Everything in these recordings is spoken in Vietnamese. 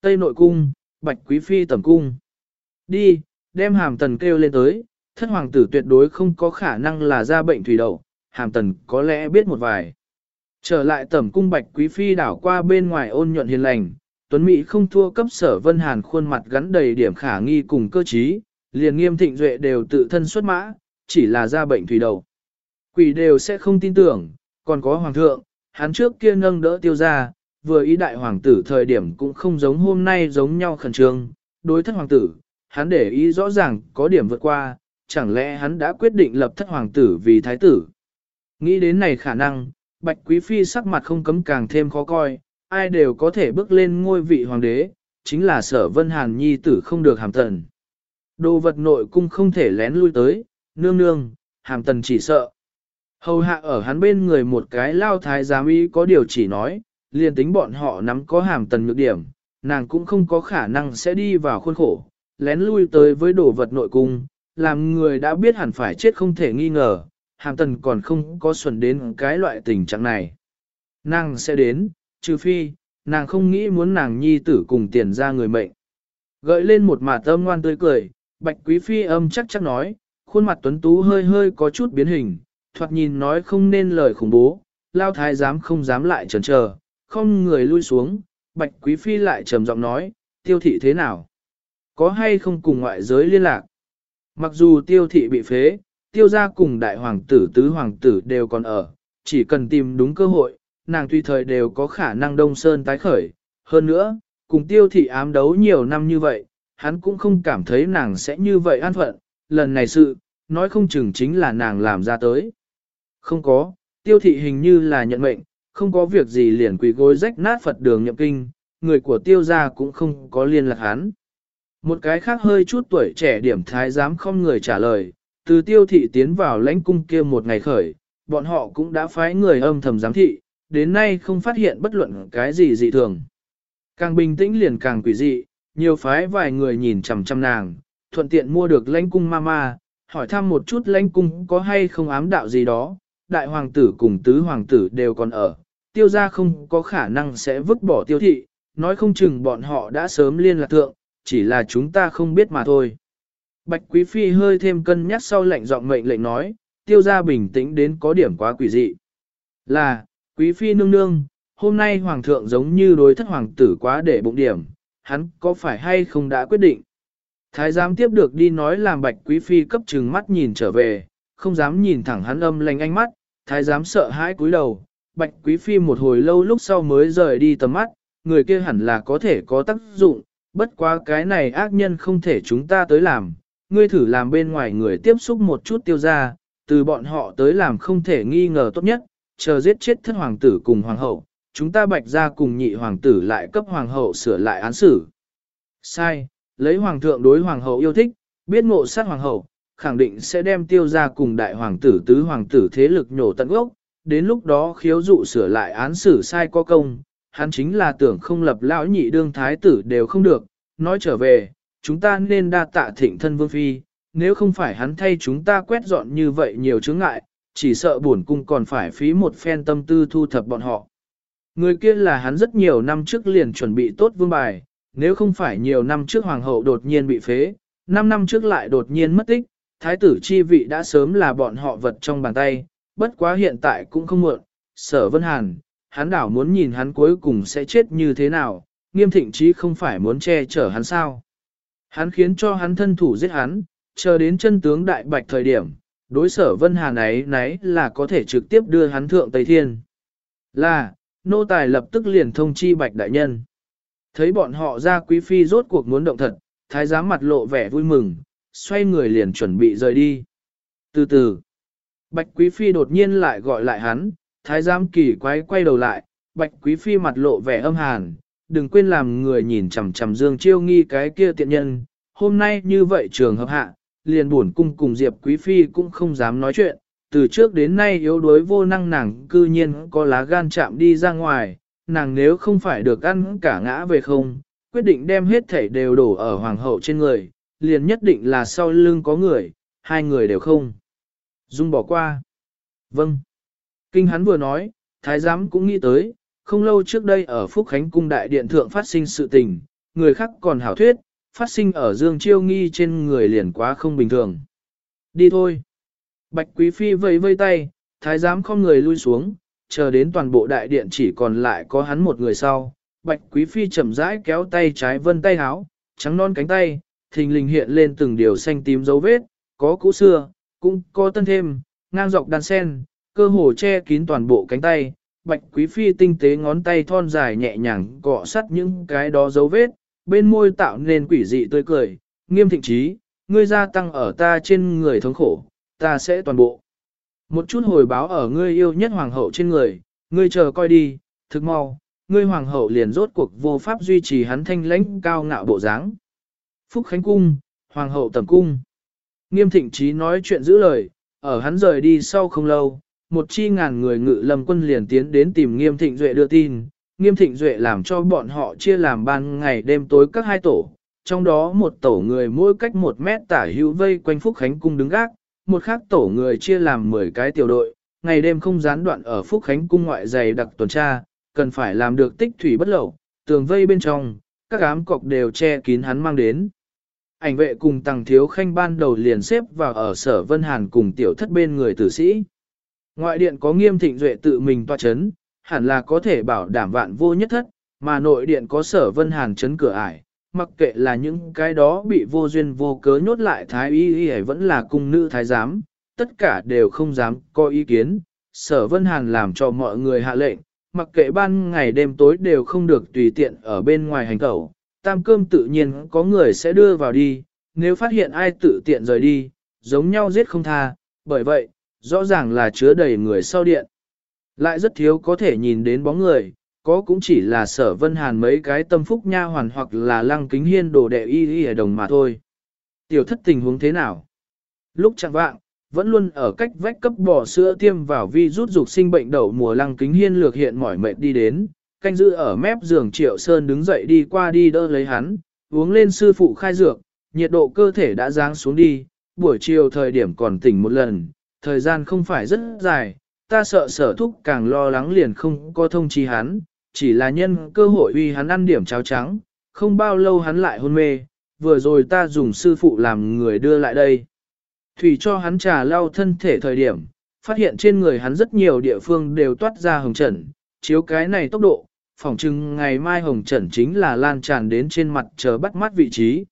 Tây nội cung, bạch quý phi tẩm cung. Đi, đem hàm tần kêu lên tới, thất hoàng tử tuyệt đối không có khả năng là ra bệnh thủy đậu, hàm tần có lẽ biết một vài. Trở lại tẩm cung bạch quý phi đảo qua bên ngoài ôn nhuận hiền lành, Tuấn Mỹ không thua cấp sở vân hàn khuôn mặt gắn đầy điểm khả nghi cùng cơ trí, liền nghiêm thịnh duệ đều tự thân xuất mã, chỉ là ra bệnh thủy đầu. Quỷ đều sẽ không tin tưởng, còn có hoàng thượng, hắn trước kia nâng đỡ tiêu ra, vừa ý đại hoàng tử thời điểm cũng không giống hôm nay giống nhau khẩn trương, đối thất hoàng tử, hắn để ý rõ ràng có điểm vượt qua, chẳng lẽ hắn đã quyết định lập thất hoàng tử vì thái tử. Nghĩ đến này khả năng, bạch quý phi sắc mặt không cấm càng thêm khó coi, ai đều có thể bước lên ngôi vị hoàng đế, chính là sở vân hàn nhi tử không được hàm tần. Đồ vật nội cung không thể lén lui tới, nương nương, hàm tần chỉ sợ. Hầu hạ ở hắn bên người một cái lao thái giám ý có điều chỉ nói, liền tính bọn họ nắm có hàm tần nhược điểm, nàng cũng không có khả năng sẽ đi vào khuôn khổ, lén lui tới với đồ vật nội cung, làm người đã biết hẳn phải chết không thể nghi ngờ, hàm tần còn không có xuẩn đến cái loại tình trạng này. Nàng sẽ đến, trừ phi, nàng không nghĩ muốn nàng nhi tử cùng tiền ra người mệnh. Gợi lên một mà tâm ngoan tươi cười, bạch quý phi âm chắc chắc nói, khuôn mặt tuấn tú hơi hơi có chút biến hình, thoạt nhìn nói không nên lời khủng bố, lao thái dám không dám lại chần chờ, không người lui xuống, bạch quý phi lại trầm giọng nói, tiêu thị thế nào? Có hay không cùng ngoại giới liên lạc? Mặc dù tiêu thị bị phế, tiêu gia cùng đại hoàng tử tứ hoàng tử đều còn ở, chỉ cần tìm đúng cơ hội, nàng tùy thời đều có khả năng đông sơn tái khởi. Hơn nữa, cùng tiêu thị ám đấu nhiều năm như vậy, hắn cũng không cảm thấy nàng sẽ như vậy an phận, lần này sự, nói không chừng chính là nàng làm ra tới. Không có, tiêu thị hình như là nhận mệnh, không có việc gì liền quỳ gối rách nát Phật đường nhậm kinh, người của tiêu gia cũng không có liên lạc hắn. Một cái khác hơi chút tuổi trẻ điểm thái giám không người trả lời, từ tiêu thị tiến vào lãnh cung kia một ngày khởi, bọn họ cũng đã phái người âm thầm giám thị, đến nay không phát hiện bất luận cái gì dị thường. Càng bình tĩnh liền càng quỷ dị, nhiều phái vài người nhìn chằm chằm nàng, thuận tiện mua được lãnh cung ma ma, hỏi thăm một chút lãnh cung có hay không ám đạo gì đó, đại hoàng tử cùng tứ hoàng tử đều còn ở, tiêu gia không có khả năng sẽ vứt bỏ tiêu thị, nói không chừng bọn họ đã sớm liên lạc thượng, chỉ là chúng ta không biết mà thôi. Bạch Quý Phi hơi thêm cân nhắc sau lệnh giọng mệnh lệnh nói, tiêu gia bình tĩnh đến có điểm quá quỷ dị. Là, Quý Phi nương nương, hôm nay Hoàng thượng giống như đối thất hoàng tử quá để bụng điểm, hắn có phải hay không đã quyết định. Thái giám tiếp được đi nói làm Bạch Quý Phi cấp trừng mắt nhìn trở về, không dám nhìn thẳng hắn âm lành ánh mắt, thái giám sợ hãi cúi đầu. Bạch Quý Phi một hồi lâu lúc sau mới rời đi tầm mắt, người kia hẳn là có thể có tác dụng, bất quá cái này ác nhân không thể chúng ta tới làm, ngươi thử làm bên ngoài người tiếp xúc một chút tiêu ra, từ bọn họ tới làm không thể nghi ngờ tốt nhất, chờ giết chết thất hoàng tử cùng hoàng hậu, chúng ta bạch ra cùng nhị hoàng tử lại cấp hoàng hậu sửa lại án xử. Sai, lấy hoàng thượng đối hoàng hậu yêu thích, biết ngộ sát hoàng hậu, khẳng định sẽ đem tiêu ra cùng đại hoàng tử tứ hoàng tử thế lực nhổ tận gốc, đến lúc đó khiếu dụ sửa lại án xử sai có công, hắn chính là tưởng không lập lão nhị đương thái tử đều không được, nói trở về, chúng ta nên đa tạ thịnh thân vương phi, nếu không phải hắn thay chúng ta quét dọn như vậy nhiều chướng ngại, chỉ sợ buồn cung còn phải phí một phen tâm tư thu thập bọn họ. Người kia là hắn rất nhiều năm trước liền chuẩn bị tốt vương bài, nếu không phải nhiều năm trước hoàng hậu đột nhiên bị phế, năm năm trước lại đột nhiên mất tích, thái tử chi vị đã sớm là bọn họ vật trong bàn tay, bất quá hiện tại cũng không muộn, sở vân hàn, hắn đảo muốn nhìn hắn cuối cùng sẽ chết như thế nào, nghiêm thịnh chí không phải muốn che chở hắn sao. Hắn khiến cho hắn thân thủ giết hắn, chờ đến chân tướng đại bạch thời điểm, đối sở vân hàn ấy nấy là có thể trực tiếp đưa hắn thượng Tây Thiên. Là, nô tài lập tức liền thông chi bạch đại nhân. Thấy bọn họ ra quý phi rốt cuộc muốn động thật, thái giám mặt lộ vẻ vui mừng, xoay người liền chuẩn bị rời đi. Từ từ, bạch quý phi đột nhiên lại gọi lại hắn, thái giám kỳ quái quay đầu lại, bạch quý phi mặt lộ vẻ âm hàn, đừng quên làm người nhìn chằm chằm dương chiêu nghi cái kia tiện nhân, hôm nay như vậy trường hợp hạ, liền buồn cung cùng Diệp Quý Phi cũng không dám nói chuyện, từ trước đến nay yếu đuối vô năng nàng cư nhiên có lá gan chạm đi ra ngoài, nàng nếu không phải được ăn cả ngã về không, quyết định đem hết thảy đều đổ ở hoàng hậu trên người, liền nhất định là sau lưng có người, hai người đều không. Dung bỏ qua. Vâng. Kinh hắn vừa nói, thái giám cũng nghĩ tới, không lâu trước đây ở Phúc Khánh Cung Đại Điện Thượng phát sinh sự tình, người khác còn hảo thuyết, phát sinh ở Dương Chiêu Nghi trên người liền quá không bình thường. Đi thôi. Bạch Quý Phi vẫy vây tay, thái giám không người lui xuống, chờ đến toàn bộ đại điện chỉ còn lại có hắn một người sau. Bạch Quý Phi chậm rãi kéo tay trái vân tay háo, trắng non cánh tay, thình lình hiện lên từng điều xanh tím dấu vết, có cũ xưa, cũng có tân thêm, ngang dọc đan sen, cơ hồ che kín toàn bộ cánh tay. Bạch Quý Phi tinh tế ngón tay thon dài nhẹ nhàng cọ sắt những cái đó dấu vết, bên môi tạo nên quỷ dị tươi cười, nghiêm thịnh trí, ngươi gia tăng ở ta trên người thống khổ, ta sẽ toàn bộ. Một chút hồi báo ở ngươi yêu nhất hoàng hậu trên người, ngươi chờ coi đi, thực mau, ngươi hoàng hậu liền rốt cuộc vô pháp duy trì hắn thanh lãnh cao ngạo bộ dáng. Phúc Khánh Cung, hoàng hậu tầm cung. Nghiêm thịnh trí nói chuyện giữ lời, ở hắn rời đi sau không lâu, một chi ngàn người ngự lâm quân liền tiến đến tìm nghiêm thịnh duệ đưa tin. Nghiêm thịnh duệ làm cho bọn họ chia làm ban ngày đêm tối các hai tổ, trong đó một tổ người mỗi cách một mét tả hữu vây quanh Phúc Khánh Cung đứng gác, một khác tổ người chia làm 10 cái tiểu đội, ngày đêm không gián đoạn ở Phúc Khánh cung ngoại dày đặc tuần tra, cần phải làm được tích thủy bất lậu, tường vây bên trong, các ám cọc đều che kín hắn mang đến. Ảnh vệ cùng tàng thiếu khanh ban đầu liền xếp vào ở sở Vân Hàn cùng tiểu thất bên người tử sĩ. Ngoại điện có nghiêm thịnh duệ tự mình toa chấn, hẳn là có thể bảo đảm vạn vô nhất thất, mà nội điện có sở Vân Hàn chấn cửa ải, mặc kệ là những cái đó bị vô duyên vô cớ nhốt lại thái y y vẫn là cung nữ thái giám, tất cả đều không dám có ý kiến. Sở Vân Hàn làm cho mọi người hạ lệnh, mặc kệ ban ngày đêm tối đều không được tùy tiện ở bên ngoài hành tẩu, tam cơm tự nhiên có người sẽ đưa vào đi, nếu phát hiện ai tự tiện rời đi, giống nhau giết không tha, bởi vậy, rõ ràng là chứa đầy người sau điện. Lại rất thiếu có thể nhìn đến bóng người, có cũng chỉ là sở vân hàn mấy cái tâm phúc nha hoàn hoặc là lăng kính hiên đồ đệ y y ở đồng mà thôi. Tiểu thất tình huống thế nào? Lúc chẳng vạng, vẫn luôn ở cách vách cấp bỏ sữa tiêm vào vi rút dục sinh bệnh đậu mùa lăng kính hiên lược hiện mỏi mệt đi đến, canh giữ ở mép giường triệu sơn đứng dậy đi qua đi đỡ lấy hắn, uống lên sư phụ khai dược, nhiệt độ cơ thể đã giáng xuống đi, buổi chiều thời điểm còn tỉnh một lần, thời gian không phải rất dài, ta sợ sở thúc càng lo lắng liền không có thông chi hắn, chỉ là nhân cơ hội uy hắn ăn điểm cháo trắng, không bao lâu hắn lại hôn mê, vừa rồi ta dùng sư phụ làm người đưa lại đây. Thủy cho hắn trà lau thân thể thời điểm, phát hiện trên người hắn rất nhiều địa phương đều toát ra hồng trần, chiếu cái này tốc độ, phỏng chừng ngày mai hồng trần chính là lan tràn đến trên mặt chờ bắt mắt vị trí.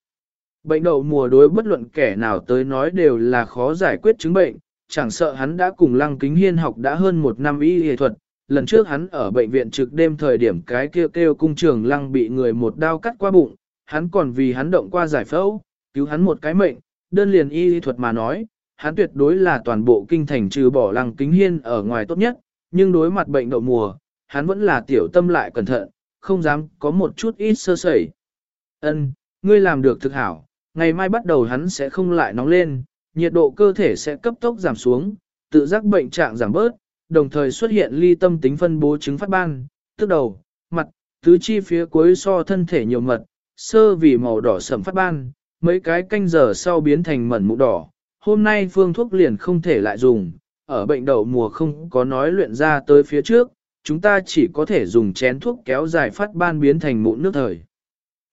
Bệnh đậu mùa đối bất luận kẻ nào tới nói đều là khó giải quyết chứng bệnh, chẳng sợ hắn đã cùng lăng kính hiên học đã hơn một năm y y thuật, lần trước hắn ở bệnh viện trực đêm thời điểm cái kêu kêu cung trường lăng bị người một đao cắt qua bụng, hắn còn vì hắn động qua giải phẫu, cứu hắn một cái mệnh, đơn liền y y thuật mà nói, hắn tuyệt đối là toàn bộ kinh thành trừ bỏ lăng kính hiên ở ngoài tốt nhất, nhưng đối mặt bệnh đậu mùa, hắn vẫn là tiểu tâm lại cẩn thận, không dám có một chút ít sơ sẩy. Ân, ngươi làm được thực hảo, ngày mai bắt đầu hắn sẽ không lại nóng lên, nhiệt độ cơ thể sẽ cấp tốc giảm xuống, tự giác bệnh trạng giảm bớt, đồng thời xuất hiện ly tâm tính phân bố chứng phát ban, tức đầu, mặt, tứ chi phía cuối so thân thể nhiều mật, sơ vì màu đỏ sẫm phát ban, mấy cái canh giờ sau biến thành mẩn mụ đỏ. Hôm nay phương thuốc liền không thể lại dùng, ở bệnh đậu mùa không có nói luyện ra tới phía trước, chúng ta chỉ có thể dùng chén thuốc kéo dài phát ban biến thành mụn nước thời.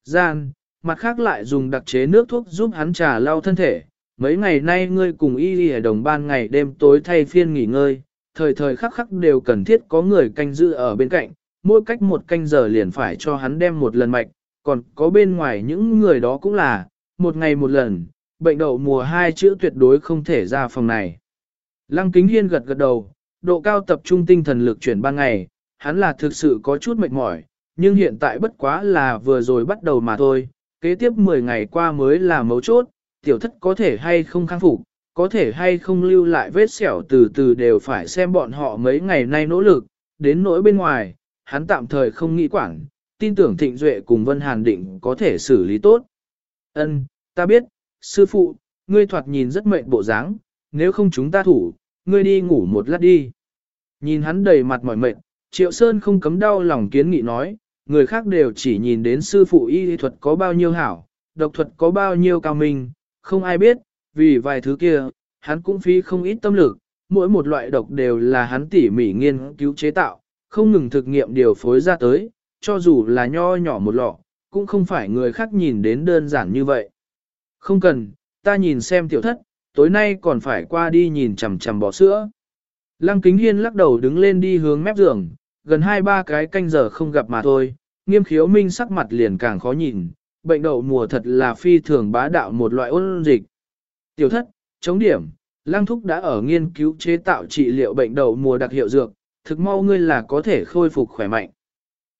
Gian, mặt khác lại dùng đặc chế nước thuốc giúp hắn trà lau thân thể. Mấy ngày nay ngươi cùng y y ở đồng ban ngày đêm tối thay phiên nghỉ ngơi, thời thời khắc khắc đều cần thiết có người canh giữ ở bên cạnh, mỗi cách một canh giờ liền phải cho hắn đem một lần mạch, còn có bên ngoài những người đó cũng là, một ngày một lần, bệnh đậu mùa hai chữ tuyệt đối không thể ra phòng này. Lăng kính hiên gật gật đầu, độ cao tập trung tinh thần lực chuyển ban ngày, hắn là thực sự có chút mệt mỏi, nhưng hiện tại bất quá là vừa rồi bắt đầu mà thôi, kế tiếp 10 ngày qua mới là mấu chốt, tiểu thất có thể hay không kháng phục, có thể hay không lưu lại vết sẹo từ từ đều phải xem bọn họ mấy ngày nay nỗ lực, đến nỗi bên ngoài, hắn tạm thời không nghĩ quản, tin tưởng Thịnh Duệ cùng Vân Hàn Định có thể xử lý tốt. Ân, ta biết, sư phụ, ngươi thoạt nhìn rất mệt bộ dáng, nếu không chúng ta thủ, ngươi đi ngủ một lát đi. Nhìn hắn đầy mặt mỏi mệt, Triệu Sơn không cấm đau lòng kiến nghị nói, người khác đều chỉ nhìn đến sư phụ y thuật có bao nhiêu hảo, độc thuật có bao nhiêu cao minh, không ai biết, vì vài thứ kia, hắn cũng phí không ít tâm lực, mỗi một loại độc đều là hắn tỉ mỉ nghiên cứu chế tạo, không ngừng thực nghiệm điều phối ra tới, cho dù là nho nhỏ một lọ, cũng không phải người khác nhìn đến đơn giản như vậy. Không cần, ta nhìn xem tiểu thất, tối nay còn phải qua đi nhìn chằm chằm bò sữa. Lăng kính hiên lắc đầu đứng lên đi hướng mép giường, gần hai ba cái canh giờ không gặp mà thôi, nghiêm khiếu minh sắc mặt liền càng khó nhìn, bệnh đậu mùa thật là phi thường bá đạo một loại ôn dịch. Tiểu thất, chống điểm, Lăng Thúc đã ở nghiên cứu chế tạo trị liệu bệnh đậu mùa đặc hiệu dược, thực mau ngươi là có thể khôi phục khỏe mạnh.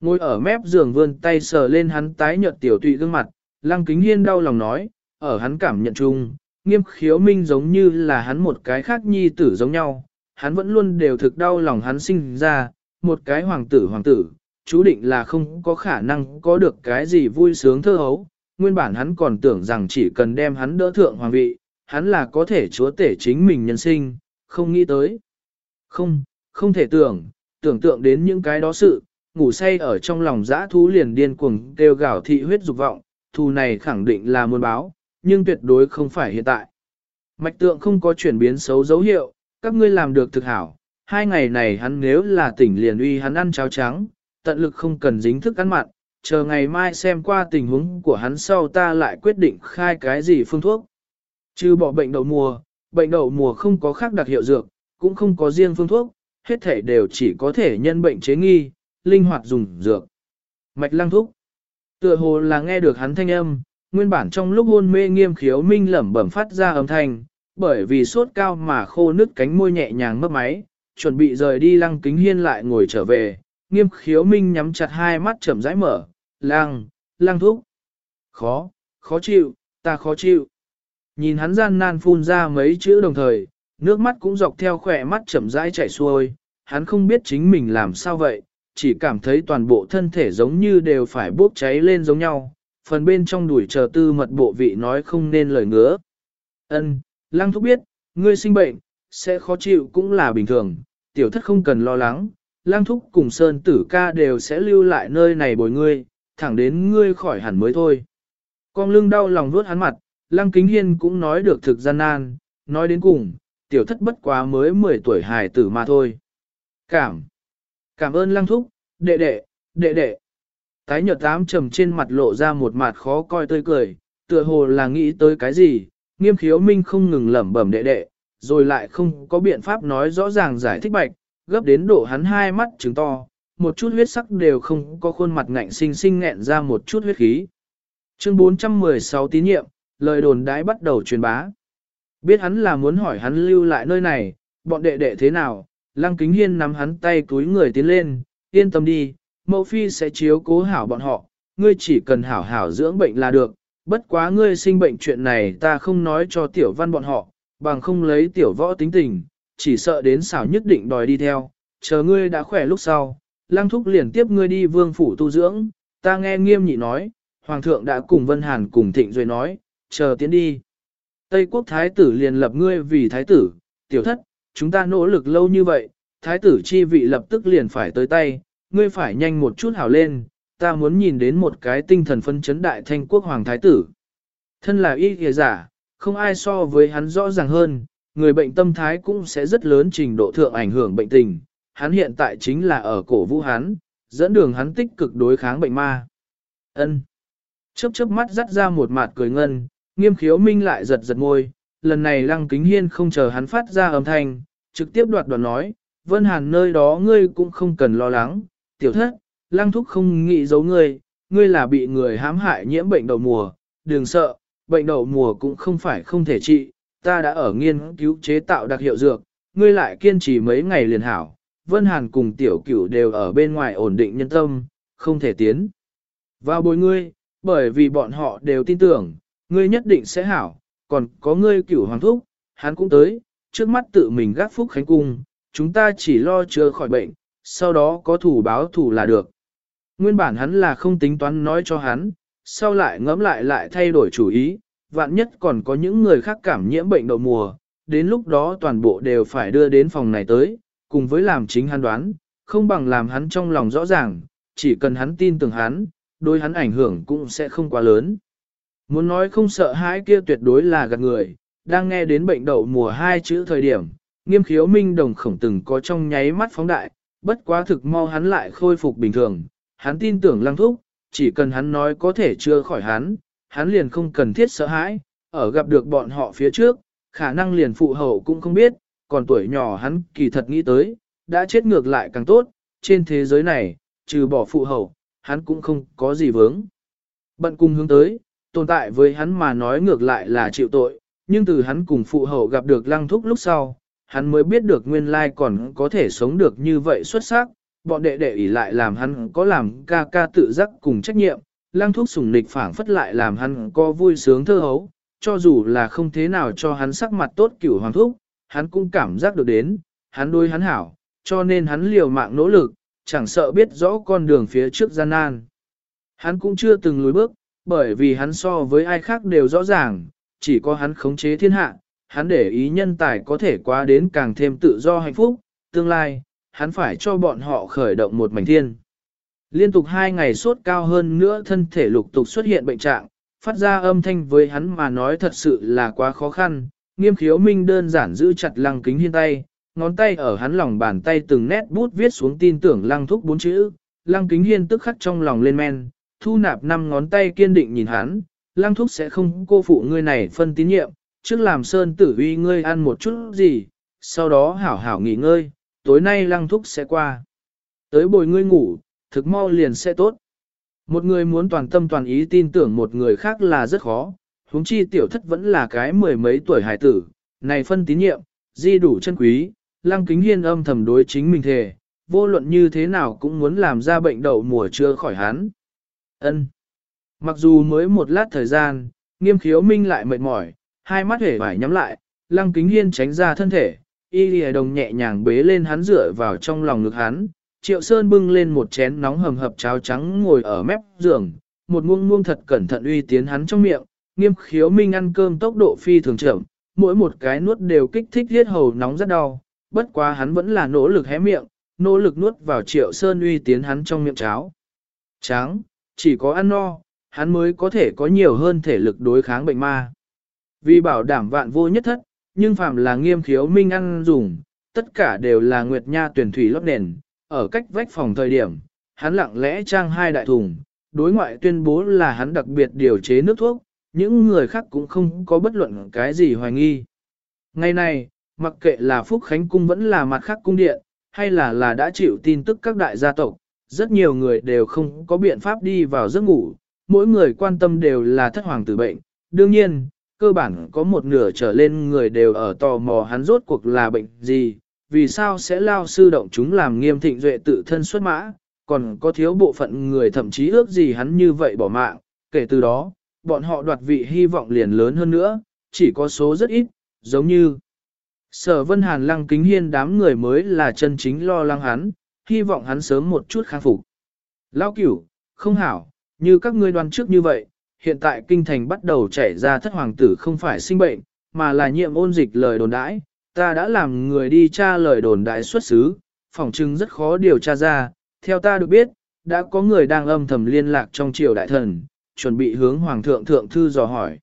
Ngồi ở mép giường vươn tay sờ lên hắn tái nhợt tiểu tụy gương mặt, Lăng Kính Hiên đau lòng nói, ở hắn cảm nhận chung, nghiêm khiếu minh giống như là hắn một cái khác nhi tử giống nhau, hắn vẫn luôn đều thực đau lòng hắn sinh ra, một cái hoàng tử hoàng tử, chú định là không có khả năng có được cái gì vui sướng thơ hấu, nguyên bản hắn còn tưởng rằng chỉ cần đem hắn đỡ thượng hoàng vị, hắn là có thể chúa tể chính mình nhân sinh, không nghĩ tới. Không, không thể tưởng, tưởng tượng đến những cái đó sự, ngủ say ở trong lòng dã thú liền điên cuồng kêu gào thị huyết dục vọng, thù này khẳng định là muôn báo, nhưng tuyệt đối không phải hiện tại. Mạch tượng không có chuyển biến xấu dấu hiệu, các ngươi làm được thực hảo, hai ngày này hắn nếu là tỉnh liền uy hắn ăn cháo trắng, tận lực không cần dính thức ăn mặn, chờ ngày mai xem qua tình huống của hắn sau ta lại quyết định khai cái gì phương thuốc. Trừ bỏ bệnh đậu mùa, bệnh đậu mùa không có khác đặc hiệu dược, cũng không có riêng phương thuốc, hết thể đều chỉ có thể nhân bệnh chế nghi, linh hoạt dùng dược. Mạch lăng thúc. Tựa hồ là nghe được hắn thanh âm, nguyên bản trong lúc hôn mê nghiêm khiếu minh lẩm bẩm phát ra âm thanh, bởi vì sốt cao mà khô nứt cánh môi nhẹ nhàng mất máy, chuẩn bị rời đi lăng kính hiên lại ngồi trở về, nghiêm khiếu minh nhắm chặt hai mắt chậm rãi mở, lăng, lăng thúc. Khó, khó chịu, ta khó chịu. Nhìn hắn gian nan phun ra mấy chữ đồng thời, nước mắt cũng dọc theo khỏe mắt chậm rãi chảy xuôi, hắn không biết chính mình làm sao vậy, chỉ cảm thấy toàn bộ thân thể giống như đều phải bốc cháy lên giống nhau, phần bên trong đuổi chờ tư mật bộ vị nói không nên lời ngứa. Ân, lăng thúc biết, ngươi sinh bệnh, sẽ khó chịu cũng là bình thường, tiểu thất không cần lo lắng, lăng thúc cùng sơn tử ca đều sẽ lưu lại nơi này bồi ngươi, thẳng đến ngươi khỏi hẳn mới thôi. Con lưng đau lòng vuốt hắn mặt, lăng kính hiên cũng nói được thực gian nan, nói đến cùng, tiểu thất bất quá mới 10 tuổi hài tử mà thôi. Cảm, cảm ơn lăng thúc, đệ đệ, đệ đệ. Tái nhợt tám trầm trên mặt lộ ra một mặt khó coi tươi cười, tựa hồ là nghĩ tới cái gì, nghiêm khiếu minh không ngừng lẩm bẩm đệ đệ, rồi lại không có biện pháp nói rõ ràng giải thích bạch, gấp đến độ hắn hai mắt trứng to, một chút huyết sắc đều không có khuôn mặt ngạnh sinh sinh nghẹn ra một chút huyết khí. Chương 416 tín nhiệm, lời đồn đãi bắt đầu truyền bá. Biết hắn là muốn hỏi hắn lưu lại nơi này, bọn đệ đệ thế nào, lăng kính hiên nắm hắn tay túi người tiến lên, yên tâm đi, mẫu phi sẽ chiếu cố hảo bọn họ, ngươi chỉ cần hảo hảo dưỡng bệnh là được, bất quá ngươi sinh bệnh chuyện này ta không nói cho tiểu văn bọn họ, bằng không lấy tiểu võ tính tình, chỉ sợ đến xảo nhất định đòi đi theo, chờ ngươi đã khỏe lúc sau, lang thúc liền tiếp ngươi đi vương phủ tu dưỡng, ta nghe nghiêm nhị nói, hoàng thượng đã cùng Vân Hàn cùng thịnh rồi nói, chờ tiến đi. Tây quốc thái tử liền lập ngươi vì thái tử, tiểu thất, chúng ta nỗ lực lâu như vậy, thái tử chi vị lập tức liền phải tới tay, ngươi phải nhanh một chút hảo lên, ta muốn nhìn đến một cái tinh thần phân chấn đại thanh quốc hoàng thái tử. Thân là y kìa giả, không ai so với hắn rõ ràng hơn, người bệnh tâm thái cũng sẽ rất lớn trình độ thượng ảnh hưởng bệnh tình, hắn hiện tại chính là ở cổ vũ hắn, dẫn đường hắn tích cực đối kháng bệnh ma. Ân. Chớp chớp mắt dắt ra một mặt cười ngân, nghiêm khiếu minh lại giật giật môi, lần này lăng kính hiên không chờ hắn phát ra âm thanh, trực tiếp đoạt đoạt nói, Vân Hàn nơi đó ngươi cũng không cần lo lắng, tiểu thất, lăng thúc không nghĩ giấu ngươi, ngươi là bị người hãm hại nhiễm bệnh đậu mùa, đừng sợ, bệnh đậu mùa cũng không phải không thể trị, ta đã ở nghiên cứu chế tạo đặc hiệu dược, ngươi lại kiên trì mấy ngày liền hảo, Vân Hàn cùng tiểu cửu đều ở bên ngoài ổn định nhân tâm, không thể tiến. Vào bồi ngươi, bởi vì bọn họ đều tin tưởng, ngươi nhất định sẽ hảo, còn có ngươi cửu hoàng thúc, hắn cũng tới, trước mắt tự mình gác phúc khánh cung, chúng ta chỉ lo chữa khỏi bệnh, sau đó có thủ báo thủ là được. Nguyên bản hắn là không tính toán nói cho hắn, sau lại ngẫm lại lại thay đổi chủ ý, vạn nhất còn có những người khác cảm nhiễm bệnh đậu mùa, đến lúc đó toàn bộ đều phải đưa đến phòng này tới, cùng với làm chính hắn đoán, không bằng làm hắn trong lòng rõ ràng, chỉ cần hắn tin tưởng hắn, đối hắn ảnh hưởng cũng sẽ không quá lớn. Muốn nói không sợ hãi kia tuyệt đối là gạt người, đang nghe đến bệnh đậu mùa hai chữ thời điểm, nghiêm khiếu minh đồng khổng từng có trong nháy mắt phóng đại, bất quá thực mau hắn lại khôi phục bình thường, hắn tin tưởng lăng thúc, chỉ cần hắn nói có thể chưa khỏi hắn, hắn liền không cần thiết sợ hãi, ở gặp được bọn họ phía trước, khả năng liền phụ hậu cũng không biết, còn tuổi nhỏ hắn kỳ thật nghĩ tới, đã chết ngược lại càng tốt, trên thế giới này, trừ bỏ phụ hậu, hắn cũng không có gì vướng. Bận cùng hướng tới, tồn tại với hắn mà nói ngược lại là chịu tội, nhưng từ hắn cùng phụ hậu gặp được lăng thúc lúc sau, hắn mới biết được nguyên lai còn có thể sống được như vậy xuất sắc, bọn đệ đệ ỷ lại làm hắn có làm ca ca tự giác cùng trách nhiệm, lang thuốc sùng nịch phảng phất lại làm hắn có vui sướng thơ hấu, cho dù là không thế nào cho hắn sắc mặt tốt cửu hoàng thúc, hắn cũng cảm giác được đến, hắn đôi hắn hảo, cho nên hắn liều mạng nỗ lực, chẳng sợ biết rõ con đường phía trước gian nan. Hắn cũng chưa từng lùi bước, bởi vì hắn so với ai khác đều rõ ràng, chỉ có hắn khống chế thiên hạ, hắn để ý nhân tài có thể qua đến càng thêm tự do hạnh phúc, tương lai, hắn phải cho bọn họ khởi động một mảnh thiên. Liên tục hai ngày sốt cao hơn nữa thân thể lục tục xuất hiện bệnh trạng, phát ra âm thanh với hắn mà nói thật sự là quá khó khăn, nghiêm khiếu minh đơn giản giữ chặt lăng kính hiên tay, ngón tay ở hắn lòng bàn tay từng nét bút viết xuống tin tưởng lăng thúc bốn chữ, lăng kính hiên tức khắc trong lòng lên men, thu nạp năm ngón tay kiên định nhìn hắn, lăng thúc sẽ không cô phụ ngươi này phân tín nhiệm, trước làm sơn tử uy ngươi ăn một chút gì, sau đó hảo hảo nghỉ ngơi, tối nay lăng thúc sẽ qua. Tới bồi ngươi ngủ, thực mau liền sẽ tốt. Một người muốn toàn tâm toàn ý tin tưởng một người khác là rất khó, huống chi tiểu thất vẫn là cái mười mấy tuổi hải tử, này phân tín nhiệm, di đủ chân quý, lăng kính hiên âm thầm đối chính mình thề, vô luận như thế nào cũng muốn làm ra bệnh đậu mùa chưa khỏi hắn. Ân. Mặc dù mới một lát thời gian, nghiêm khiếu minh lại mệt mỏi, hai mắt hể vải nhắm lại, lăng kính hiên tránh ra thân thể, y lìa đồng nhẹ nhàng bế lên hắn dựa vào trong lòng ngực hắn, triệu sơn bưng lên một chén nóng hầm hập cháo trắng ngồi ở mép giường, một muông muông thật cẩn thận uy tiến hắn trong miệng, nghiêm khiếu minh ăn cơm tốc độ phi thường chậm, mỗi một cái nuốt đều kích thích thiết hầu nóng rất đau, bất quá hắn vẫn là nỗ lực hé miệng, nỗ lực nuốt vào triệu sơn uy tiến hắn trong miệng cháo. Tráng, chỉ có ăn no, hắn mới có thể có nhiều hơn thể lực đối kháng bệnh ma. Vì bảo đảm vạn vô nhất thất, nhưng phạm là nghiêm khiếu minh ăn dùng, tất cả đều là nguyệt nha tuyển thủy lót nền, ở cách vách phòng thời điểm, hắn lặng lẽ trang hai đại thùng, đối ngoại tuyên bố là hắn đặc biệt điều chế nước thuốc, những người khác cũng không có bất luận cái gì hoài nghi. Ngày này, mặc kệ là Phúc Khánh Cung vẫn là mặt khác cung điện, hay là là đã chịu tin tức các đại gia tộc, rất nhiều người đều không có biện pháp đi vào giấc ngủ, mỗi người quan tâm đều là thất hoàng tử bệnh. Đương nhiên, cơ bản có một nửa trở lên người đều ở tò mò hắn rốt cuộc là bệnh gì, vì sao sẽ lao sư động chúng làm nghiêm thịnh duệ tự thân xuất mã, còn có thiếu bộ phận người thậm chí ước gì hắn như vậy bỏ mạng, kể từ đó, bọn họ đoạt vị hy vọng liền lớn hơn nữa, chỉ có số rất ít, giống như Sở Vân Hàn lăng kính hiên đám người mới là chân chính lo lắng hắn, hy vọng hắn sớm một chút khang phục. Lao cửu, không hảo, như các ngươi đoán trước như vậy, hiện tại kinh thành bắt đầu chảy ra thất hoàng tử không phải sinh bệnh, mà là nhiệm ôn dịch lời đồn đãi, ta đã làm người đi tra lời đồn đại xuất xứ, phỏng chứng rất khó điều tra ra, theo ta được biết, đã có người đang âm thầm liên lạc trong triều đại thần, chuẩn bị hướng hoàng thượng thượng thư dò hỏi.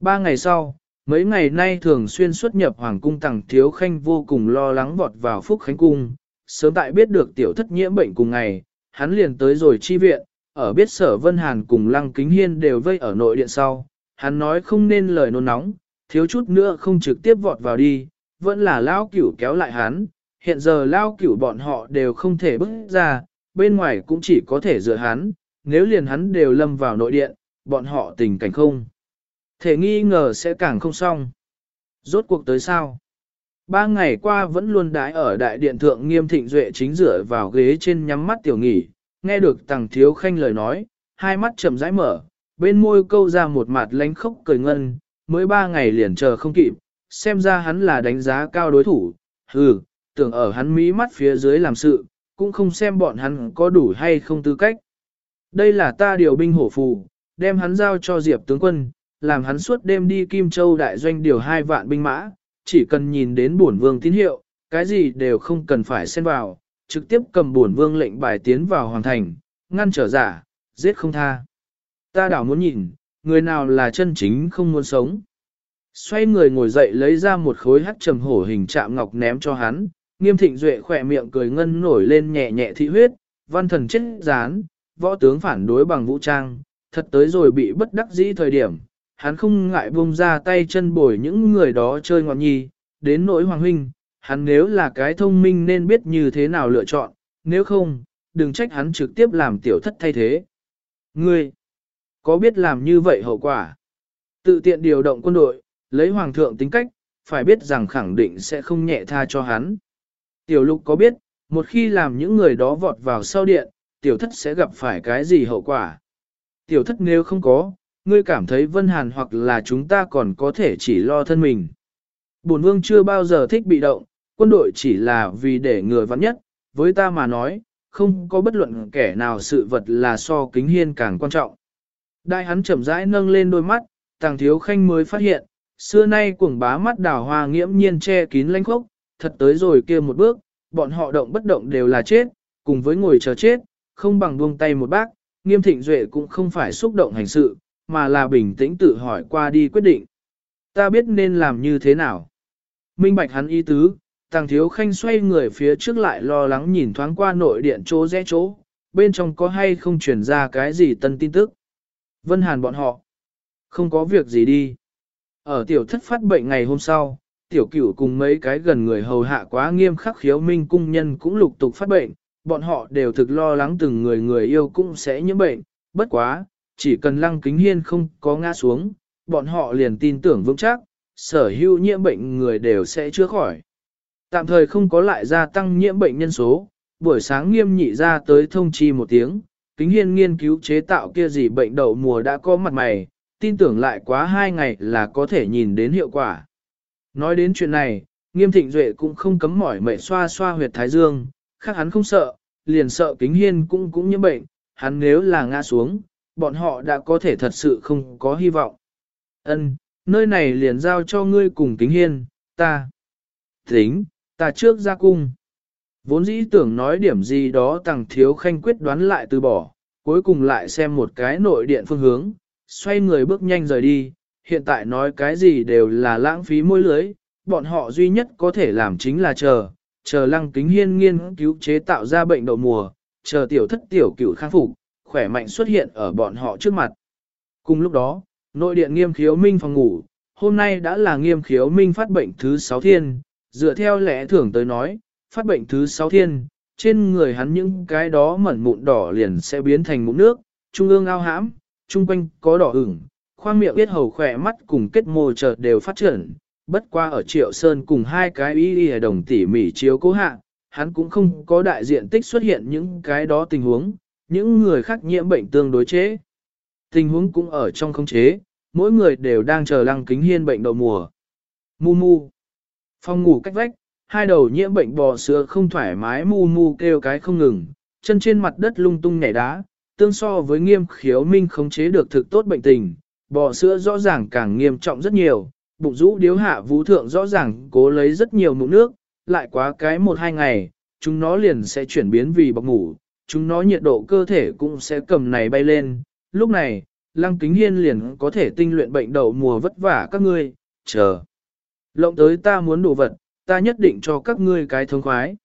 Ba ngày sau, mấy ngày nay thường xuyên xuất nhập hoàng cung tàng thiếu khanh vô cùng lo lắng vọt vào phúc khánh cung, sớm tại biết được tiểu thất nhiễm bệnh cùng ngày, hắn liền tới rồi chi viện, ở biết sở vân hàn cùng lăng kính hiên đều vây ở nội điện sau, hắn nói không nên lời nôn nóng, thiếu chút nữa không trực tiếp vọt vào đi, vẫn là lao cửu kéo lại hắn, hiện giờ lao cửu bọn họ đều không thể bước ra, bên ngoài cũng chỉ có thể dựa hắn, nếu liền hắn đều lâm vào nội điện, bọn họ tình cảnh không. Thể nghi ngờ sẽ càng không xong. Rốt cuộc tới sao? Ba ngày qua vẫn luôn đái ở đại điện thượng nghiêm thịnh duệ chính dựa vào ghế trên nhắm mắt tiểu nghỉ, nghe được tàng thiếu khanh lời nói, hai mắt chậm rãi mở, bên môi câu ra một mặt lánh khóc cười ngân, mới ba ngày liền chờ không kịp, xem ra hắn là đánh giá cao đối thủ, hừ, tưởng ở hắn mí mắt phía dưới làm sự, cũng không xem bọn hắn có đủ hay không tư cách. Đây là ta điều binh hổ phù, đem hắn giao cho Diệp tướng quân, làm hắn suốt đêm đi Kim Châu đại doanh điều hai vạn binh mã, chỉ cần nhìn đến bổn vương tín hiệu, cái gì đều không cần phải xen vào, trực tiếp cầm buồn vương lệnh bài tiến vào hoàng thành, ngăn trở giả, giết không tha. Ta đảo muốn nhìn, người nào là chân chính không muốn sống. Xoay người ngồi dậy lấy ra một khối hắc trầm hổ hình chạm ngọc ném cho hắn, nghiêm thịnh duệ khỏe miệng cười ngân nổi lên nhẹ nhẹ thị huyết, văn thần chết rán, võ tướng phản đối bằng vũ trang, thật tới rồi bị bất đắc dĩ thời điểm, hắn không ngại buông ra tay chân bồi những người đó chơi ngọn nhi, đến nỗi hoàng huynh, hắn nếu là cái thông minh nên biết như thế nào lựa chọn, nếu không, đừng trách hắn trực tiếp làm tiểu thất thay thế. Ngươi, có biết làm như vậy hậu quả? Tự tiện điều động quân đội, lấy hoàng thượng tính cách, phải biết rằng khẳng định sẽ không nhẹ tha cho hắn. Tiểu lục có biết, một khi làm những người đó vọt vào sau điện, tiểu thất sẽ gặp phải cái gì hậu quả? Tiểu thất nếu không có, ngươi cảm thấy Vân Hàn hoặc là chúng ta còn có thể chỉ lo thân mình. Bổn vương chưa bao giờ thích bị động, quân đội chỉ là vì để người vắn nhất, với ta mà nói, không có bất luận kẻ nào sự vật là so kính hiên càng quan trọng. Đại hắn chậm rãi nâng lên đôi mắt, tàng thiếu khanh mới phát hiện, xưa nay cuồng bá mắt đào hoa nghiễm nhiên che kín lanh khốc, thật tới rồi kia một bước, bọn họ động bất động đều là chết, cùng với ngồi chờ chết, không bằng buông tay một bác, nghiêm thịnh duệ cũng không phải xúc động hành sự, mà là bình tĩnh tự hỏi qua đi quyết định. Ta biết nên làm như thế nào. Minh bạch hắn ý tứ, tàng thiếu khanh xoay người phía trước lại lo lắng nhìn thoáng qua nội điện chỗ rẽ chỗ, bên trong có hay không truyền ra cái gì tân tin tức. Vân Hàn bọn họ, không có việc gì đi. Ở tiểu thất phát bệnh ngày hôm sau, tiểu cửu cùng mấy cái gần người hầu hạ quá nghiêm khắc khiếu minh cung nhân cũng lục tục phát bệnh, bọn họ đều thực lo lắng từng người người yêu cũng sẽ nhiễm bệnh, bất quá, chỉ cần lăng kính hiên không có ngã xuống, bọn họ liền tin tưởng vững chắc, sở hữu nhiễm bệnh người đều sẽ chữa khỏi. Tạm thời không có lại gia tăng nhiễm bệnh nhân số, buổi sáng nghiêm nhị ra tới thông chi một tiếng, kính hiên nghiên cứu chế tạo kia gì bệnh đậu mùa đã có mặt mày, tin tưởng lại quá hai ngày là có thể nhìn đến hiệu quả. Nói đến chuyện này, nghiêm thịnh duệ cũng không cấm mỏi mệt xoa xoa huyệt thái dương, khác hắn không sợ, liền sợ kính hiên cũng cũng nhiễm bệnh, hắn nếu là ngã xuống, bọn họ đã có thể thật sự không có hy vọng. Ân, nơi này liền giao cho ngươi cùng kính hiên, ta. Tính, ta trước ra cung. Vốn dĩ tưởng nói điểm gì đó tàng thiếu khanh quyết đoán lại từ bỏ, cuối cùng lại xem một cái nội điện phương hướng, xoay người bước nhanh rời đi, hiện tại nói cái gì đều là lãng phí môi lưới, bọn họ duy nhất có thể làm chính là chờ, chờ lăng kính hiên nghiên cứu chế tạo ra bệnh đậu mùa, chờ tiểu thất tiểu cửu khang phục, khỏe mạnh xuất hiện ở bọn họ trước mặt. Cùng lúc đó, nội điện nghiêm khiếu minh phòng ngủ, hôm nay đã là nghiêm khiếu minh phát bệnh thứ 6 thiên, dựa theo lẽ thường tới nói, phát bệnh thứ 6 thiên, trên người hắn những cái đó mẩn mụn đỏ liền sẽ biến thành mụn nước, trung ương ao hãm, trung quanh có đỏ ửng, khoang miệng biết hầu khỏe mắt cùng kết mô chợt đều phát triển, bất qua ở triệu sơn cùng hai cái y y đồng tỉ mỉ chiếu cố hạ, hắn cũng không có đại diện tích xuất hiện những cái đó tình huống, những người khác nhiễm bệnh tương đối chế. Tình huống cũng ở trong không chế, mỗi người đều đang chờ lăng kính hiên bệnh đậu mùa. Mu mu. Phòng ngủ cách vách, hai đầu nhiễm bệnh bò sữa không thoải mái mu mu kêu cái không ngừng, chân trên mặt đất lung tung nhảy đá, tương so với nghiêm khiếu minh khống chế được thực tốt bệnh tình, bò sữa rõ ràng càng nghiêm trọng rất nhiều, bụng rũ điếu hạ vũ thượng rõ ràng cố lấy rất nhiều mụn nước, lại quá cái một hai ngày, chúng nó liền sẽ chuyển biến vì bọc ngủ, chúng nó nhiệt độ cơ thể cũng sẽ cầm này bay lên, lúc này, lăng kính hiên liền có thể tinh luyện bệnh đậu mùa vất vả các ngươi, chờ. Lộng tới ta muốn đồ vật, ta nhất định cho các ngươi cái thông khoái.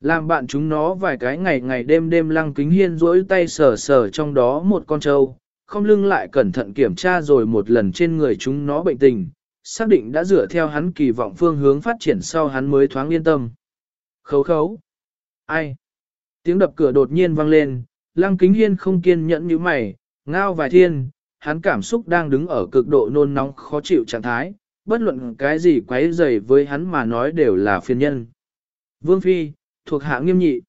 Làm bạn chúng nó vài cái ngày ngày đêm đêm lăng kính hiên rỗi tay sờ sờ trong đó một con trâu, không lưng lại cẩn thận kiểm tra rồi một lần trên người chúng nó bệnh tình, xác định đã dựa theo hắn kỳ vọng phương hướng phát triển sau hắn mới thoáng yên tâm. Khấu khấu. Ai? Tiếng đập cửa đột nhiên vang lên, lăng kính hiên không kiên nhẫn như mày, ngao vài thiên, hắn cảm xúc đang đứng ở cực độ nôn nóng khó chịu trạng thái, bất luận cái gì quấy rầy với hắn mà nói đều là phiền nhân. Vương Phi, thuộc hạ nghiêm nhị.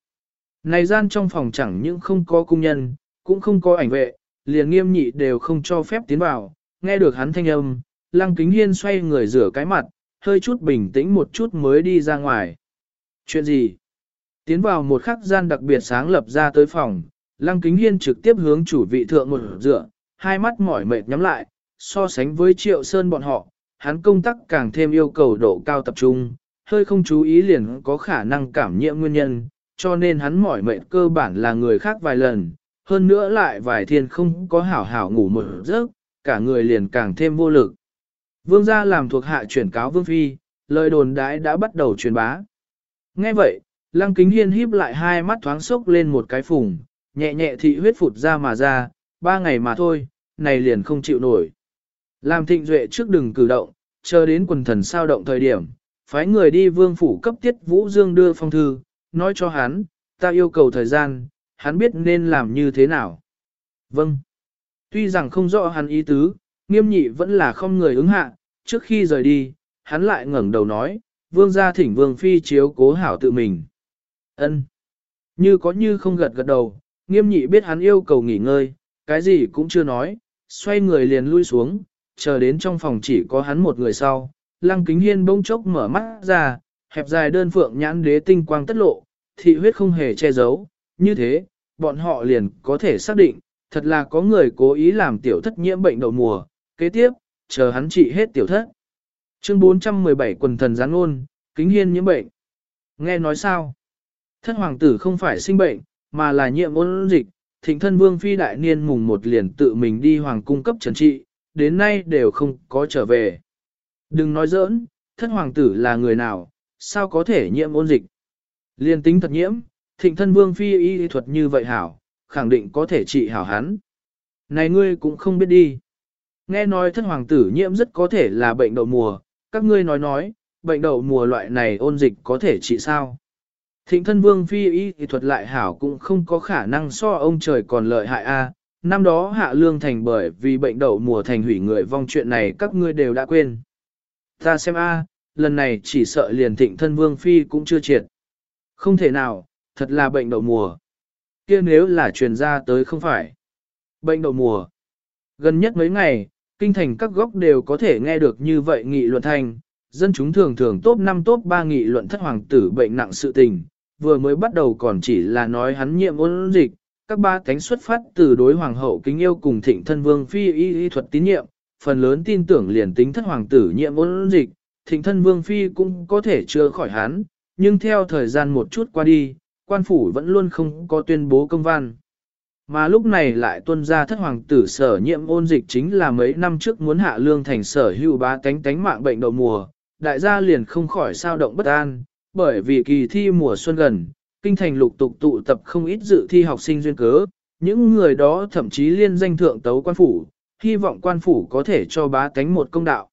Này gian trong phòng chẳng những không có cung nhân, cũng không có ảnh vệ, liền nghiêm nhị đều không cho phép tiến vào, nghe được hắn thanh âm, lăng kính hiên xoay người rửa cái mặt, hơi chút bình tĩnh một chút mới đi ra ngoài. Chuyện gì? Tiến vào một khắc gian đặc biệt sáng lập ra tới phòng, lăng kính hiên trực tiếp hướng chủ vị thượng một dựa, hai mắt mỏi mệt nhắm lại, so sánh với triệu sơn bọn họ, hắn công tác càng thêm yêu cầu độ cao tập trung, hơi không chú ý liền có khả năng cảm nhiễm nguyên nhân, cho nên hắn mỏi mệt cơ bản là người khác vài lần, hơn nữa lại vài thiên không có hảo hảo ngủ một giấc, cả người liền càng thêm vô lực. Vương gia làm thuộc hạ chuyển cáo Vương Phi, lời đồn đãi đã bắt đầu truyền bá. Nghe vậy, Lăng Kính Hiên híp lại hai mắt thoáng sốc lên một cái phùng, nhẹ nhẹ thị huyết phụt ra mà ra, ba ngày mà thôi, này liền không chịu nổi. Làm thịnh duệ trước đừng cử động, chờ đến quần thần sao động thời điểm, phái người đi vương phủ cấp tiết Vũ Dương đưa phong thư, nói cho hắn, ta yêu cầu thời gian, hắn biết nên làm như thế nào. Vâng. Tuy rằng không rõ hắn ý tứ, nghiêm nhị vẫn là không người ứng hạ, trước khi rời đi, hắn lại ngẩng đầu nói, vương gia thỉnh vương phi chiếu cố hảo tự mình. ân Như có như không gật gật đầu, nghiêm nhị biết hắn yêu cầu nghỉ ngơi, cái gì cũng chưa nói, xoay người liền lui xuống, chờ đến trong phòng chỉ có hắn một người sau. Lăng kính hiên bỗng chốc mở mắt ra, hẹp dài đơn phượng nhãn đế tinh quang tất lộ, thị huyết không hề che giấu, như thế, bọn họ liền có thể xác định, thật là có người cố ý làm tiểu thất nhiễm bệnh đậu mùa, kế tiếp, chờ hắn trị hết tiểu thất. Chương 417 quần thần gián ngôn, kính hiên nhiễm bệnh. Nghe nói sao? Thất hoàng tử không phải sinh bệnh, mà là nhiễm ôn dịch, thịnh thân vương phi đại niên mùng một liền tự mình đi hoàng cung cấp trần trị, đến nay đều không có trở về. Đừng nói giỡn, thất hoàng tử là người nào, sao có thể nhiễm ôn dịch? Liên tính thật nhiễm, thịnh thân vương phi y thuật như vậy hảo, khẳng định có thể trị hảo hắn. Này ngươi cũng không biết đi. Nghe nói thất hoàng tử nhiễm rất có thể là bệnh đậu mùa, các ngươi nói nói, bệnh đậu mùa loại này ôn dịch có thể trị sao? Thịnh thân vương phi y thuật lại hảo cũng không có khả năng so ông trời còn lợi hại a. Năm đó hạ lương thành bởi vì bệnh đậu mùa thành hủy người vong chuyện này các ngươi đều đã quên. Ta xem a, lần này chỉ sợ liền thịnh thân vương phi cũng chưa triệt. Không thể nào, thật là bệnh đậu mùa. kia nếu là truyền ra tới không phải. Bệnh đậu mùa. Gần nhất mấy ngày, kinh thành các góc đều có thể nghe được như vậy nghị luận thành, dân chúng thường thường top 5 top 3 nghị luận thất hoàng tử bệnh nặng sự tình, vừa mới bắt đầu còn chỉ là nói hắn nhiễm ôn dịch, các ba cánh xuất phát từ đối hoàng hậu kính yêu cùng thịnh thân vương phi y y thuật tín nhiệm, phần lớn tin tưởng liền tính thất hoàng tử nhiệm ôn dịch, thịnh thân vương phi cũng có thể chữa khỏi hắn, nhưng theo thời gian một chút qua đi, quan phủ vẫn luôn không có tuyên bố công văn. Mà lúc này lại tuân ra thất hoàng tử sở nhiệm ôn dịch chính là mấy năm trước muốn hạ lương thành sở hữu ba cánh tánh mạng bệnh đầu mùa, đại gia liền không khỏi sao động bất an, bởi vì kỳ thi mùa xuân gần, kinh thành lục tục tụ tập không ít dự thi học sinh duyên cớ, những người đó thậm chí liên danh thượng tấu quan phủ, hy vọng quan phủ có thể cho bá tánh một công đạo.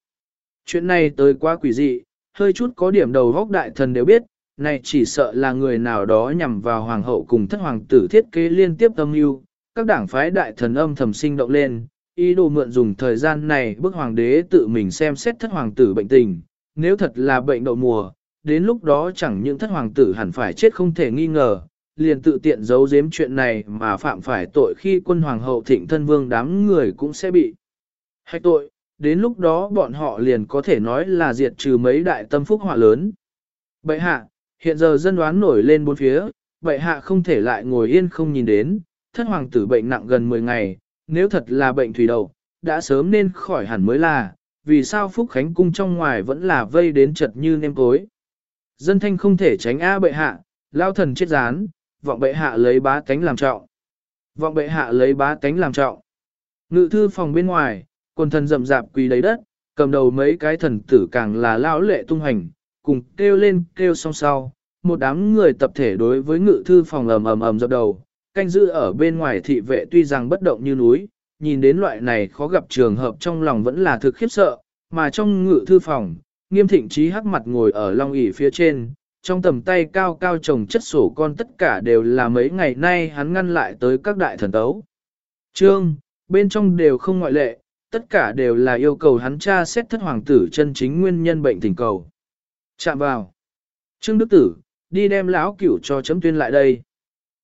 Chuyện này tới quá quỷ dị, hơi chút có điểm đầu góc đại thần đều biết, này chỉ sợ là người nào đó nhằm vào hoàng hậu cùng thất hoàng tử thiết kế liên tiếp âm mưu, các đảng phái đại thần âm thầm sinh động lên, ý đồ mượn dùng thời gian này bức hoàng đế tự mình xem xét thất hoàng tử bệnh tình, nếu thật là bệnh đậu mùa, đến lúc đó chẳng những thất hoàng tử hẳn phải chết không thể nghi ngờ, liền tự tiện giấu giếm chuyện này mà phạm phải tội khi quân hoàng hậu thịnh thân vương đám người cũng sẽ bị hạch tội, đến lúc đó bọn họ liền có thể nói là diệt trừ mấy đại tâm phúc họa lớn. Bệ hạ, hiện giờ dân đoán nổi lên bốn phía, bệ hạ không thể lại ngồi yên không nhìn đến, thất hoàng tử bệnh nặng gần 10 ngày, nếu thật là bệnh thủy đậu, đã sớm nên khỏi hẳn mới là, vì sao Phúc Khánh cung trong ngoài vẫn là vây đến chật như nêm tối. Dân thanh không thể tránh A bệ hạ, lao thần chết rán, vọng bệ hạ lấy bá tánh làm trọng. Vọng bệ hạ lấy bá tánh làm trọng. Ngự thư phòng bên ngoài, quần thần rậm rạp quỳ lấy đất, cầm đầu mấy cái thần tử càng là lao lệ tung hành, cùng kêu lên kêu song sau. Một đám người tập thể đối với ngự thư phòng ầm ầm ầm dập đầu, canh giữ ở bên ngoài thị vệ tuy rằng bất động như núi, nhìn đến loại này khó gặp trường hợp trong lòng vẫn là thực khiếp sợ, mà trong ngự thư phòng, nghiêm thịnh trí hắc mặt ngồi ở long ỷ phía trên, trong tầm tay cao cao trồng chất sổ con tất cả đều là mấy ngày nay hắn ngăn lại tới các đại thần tấu. Trương, bên trong đều không ngoại lệ, tất cả đều là yêu cầu hắn tra xét thất hoàng tử chân chính nguyên nhân bệnh tình cầu. Chạm vào. Trương Đức Tử, đi đem lão cửu cho chấm tuyên lại đây.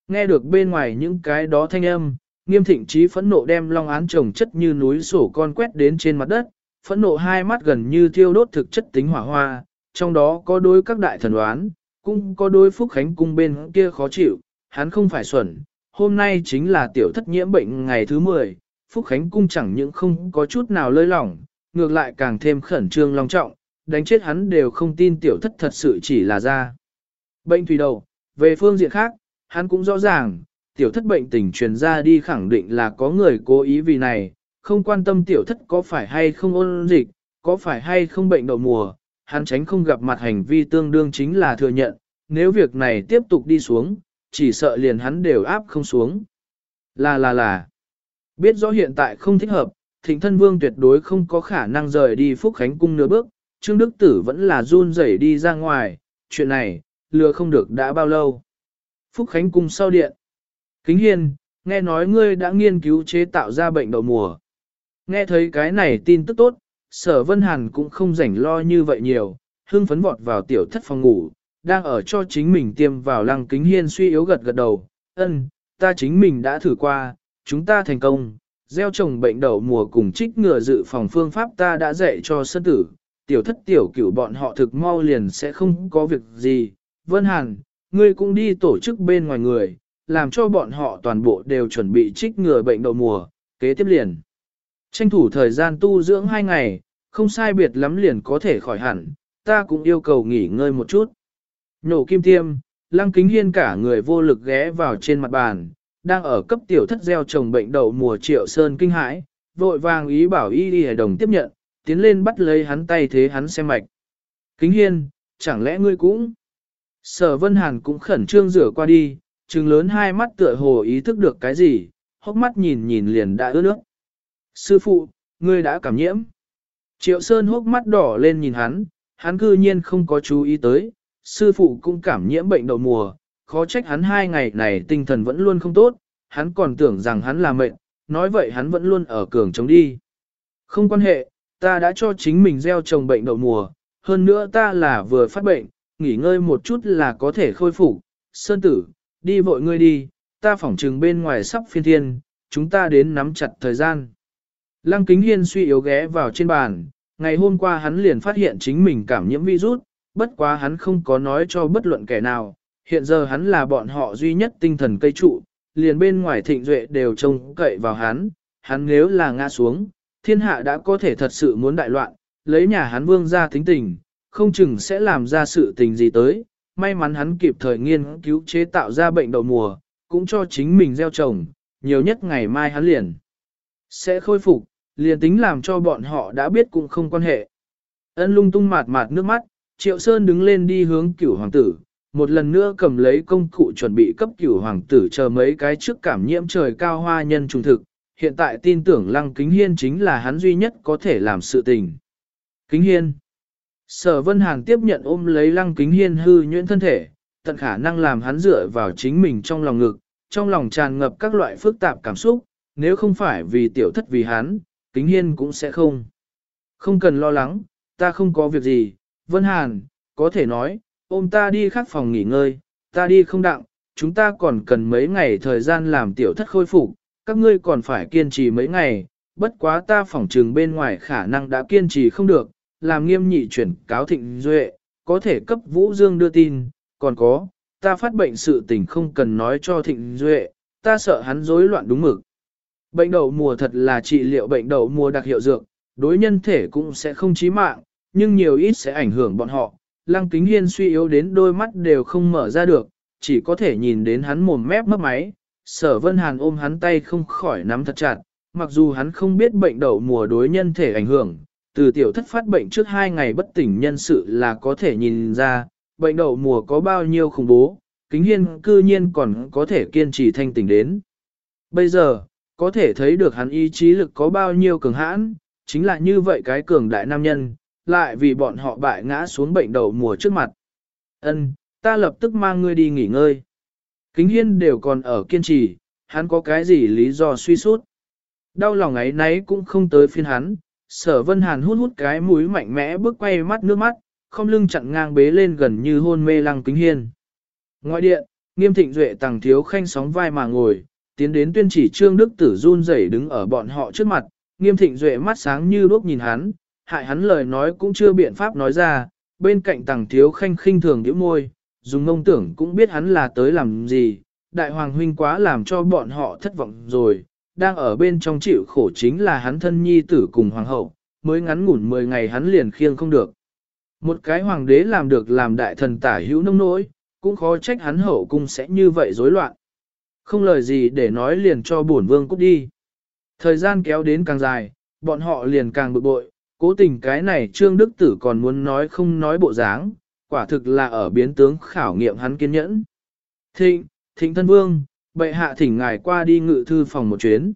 Nghe được bên ngoài những cái đó thanh âm, nghiêm thịnh trí phẫn nộ đem long án trồng chất như núi sổ con quét đến trên mặt đất, phẫn nộ hai mắt gần như thiêu đốt thực chất tính hỏa hoa, trong đó có đối các đại thần đoán, cũng có đối phúc khánh cung bên kia khó chịu, hắn không phải xuẩn, hôm nay chính là tiểu thất nhiễm bệnh ngày thứ 10, phúc khánh cung chẳng những không có chút nào lơi lỏng, ngược lại càng thêm khẩn trương long trọng, đánh chết hắn đều không tin tiểu thất thật sự chỉ là ra. Bệnh thủy đầu, về phương diện khác, hắn cũng rõ ràng, tiểu thất bệnh tình truyền ra đi khẳng định là có người cố ý vì này, không quan tâm tiểu thất có phải hay không ôn dịch, có phải hay không bệnh đậu mùa, hắn tránh không gặp mặt hành vi tương đương chính là thừa nhận, nếu việc này tiếp tục đi xuống, chỉ sợ liền hắn đều áp không xuống. Là là là. Biết rõ hiện tại không thích hợp, thịnh thân vương tuyệt đối không có khả năng rời đi Phúc Khánh Cung nửa bước, Trương Đức Tử vẫn là run rẩy đi ra ngoài, chuyện này, lừa không được đã bao lâu. Phúc Khánh Cung sau điện. Kính Hiên, nghe nói ngươi đã nghiên cứu chế tạo ra bệnh đậu mùa. Nghe thấy cái này tin tức tốt, sở vân hàn cũng không rảnh lo như vậy nhiều, hưng phấn vọt vào tiểu thất phòng ngủ, đang ở cho chính mình tiêm vào lăng kính hiên suy yếu gật gật đầu, ân, ta chính mình đã thử qua, chúng ta thành công, gieo trồng bệnh đậu mùa cùng trích ngừa dự phòng phương pháp ta đã dạy cho sân tử, tiểu thất tiểu cửu bọn họ thực mau liền sẽ không có việc gì, Vân Hàn, ngươi cũng đi tổ chức bên ngoài người, làm cho bọn họ toàn bộ đều chuẩn bị trích ngừa bệnh đậu mùa, kế tiếp liền. Tranh thủ thời gian tu dưỡng hai ngày, không sai biệt lắm liền có thể khỏi hẳn, ta cũng yêu cầu nghỉ ngơi một chút. Nổ kim tiêm, lăng kính hiên cả người vô lực ghé vào trên mặt bàn, đang ở cấp tiểu thất gieo trồng bệnh đậu mùa triệu sơn kinh hãi, vội vàng ý bảo y đi đồng tiếp nhận, tiến lên bắt lấy hắn tay thế hắn xem mạch. Kính hiên, chẳng lẽ ngươi cũng... Sở Vân Hàn cũng khẩn trương rửa qua đi, trừng lớn hai mắt tựa hồ ý thức được cái gì, hốc mắt nhìn nhìn liền đã ướt nước. Sư phụ, ngươi đã cảm nhiễm. Triệu Sơn hốc mắt đỏ lên nhìn hắn, hắn cư nhiên không có chú ý tới, sư phụ cũng cảm nhiễm bệnh đậu mùa, khó trách hắn hai ngày này tinh thần vẫn luôn không tốt, hắn còn tưởng rằng hắn là mệnh, nói vậy hắn vẫn luôn ở cường chống đi. Không quan hệ, ta đã cho chính mình gieo trồng bệnh đậu mùa, hơn nữa ta là vừa phát bệnh, nghỉ ngơi một chút là có thể khôi phục. Sơn tử, đi vội ngươi đi, ta phỏng trừng bên ngoài sắp phiên thiên, chúng ta đến nắm chặt thời gian. Lăng kính hiên suy yếu ghé vào trên bàn, ngày hôm qua hắn liền phát hiện chính mình cảm nhiễm virus, bất quá hắn không có nói cho bất luận kẻ nào, hiện giờ hắn là bọn họ duy nhất tinh thần cây trụ, liền bên ngoài thịnh duệ đều trông cậy vào hắn, hắn nếu là ngã xuống, thiên hạ đã có thể thật sự muốn đại loạn, lấy nhà hắn vương ra tính tình, không chừng sẽ làm ra sự tình gì tới, may mắn hắn kịp thời nghiên cứu chế tạo ra bệnh đậu mùa, cũng cho chính mình gieo trồng, nhiều nhất ngày mai hắn liền sẽ khôi phục, liền tính làm cho bọn họ đã biết cũng không quan hệ. Ân lung tung mạt mạt nước mắt, Triệu Sơn đứng lên đi hướng cửu hoàng tử, một lần nữa cầm lấy công cụ chuẩn bị cấp cửu hoàng tử chờ mấy cái trước cảm nhiễm trời cao hoa nhân trùng thực, hiện tại tin tưởng Lăng Kính Hiên chính là hắn duy nhất có thể làm sự tình. Kính Hiên Sở Vân Hàn tiếp nhận ôm lấy Lăng Kính Hiên hư nhuyễn thân thể, tận khả năng làm hắn dựa vào chính mình trong lòng ngực, trong lòng tràn ngập các loại phức tạp cảm xúc, nếu không phải vì tiểu thất vì hắn, Kính Hiên cũng sẽ không. Không cần lo lắng, ta không có việc gì, Vân Hàn, có thể nói, ôm ta đi khác phòng nghỉ ngơi, ta đi không đặng, chúng ta còn cần mấy ngày thời gian làm tiểu thất khôi phục, các ngươi còn phải kiên trì mấy ngày, bất quá ta phỏng trừng bên ngoài khả năng đã kiên trì không được, làm nghiêm nhị chuyển cáo thịnh duệ, có thể cấp Vũ Dương đưa tin, còn có, ta phát bệnh sự tình không cần nói cho thịnh duệ, ta sợ hắn rối loạn đúng mực. Bệnh đậu mùa thật là trị liệu bệnh đậu mùa đặc hiệu dược, đối nhân thể cũng sẽ không chí mạng, nhưng nhiều ít sẽ ảnh hưởng bọn họ. Lăng kính hiên suy yếu đến đôi mắt đều không mở ra được, chỉ có thể nhìn đến hắn mồm mép mấp máy. Sở Vân Hàn ôm hắn tay không khỏi nắm thật chặt, mặc dù hắn không biết bệnh đậu mùa đối nhân thể ảnh hưởng, từ tiểu thất phát bệnh trước hai ngày bất tỉnh nhân sự là có thể nhìn ra, bệnh đậu mùa có bao nhiêu khủng bố, kính hiên cư nhiên còn có thể kiên trì thanh tỉnh đến. Bây giờ, có thể thấy được hắn ý chí lực có bao nhiêu cường hãn, chính là như vậy cái cường đại nam nhân, lại vì bọn họ bại ngã xuống bệnh đầu mùa trước mặt. Ân, ta lập tức mang ngươi đi nghỉ ngơi. Kính hiên đều còn ở kiên trì, hắn có cái gì lý do suy sút. Đau lòng ấy nấy cũng không tới phiên hắn, sở vân hàn hút hút cái mũi mạnh mẽ bước quay mắt nước mắt, không lưng chặn ngang bế lên gần như hôn mê lăng kính hiên. Ngoại điện, nghiêm thịnh duệ tàng thiếu khanh sóng vai mà ngồi, tiến đến tuyên chỉ trương đức tử run rẩy đứng ở bọn họ trước mặt, nghiêm thịnh duệ mắt sáng như đuốc nhìn hắn, hại hắn lời nói cũng chưa biện pháp nói ra, bên cạnh tàng thiếu khanh khinh thường điểm môi, dùng ngông tưởng cũng biết hắn là tới làm gì, đại hoàng huynh quá làm cho bọn họ thất vọng rồi, đang ở bên trong chịu khổ chính là hắn thân nhi tử cùng hoàng hậu, mới ngắn ngủn 10 ngày hắn liền khiêng không được. Một cái hoàng đế làm được làm đại thần tả hữu nông nỗi, cũng khó trách hắn hậu cung sẽ như vậy rối loạn. Không lời gì để nói liền cho bổn vương cút đi. Thời gian kéo đến càng dài, bọn họ liền càng bực bội, cố tình cái này Trương Đức Tử còn muốn nói không nói bộ dáng, quả thực là ở biến tướng khảo nghiệm hắn kiên nhẫn. Thịnh, thịnh thân vương, bệ hạ thỉnh ngài qua đi ngự thư phòng một chuyến.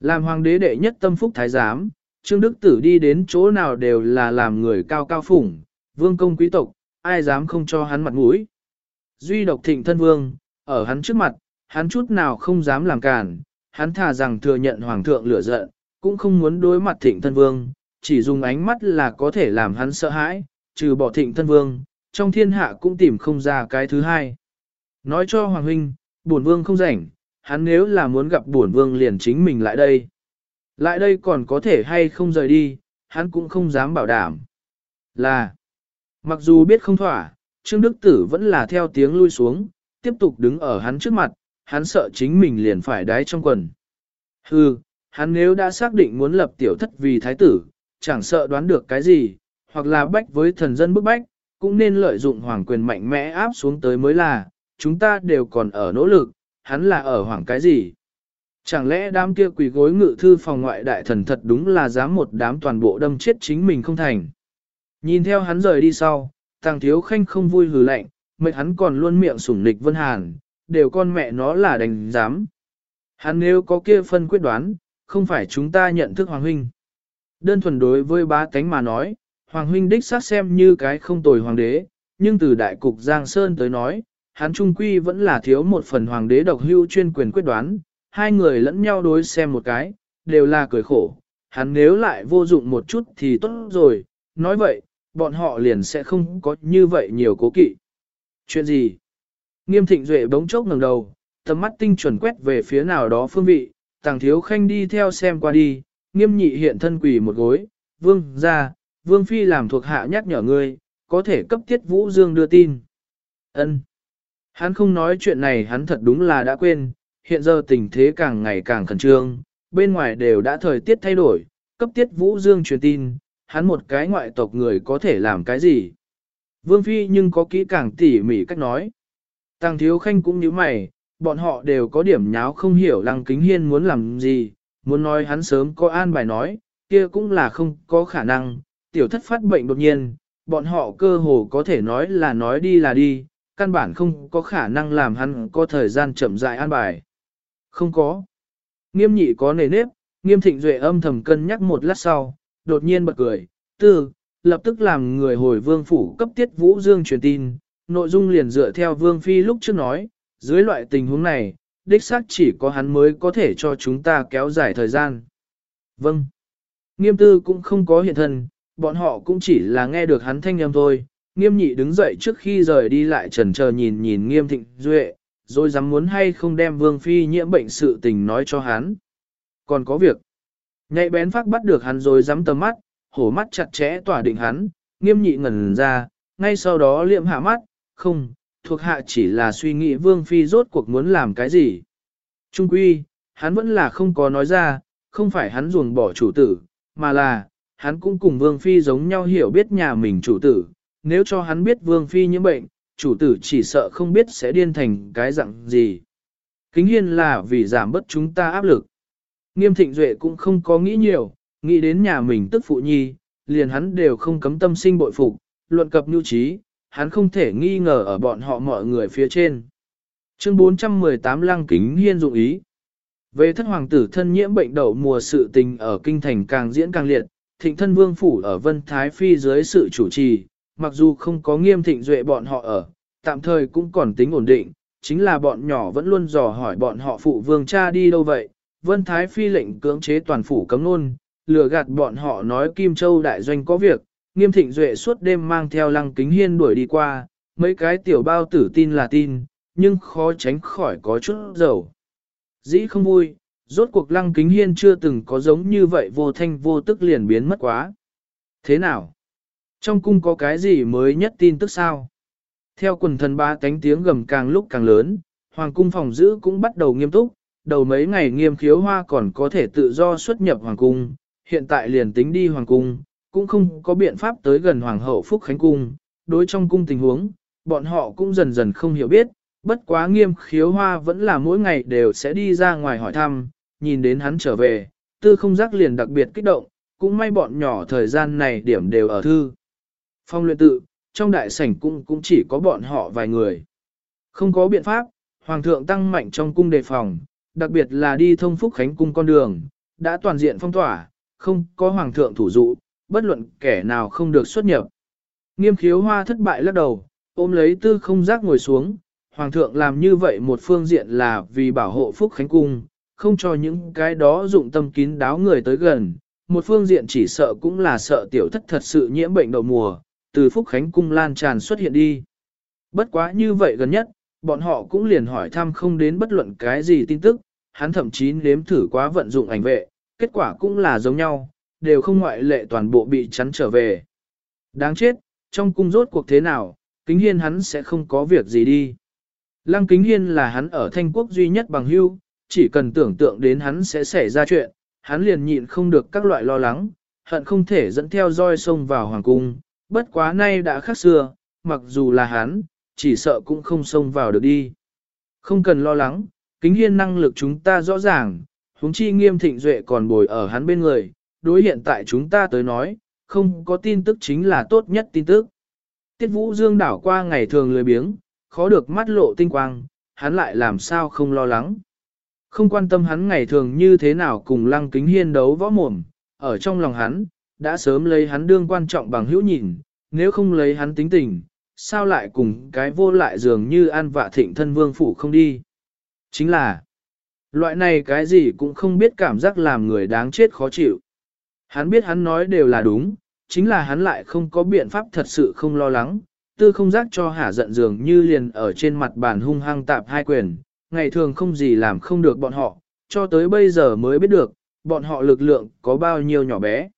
Làm hoàng đế đệ nhất tâm phúc thái giám, Trương Đức Tử đi đến chỗ nào đều là làm người cao cao phủng, vương công quý tộc, ai dám không cho hắn mặt mũi. Duy độc thịnh thân vương, ở hắn trước mặt, hắn chút nào không dám làm cản, hắn thà rằng thừa nhận hoàng thượng lửa giận, cũng không muốn đối mặt thịnh thân vương, chỉ dùng ánh mắt là có thể làm hắn sợ hãi, trừ bỏ thịnh thân vương, trong thiên hạ cũng tìm không ra cái thứ hai. Nói cho Hoàng Huynh, bổn vương không rảnh, hắn nếu là muốn gặp bổn vương liền chính mình lại đây. Lại đây còn có thể hay không rời đi, hắn cũng không dám bảo đảm. Là, mặc dù biết không thỏa, Trương Đức Tử vẫn là theo tiếng lui xuống, tiếp tục đứng ở hắn trước mặt, hắn sợ chính mình liền phải đái trong quần. Hừ, hắn nếu đã xác định muốn lập tiểu thất vì thái tử, chẳng sợ đoán được cái gì, hoặc là bách với thần dân bức bách, cũng nên lợi dụng hoàng quyền mạnh mẽ áp xuống tới mới là, chúng ta đều còn ở nỗ lực, hắn là ở hoàng cái gì. Chẳng lẽ đám kia quỷ gối ngự thư phòng ngoại đại thần thật đúng là dám một đám toàn bộ đâm chết chính mình không thành. Nhìn theo hắn rời đi sau, tàng thiếu khanh không vui hừ lạnh, mệt hắn còn luôn miệng sủng nịch vân hàn, đều con mẹ nó là đành dám. Hắn nếu có kia phân quyết đoán, không phải chúng ta nhận thức hoàng huynh. Đơn thuần đối với bá tánh mà nói, hoàng huynh đích xác xem như cái không tồi hoàng đế, nhưng từ đại cục Giang Sơn tới nói, hắn trung quy vẫn là thiếu một phần hoàng đế độc hưu chuyên quyền quyết đoán, hai người lẫn nhau đối xem một cái, đều là cười khổ, hắn nếu lại vô dụng một chút thì tốt rồi, nói vậy, bọn họ liền sẽ không có như vậy nhiều cố kỵ. Chuyện gì? Nghiêm thịnh duệ bỗng chốc ngẩng đầu, tầm mắt tinh chuẩn quét về phía nào đó phương vị, tàng thiếu khanh đi theo xem qua đi, nghiêm nhị hiện thân quỳ một gối, vương ra, vương phi làm thuộc hạ nhắc nhở ngươi, có thể cấp tiết vũ dương đưa tin. ân Hắn không nói chuyện này hắn thật đúng là đã quên, hiện giờ tình thế càng ngày càng khẩn trương, bên ngoài đều đã thời tiết thay đổi, cấp tiết vũ dương truyền tin, hắn một cái ngoại tộc người có thể làm cái gì. Vương Phi nhưng có kỹ càng tỉ mỉ cách nói. Tàng thiếu khanh cũng như mày, bọn họ đều có điểm nháo không hiểu lăng kính hiên muốn làm gì, muốn nói hắn sớm có an bài nói, kia cũng là không có khả năng, tiểu thất phát bệnh đột nhiên, bọn họ cơ hồ có thể nói là nói đi là đi, căn bản không có khả năng làm hắn có thời gian chậm dại an bài. Không có. Nghiêm nhị có nề nếp, nghiêm thịnh duệ âm thầm cân nhắc một lát sau, đột nhiên bật cười, tư, lập tức làm người hồi vương phủ cấp tiết vũ dương truyền tin, nội dung liền dựa theo vương phi lúc trước nói, dưới loại tình huống này, đích xác chỉ có hắn mới có thể cho chúng ta kéo dài thời gian. Vâng. Nghiêm tư cũng không có hiện thân, bọn họ cũng chỉ là nghe được hắn thanh âm thôi. Nghiêm nhị đứng dậy trước khi rời đi lại trần chờ nhìn nhìn nghiêm thịnh duệ, rồi dám muốn hay không đem vương phi nhiễm bệnh sự tình nói cho hắn. Còn có việc. Nhạy bén phát bắt được hắn rồi dám tầm mắt, hổ mắt chặt chẽ tỏa định hắn, nghiêm nhị ngẩn ra, ngay sau đó liệm hạ mắt, không, thuộc hạ chỉ là suy nghĩ vương phi rốt cuộc muốn làm cái gì. Trung quy, hắn vẫn là không có nói ra, không phải hắn ruồng bỏ chủ tử, mà là, hắn cũng cùng vương phi giống nhau hiểu biết nhà mình chủ tử, nếu cho hắn biết vương phi nhiễm bệnh, chủ tử chỉ sợ không biết sẽ điên thành cái dạng gì. Kính hiên là vì giảm bớt chúng ta áp lực. Nghiêm thịnh duệ cũng không có nghĩ nhiều, nghĩ đến nhà mình tức phụ nhi, liền hắn đều không cấm tâm sinh bội phục, luận cập nhu trí, hắn không thể nghi ngờ ở bọn họ mọi người phía trên. Chương 418 Lăng Kính Hiên dụng ý Về thất hoàng tử thân nhiễm bệnh đậu mùa sự tình ở kinh thành càng diễn càng liệt, thịnh thân vương phủ ở Vân Thái Phi dưới sự chủ trì, mặc dù không có nghiêm thịnh duệ bọn họ ở, tạm thời cũng còn tính ổn định, chính là bọn nhỏ vẫn luôn dò hỏi bọn họ phụ vương cha đi đâu vậy. Vân Thái Phi lệnh cưỡng chế toàn phủ cấm nôn, lừa gạt bọn họ nói Kim Châu đại doanh có việc, nghiêm thịnh duệ suốt đêm mang theo lăng kính hiên đuổi đi qua, mấy cái tiểu bao tử tin là tin, nhưng khó tránh khỏi có chút dầu. Dĩ không vui, rốt cuộc lăng kính hiên chưa từng có giống như vậy vô thanh vô tức liền biến mất quá. Thế nào? Trong cung có cái gì mới nhất tin tức sao? Theo quần thần ba cánh tiếng gầm càng lúc càng lớn, hoàng cung phòng giữ cũng bắt đầu nghiêm túc, đầu mấy ngày nghiêm khiếu hoa còn có thể tự do xuất nhập hoàng cung, hiện tại liền tính đi hoàng cung, cũng không có biện pháp tới gần hoàng hậu Phúc Khánh Cung, đối trong cung tình huống, bọn họ cũng dần dần không hiểu biết, bất quá nghiêm khiếu hoa vẫn là mỗi ngày đều sẽ đi ra ngoài hỏi thăm, nhìn đến hắn trở về, tư không giác liền đặc biệt kích động, cũng may bọn nhỏ thời gian này điểm đều ở thư. Phong luyện tự, trong đại sảnh cung cũng chỉ có bọn họ vài người. Không có biện pháp, Hoàng thượng tăng mạnh trong cung đề phòng, đặc biệt là đi thông phúc khánh cung con đường, đã toàn diện phong tỏa, không có Hoàng thượng thủ dụ, bất luận kẻ nào không được xuất nhập. Nghiêm khiếu hoa thất bại lắc đầu, ôm lấy tư không giác ngồi xuống, Hoàng thượng làm như vậy một phương diện là vì bảo hộ phúc khánh cung, không cho những cái đó dụng tâm kín đáo người tới gần, một phương diện chỉ sợ cũng là sợ tiểu thất thật sự nhiễm bệnh đầu mùa, từ Phúc Khánh Cung lan tràn xuất hiện đi. Bất quá như vậy gần nhất, bọn họ cũng liền hỏi thăm không đến bất luận cái gì tin tức, hắn thậm chí nếm thử quá vận dụng ảnh vệ, kết quả cũng là giống nhau, đều không ngoại lệ toàn bộ bị chắn trở về. Đáng chết, trong cung rốt cuộc thế nào, kính hiên hắn sẽ không có việc gì đi. Lăng kính hiên là hắn ở thanh quốc duy nhất bằng hưu, chỉ cần tưởng tượng đến hắn sẽ xảy ra chuyện, hắn liền nhịn không được các loại lo lắng, hận không thể dẫn theo roi sông vào hoàng cung, bất quá nay đã khác xưa, mặc dù là hắn, chỉ sợ cũng không xông vào được đi. Không cần lo lắng, kính hiên năng lực chúng ta rõ ràng, huống chi nghiêm thịnh duệ còn bồi ở hắn bên người, đối hiện tại chúng ta tới nói, không có tin tức chính là tốt nhất tin tức. Tiết vũ dương đảo qua ngày thường lười biếng, khó được mắt lộ tinh quang, hắn lại làm sao không lo lắng. Không quan tâm hắn ngày thường như thế nào cùng lăng kính hiên đấu võ mồm, ở trong lòng hắn, đã sớm lấy hắn đương quan trọng bằng hữu nhìn, nếu không lấy hắn tính tình, sao lại cùng cái vô lại dường như an vạ thịnh thân vương phủ không đi. Chính là, loại này cái gì cũng không biết cảm giác làm người đáng chết khó chịu. Hắn biết hắn nói đều là đúng, chính là hắn lại không có biện pháp thật sự không lo lắng, tư không giác cho hả giận dường như liền ở trên mặt bàn hung hăng tạp hai quyền, ngày thường không gì làm không được bọn họ, cho tới bây giờ mới biết được, bọn họ lực lượng có bao nhiêu nhỏ bé.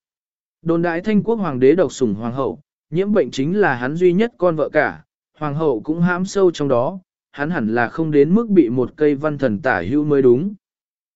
Đồn đại thanh quốc hoàng đế độc sủng hoàng hậu, nhiễm bệnh chính là hắn duy nhất con vợ cả, hoàng hậu cũng hãm sâu trong đó, hắn hẳn là không đến mức bị một cây văn thần tả hữu mới đúng.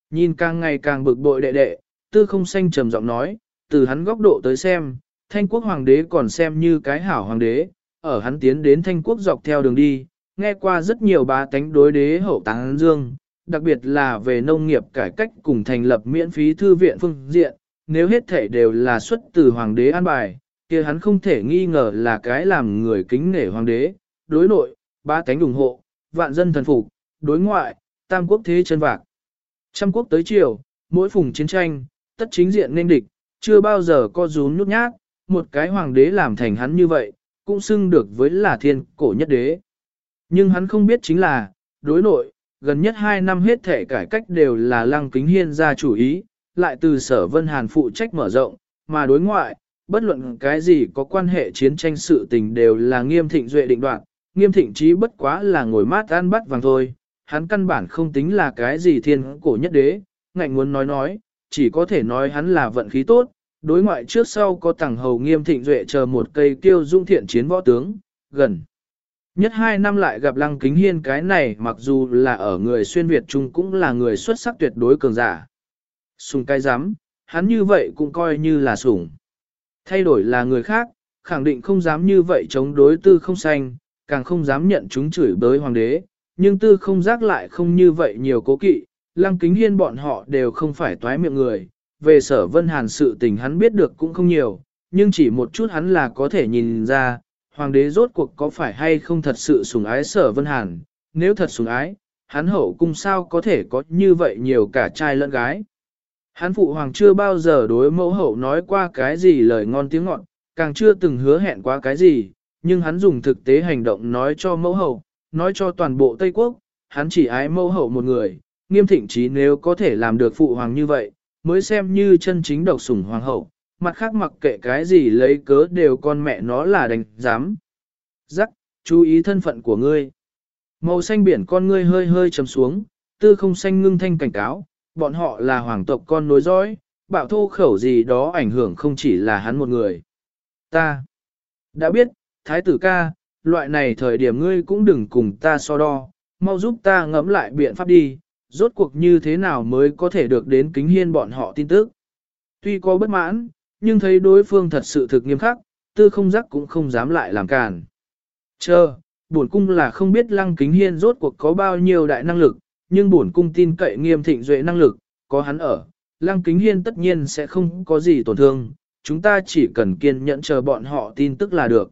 Nhìn càng ngày càng bực bội đệ đệ, tư không xanh trầm giọng nói, từ hắn góc độ tới xem, thanh quốc hoàng đế còn xem như cái hảo hoàng đế, ở hắn tiến đến thanh quốc dọc theo đường đi, nghe qua rất nhiều bá tánh đối đế hậu táng dương, đặc biệt là về nông nghiệp cải cách cùng thành lập miễn phí thư viện phương diện, nếu hết thể đều là xuất từ hoàng đế an bài, kia hắn không thể nghi ngờ là cái làm người kính nể hoàng đế, đối nội, bá tánh ủng hộ, vạn dân thần phục, đối ngoại, tam quốc thế chân vạc. Trăm quốc tới triều, mỗi phùng chiến tranh, tất chính diện nên địch, chưa bao giờ có rún nhút nhát, một cái hoàng đế làm thành hắn như vậy, cũng xưng được với là thiên cổ nhất đế. Nhưng hắn không biết chính là, đối nội, gần nhất hai năm hết thể cải cách đều là lăng kính hiên ra chủ ý, lại từ sở vân hàn phụ trách mở rộng, mà đối ngoại, bất luận cái gì có quan hệ chiến tranh sự tình đều là nghiêm thịnh duệ định đoạn, nghiêm thịnh chí bất quá là ngồi mát ăn bắt vàng thôi, hắn căn bản không tính là cái gì thiên cổ nhất đế, ngạnh muốn nói nói, chỉ có thể nói hắn là vận khí tốt, đối ngoại trước sau có tàng hầu nghiêm thịnh duệ chờ một cây tiêu dung thiện chiến võ tướng, gần. Nhất hai năm lại gặp Lăng Kính Hiên cái này mặc dù là ở người xuyên Việt Trung cũng là người xuất sắc tuyệt đối cường giả. Sùng cái dám, hắn như vậy cũng coi như là sủng. Thay đổi là người khác, khẳng định không dám như vậy chống đối tư không xanh, càng không dám nhận chúng chửi bới hoàng đế, nhưng tư không giác lại không như vậy nhiều cố kỵ, Lăng Kính Hiên bọn họ đều không phải toái miệng người, về sở vân hàn sự tình hắn biết được cũng không nhiều, nhưng chỉ một chút hắn là có thể nhìn ra, hoàng đế rốt cuộc có phải hay không thật sự sủng ái sở vân hàn, nếu thật sủng ái, hắn hậu cung sao có thể có như vậy nhiều cả trai lẫn gái. Hắn phụ hoàng chưa bao giờ đối mẫu hậu nói qua cái gì lời ngon tiếng ngọt, càng chưa từng hứa hẹn qua cái gì, nhưng hắn dùng thực tế hành động nói cho mẫu hậu, nói cho toàn bộ Tây Quốc, hắn chỉ ái mẫu hậu một người, nghiêm thịnh trí nếu có thể làm được phụ hoàng như vậy, mới xem như chân chính độc sủng hoàng hậu, mặt khác mặc kệ cái gì lấy cớ đều con mẹ nó là đánh giám. Giắc, chú ý thân phận của ngươi. Màu xanh biển con ngươi hơi hơi chấm xuống, tư không xanh ngưng thanh cảnh cáo, bọn họ là hoàng tộc con nối dõi, bạo thô khẩu gì đó ảnh hưởng không chỉ là hắn một người. Ta đã biết, thái tử ca, loại này thời điểm ngươi cũng đừng cùng ta so đo, mau giúp ta ngẫm lại biện pháp đi, rốt cuộc như thế nào mới có thể được đến kính hiên bọn họ tin tức. Tuy có bất mãn, nhưng thấy đối phương thật sự thực nghiêm khắc, tư không giác cũng không dám lại làm cản. Chờ, bổn cung là không biết lăng kính hiên rốt cuộc có bao nhiêu đại năng lực, nhưng bổn cung tin cậy nghiêm thịnh duệ năng lực, có hắn ở, lăng kính hiên tất nhiên sẽ không có gì tổn thương, chúng ta chỉ cần kiên nhẫn chờ bọn họ tin tức là được.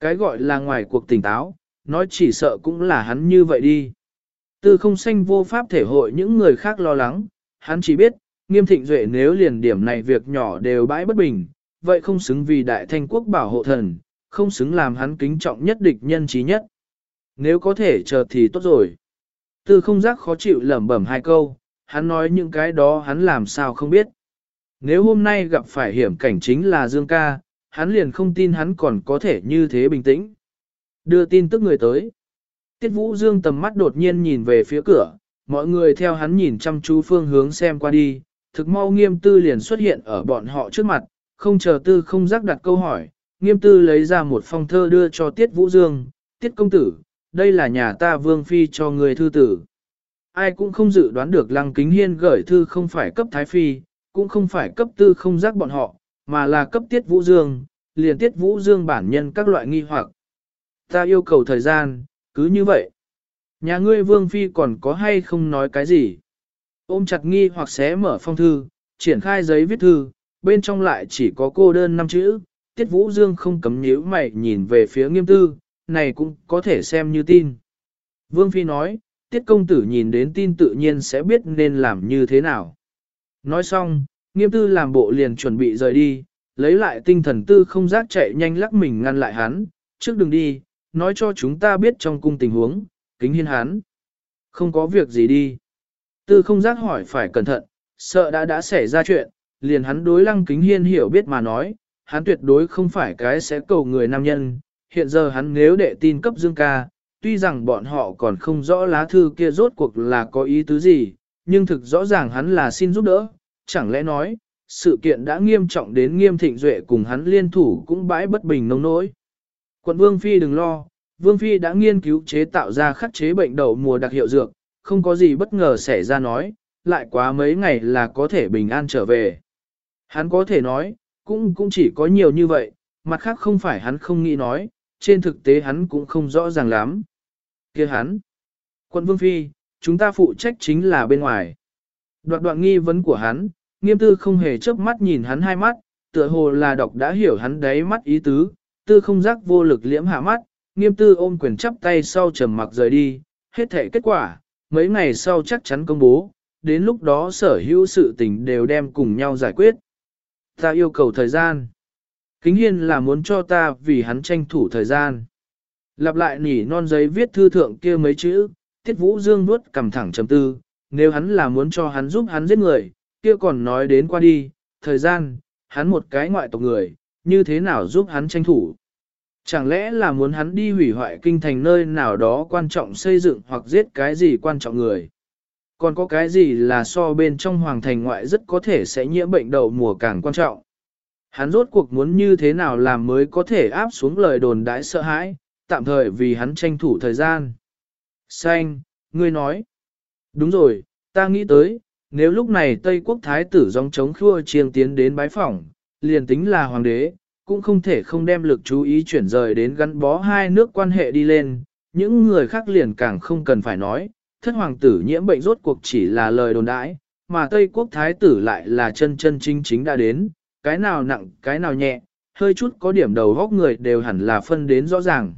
Cái gọi là ngoài cuộc tỉnh táo, nói chỉ sợ cũng là hắn như vậy đi. Tư không xanh vô pháp thể hội những người khác lo lắng, hắn chỉ biết, nghiêm thịnh duệ nếu liền điểm này việc nhỏ đều bãi bất bình, vậy không xứng vì đại thanh quốc bảo hộ thần, không xứng làm hắn kính trọng nhất địch nhân trí nhất. Nếu có thể chờ thì tốt rồi. Tư không giác khó chịu lẩm bẩm hai câu, hắn nói những cái đó hắn làm sao không biết. Nếu hôm nay gặp phải hiểm cảnh chính là Dương ca, hắn liền không tin hắn còn có thể như thế bình tĩnh. Đưa tin tức người tới. Tiết Vũ Dương tầm mắt đột nhiên nhìn về phía cửa, mọi người theo hắn nhìn chăm chú phương hướng xem qua đi, thực mau nghiêm tư liền xuất hiện ở bọn họ trước mặt, không chờ tư không giác đặt câu hỏi, nghiêm tư lấy ra một phong thơ đưa cho Tiết Vũ Dương, Tiết công tử, đây là nhà ta vương phi cho người thư tử. Ai cũng không dự đoán được lăng kính hiên gửi thư không phải cấp thái phi, cũng không phải cấp tư không giác bọn họ, mà là cấp Tiết Vũ Dương, liền Tiết Vũ Dương bản nhân các loại nghi hoặc. Ta yêu cầu thời gian, cứ như vậy. Nhà ngươi vương phi còn có hay không nói cái gì? Ôm chặt nghi hoặc xé mở phong thư, triển khai giấy viết thư, bên trong lại chỉ có cô đơn năm chữ, Tiết Vũ Dương không cấm nhíu mày nhìn về phía nghiêm tư, này cũng có thể xem như tin. Vương Phi nói, Tiết công tử nhìn đến tin tự nhiên sẽ biết nên làm như thế nào. Nói xong, nghiêm tư làm bộ liền chuẩn bị rời đi, lấy lại tinh thần tư không giác chạy nhanh lắc mình ngăn lại hắn, trước đừng đi, nói cho chúng ta biết trong cung tình huống, kính hiên hắn. Không có việc gì đi. Tư không giác hỏi phải cẩn thận, sợ đã đã xảy ra chuyện, liền hắn đối lăng kính hiên hiểu biết mà nói, hắn tuyệt đối không phải cái sẽ cầu người nam nhân, hiện giờ hắn nếu đệ tin cấp dương ca, tuy rằng bọn họ còn không rõ lá thư kia rốt cuộc là có ý tứ gì, nhưng thực rõ ràng hắn là xin giúp đỡ, chẳng lẽ nói, sự kiện đã nghiêm trọng đến nghiêm thịnh duệ cùng hắn liên thủ cũng bãi bất bình nông nỗi. Quận Vương Phi đừng lo, Vương Phi đã nghiên cứu chế tạo ra khắc chế bệnh đậu mùa đặc hiệu dược, không có gì bất ngờ xảy ra nói, lại quá mấy ngày là có thể bình an trở về. Hắn có thể nói, cũng cũng chỉ có nhiều như vậy, mặt khác không phải hắn không nghĩ nói, trên thực tế hắn cũng không rõ ràng lắm. kia hắn, quận Vương Phi, chúng ta phụ trách chính là bên ngoài. Đoạn đoạn nghi vấn của hắn, nghiêm tư không hề chớp mắt nhìn hắn hai mắt, tựa hồ là đọc đã hiểu hắn đáy mắt ý tứ, tư không giác vô lực liễm hạ mắt, nghiêm tư ôm quyền chắp tay sau trầm mặc rời đi, hết thể kết quả, mấy ngày sau chắc chắn công bố, đến lúc đó sở hữu sự tình đều đem cùng nhau giải quyết. Ta yêu cầu thời gian. Kính hiên là muốn cho ta vì hắn tranh thủ thời gian. Lặp lại nỉ non giấy viết thư thượng kia mấy chữ, tiết vũ dương nuốt cầm thẳng trầm tư, nếu hắn là muốn cho hắn giúp hắn giết người, kia còn nói đến qua đi, thời gian, hắn một cái ngoại tộc người, như thế nào giúp hắn tranh thủ. Chẳng lẽ là muốn hắn đi hủy hoại kinh thành nơi nào đó quan trọng xây dựng hoặc giết cái gì quan trọng người. Còn có cái gì là so bên trong hoàng thành ngoại rất có thể sẽ nhiễm bệnh đậu mùa càng quan trọng. Hắn rốt cuộc muốn như thế nào làm mới có thể áp xuống lời đồn đãi sợ hãi, tạm thời vì hắn tranh thủ thời gian. Xanh, ngươi nói. Đúng rồi, ta nghĩ tới, nếu lúc này Tây quốc thái tử dòng chống khua chiêng tiến đến bái phỏng, liền tính là hoàng đế, cũng không thể không đem lực chú ý chuyển rời đến gắn bó hai nước quan hệ đi lên, những người khác liền càng không cần phải nói, thất hoàng tử nhiễm bệnh rốt cuộc chỉ là lời đồn đãi, mà Tây quốc thái tử lại là chân chân chính chính đã đến, cái nào nặng, cái nào nhẹ, hơi chút có điểm đầu góc người đều hẳn là phân đến rõ ràng.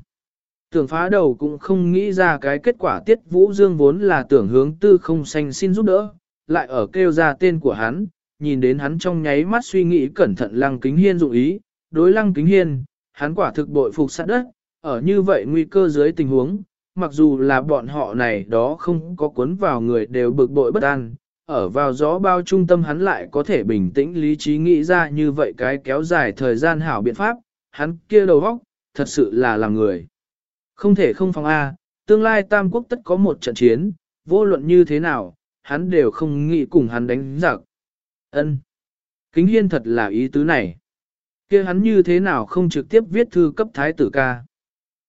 Tưởng phá đầu cũng không nghĩ ra cái kết quả tiết vũ dương vốn là tưởng hướng tư không xanh xin giúp đỡ, lại ở kêu ra tên của hắn, nhìn đến hắn trong nháy mắt suy nghĩ cẩn thận lăng kính hiên dụng ý, đối lăng kính hiên, hắn quả thực bội phục sát đất, ở như vậy nguy cơ dưới tình huống, mặc dù là bọn họ này đó không có cuốn vào người đều bực bội bất an, ở vào gió bao trung tâm hắn lại có thể bình tĩnh lý trí nghĩ ra như vậy cái kéo dài thời gian hảo biện pháp, hắn kia đầu óc, thật sự là làm người. Không thể không phòng A, tương lai Tam Quốc tất có một trận chiến, vô luận như thế nào, hắn đều không nghĩ cùng hắn đánh giặc. Ân, Kính hiên thật là ý tứ này kia hắn như thế nào không trực tiếp viết thư cấp thái tử ca.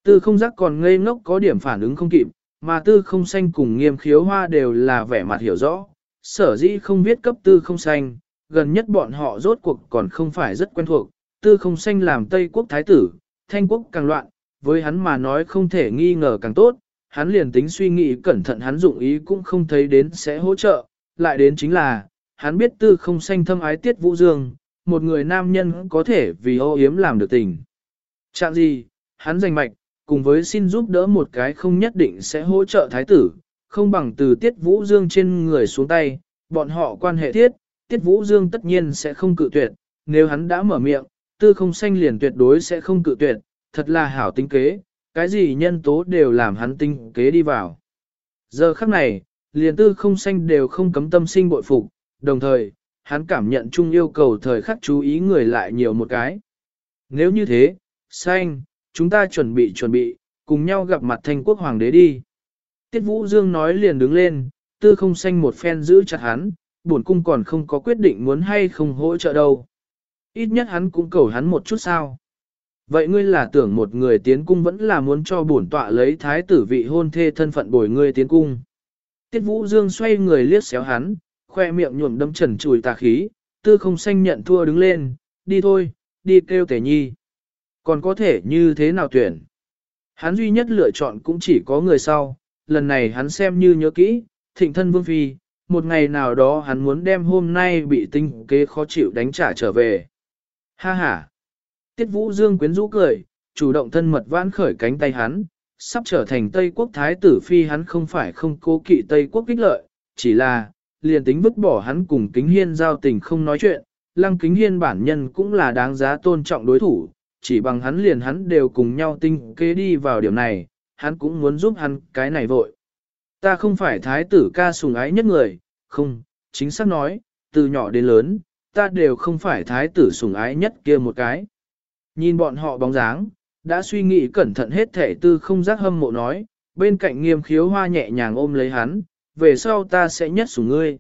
Tư không giác còn ngây ngốc có điểm phản ứng không kịp, mà tư không xanh cùng nghiêm khiếu hoa đều là vẻ mặt hiểu rõ. Sở dĩ không viết cấp tư không xanh, gần nhất bọn họ rốt cuộc còn không phải rất quen thuộc. Tư không xanh làm Tây quốc thái tử, thanh quốc càng loạn, với hắn mà nói không thể nghi ngờ càng tốt. Hắn liền tính suy nghĩ cẩn thận hắn dụng ý cũng không thấy đến sẽ hỗ trợ, lại đến chính là, hắn biết tư không xanh thâm ái tiết vũ dương, một người nam nhân có thể vì ô yếm làm được tình. Chạm gì, hắn giành mạch, cùng với xin giúp đỡ một cái không nhất định sẽ hỗ trợ thái tử, không bằng từ Tiết Vũ Dương trên người xuống tay, bọn họ quan hệ thiết, Tiết Vũ Dương tất nhiên sẽ không cự tuyệt, nếu hắn đã mở miệng, tư không xanh liền tuyệt đối sẽ không cự tuyệt, thật là hảo tính kế, cái gì nhân tố đều làm hắn tinh kế đi vào. Giờ khắc này, liền tư không xanh đều không cấm tâm sinh bội phục, đồng thời, hắn cảm nhận chung yêu cầu thời khắc chú ý người lại nhiều một cái. Nếu như thế, xanh, chúng ta chuẩn bị chuẩn bị, cùng nhau gặp mặt thanh quốc hoàng đế đi. Tiết Vũ Dương nói liền đứng lên, tư không xanh một phen giữ chặt hắn, bổn cung còn không có quyết định muốn hay không hỗ trợ đâu. Ít nhất hắn cũng cầu hắn một chút sao. Vậy ngươi là tưởng một người tiến cung vẫn là muốn cho bổn tọa lấy thái tử vị hôn thê thân phận bồi ngươi tiến cung. Tiết Vũ Dương xoay người liếc xéo hắn, khoe miệng nhuộm đâm trần chùi tà khí, tư không xanh nhận thua đứng lên, đi thôi, đi kêu tề nhi. Còn có thể như thế nào tuyển? Hắn duy nhất lựa chọn cũng chỉ có người sau, lần này hắn xem như nhớ kỹ, thịnh thân vương phi, một ngày nào đó hắn muốn đem hôm nay bị tinh kế khó chịu đánh trả trở về. Ha ha! Tiết Vũ Dương quyến rũ cười, chủ động thân mật vãn khởi cánh tay hắn, sắp trở thành Tây Quốc Thái tử Phi hắn không phải không cố kỵ Tây Quốc kích lợi, chỉ là, liền tính vứt bỏ hắn cùng kính hiên giao tình không nói chuyện, lăng kính hiên bản nhân cũng là đáng giá tôn trọng đối thủ, chỉ bằng hắn liền hắn đều cùng nhau tinh kế đi vào điểm này, hắn cũng muốn giúp hắn cái này vội. Ta không phải thái tử ca sùng ái nhất người, không, chính xác nói, từ nhỏ đến lớn, ta đều không phải thái tử sùng ái nhất kia một cái. Nhìn bọn họ bóng dáng, đã suy nghĩ cẩn thận hết thể tư không giác hâm mộ nói, bên cạnh nghiêm khiếu hoa nhẹ nhàng ôm lấy hắn, về sau ta sẽ nhất sủng ngươi.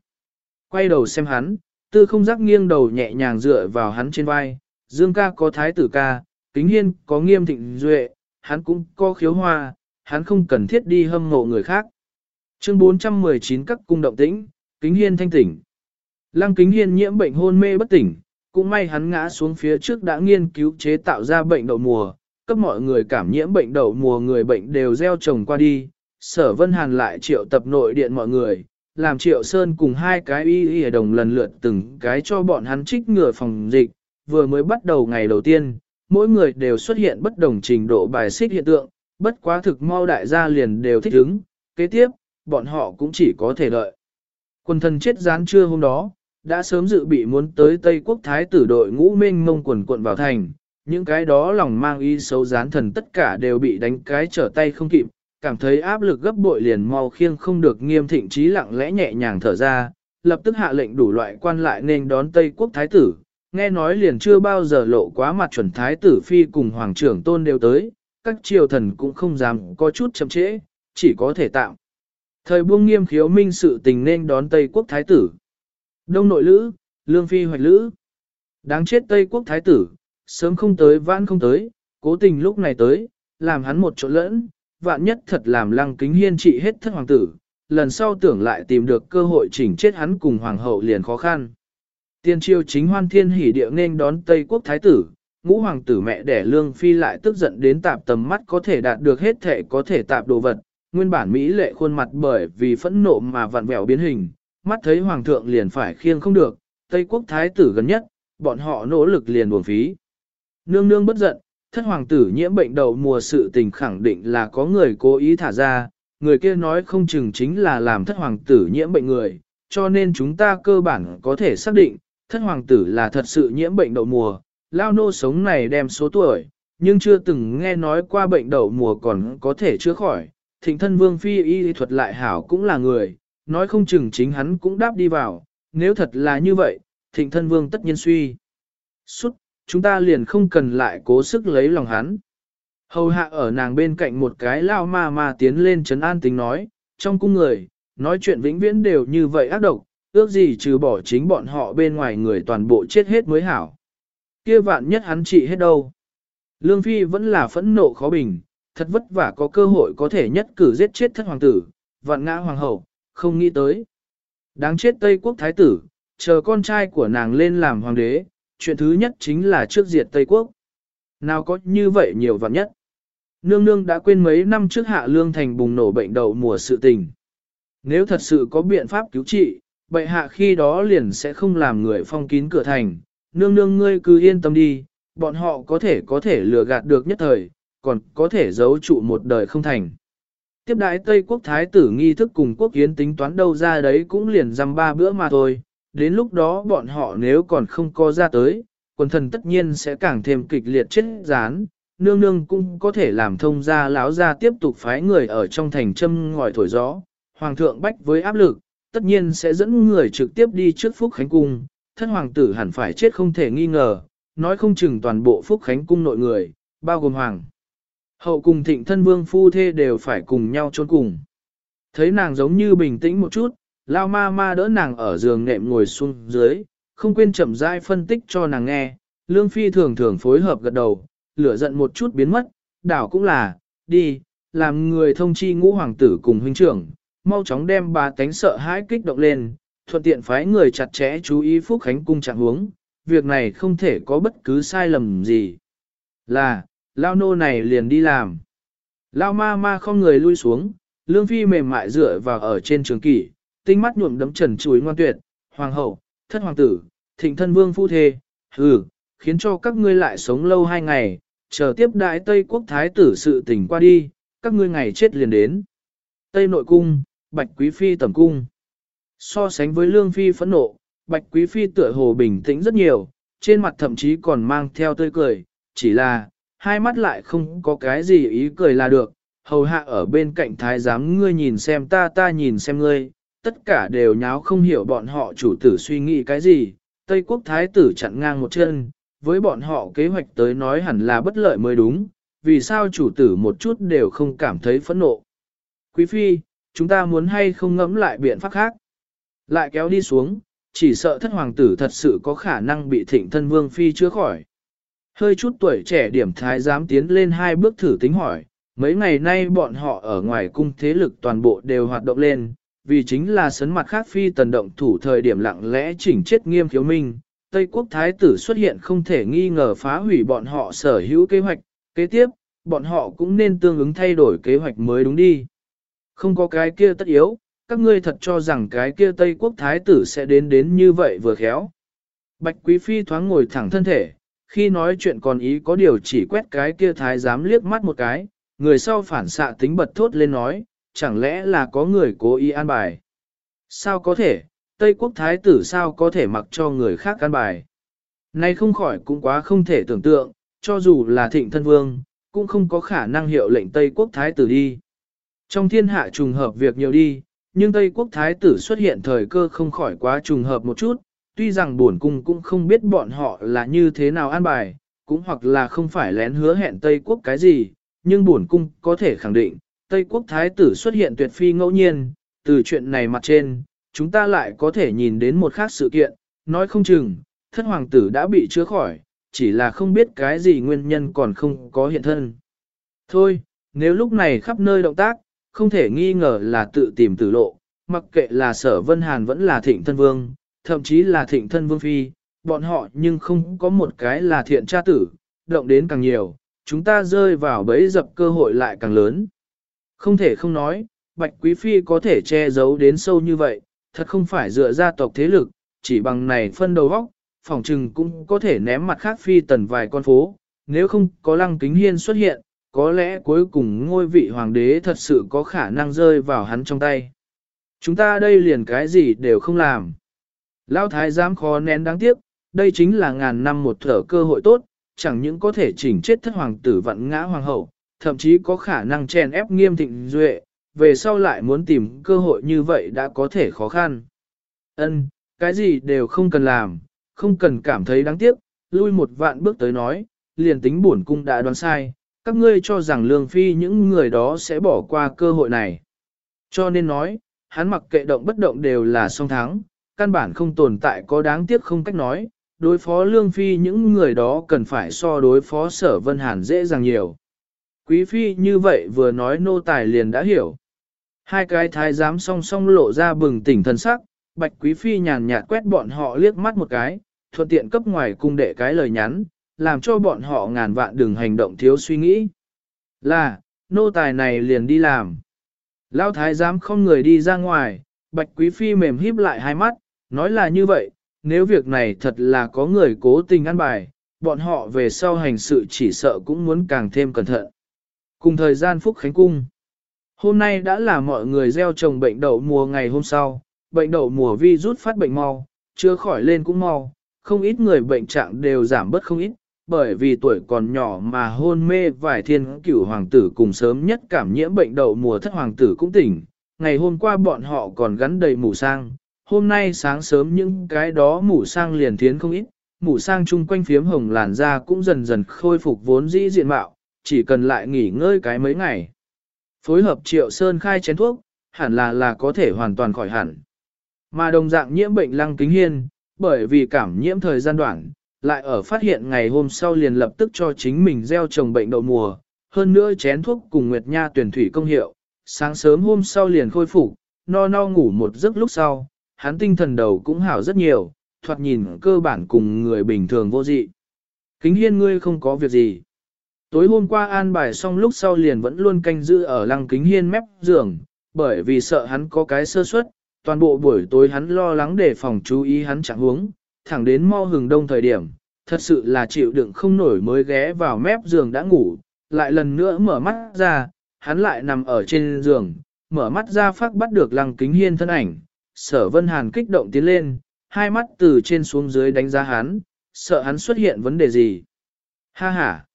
Quay đầu xem hắn, tư không giác nghiêng đầu nhẹ nhàng dựa vào hắn trên vai, dương ca có thái tử ca, kính hiên có nghiêm thịnh duệ, hắn cũng có khiếu hoa, hắn không cần thiết đi hâm mộ người khác. Chương 419 các cung động tĩnh, kính hiên thanh tỉnh. Lăng kính hiên nhiễm bệnh hôn mê bất tỉnh, cũng may hắn ngã xuống phía trước đã nghiên cứu chế tạo ra bệnh đậu mùa, cấp mọi người cảm nhiễm bệnh đậu mùa người bệnh đều gieo trồng qua đi. Sở Vân Hàn lại triệu tập nội điện mọi người, làm triệu sơn cùng hai cái y y đồng lần lượt từng cái cho bọn hắn trích ngừa phòng dịch, vừa mới bắt đầu ngày đầu tiên, mỗi người đều xuất hiện bất đồng trình độ bài xích hiện tượng, bất quá thực mau đại gia liền đều thích ứng, kế tiếp, bọn họ cũng chỉ có thể đợi. Quân thần chết gián trưa hôm đó, đã sớm dự bị muốn tới Tây Quốc Thái tử đội ngũ minh mông quần quận vào thành, những cái đó lòng mang y xấu gián thần tất cả đều bị đánh cái trở tay không kịp, cảm thấy áp lực gấp bội liền mau khiêng không được nghiêm thịnh trí lặng lẽ nhẹ nhàng thở ra, lập tức hạ lệnh đủ loại quan lại nên đón Tây Quốc Thái tử, nghe nói liền chưa bao giờ lộ quá mặt chuẩn Thái tử Phi cùng Hoàng trưởng Tôn đều tới, các triều thần cũng không dám có chút chậm trễ, chỉ có thể tạm. Thời buông nghiêm khiếu minh sự tình nên đón Tây Quốc Thái tử. Đông nội lữ, lương phi hoạch lữ. Đáng chết Tây Quốc Thái tử, sớm không tới vãn không tới, cố tình lúc này tới, làm hắn một chỗ lẫn, vạn nhất thật làm lăng kính hiên trị hết thất hoàng tử, lần sau tưởng lại tìm được cơ hội chỉnh chết hắn cùng hoàng hậu liền khó khăn. Tiên triều chính hoan thiên hỉ địa nên đón Tây Quốc Thái tử, ngũ hoàng tử mẹ đẻ lương phi lại tức giận đến tạp tầm mắt có thể đạt được hết thể có thể tạp đồ vật, nguyên bản Mỹ lệ khuôn mặt bởi vì phẫn nộ mà vặn vẹo biến hình, mắt thấy hoàng thượng liền phải khiêng không được, Tây quốc thái tử gần nhất, bọn họ nỗ lực liền buồn phí. Nương nương bất giận, thất hoàng tử nhiễm bệnh đầu mùa sự tình khẳng định là có người cố ý thả ra, người kia nói không chừng chính là làm thất hoàng tử nhiễm bệnh người, cho nên chúng ta cơ bản có thể xác định, thất hoàng tử là thật sự nhiễm bệnh đậu mùa, lao nô sống này đem số tuổi, nhưng chưa từng nghe nói qua bệnh đậu mùa còn có thể chữa khỏi, thịnh thân vương phi y thuật lại hảo cũng là người, nói không chừng chính hắn cũng đáp đi vào, nếu thật là như vậy, thịnh thân vương tất nhiên suy. Xuất, chúng ta liền không cần lại cố sức lấy lòng hắn. Hầu hạ ở nàng bên cạnh một cái lao ma ma tiến lên trấn an tính nói, trong cung người, nói chuyện vĩnh viễn đều như vậy ác độc, ước gì trừ bỏ chính bọn họ bên ngoài người toàn bộ chết hết mới hảo. Kia vạn nhất hắn trị hết đâu. Lương Phi vẫn là phẫn nộ khó bình, thật vất vả có cơ hội có thể nhất cử giết chết thất hoàng tử, vạn ngã hoàng hậu, không nghĩ tới. Đáng chết Tây quốc thái tử, chờ con trai của nàng lên làm hoàng đế, chuyện thứ nhất chính là trước diệt Tây quốc. Nào có như vậy nhiều vạn nhất. Nương nương đã quên mấy năm trước hạ lương thành bùng nổ bệnh đầu mùa sự tình. Nếu thật sự có biện pháp cứu trị, bệ hạ khi đó liền sẽ không làm người phong kín cửa thành. Nương nương ngươi cứ yên tâm đi, bọn họ có thể có thể lừa gạt được nhất thời, còn có thể giấu trụ một đời không thành. tiếp đãi Tây quốc thái tử nghi thức cùng quốc kiến tính toán đâu ra đấy cũng liền dăm ba bữa mà thôi, đến lúc đó bọn họ nếu còn không có ra tới, quần thần tất nhiên sẽ càng thêm kịch liệt chết rán, nương nương cũng có thể làm thông gia lão gia tiếp tục phái người ở trong thành châm ngòi thổi gió, hoàng thượng bách với áp lực, tất nhiên sẽ dẫn người trực tiếp đi trước Phúc Khánh Cung, thân hoàng tử hẳn phải chết không thể nghi ngờ, nói không chừng toàn bộ Phúc Khánh Cung nội người, bao gồm hoàng. Hậu cùng thịnh thân vương phu thê đều phải cùng nhau trốn cùng. Thấy nàng giống như bình tĩnh một chút, lao ma ma đỡ nàng ở giường nệm ngồi xuống dưới, không quên chậm rãi phân tích cho nàng nghe, lương phi thường thường phối hợp gật đầu, lửa giận một chút biến mất, đảo cũng là, đi, làm người thông chi ngũ hoàng tử cùng huynh trưởng, mau chóng đem bà tánh sợ hãi kích động lên, thuận tiện phái người chặt chẽ chú ý Phúc Khánh cung trạng huống, việc này không thể có bất cứ sai lầm gì. Là, lao nô này liền đi làm. Lao ma ma không người lui xuống, lương phi mềm mại dựa vào ở trên trường kỷ, tinh mắt nhuộm đấm trần chuối ngoan tuyệt, hoàng hậu, thất hoàng tử, thịnh thân vương phu thê, hừ, khiến cho các ngươi lại sống lâu hai ngày, chờ tiếp đại Tây quốc thái tử sự tình qua đi, các ngươi ngày chết liền đến. Tây nội cung, bạch quý phi tẩm cung. So sánh với lương phi phẫn nộ, bạch quý phi tựa hồ bình tĩnh rất nhiều, trên mặt thậm chí còn mang theo tươi cười, chỉ là, hai mắt lại không có cái gì ý cười là được, hầu hạ ở bên cạnh thái giám ngươi nhìn xem ta ta nhìn xem ngươi, tất cả đều nháo không hiểu bọn họ chủ tử suy nghĩ cái gì, Tây quốc thái tử chặn ngang một chân, với bọn họ kế hoạch tới nói hẳn là bất lợi mới đúng, vì sao chủ tử một chút đều không cảm thấy phẫn nộ. Quý phi, chúng ta muốn hay không ngẫm lại biện pháp khác. Lại kéo đi xuống, chỉ sợ thất hoàng tử thật sự có khả năng bị thịnh thân vương phi chữa khỏi. Hơi chút tuổi trẻ điểm thái dám tiến lên hai bước thử tính hỏi, mấy ngày nay bọn họ ở ngoài cung thế lực toàn bộ đều hoạt động lên, vì chính là sấn mặt khác phi tần động thủ thời điểm lặng lẽ chỉnh chết nghiêm khiếu minh. Tây quốc thái tử xuất hiện không thể nghi ngờ phá hủy bọn họ sở hữu kế hoạch, kế tiếp, bọn họ cũng nên tương ứng thay đổi kế hoạch mới đúng đi. Không có cái kia tất yếu, các ngươi thật cho rằng cái kia Tây quốc thái tử sẽ đến đến như vậy vừa khéo. Bạch Quý Phi thoáng ngồi thẳng thân thể, khi nói chuyện còn ý có điều chỉ quét cái kia thái giám liếc mắt một cái, người sau phản xạ tính bật thốt lên nói, chẳng lẽ là có người cố ý an bài. Sao có thể, Tây quốc thái tử sao có thể mặc cho người khác an bài. Nay không khỏi cũng quá không thể tưởng tượng, cho dù là thịnh thân vương, cũng không có khả năng hiệu lệnh Tây quốc thái tử đi. Trong thiên hạ trùng hợp việc nhiều đi, nhưng Tây quốc thái tử xuất hiện thời cơ không khỏi quá trùng hợp một chút, tuy rằng buồn cung cũng không biết bọn họ là như thế nào an bài, cũng hoặc là không phải lén hứa hẹn Tây quốc cái gì, nhưng buồn cung có thể khẳng định, Tây quốc thái tử xuất hiện tuyệt phi ngẫu nhiên, từ chuyện này mặt trên, chúng ta lại có thể nhìn đến một khác sự kiện, nói không chừng, thất hoàng tử đã bị chữa khỏi, chỉ là không biết cái gì nguyên nhân còn không có hiện thân. Thôi, nếu lúc này khắp nơi động tác, không thể nghi ngờ là tự tìm tử lộ, mặc kệ là sở vân hàn vẫn là thịnh thân vương, thậm chí là thịnh thân vương phi, bọn họ nhưng không có một cái là thiện tra tử, động đến càng nhiều, chúng ta rơi vào bẫy dập cơ hội lại càng lớn. Không thể không nói, Bạch Quý Phi có thể che giấu đến sâu như vậy, thật không phải dựa gia tộc thế lực, chỉ bằng này phân đầu góc, phòng trừng cũng có thể ném mặt khác Phi tần vài con phố, nếu không có lăng kính hiên xuất hiện, có lẽ cuối cùng ngôi vị hoàng đế thật sự có khả năng rơi vào hắn trong tay. Chúng ta đây liền cái gì đều không làm. Lão thái giám khó nén đáng tiếc, đây chính là ngàn năm một thở cơ hội tốt, chẳng những có thể chỉnh chết thất hoàng tử vận ngã hoàng hậu, thậm chí có khả năng chèn ép nghiêm thịnh duệ, về sau lại muốn tìm cơ hội như vậy đã có thể khó khăn. Ân, cái gì đều không cần làm, không cần cảm thấy đáng tiếc, lui một vạn bước tới nói, liền tính bổn cung đã đoán sai, các ngươi cho rằng lương phi những người đó sẽ bỏ qua cơ hội này. Cho nên nói, hắn mặc kệ động bất động đều là song thắng, căn bản không tồn tại có đáng tiếc không cách nói, đối phó lương phi những người đó cần phải so đối phó sở vân hàn dễ dàng nhiều. Quý phi như vậy vừa nói nô tài liền đã hiểu. Hai cái thái giám song song lộ ra bừng tỉnh thần sắc, bạch quý phi nhàn nhạt quét bọn họ liếc mắt một cái, thuận tiện cấp ngoài cung đệ cái lời nhắn, làm cho bọn họ ngàn vạn đừng hành động thiếu suy nghĩ. Là, nô tài này liền đi làm. Lao thái giám không người đi ra ngoài, bạch quý phi mềm híp lại hai mắt, nói là như vậy, nếu việc này thật là có người cố tình ăn bài, bọn họ về sau hành sự chỉ sợ cũng muốn càng thêm cẩn thận. Cùng thời gian Phúc Khánh Cung, Hôm nay đã là mọi người gieo trồng bệnh đậu mùa ngày hôm sau, bệnh đậu mùa vi rút phát bệnh mau, chưa khỏi lên cũng mau, không ít người bệnh trạng đều giảm bớt không ít, bởi vì tuổi còn nhỏ mà hôn mê vài thiên cửu hoàng tử cùng sớm nhất cảm nhiễm bệnh đậu mùa thất hoàng tử cũng tỉnh. Ngày hôm qua bọn họ còn gắn đầy mù sang, hôm nay sáng sớm những cái đó mù sang liền thiến không ít, mù sang chung quanh phiếm hồng làn da cũng dần dần khôi phục vốn dĩ diện mạo, chỉ cần lại nghỉ ngơi cái mấy ngày. Phối hợp triệu sơn khai chén thuốc, hẳn là là có thể hoàn toàn khỏi hẳn. Mà đồng dạng nhiễm bệnh lăng kính hiên, bởi vì cảm nhiễm thời gian đoạn, lại ở phát hiện ngày hôm sau liền lập tức cho chính mình gieo trồng bệnh đậu mùa, hơn nữa chén thuốc cùng Nguyệt Nha tuyển thủy công hiệu, sáng sớm hôm sau liền khôi phục, no no ngủ một giấc lúc sau, hắn tinh thần đầu cũng hảo rất nhiều, thoạt nhìn cơ bản cùng người bình thường vô dị. Kính hiên ngươi không có việc gì. Tối hôm qua an bài xong lúc sau liền vẫn luôn canh giữ ở lăng kính hiên mép giường, bởi vì sợ hắn có cái sơ suất, toàn bộ buổi tối hắn lo lắng để phòng chú ý hắn chẳng huống, thẳng đến mau hừng đông thời điểm, thật sự là chịu đựng không nổi mới ghé vào mép giường đã ngủ, lại lần nữa mở mắt ra, hắn lại nằm ở trên giường, mở mắt ra phát bắt được lăng kính hiên thân ảnh, sở vân hàn kích động tiến lên, hai mắt từ trên xuống dưới đánh giá hắn, sợ hắn xuất hiện vấn đề gì. Ha ha,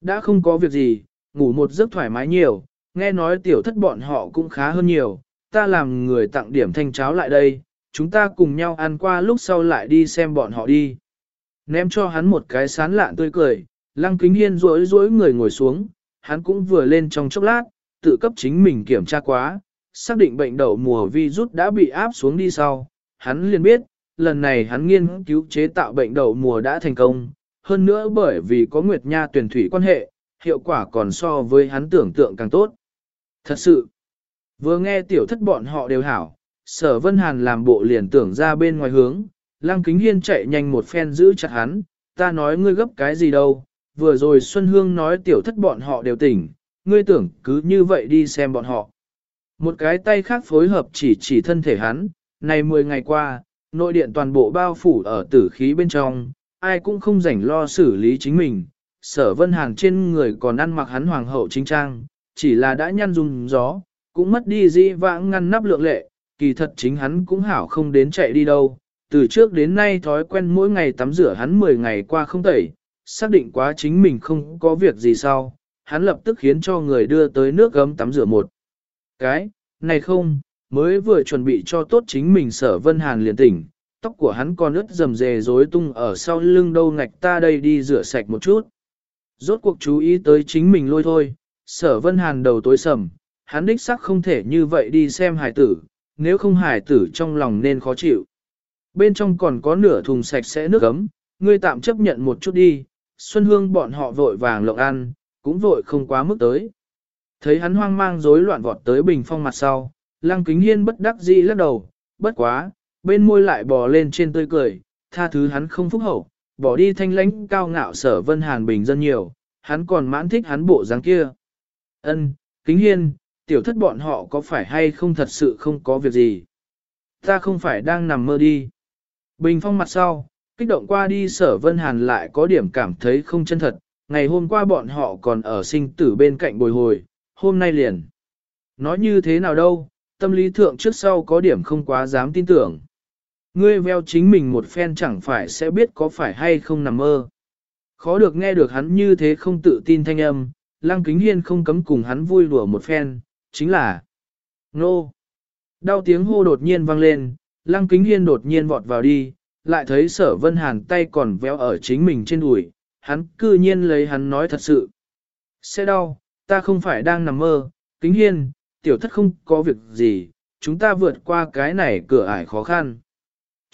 đã không có việc gì, ngủ một giấc thoải mái nhiều, nghe nói tiểu thất bọn họ cũng khá hơn nhiều, ta làm người tặng điểm thanh cháo lại đây, chúng ta cùng nhau ăn qua lúc sau lại đi xem bọn họ đi. Ném cho hắn một cái sán lạ tươi cười, lăng kính hiên rối rối người ngồi xuống, hắn cũng vừa lên trong chốc lát, tự cấp chính mình kiểm tra quá, xác định bệnh đậu mùa virus đã bị áp xuống đi sau, hắn liền biết, lần này hắn nghiên cứu chế tạo bệnh đậu mùa đã thành công, hơn nữa bởi vì có Nguyệt Nha tuyển thủy quan hệ, hiệu quả còn so với hắn tưởng tượng càng tốt. Thật sự, vừa nghe tiểu thất bọn họ đều hảo, sở vân hàn làm bộ liền tưởng ra bên ngoài hướng, lăng kính hiên chạy nhanh một phen giữ chặt hắn, ta nói ngươi gấp cái gì đâu, vừa rồi Xuân Hương nói tiểu thất bọn họ đều tỉnh, ngươi tưởng cứ như vậy đi xem bọn họ. Một cái tay khác phối hợp chỉ chỉ thân thể hắn, này 10 ngày qua, nội điện toàn bộ bao phủ ở tử khí bên trong, ai cũng không rảnh lo xử lý chính mình. Sở vân hàn trên người còn ăn mặc hắn hoàng hậu chính trang, chỉ là đã nhăn dùng gió, cũng mất đi dĩ vãng ngăn nắp lượng lệ, kỳ thật chính hắn cũng hảo không đến chạy đi đâu. Từ trước đến nay thói quen mỗi ngày tắm rửa hắn 10 ngày qua không tẩy, xác định quá chính mình không có việc gì sau, hắn lập tức khiến cho người đưa tới nước gấm tắm rửa một. Cái, này không, mới vừa chuẩn bị cho tốt chính mình sở vân hàn liền tỉnh, tóc của hắn còn ướt rầm rề rối tung ở sau lưng đâu ngạch ta đây đi rửa sạch một chút. Rốt cuộc chú ý tới chính mình lôi thôi, sở vân hàn đầu tối sầm, hắn đích sắc không thể như vậy đi xem hải tử, nếu không hải tử trong lòng nên khó chịu. Bên trong còn có nửa thùng sạch sẽ nước ấm, ngươi tạm chấp nhận một chút đi, Xuân Hương bọn họ vội vàng lộng ăn, cũng vội không quá mức tới. Thấy hắn hoang mang rối loạn vọt tới bình phong mặt sau, lăng kính hiên bất đắc dĩ lắc đầu, bất quá, bên môi lại bò lên trên tươi cười, tha thứ hắn không phúc hậu, bỏ đi thanh lãnh cao ngạo sở vân hàn bình dân nhiều, hắn còn mãn thích hắn bộ dáng kia. Ân, kính hiên, tiểu thất bọn họ có phải hay không thật sự không có việc gì? Ta không phải đang nằm mơ đi. Bình phong mặt sau, kích động qua đi sở vân hàn lại có điểm cảm thấy không chân thật, ngày hôm qua bọn họ còn ở sinh tử bên cạnh bồi hồi, hôm nay liền. Nói như thế nào đâu, tâm lý thượng trước sau có điểm không quá dám tin tưởng. Ngươi veo chính mình một phen chẳng phải sẽ biết có phải hay không nằm mơ. Khó được nghe được hắn như thế không tự tin thanh âm, lăng kính hiên không cấm cùng hắn vui đùa một phen, chính là Nô. Đau tiếng hô đột nhiên vang lên, lăng kính hiên đột nhiên vọt vào đi, lại thấy sở vân hàn tay còn véo ở chính mình trên đùi, hắn cư nhiên lấy hắn nói thật sự. Sẽ đau, ta không phải đang nằm mơ, kính hiên, tiểu thất không có việc gì, chúng ta vượt qua cái này cửa ải khó khăn.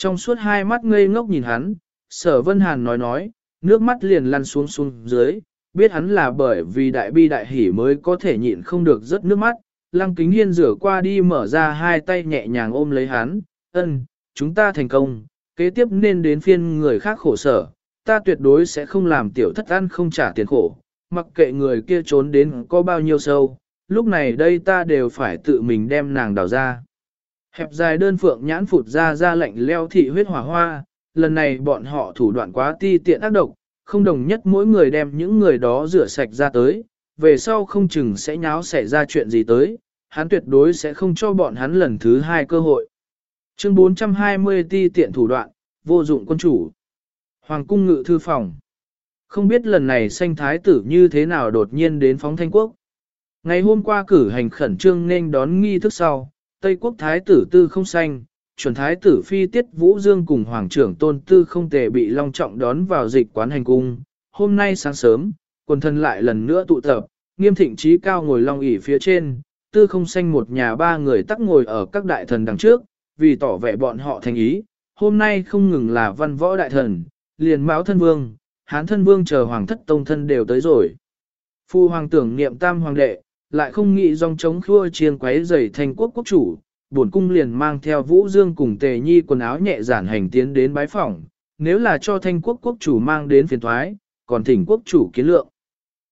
Trong suốt hai mắt ngây ngốc nhìn hắn, sở vân hàn nói nói, nước mắt liền lăn xuống xuống dưới, biết hắn là bởi vì đại bi đại hỉ mới có thể nhịn không được rớt nước mắt. Lăng kính hiên rửa qua đi mở ra hai tay nhẹ nhàng ôm lấy hắn, ân, chúng ta thành công, kế tiếp nên đến phiên người khác khổ sở, ta tuyệt đối sẽ không làm tiểu thất ăn không trả tiền khổ, mặc kệ người kia trốn đến có bao nhiêu sâu, lúc này đây ta đều phải tự mình đem nàng đào ra. Hẹp dài đơn phượng nhãn phụt ra ra lệnh leo thị huyết hỏa hoa, lần này bọn họ thủ đoạn quá ti tiện ác độc, không đồng nhất mỗi người đem những người đó rửa sạch ra tới, về sau không chừng sẽ nháo xảy ra chuyện gì tới, hắn tuyệt đối sẽ không cho bọn hắn lần thứ hai cơ hội. Chương 420 ti tiện thủ đoạn, vô dụng quân chủ. Hoàng cung ngự thư phòng. Không biết lần này sanh thái tử như thế nào đột nhiên đến phóng thanh quốc. Ngày hôm qua cử hành khẩn trương nên đón nghi thức sau, Tây quốc thái tử tư không xanh, chuẩn thái tử phi tiết vũ dương cùng hoàng trưởng tôn tư không tề bị long trọng đón vào dịch quán hành cung. Hôm nay sáng sớm, quần thân lại lần nữa tụ tập, nghiêm thịnh trí cao ngồi long ỉ phía trên, tư không xanh một nhà ba người tắc ngồi ở các đại thần đằng trước, vì tỏ vẻ bọn họ thành ý, hôm nay không ngừng là văn võ đại thần, liền mão thân vương, hán thân vương chờ hoàng thất tông thân đều tới rồi. Phu hoàng tưởng niệm tam hoàng đệ, lại không nghĩ dòng chống khua chiên quấy giày thành quốc quốc chủ, bổn cung liền mang theo Vũ Dương cùng Tề Nhi quần áo nhẹ giản hành tiến đến bái phỏng, nếu là cho thanh quốc quốc chủ mang đến phiền thoái, còn thỉnh quốc chủ kiến lượng.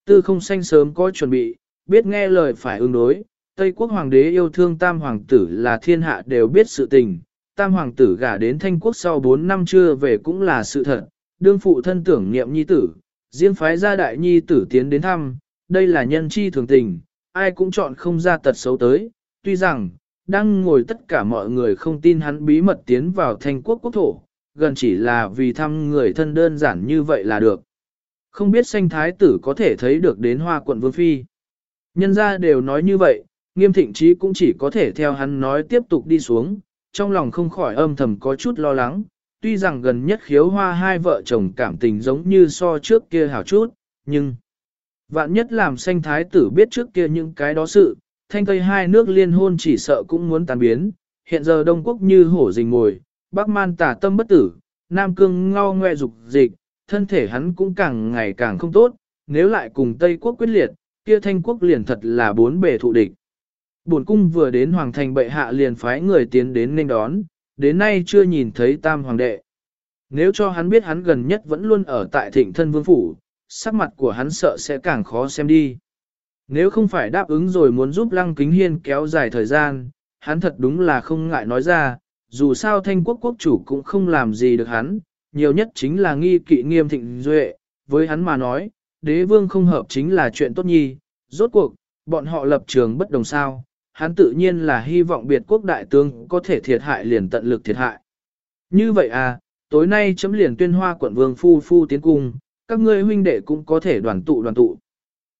Tư không xanh sớm có chuẩn bị, biết nghe lời phải ứng đối, Tây quốc hoàng đế yêu thương tam hoàng tử là thiên hạ đều biết sự tình, tam hoàng tử gả đến thanh quốc sau 4 năm chưa về cũng là sự thật, đương phụ thân tưởng niệm nhi tử, riêng phái gia đại nhi tử tiến đến thăm, đây là nhân chi thường tình, ai cũng chọn không ra tật xấu tới, tuy rằng, đang ngồi tất cả mọi người không tin hắn bí mật tiến vào thanh quốc quốc thổ, gần chỉ là vì thăm người thân đơn giản như vậy là được. Không biết sanh thái tử có thể thấy được đến hoa quận vương phi. Nhân ra đều nói như vậy, nghiêm thịnh trí cũng chỉ có thể theo hắn nói tiếp tục đi xuống, trong lòng không khỏi âm thầm có chút lo lắng, tuy rằng gần nhất khiếu hoa hai vợ chồng cảm tình giống như so trước kia hảo chút, nhưng vạn nhất làm sanh thái tử biết trước kia những cái đó sự, thanh tây hai nước liên hôn chỉ sợ cũng muốn tàn biến, hiện giờ Đông Quốc như hổ rình ngồi, Bắc man tả tâm bất tử, Nam cương ngao ngoe dục dịch, thân thể hắn cũng càng ngày càng không tốt, nếu lại cùng Tây Quốc quyết liệt, kia thanh quốc liền thật là bốn bề thụ địch. Bổn cung vừa đến hoàng thành bệ hạ liền phái người tiến đến nên đón, đến nay chưa nhìn thấy tam hoàng đệ. Nếu cho hắn biết hắn gần nhất vẫn luôn ở tại thịnh thân vương phủ, sắc mặt của hắn sợ sẽ càng khó xem đi. Nếu không phải đáp ứng rồi muốn giúp lăng kính hiên kéo dài thời gian, hắn thật đúng là không ngại nói ra, dù sao thanh quốc quốc chủ cũng không làm gì được hắn, nhiều nhất chính là nghi kỵ nghiêm thịnh duệ, với hắn mà nói, đế vương không hợp chính là chuyện tốt nhi, rốt cuộc, bọn họ lập trường bất đồng sao, hắn tự nhiên là hy vọng biệt quốc đại tướng có thể thiệt hại liền tận lực thiệt hại. Như vậy à, tối nay chấm liền tuyên hoa quận vương phu phu tiến cung, các ngươi huynh đệ cũng có thể đoàn tụ đoàn tụ.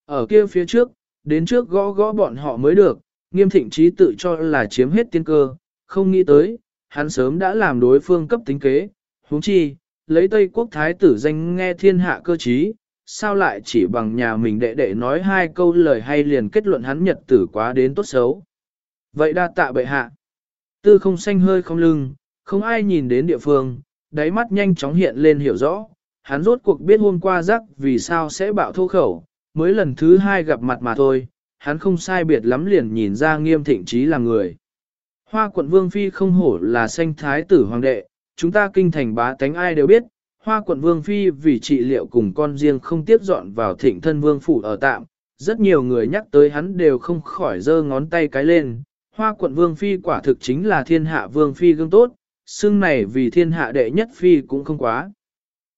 Ở kia phía trước, đến trước gõ gõ bọn họ mới được, nghiêm thịnh trí tự cho là chiếm hết tiên cơ, không nghĩ tới, hắn sớm đã làm đối phương cấp tính kế, huống chi, lấy Tây quốc thái tử danh nghe thiên hạ cơ trí, sao lại chỉ bằng nhà mình đệ đệ nói hai câu lời hay liền kết luận hắn nhật tử quá đến tốt xấu. Vậy đa tạ bệ hạ. Tư không xanh hơi không lưng, không ai nhìn đến địa phương, đáy mắt nhanh chóng hiện lên hiểu rõ, hắn rốt cuộc biết hôm qua rắc vì sao sẽ bạo thô khẩu, mới lần thứ hai gặp mặt mà thôi, hắn không sai biệt lắm liền nhìn ra nghiêm thịnh trí là người. Hoa quận vương phi không hổ là sanh thái tử hoàng đệ, chúng ta kinh thành bá tánh ai đều biết, hoa quận vương phi vì trị liệu cùng con riêng không tiếp dọn vào thịnh thân vương phủ ở tạm, rất nhiều người nhắc tới hắn đều không khỏi giơ ngón tay cái lên. Hoa quận vương phi quả thực chính là thiên hạ vương phi gương tốt, xương này vì thiên hạ đệ nhất phi cũng không quá.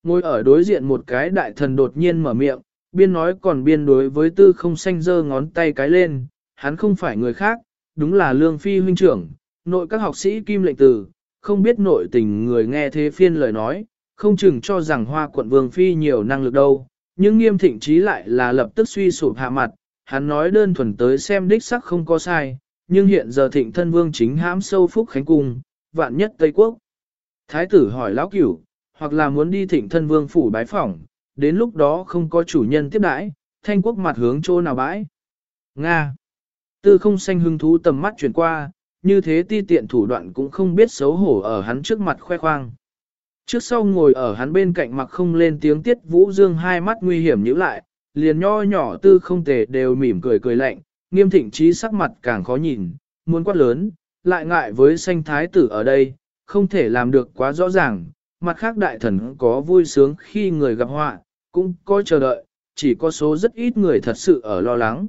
Ngồi ở đối diện một cái đại thần đột nhiên mở miệng, biên nói còn biên đối với tư không xanh giơ ngón tay cái lên, hắn không phải người khác, đúng là lương phi huynh trưởng, nội các học sĩ kim lệnh tử, không biết nội tình người nghe thế phiên lời nói, không chừng cho rằng hoa quận vương phi nhiều năng lực đâu, nhưng nghiêm thịnh trí lại là lập tức suy sụp hạ mặt, hắn nói đơn thuần tới xem đích sắc không có sai, nhưng hiện giờ thịnh thân vương chính hãm sâu phúc khánh cung, vạn nhất Tây Quốc. Thái tử hỏi lão cửu, hoặc là muốn đi thịnh thân vương phủ bái phỏng, đến lúc đó không có chủ nhân tiếp đãi, thanh quốc mặt hướng chỗ nào bãi. Nga. Tư không xanh hứng thú tầm mắt chuyển qua, như thế ti tiện thủ đoạn cũng không biết xấu hổ ở hắn trước mặt khoe khoang. Trước sau ngồi ở hắn bên cạnh mặc không lên tiếng tiết vũ dương hai mắt nguy hiểm nhíu lại, liền nho nhỏ tư không tề đều mỉm cười cười lạnh, nghiêm thịnh trí sắc mặt càng khó nhìn, muốn quát lớn, lại ngại với sanh thái tử ở đây, không thể làm được quá rõ ràng, mặt khác đại thần có vui sướng khi người gặp họa, cũng có chờ đợi, chỉ có số rất ít người thật sự ở lo lắng.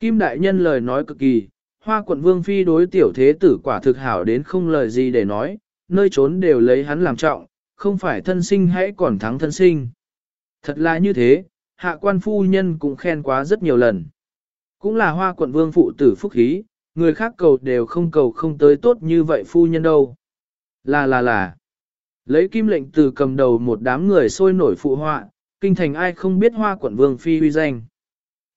Kim đại nhân lời nói cực kỳ, hoa quận vương phi đối tiểu thế tử quả thực hảo đến không lời gì để nói, nơi trốn đều lấy hắn làm trọng, không phải thân sinh hãy còn thắng thân sinh. Thật là như thế, hạ quan phu nhân cũng khen quá rất nhiều lần. Cũng là hoa quận vương phụ tử phúc khí, người khác cầu đều không cầu không tới tốt như vậy phu nhân đâu. Là là là. Lấy kim lệnh từ cầm đầu một đám người sôi nổi phụ họa, kinh thành ai không biết hoa quận vương phi uy danh.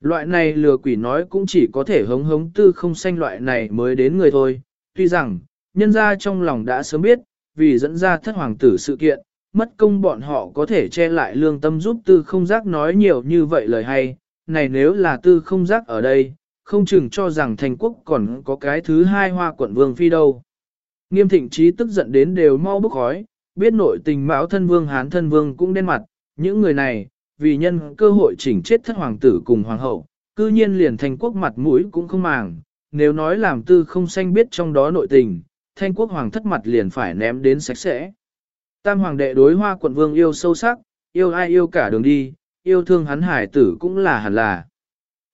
Loại này lừa quỷ nói cũng chỉ có thể hống hống tư không xanh loại này mới đến người thôi. Tuy rằng, nhân ra trong lòng đã sớm biết, vì dẫn ra thất hoàng tử sự kiện, mất công bọn họ có thể che lại lương tâm giúp tư không giác nói nhiều như vậy lời hay. Này nếu là tư không giác ở đây, không chừng cho rằng thành quốc còn có cái thứ hai hoa quận vương phi đâu. Nghiêm thịnh trí tức giận đến đều mau bức khói, biết nội tình mão thân vương hán thân vương cũng đen mặt, những người này, vì nhân cơ hội chỉnh chết thất hoàng tử cùng hoàng hậu, cư nhiên liền thành quốc mặt mũi cũng không màng, nếu nói làm tư không xanh biết trong đó nội tình, thanh quốc hoàng thất mặt liền phải ném đến sạch sẽ. Tam hoàng đệ đối hoa quận vương yêu sâu sắc, yêu ai yêu cả đường đi, yêu thương hắn hải tử cũng là hẳn là.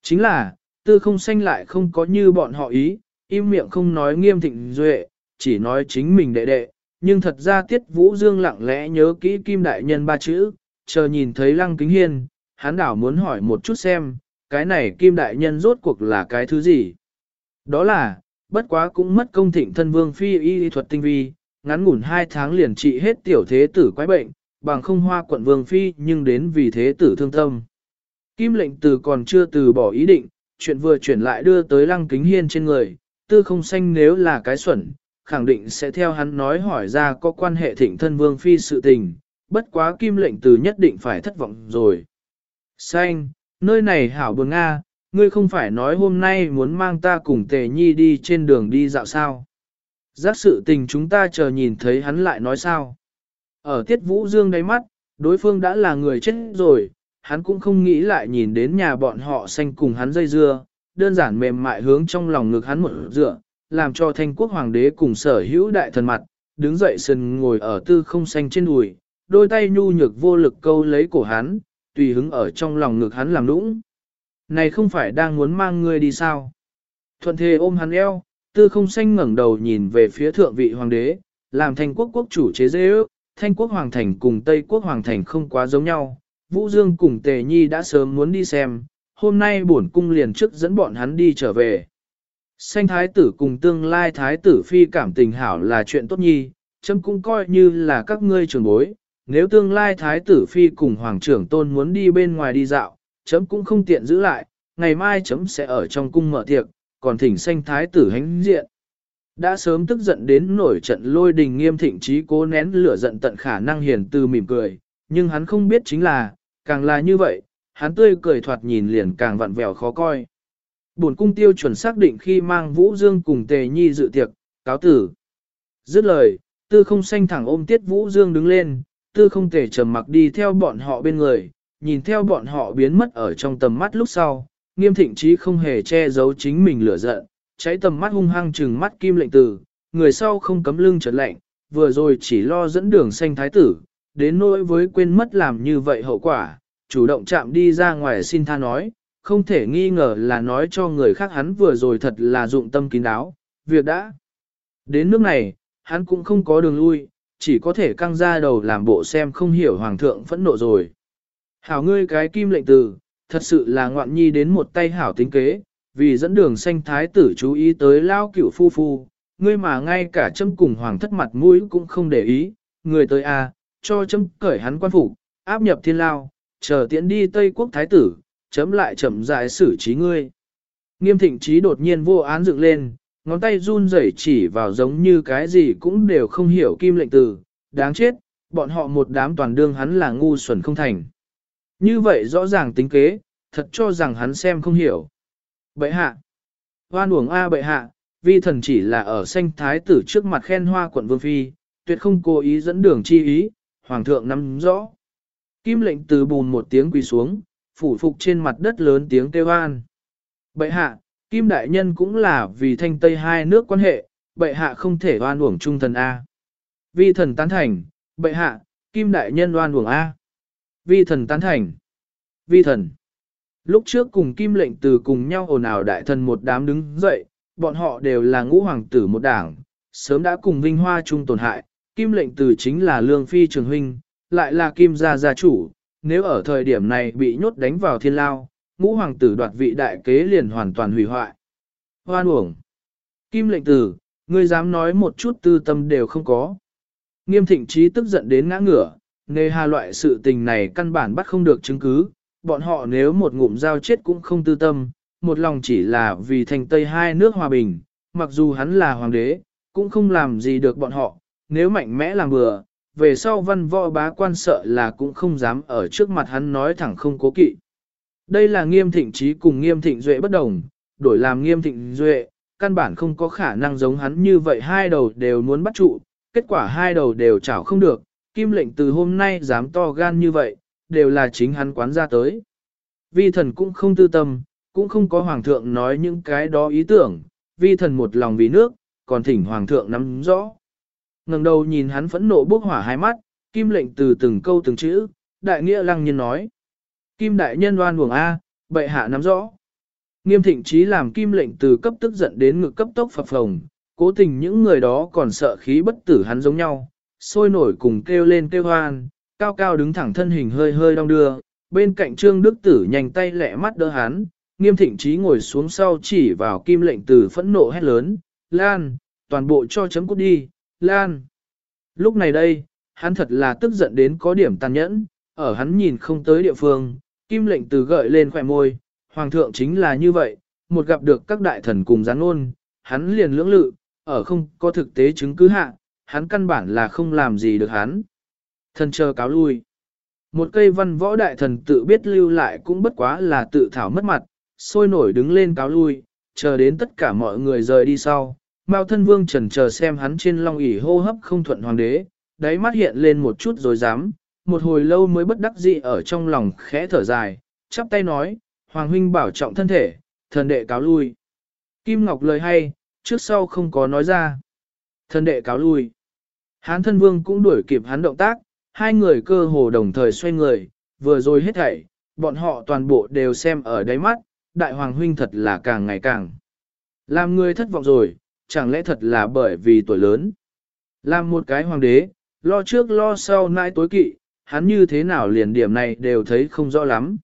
Chính là, tư không xanh lại không có như bọn họ ý, im miệng không nói nghiêm thịnh duệ, chỉ nói chính mình đệ đệ, nhưng thật ra tiết vũ dương lặng lẽ nhớ kỹ kim đại nhân ba chữ, chờ nhìn thấy lăng kính hiên, hắn đảo muốn hỏi một chút xem, cái này kim đại nhân rốt cuộc là cái thứ gì. Đó là, bất quá cũng mất công thịnh thân vương phi y thuật tinh vi, ngắn ngủn hai tháng liền trị hết tiểu thế tử quái bệnh, bằng không hoa quận vương phi nhưng đến vì thế tử thương tâm. Kim lệnh từ còn chưa từ bỏ ý định, chuyện vừa chuyển lại đưa tới lăng kính hiên trên người, tư không xanh nếu là cái xuẩn, khẳng định sẽ theo hắn nói hỏi ra có quan hệ thịnh thân vương phi sự tình, bất quá kim lệnh từ nhất định phải thất vọng rồi. Xanh, nơi này hảo buồn Nga, ngươi không phải nói hôm nay muốn mang ta cùng tề nhi đi trên đường đi dạo sao. Giác sự tình chúng ta chờ nhìn thấy hắn lại nói sao. Ở tiết vũ dương đáy mắt, đối phương đã là người chết rồi, hắn cũng không nghĩ lại nhìn đến nhà bọn họ xanh cùng hắn dây dưa, đơn giản mềm mại hướng trong lòng ngực hắn một dựa, làm cho thanh quốc hoàng đế cùng sở hữu đại thần mặt, đứng dậy sần ngồi ở tư không xanh trên đùi, đôi tay nhu nhược vô lực câu lấy cổ hắn, tùy hứng ở trong lòng ngực hắn làm nũng. Này không phải đang muốn mang ngươi đi sao? Thuận thề ôm hắn eo, tư không xanh ngẩng đầu nhìn về phía thượng vị hoàng đế, làm thanh quốc quốc chủ chế dễ ước, thanh quốc hoàng thành cùng tây quốc hoàng thành không quá giống nhau. Vũ Dương cùng Tề Nhi đã sớm muốn đi xem, hôm nay bổn cung liền trước dẫn bọn hắn đi trở về. Xanh thái tử cùng tương lai thái tử phi cảm tình hảo là chuyện tốt nhi, chấm cũng coi như là các ngươi trưởng bối, nếu tương lai thái tử phi cùng hoàng trưởng tôn muốn đi bên ngoài đi dạo, chấm cũng không tiện giữ lại, ngày mai chấm sẽ ở trong cung mở tiệc, còn thỉnh xanh thái tử hánh diện. Đã sớm tức giận đến nổi trận lôi đình nghiêm thịnh trí cố nén lửa giận tận khả năng hiền từ mỉm cười, nhưng hắn không biết chính là, càng là như vậy, hắn tươi cười thoạt nhìn liền càng vặn vẹo khó coi. Bổn cung tiêu chuẩn xác định khi mang Vũ Dương cùng Tề Nhi dự tiệc, cáo tử. Dứt lời, tư không xanh thẳng ôm tiết Vũ Dương đứng lên, tư không thể trầm mặc đi theo bọn họ bên người, nhìn theo bọn họ biến mất ở trong tầm mắt lúc sau, nghiêm thịnh trí không hề che giấu chính mình lửa giận, cháy tầm mắt hung hăng trừng mắt kim lệnh tử, người sau không cấm lưng trật lạnh, vừa rồi chỉ lo dẫn đường xanh thái tử, đến nỗi với quên mất làm như vậy hậu quả, chủ động chạm đi ra ngoài xin tha nói, không thể nghi ngờ là nói cho người khác hắn vừa rồi thật là dụng tâm kín đáo, việc đã. Đến nước này, hắn cũng không có đường lui, chỉ có thể căng ra đầu làm bộ xem không hiểu hoàng thượng phẫn nộ rồi. Hảo ngươi cái kim lệnh từ, thật sự là ngoạn nhi đến một tay hảo tính kế, vì dẫn đường xanh thái tử chú ý tới lao cửu phu phu, ngươi mà ngay cả châm cùng hoàng thất mặt mũi cũng không để ý, người tới a, à, cho châm cởi hắn quan phục, áp nhập thiên lao, chờ tiễn đi Tây quốc thái tử, chấm lại chậm rãi xử trí ngươi. Nghiêm thịnh trí đột nhiên vô án dựng lên, ngón tay run rẩy chỉ vào giống như cái gì cũng đều không hiểu kim lệnh từ, đáng chết, bọn họ một đám toàn đương hắn là ngu xuẩn không thành. Như vậy rõ ràng tính kế, thật cho rằng hắn xem không hiểu. Bệ hạ, hoan uổng A bệ hạ, vi thần chỉ là ở sanh thái tử trước mặt khen hoa quận vương phi, tuyệt không cố ý dẫn đường chi ý, hoàng thượng nắm rõ. Kim lệnh từ bùn một tiếng quỳ xuống, phủ phục trên mặt đất lớn tiếng kêu an. Bệ hạ, Kim Đại Nhân cũng là vì thanh tây hai nước quan hệ, bệ hạ không thể oan uổng trung thần A. Vi thần tán thành, bệ hạ, Kim Đại Nhân oan uổng A. Vi thần tán thành. Vi thần. Lúc trước cùng Kim lệnh từ cùng nhau ồn ào đại thần một đám đứng dậy, bọn họ đều là ngũ hoàng tử một đảng, sớm đã cùng vinh hoa chung tổn hại. Kim lệnh từ chính là lương phi trường huynh, lại là Kim gia gia chủ, nếu ở thời điểm này bị nhốt đánh vào thiên lao, ngũ hoàng tử đoạt vị đại kế liền hoàn toàn hủy hoại. Hoan uổng! Kim lệnh tử, ngươi dám nói một chút tư tâm đều không có. Nghiêm thịnh trí tức giận đến ngã ngửa, nề hà loại sự tình này căn bản bắt không được chứng cứ, bọn họ nếu một ngụm dao chết cũng không tư tâm, một lòng chỉ là vì thành tây hai nước hòa bình, mặc dù hắn là hoàng đế, cũng không làm gì được bọn họ, nếu mạnh mẽ làm bừa, về sau văn võ bá quan sợ là cũng không dám ở trước mặt hắn nói thẳng không cố kỵ. Đây là nghiêm thịnh trí cùng nghiêm thịnh duệ bất đồng, đổi làm nghiêm thịnh duệ, căn bản không có khả năng giống hắn như vậy hai đầu đều muốn bắt trụ, kết quả hai đầu đều chảo không được, kim lệnh từ hôm nay dám to gan như vậy, đều là chính hắn quán ra tới. Vi thần cũng không tư tâm, cũng không có hoàng thượng nói những cái đó ý tưởng, vi thần một lòng vì nước, còn thỉnh hoàng thượng nắm rõ ngẩng đầu nhìn hắn phẫn nộ bốc hỏa hai mắt, kim lệnh từ từng câu từng chữ, đại nghĩa lăng nhiên nói. Kim đại nhân oan uổng A, bệ hạ nắm rõ. Nghiêm thịnh trí làm kim lệnh từ cấp tức giận đến ngực cấp tốc phập phồng, cố tình những người đó còn sợ khí bất tử hắn giống nhau, sôi nổi cùng kêu lên kêu hoan, cao cao đứng thẳng thân hình hơi hơi đong đưa, bên cạnh trương đức tử nhanh tay lẹ mắt đỡ hắn, nghiêm thịnh trí ngồi xuống sau chỉ vào kim lệnh từ phẫn nộ hét lớn, Lan, toàn bộ cho chấm cút đi, Lan. Lúc này đây, hắn thật là tức giận đến có điểm tàn nhẫn, ở hắn nhìn không tới địa phương, kim lệnh từ gợi lên khỏe môi, hoàng thượng chính là như vậy, một gặp được các đại thần cùng gián ôn, hắn liền lưỡng lự, ở không có thực tế chứng cứ hạ, hắn căn bản là không làm gì được hắn. Thần chờ cáo lui. Một cây văn võ đại thần tự biết lưu lại cũng bất quá là tự thảo mất mặt, sôi nổi đứng lên cáo lui, chờ đến tất cả mọi người rời đi sau. Mao thân vương trần chờ xem hắn trên long ỷ hô hấp không thuận hoàng đế, đáy mắt hiện lên một chút rồi dám, một hồi lâu mới bất đắc dĩ ở trong lòng khẽ thở dài, chắp tay nói, Hoàng huynh bảo trọng thân thể, thần đệ cáo lui. Kim Ngọc lời hay, trước sau không có nói ra. Thần đệ cáo lui. Hán thân vương cũng đuổi kịp hắn động tác, hai người cơ hồ đồng thời xoay người, vừa rồi hết thảy, bọn họ toàn bộ đều xem ở đáy mắt, đại hoàng huynh thật là càng ngày càng. Làm người thất vọng rồi, chẳng lẽ thật là bởi vì tuổi lớn. Làm một cái hoàng đế, lo trước lo sau nãi tối kỵ, hắn như thế nào liền điểm này đều thấy không rõ lắm.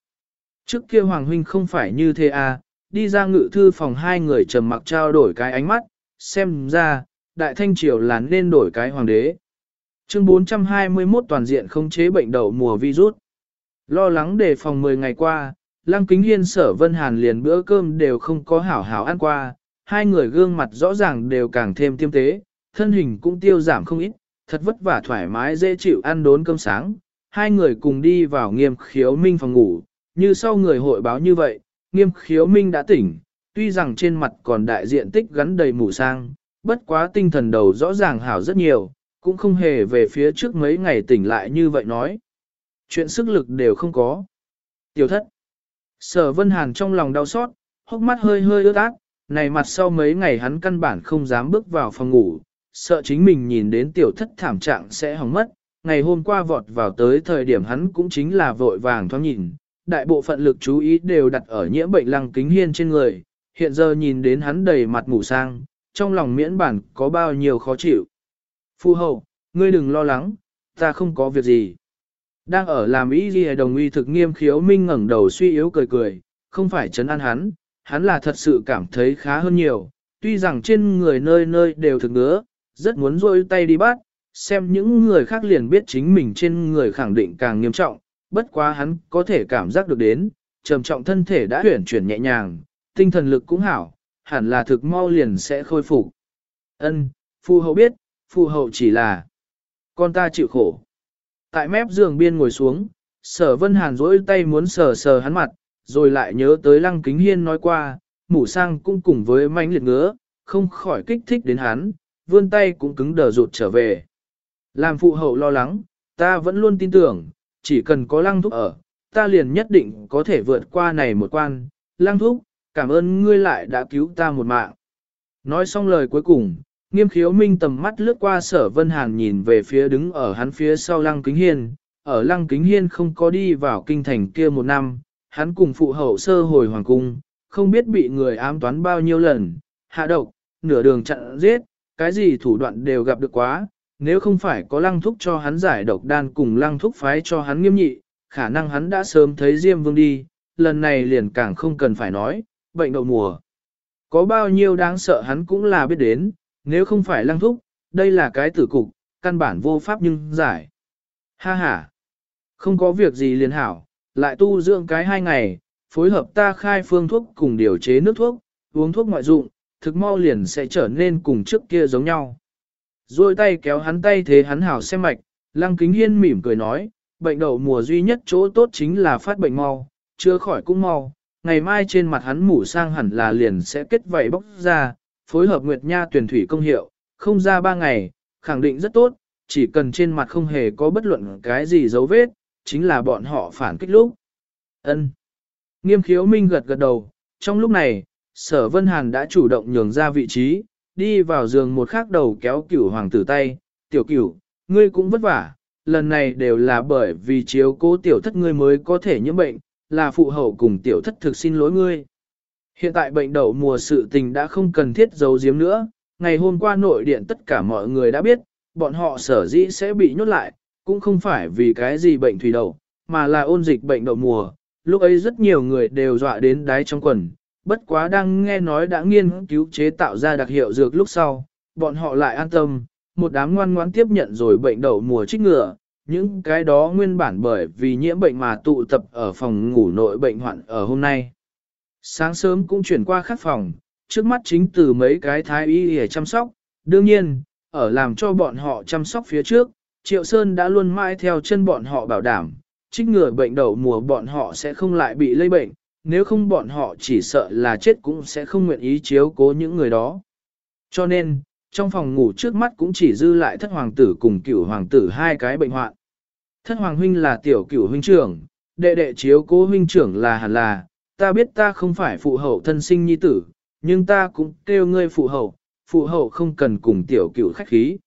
Trước kia Hoàng Huynh không phải như thế à, đi ra ngự thư phòng hai người trầm mặc trao đổi cái ánh mắt, xem ra, Đại Thanh Triều là nên đổi cái Hoàng đế. Chương 421 toàn diện không chế bệnh đậu mùa virus. Lo lắng đề phòng 10 ngày qua, Lăng Kính Hiên sở Vân Hàn liền bữa cơm đều không có hảo hảo ăn qua, hai người gương mặt rõ ràng đều càng thêm tiêm tế, thân hình cũng tiêu giảm không ít, thật vất vả thoải mái dễ chịu ăn đốn cơm sáng. Hai người cùng đi vào nghiêm khiếu minh phòng ngủ, như sau người hội báo như vậy, nghiêm khiếu minh đã tỉnh, tuy rằng trên mặt còn đại diện tích gắn đầy mù sang, bất quá tinh thần đầu rõ ràng hảo rất nhiều, cũng không hề về phía trước mấy ngày tỉnh lại như vậy nói. Chuyện sức lực đều không có. Tiểu thất. Sở Vân Hàn trong lòng đau xót, hốc mắt hơi hơi ướt át, này mặt sau mấy ngày hắn căn bản không dám bước vào phòng ngủ, sợ chính mình nhìn đến tiểu thất thảm trạng sẽ hỏng mất. Ngày hôm qua vọt vào tới thời điểm hắn cũng chính là vội vàng thoáng nhìn, đại bộ phận lực chú ý đều đặt ở nhiễm bệnh lăng kính hiên trên người, hiện giờ nhìn đến hắn đầy mặt ngủ sang, trong lòng miễn bản có bao nhiêu khó chịu. Phu hậu, ngươi đừng lo lắng, ta không có việc gì. Đang ở làm ý gì đồng uy thực nghiêm khiếu minh ngẩng đầu suy yếu cười cười, không phải chấn an hắn, hắn là thật sự cảm thấy khá hơn nhiều, tuy rằng trên người nơi nơi đều thực ngứa, rất muốn rôi tay đi bắt, xem những người khác liền biết chính mình trên người khẳng định càng nghiêm trọng, bất quá hắn có thể cảm giác được đến, trầm trọng thân thể đã chuyển chuyển nhẹ nhàng, tinh thần lực cũng hảo, hẳn là thực mau liền sẽ khôi phục. Ân, phù hậu biết, phù hậu chỉ là con ta chịu khổ. Tại mép giường biên ngồi xuống, sở vân hàn rỗi tay muốn sờ sờ hắn mặt, rồi lại nhớ tới lăng kính hiên nói qua, mủ sang cũng cùng với manh liệt ngứa, không khỏi kích thích đến hắn, vươn tay cũng cứng đờ rụt trở về. Làm phụ hậu lo lắng, ta vẫn luôn tin tưởng, chỉ cần có lăng thúc ở, ta liền nhất định có thể vượt qua này một quan. Lăng thúc, cảm ơn ngươi lại đã cứu ta một mạng. Nói xong lời cuối cùng, nghiêm khiếu minh tầm mắt lướt qua sở vân hàn nhìn về phía đứng ở hắn phía sau lăng kính hiên. Ở lăng kính hiên không có đi vào kinh thành kia một năm, hắn cùng phụ hậu sơ hồi hoàng cung, không biết bị người ám toán bao nhiêu lần, hạ độc, nửa đường chặn giết, cái gì thủ đoạn đều gặp được quá, nếu không phải có lăng thúc cho hắn giải độc đan cùng lăng thúc phái cho hắn nghiêm nhị, khả năng hắn đã sớm thấy Diêm Vương đi, lần này liền càng không cần phải nói, bệnh đậu mùa. Có bao nhiêu đáng sợ hắn cũng là biết đến, nếu không phải lăng thúc, đây là cái tử cục, căn bản vô pháp nhưng giải. Ha ha, không có việc gì liền hảo, lại tu dưỡng cái hai ngày, phối hợp ta khai phương thuốc cùng điều chế nước thuốc, uống thuốc ngoại dụng, thực mau liền sẽ trở nên cùng trước kia giống nhau. Rồi tay kéo hắn tay thế hắn hảo xem mạch, lăng kính hiên mỉm cười nói, bệnh đậu mùa duy nhất chỗ tốt chính là phát bệnh mau, chưa khỏi cũng mau, ngày mai trên mặt hắn mủ sang hẳn là liền sẽ kết vảy bóc ra, phối hợp nguyệt nha tuyển thủy công hiệu, không ra ba ngày, khẳng định rất tốt, chỉ cần trên mặt không hề có bất luận cái gì dấu vết, chính là bọn họ phản kích lúc. Ân. Nghiêm khiếu minh gật gật đầu, trong lúc này, sở vân hàn đã chủ động nhường ra vị trí, đi vào giường một khắc đầu kéo cửu hoàng tử tay, tiểu cửu, ngươi cũng vất vả, lần này đều là bởi vì chiếu cố tiểu thất ngươi mới có thể nhiễm bệnh, là phụ hậu cùng tiểu thất thực xin lỗi ngươi. Hiện tại bệnh đậu mùa sự tình đã không cần thiết giấu giếm nữa, ngày hôm qua nội điện tất cả mọi người đã biết, bọn họ sở dĩ sẽ bị nhốt lại, cũng không phải vì cái gì bệnh thủy đậu, mà là ôn dịch bệnh đậu mùa. Lúc ấy rất nhiều người đều dọa đến đáy trong quần, bất quá đang nghe nói đã nghiên cứu chế tạo ra đặc hiệu dược lúc sau, bọn họ lại an tâm, một đám ngoan ngoãn tiếp nhận rồi bệnh đậu mùa trích ngừa, những cái đó nguyên bản bởi vì nhiễm bệnh mà tụ tập ở phòng ngủ nội bệnh hoạn ở hôm nay. Sáng sớm cũng chuyển qua khắc phòng, trước mắt chính từ mấy cái thái y để chăm sóc, đương nhiên, ở làm cho bọn họ chăm sóc phía trước, Triệu Sơn đã luôn mãi theo chân bọn họ bảo đảm, trích ngừa bệnh đầu mùa bọn họ sẽ không lại bị lây bệnh, nếu không bọn họ chỉ sợ là chết cũng sẽ không nguyện ý chiếu cố những người đó. Cho nên, trong phòng ngủ trước mắt cũng chỉ dư lại thất hoàng tử cùng cửu hoàng tử hai cái bệnh hoạn. Thất hoàng huynh là tiểu cửu huynh trưởng, đệ đệ chiếu cố huynh trưởng là hẳn là, ta biết ta không phải phụ hậu thân sinh nhi tử, nhưng ta cũng kêu ngươi phụ hậu, phụ hậu không cần cùng tiểu cửu khách khí.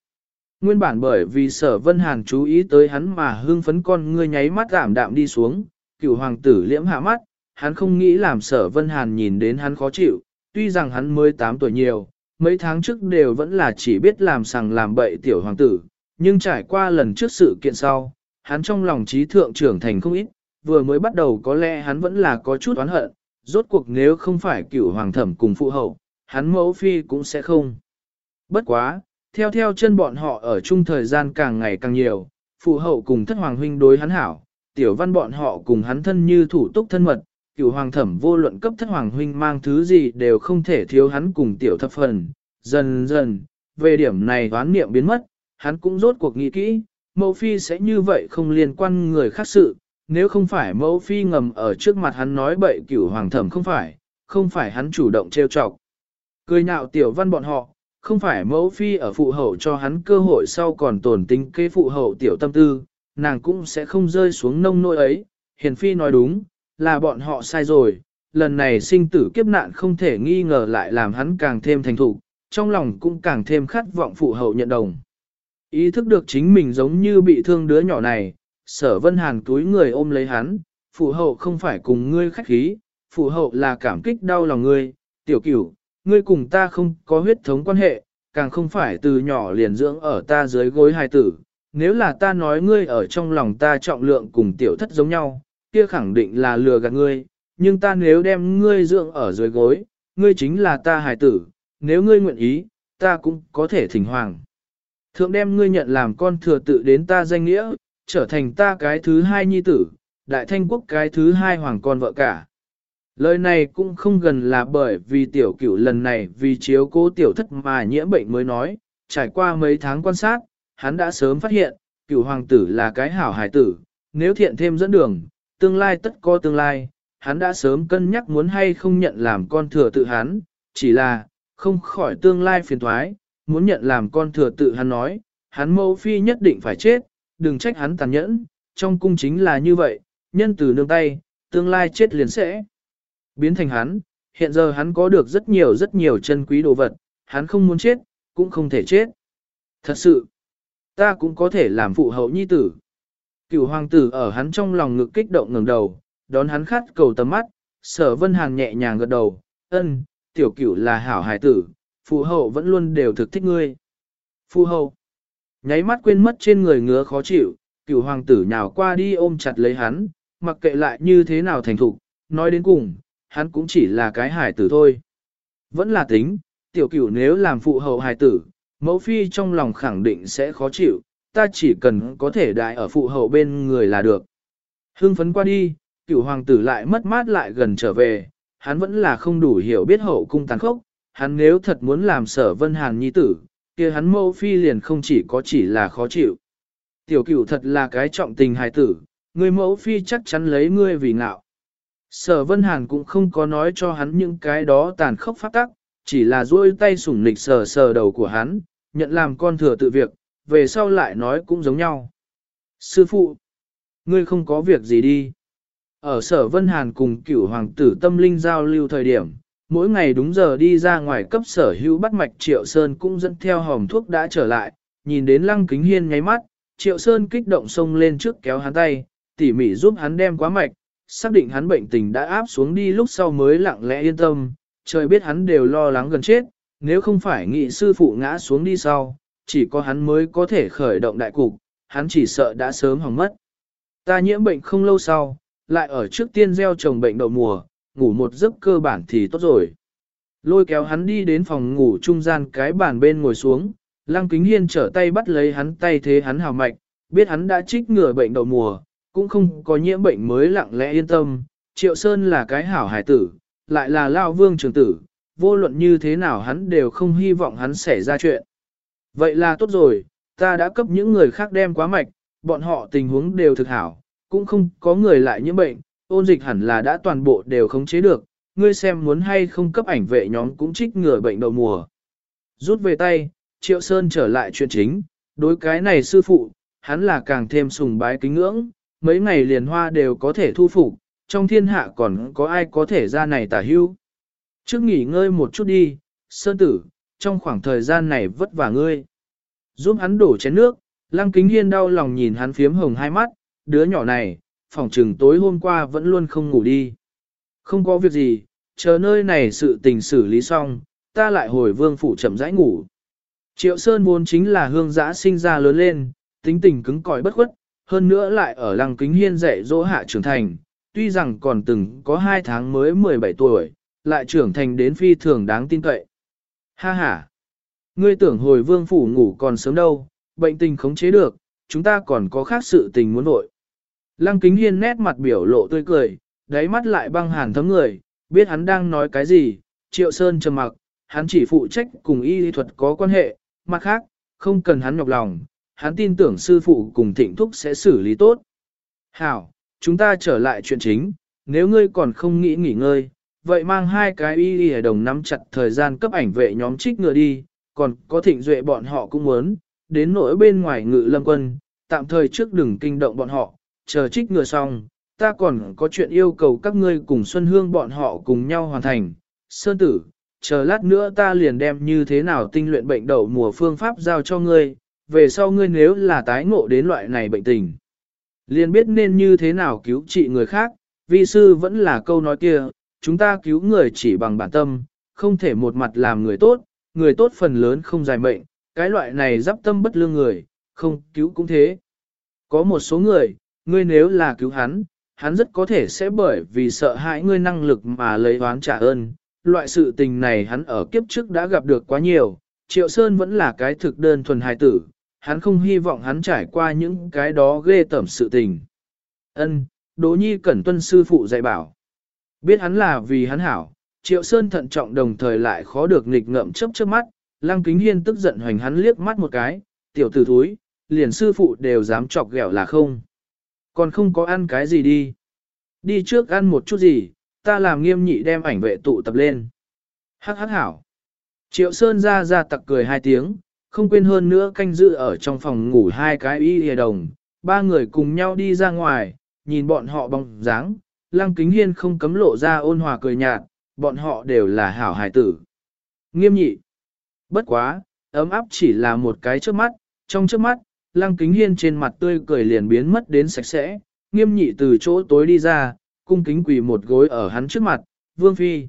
Nguyên bản bởi vì sở vân hàn chú ý tới hắn mà hương phấn con ngươi nháy mắt giảm đạm đi xuống, cựu hoàng tử liễm hạ mắt, hắn không nghĩ làm sở vân hàn nhìn đến hắn khó chịu, tuy rằng hắn mới 8 tuổi nhiều, mấy tháng trước đều vẫn là chỉ biết làm sằng làm bậy tiểu hoàng tử, nhưng trải qua lần trước sự kiện sau, hắn trong lòng trí thượng trưởng thành không ít, vừa mới bắt đầu có lẽ hắn vẫn là có chút oán hận, rốt cuộc nếu không phải cựu hoàng thẩm cùng phụ hậu, hắn mẫu phi cũng sẽ không. Bất quá, theo theo chân bọn họ ở chung thời gian càng ngày càng nhiều, phụ hậu cùng thất hoàng huynh đối hắn hảo, tiểu văn bọn họ cùng hắn thân như thủ túc thân mật, cửu hoàng thẩm vô luận cấp thất hoàng huynh mang thứ gì đều không thể thiếu hắn cùng tiểu thập phần. Dần dần, về điểm này đoán niệm biến mất, hắn cũng rốt cuộc nghĩ kỹ, mẫu phi sẽ như vậy không liên quan người khác sự, nếu không phải mẫu phi ngầm ở trước mặt hắn nói bậy cửu hoàng thẩm không phải, không phải hắn chủ động trêu chọc. Cười nhạo tiểu văn bọn họ, không phải mẫu phi ở phụ hậu cho hắn cơ hội sau còn tổn tính kế phụ hậu tiểu tâm tư, nàng cũng sẽ không rơi xuống nông nỗi ấy. Hiền phi nói đúng, là bọn họ sai rồi, lần này sinh tử kiếp nạn không thể nghi ngờ lại làm hắn càng thêm thành thục, trong lòng cũng càng thêm khát vọng phụ hậu nhận đồng. Ý thức được chính mình giống như bị thương đứa nhỏ này, sở vân hàn túi người ôm lấy hắn, phụ hậu không phải cùng ngươi khách khí, phụ hậu là cảm kích đau lòng ngươi, tiểu cửu, ngươi cùng ta không có huyết thống quan hệ, càng không phải từ nhỏ liền dưỡng ở ta dưới gối hài tử. Nếu là ta nói ngươi ở trong lòng ta trọng lượng cùng tiểu thất giống nhau, kia khẳng định là lừa gạt ngươi, nhưng ta nếu đem ngươi dưỡng ở dưới gối, ngươi chính là ta hài tử, nếu ngươi nguyện ý, ta cũng có thể thỉnh hoàng. Thượng đem ngươi nhận làm con thừa tự đến ta danh nghĩa, trở thành ta cái thứ hai nhi tử, đại thanh quốc cái thứ hai hoàng con vợ cả. Lời này cũng không gần là bởi vì tiểu cửu lần này vì chiếu cố tiểu thất mà nhiễm bệnh mới nói, trải qua mấy tháng quan sát, hắn đã sớm phát hiện, cửu hoàng tử là cái hảo hải tử, nếu thiện thêm dẫn đường, tương lai tất có tương lai, hắn đã sớm cân nhắc muốn hay không nhận làm con thừa tự hắn, chỉ là, không khỏi tương lai phiền thoái, muốn nhận làm con thừa tự hắn nói, hắn mẫu phi nhất định phải chết, đừng trách hắn tàn nhẫn, trong cung chính là như vậy, nhân từ nương tay, tương lai chết liền sẽ biến thành hắn, hiện giờ hắn có được rất nhiều rất nhiều chân quý đồ vật, hắn không muốn chết, cũng không thể chết. Thật sự, ta cũng có thể làm phụ hậu nhi tử. Cửu hoàng tử ở hắn trong lòng ngực kích động ngẩng đầu, đón hắn khát cầu tầm mắt, sở vân hàn nhẹ nhàng gật đầu, ân, tiểu cửu là hảo hài tử, phụ hậu vẫn luôn đều thực thích ngươi. Phụ hậu, nháy mắt quên mất trên người ngứa khó chịu, cửu hoàng tử nhào qua đi ôm chặt lấy hắn, mặc kệ lại như thế nào thành thục, nói đến cùng, hắn cũng chỉ là cái hài tử thôi. Vẫn là tính, tiểu cửu nếu làm phụ hậu hài tử, mẫu phi trong lòng khẳng định sẽ khó chịu, ta chỉ cần có thể đại ở phụ hậu bên người là được. Hưng phấn qua đi, cửu hoàng tử lại mất mát lại gần trở về, hắn vẫn là không đủ hiểu biết hậu cung tàn khốc, hắn nếu thật muốn làm sở vân hàn nhi tử, kia hắn mẫu phi liền không chỉ có chỉ là khó chịu. Tiểu cửu thật là cái trọng tình hài tử, người mẫu phi chắc chắn lấy ngươi vì ngạo. Sở Vân Hàn cũng không có nói cho hắn những cái đó tàn khốc phát tắc, chỉ là duỗi tay sủng nịch sờ sờ đầu của hắn, nhận làm con thừa tự việc, về sau lại nói cũng giống nhau. Sư phụ, ngươi không có việc gì đi. Ở sở Vân Hàn cùng cửu hoàng tử tâm linh giao lưu thời điểm, mỗi ngày đúng giờ đi ra ngoài cấp sở hữu bắt mạch Triệu Sơn cũng dẫn theo hòm thuốc đã trở lại, nhìn đến lăng kính hiên nháy mắt, Triệu Sơn kích động xông lên trước kéo hắn tay, tỉ mỉ giúp hắn đem quá mạch, xác định hắn bệnh tình đã áp xuống đi lúc sau mới lặng lẽ yên tâm, trời biết hắn đều lo lắng gần chết, nếu không phải nghị sư phụ ngã xuống đi sau, chỉ có hắn mới có thể khởi động đại cục, hắn chỉ sợ đã sớm hỏng mất. Ta nhiễm bệnh không lâu sau, lại ở trước tiên gieo trồng bệnh đậu mùa, ngủ một giấc cơ bản thì tốt rồi. Lôi kéo hắn đi đến phòng ngủ trung gian cái bàn bên ngồi xuống, Lăng Kính Hiên trở tay bắt lấy hắn tay thế hắn hào mạch, biết hắn đã trích ngừa bệnh đậu mùa, cũng không có nhiễm bệnh mới lặng lẽ yên tâm. Triệu Sơn là cái hảo hải tử, lại là Lao Vương trường tử, vô luận như thế nào hắn đều không hy vọng hắn xảy ra chuyện. Vậy là tốt rồi, ta đã cấp những người khác đem quá mạch, bọn họ tình huống đều thực hảo, cũng không có người lại nhiễm bệnh, ôn dịch hẳn là đã toàn bộ đều khống chế được, ngươi xem muốn hay không cấp ảnh vệ nhóm cũng trích ngừa bệnh đầu mùa. Rút về tay, Triệu Sơn trở lại chuyện chính, đối cái này sư phụ, hắn là càng thêm sùng bái kính ngưỡng, mấy ngày liền hoa đều có thể thu phục, trong thiên hạ còn có ai có thể ra này tả hưu. Trước nghỉ ngơi một chút đi, Sơn tử, trong khoảng thời gian này vất vả ngươi. Giúp hắn đổ chén nước, Lăng Kính Hiên đau lòng nhìn hắn phiếm hồng hai mắt, đứa nhỏ này, phòng trừng tối hôm qua vẫn luôn không ngủ đi. Không có việc gì, chờ nơi này sự tình xử lý xong, ta lại hồi vương phủ chậm rãi ngủ. Triệu Sơn vốn chính là hương giã sinh ra lớn lên, tính tình cứng cỏi bất khuất, hơn nữa lại ở lăng kính hiên dạy dỗ hạ trưởng thành, tuy rằng còn từng có 2 tháng mới 17 tuổi, lại trưởng thành đến phi thường đáng tin cậy. Ha ha! Ngươi tưởng hồi vương phủ ngủ còn sớm đâu, bệnh tình khống chế được, chúng ta còn có khác sự tình muốn nội. Lăng kính hiên nét mặt biểu lộ tươi cười, đáy mắt lại băng hàn thấm người, biết hắn đang nói cái gì, triệu sơn trầm mặc, hắn chỉ phụ trách cùng y lý thuật có quan hệ, mặt khác, không cần hắn nhọc lòng, hắn tin tưởng sư phụ cùng thịnh thúc sẽ xử lý tốt. Hảo, chúng ta trở lại chuyện chính, nếu ngươi còn không nghĩ nghỉ ngơi, vậy mang hai cái y y đồng nắm chặt thời gian cấp ảnh vệ nhóm trích ngựa đi, còn có thịnh duệ bọn họ cũng muốn, đến nỗi bên ngoài ngự lâm quân, tạm thời trước đừng kinh động bọn họ, chờ trích ngựa xong, ta còn có chuyện yêu cầu các ngươi cùng Xuân Hương bọn họ cùng nhau hoàn thành. Sơn tử, chờ lát nữa ta liền đem như thế nào tinh luyện bệnh đậu mùa phương pháp giao cho ngươi, về sau ngươi nếu là tái ngộ đến loại này bệnh tình. Liền biết nên như thế nào cứu trị người khác, vi sư vẫn là câu nói kia, chúng ta cứu người chỉ bằng bản tâm, không thể một mặt làm người tốt, người tốt phần lớn không dài mệnh, cái loại này giáp tâm bất lương người, không cứu cũng thế. Có một số người, ngươi nếu là cứu hắn, hắn rất có thể sẽ bởi vì sợ hãi ngươi năng lực mà lấy oán trả ơn. Loại sự tình này hắn ở kiếp trước đã gặp được quá nhiều, Triệu Sơn vẫn là cái thực đơn thuần hài tử, hắn không hy vọng hắn trải qua những cái đó ghê tẩm sự tình. Ân, Đỗ Nhi cẩn tuân sư phụ dạy bảo. Biết hắn là vì hắn hảo, Triệu Sơn thận trọng đồng thời lại khó được nghịch ngợm chớp chớp mắt, Lăng Kính Hiên tức giận hoành hắn liếc mắt một cái, tiểu tử thúi, liền sư phụ đều dám chọc ghẹo là không. Còn không có ăn cái gì đi. Đi trước ăn một chút gì, ta làm nghiêm nhị đem ảnh vệ tụ tập lên. Hắc hắc hảo. Triệu Sơn ra ra tặc cười hai tiếng, không quên hơn nữa canh giữ ở trong phòng ngủ hai cái y hề đồng, ba người cùng nhau đi ra ngoài, nhìn bọn họ bóng dáng, lăng kính hiên không cấm lộ ra ôn hòa cười nhạt, bọn họ đều là hảo hài tử. Nghiêm nhị. Bất quá, ấm áp chỉ là một cái trước mắt, trong trước mắt, lăng kính hiên trên mặt tươi cười liền biến mất đến sạch sẽ, nghiêm nhị từ chỗ tối đi ra, cung kính quỳ một gối ở hắn trước mặt, vương phi.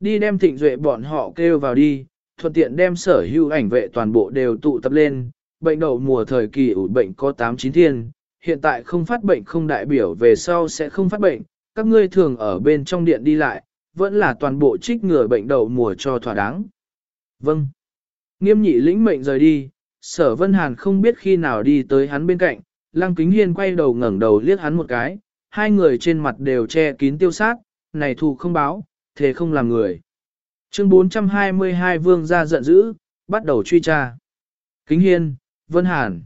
Đi đem thịnh duệ bọn họ kêu vào đi, thuận tiện đem sở hữu ảnh vệ toàn bộ đều tụ tập lên, bệnh đậu mùa thời kỳ ủ bệnh có 8-9 thiên, hiện tại không phát bệnh không đại biểu về sau sẽ không phát bệnh, các ngươi thường ở bên trong điện đi lại, vẫn là toàn bộ trích ngừa bệnh đậu mùa cho thỏa đáng. Vâng. Nghiêm nhị lĩnh mệnh rời đi, sở vân hàn không biết khi nào đi tới hắn bên cạnh, lăng kính hiên quay đầu ngẩng đầu liếc hắn một cái, hai người trên mặt đều che kín tiêu sát, này thù không báo, thế không làm người. Chương 422 vương gia giận dữ, bắt đầu truy tra. Kính hiên, vân hàn.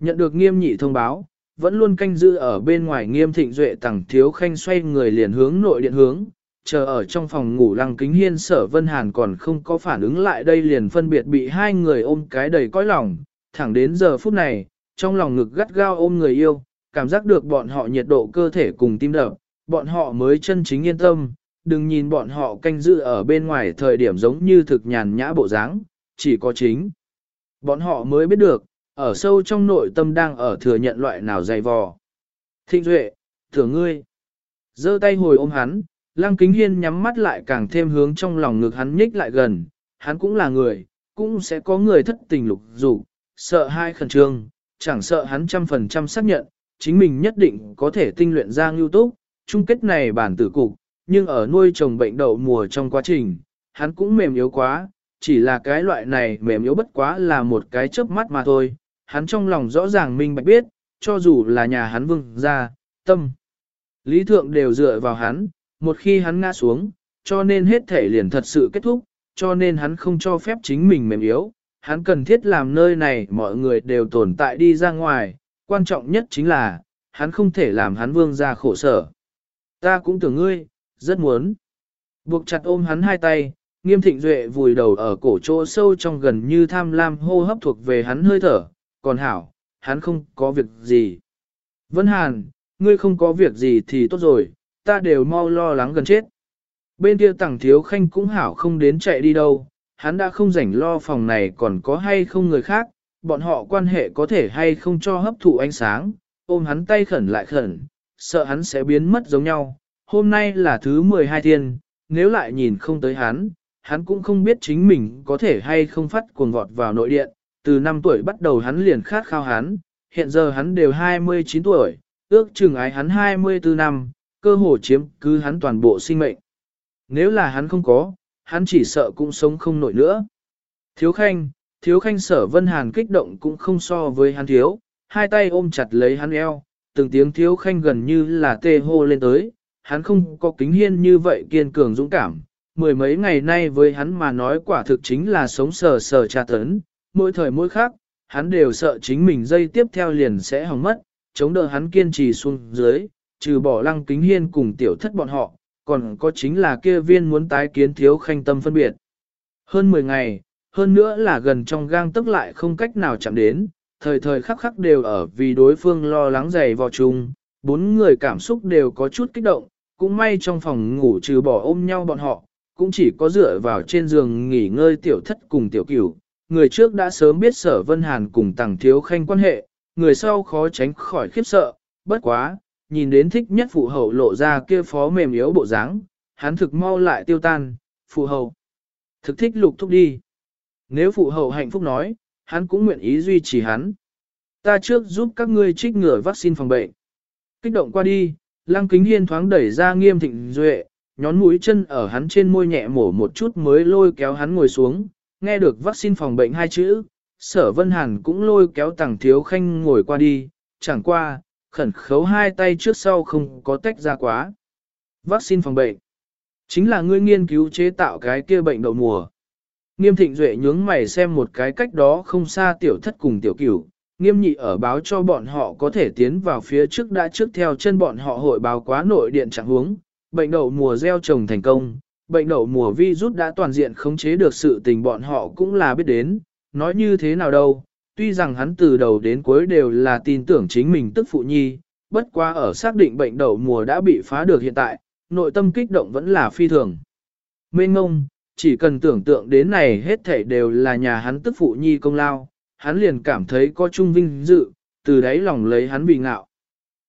Nhận được nghiêm nhị thông báo, vẫn luôn canh giữ ở bên ngoài nghiêm thịnh duệ tẳng thiếu khanh xoay người liền hướng nội điện hướng, chờ ở trong phòng ngủ lăng kính hiên sở vân hàn còn không có phản ứng lại đây liền phân biệt bị hai người ôm cái đầy cõi lòng, thẳng đến giờ phút này, trong lòng ngực gắt gao ôm người yêu, cảm giác được bọn họ nhiệt độ cơ thể cùng tim đập, bọn họ mới chân chính yên tâm, đừng nhìn bọn họ canh giữ ở bên ngoài thời điểm giống như thực nhàn nhã bộ dáng, chỉ có chính. Bọn họ mới biết được, ở sâu trong nội tâm đang ở thừa nhận loại nào dày vò. Thịnh Duệ, thừa ngươi. giơ tay hồi ôm hắn, Lăng Kính Hiên nhắm mắt lại càng thêm hướng trong lòng ngực hắn nhích lại gần, hắn cũng là người, cũng sẽ có người thất tình lục dục, sợ hai khẩn trương, chẳng sợ hắn trăm phần trăm xác nhận, chính mình nhất định có thể tinh luyện ra ngưu túc, chung kết này bản tử cục, nhưng ở nuôi trồng bệnh đậu mùa trong quá trình, hắn cũng mềm yếu quá, chỉ là cái loại này mềm yếu bất quá là một cái chớp mắt mà thôi, hắn trong lòng rõ ràng minh bạch biết, cho dù là nhà hắn vương ra, tâm. Lý thượng đều dựa vào hắn, một khi hắn ngã xuống, cho nên hết thể liền thật sự kết thúc, cho nên hắn không cho phép chính mình mềm yếu, hắn cần thiết làm nơi này mọi người đều tồn tại đi ra ngoài, quan trọng nhất chính là, hắn không thể làm hắn vương ra khổ sở. Ta cũng tưởng ngươi, rất muốn. Buộc chặt ôm hắn hai tay, nghiêm thịnh duệ vùi đầu ở cổ chỗ sâu trong gần như tham lam hô hấp thuộc về hắn hơi thở, còn hảo, hắn không có việc gì. Vân Hàn, ngươi không có việc gì thì tốt rồi, ta đều mau lo lắng gần chết. Bên kia tẳng thiếu khanh cũng hảo không đến chạy đi đâu, hắn đã không rảnh lo phòng này còn có hay không người khác, bọn họ quan hệ có thể hay không cho hấp thụ ánh sáng, ôm hắn tay khẩn lại khẩn, sợ hắn sẽ biến mất giống nhau. Hôm nay là thứ 12 thiên, nếu lại nhìn không tới hắn, hắn cũng không biết chính mình có thể hay không phát cuồng vọt vào nội điện. Từ 5 tuổi bắt đầu hắn liền khát khao hắn, hiện giờ hắn đều 29 tuổi, ước chừng ái hắn 24 năm, cơ hồ chiếm cứ hắn toàn bộ sinh mệnh. Nếu là hắn không có, hắn chỉ sợ cũng sống không nổi nữa. Thiếu khanh, thiếu khanh sở vân hàn kích động cũng không so với hắn thiếu, hai tay ôm chặt lấy hắn eo, từng tiếng thiếu khanh gần như là tê hô lên tới, hắn không có kính hiên như vậy kiên cường dũng cảm. Mười mấy ngày nay với hắn mà nói quả thực chính là sống sờ sờ tra tấn, mỗi thời mỗi khác, hắn đều sợ chính mình dây tiếp theo liền sẽ hỏng mất, chống đỡ hắn kiên trì xuống dưới, trừ bỏ lăng kính hiên cùng tiểu thất bọn họ, còn có chính là kia viên muốn tái kiến thiếu khanh tâm phân biệt. Hơn 10 ngày, hơn nữa là gần trong gang tức lại không cách nào chạm đến, thời thời khắc khắc đều ở vì đối phương lo lắng dày vào chung, bốn người cảm xúc đều có chút kích động, cũng may trong phòng ngủ trừ bỏ ôm nhau bọn họ, cũng chỉ có dựa vào trên giường nghỉ ngơi tiểu thất cùng tiểu cửu. Người trước đã sớm biết sở Vân Hàn cùng tàng thiếu khanh quan hệ, người sau khó tránh khỏi khiếp sợ, bất quá, nhìn đến thích nhất phụ hậu lộ ra kia phó mềm yếu bộ dáng, hắn thực mau lại tiêu tan, phụ hậu. Thực thích lục thúc đi. Nếu phụ hậu hạnh phúc nói, hắn cũng nguyện ý duy trì hắn. Ta trước giúp các ngươi trích ngừa vaccine phòng bệnh. Kích động qua đi, lăng kính hiên thoáng đẩy ra nghiêm thịnh duệ, nhón mũi chân ở hắn trên môi nhẹ mổ một chút mới lôi kéo hắn ngồi xuống, nghe được vaccine phòng bệnh hai chữ. Sở Vân Hàn cũng lôi kéo tàng thiếu khanh ngồi qua đi, chẳng qua, khẩn khấu hai tay trước sau không có tách ra quá. Vaccine phòng bệnh. Chính là ngươi nghiên cứu chế tạo cái kia bệnh đậu mùa. Nghiêm thịnh duệ nhướng mày xem một cái cách đó không xa tiểu thất cùng tiểu cửu. Nghiêm nhị ở báo cho bọn họ có thể tiến vào phía trước đã trước theo chân bọn họ hội báo quá nội điện trạng huống. Bệnh đậu mùa gieo trồng thành công. Bệnh đậu mùa virus đã toàn diện khống chế được sự tình bọn họ cũng là biết đến. Nói như thế nào đâu, tuy rằng hắn từ đầu đến cuối đều là tin tưởng chính mình tức phụ nhi, bất quá ở xác định bệnh đậu mùa đã bị phá được hiện tại, nội tâm kích động vẫn là phi thường. Mê ngông, chỉ cần tưởng tượng đến này hết thảy đều là nhà hắn tức phụ nhi công lao, hắn liền cảm thấy có trung vinh dự, từ đấy lòng lấy hắn bị ngạo.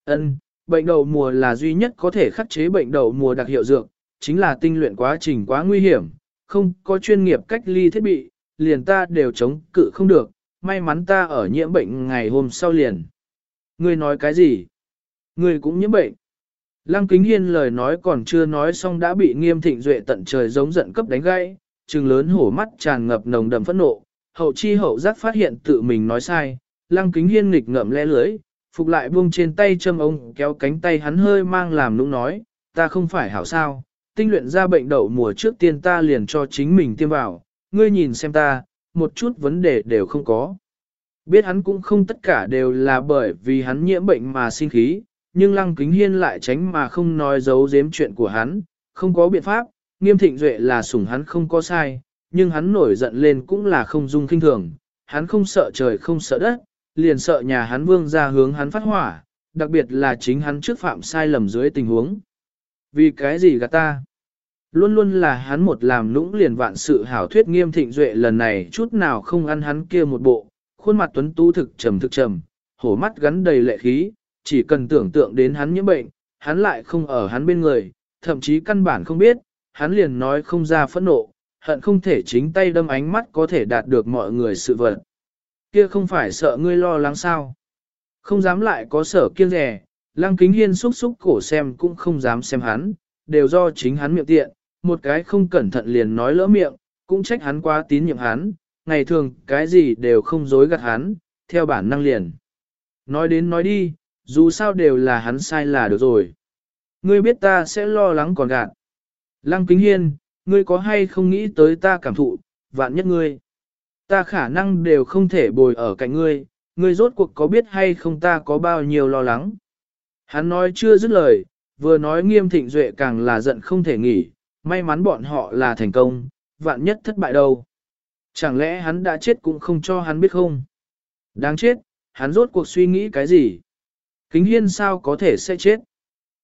Ân, bệnh đậu mùa là duy nhất có thể khắc chế bệnh đậu mùa đặc hiệu dược, chính là tinh luyện quá trình quá nguy hiểm, không có chuyên nghiệp cách ly thiết bị, liền ta đều chống cự không được, may mắn ta ở nhiễm bệnh ngày hôm sau liền. Ngươi nói cái gì? Ngươi cũng nhiễm bệnh. Lăng Kính Hiên lời nói còn chưa nói xong đã bị nghiêm thịnh duệ tận trời giống giận cấp đánh gãy, trừng lớn hổ mắt tràn ngập nồng đầm phẫn nộ, hậu chi hậu giác phát hiện tự mình nói sai, Lăng Kính Hiên nghịch ngậm lẽ lưới, phục lại buông trên tay châm ông kéo cánh tay hắn hơi mang làm nũng nói, ta không phải hảo sao, tinh luyện ra bệnh đậu mùa trước tiên ta liền cho chính mình tiêm vào, ngươi nhìn xem ta, một chút vấn đề đều không có. Biết hắn cũng không tất cả đều là bởi vì hắn nhiễm bệnh mà sinh khí, nhưng Lăng Kính Hiên lại tránh mà không nói giấu giếm chuyện của hắn, không có biện pháp, nghiêm thịnh duệ là sủng hắn không có sai, nhưng hắn nổi giận lên cũng là không dung kinh thường, hắn không sợ trời không sợ đất, liền sợ nhà hắn vương ra hướng hắn phát hỏa, đặc biệt là chính hắn trước phạm sai lầm dưới tình huống. Vì cái gì gạt ta? Luôn luôn là hắn một làm lũng liền vạn sự hảo thuyết nghiêm thịnh duệ lần này chút nào không ăn hắn kia một bộ, khuôn mặt tuấn tú thực trầm thực trầm, hổ mắt gắn đầy lệ khí, chỉ cần tưởng tượng đến hắn nhiễm bệnh, hắn lại không ở hắn bên người, thậm chí căn bản không biết, hắn liền nói không ra phẫn nộ, hận không thể chính tay đâm ánh mắt có thể đạt được mọi người sự vật. Kia không phải sợ ngươi lo lắng sao? Không dám lại có sở kiêng rẻ, lăng kính hiên xúc xúc cổ xem cũng không dám xem hắn, đều do chính hắn miệng tiện, một cái không cẩn thận liền nói lỡ miệng, cũng trách hắn quá tín nhiệm hắn, ngày thường cái gì đều không dối gạt hắn, theo bản năng liền. Nói đến nói đi, dù sao đều là hắn sai là được rồi. Ngươi biết ta sẽ lo lắng còn gạt. Lăng kính hiên, ngươi có hay không nghĩ tới ta cảm thụ, vạn nhất ngươi. Ta khả năng đều không thể bồi ở cạnh ngươi, ngươi rốt cuộc có biết hay không ta có bao nhiêu lo lắng. Hắn nói chưa dứt lời, vừa nói nghiêm thịnh duệ càng là giận không thể nghỉ, may mắn bọn họ là thành công, vạn nhất thất bại đâu. Chẳng lẽ hắn đã chết cũng không cho hắn biết không? Đáng chết, hắn rốt cuộc suy nghĩ cái gì? Kính hiên sao có thể sẽ chết?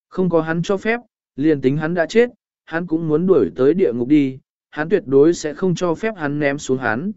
Không có hắn cho phép, liền tính hắn đã chết, hắn cũng muốn đuổi tới địa ngục đi, hắn tuyệt đối sẽ không cho phép hắn ném xuống hắn.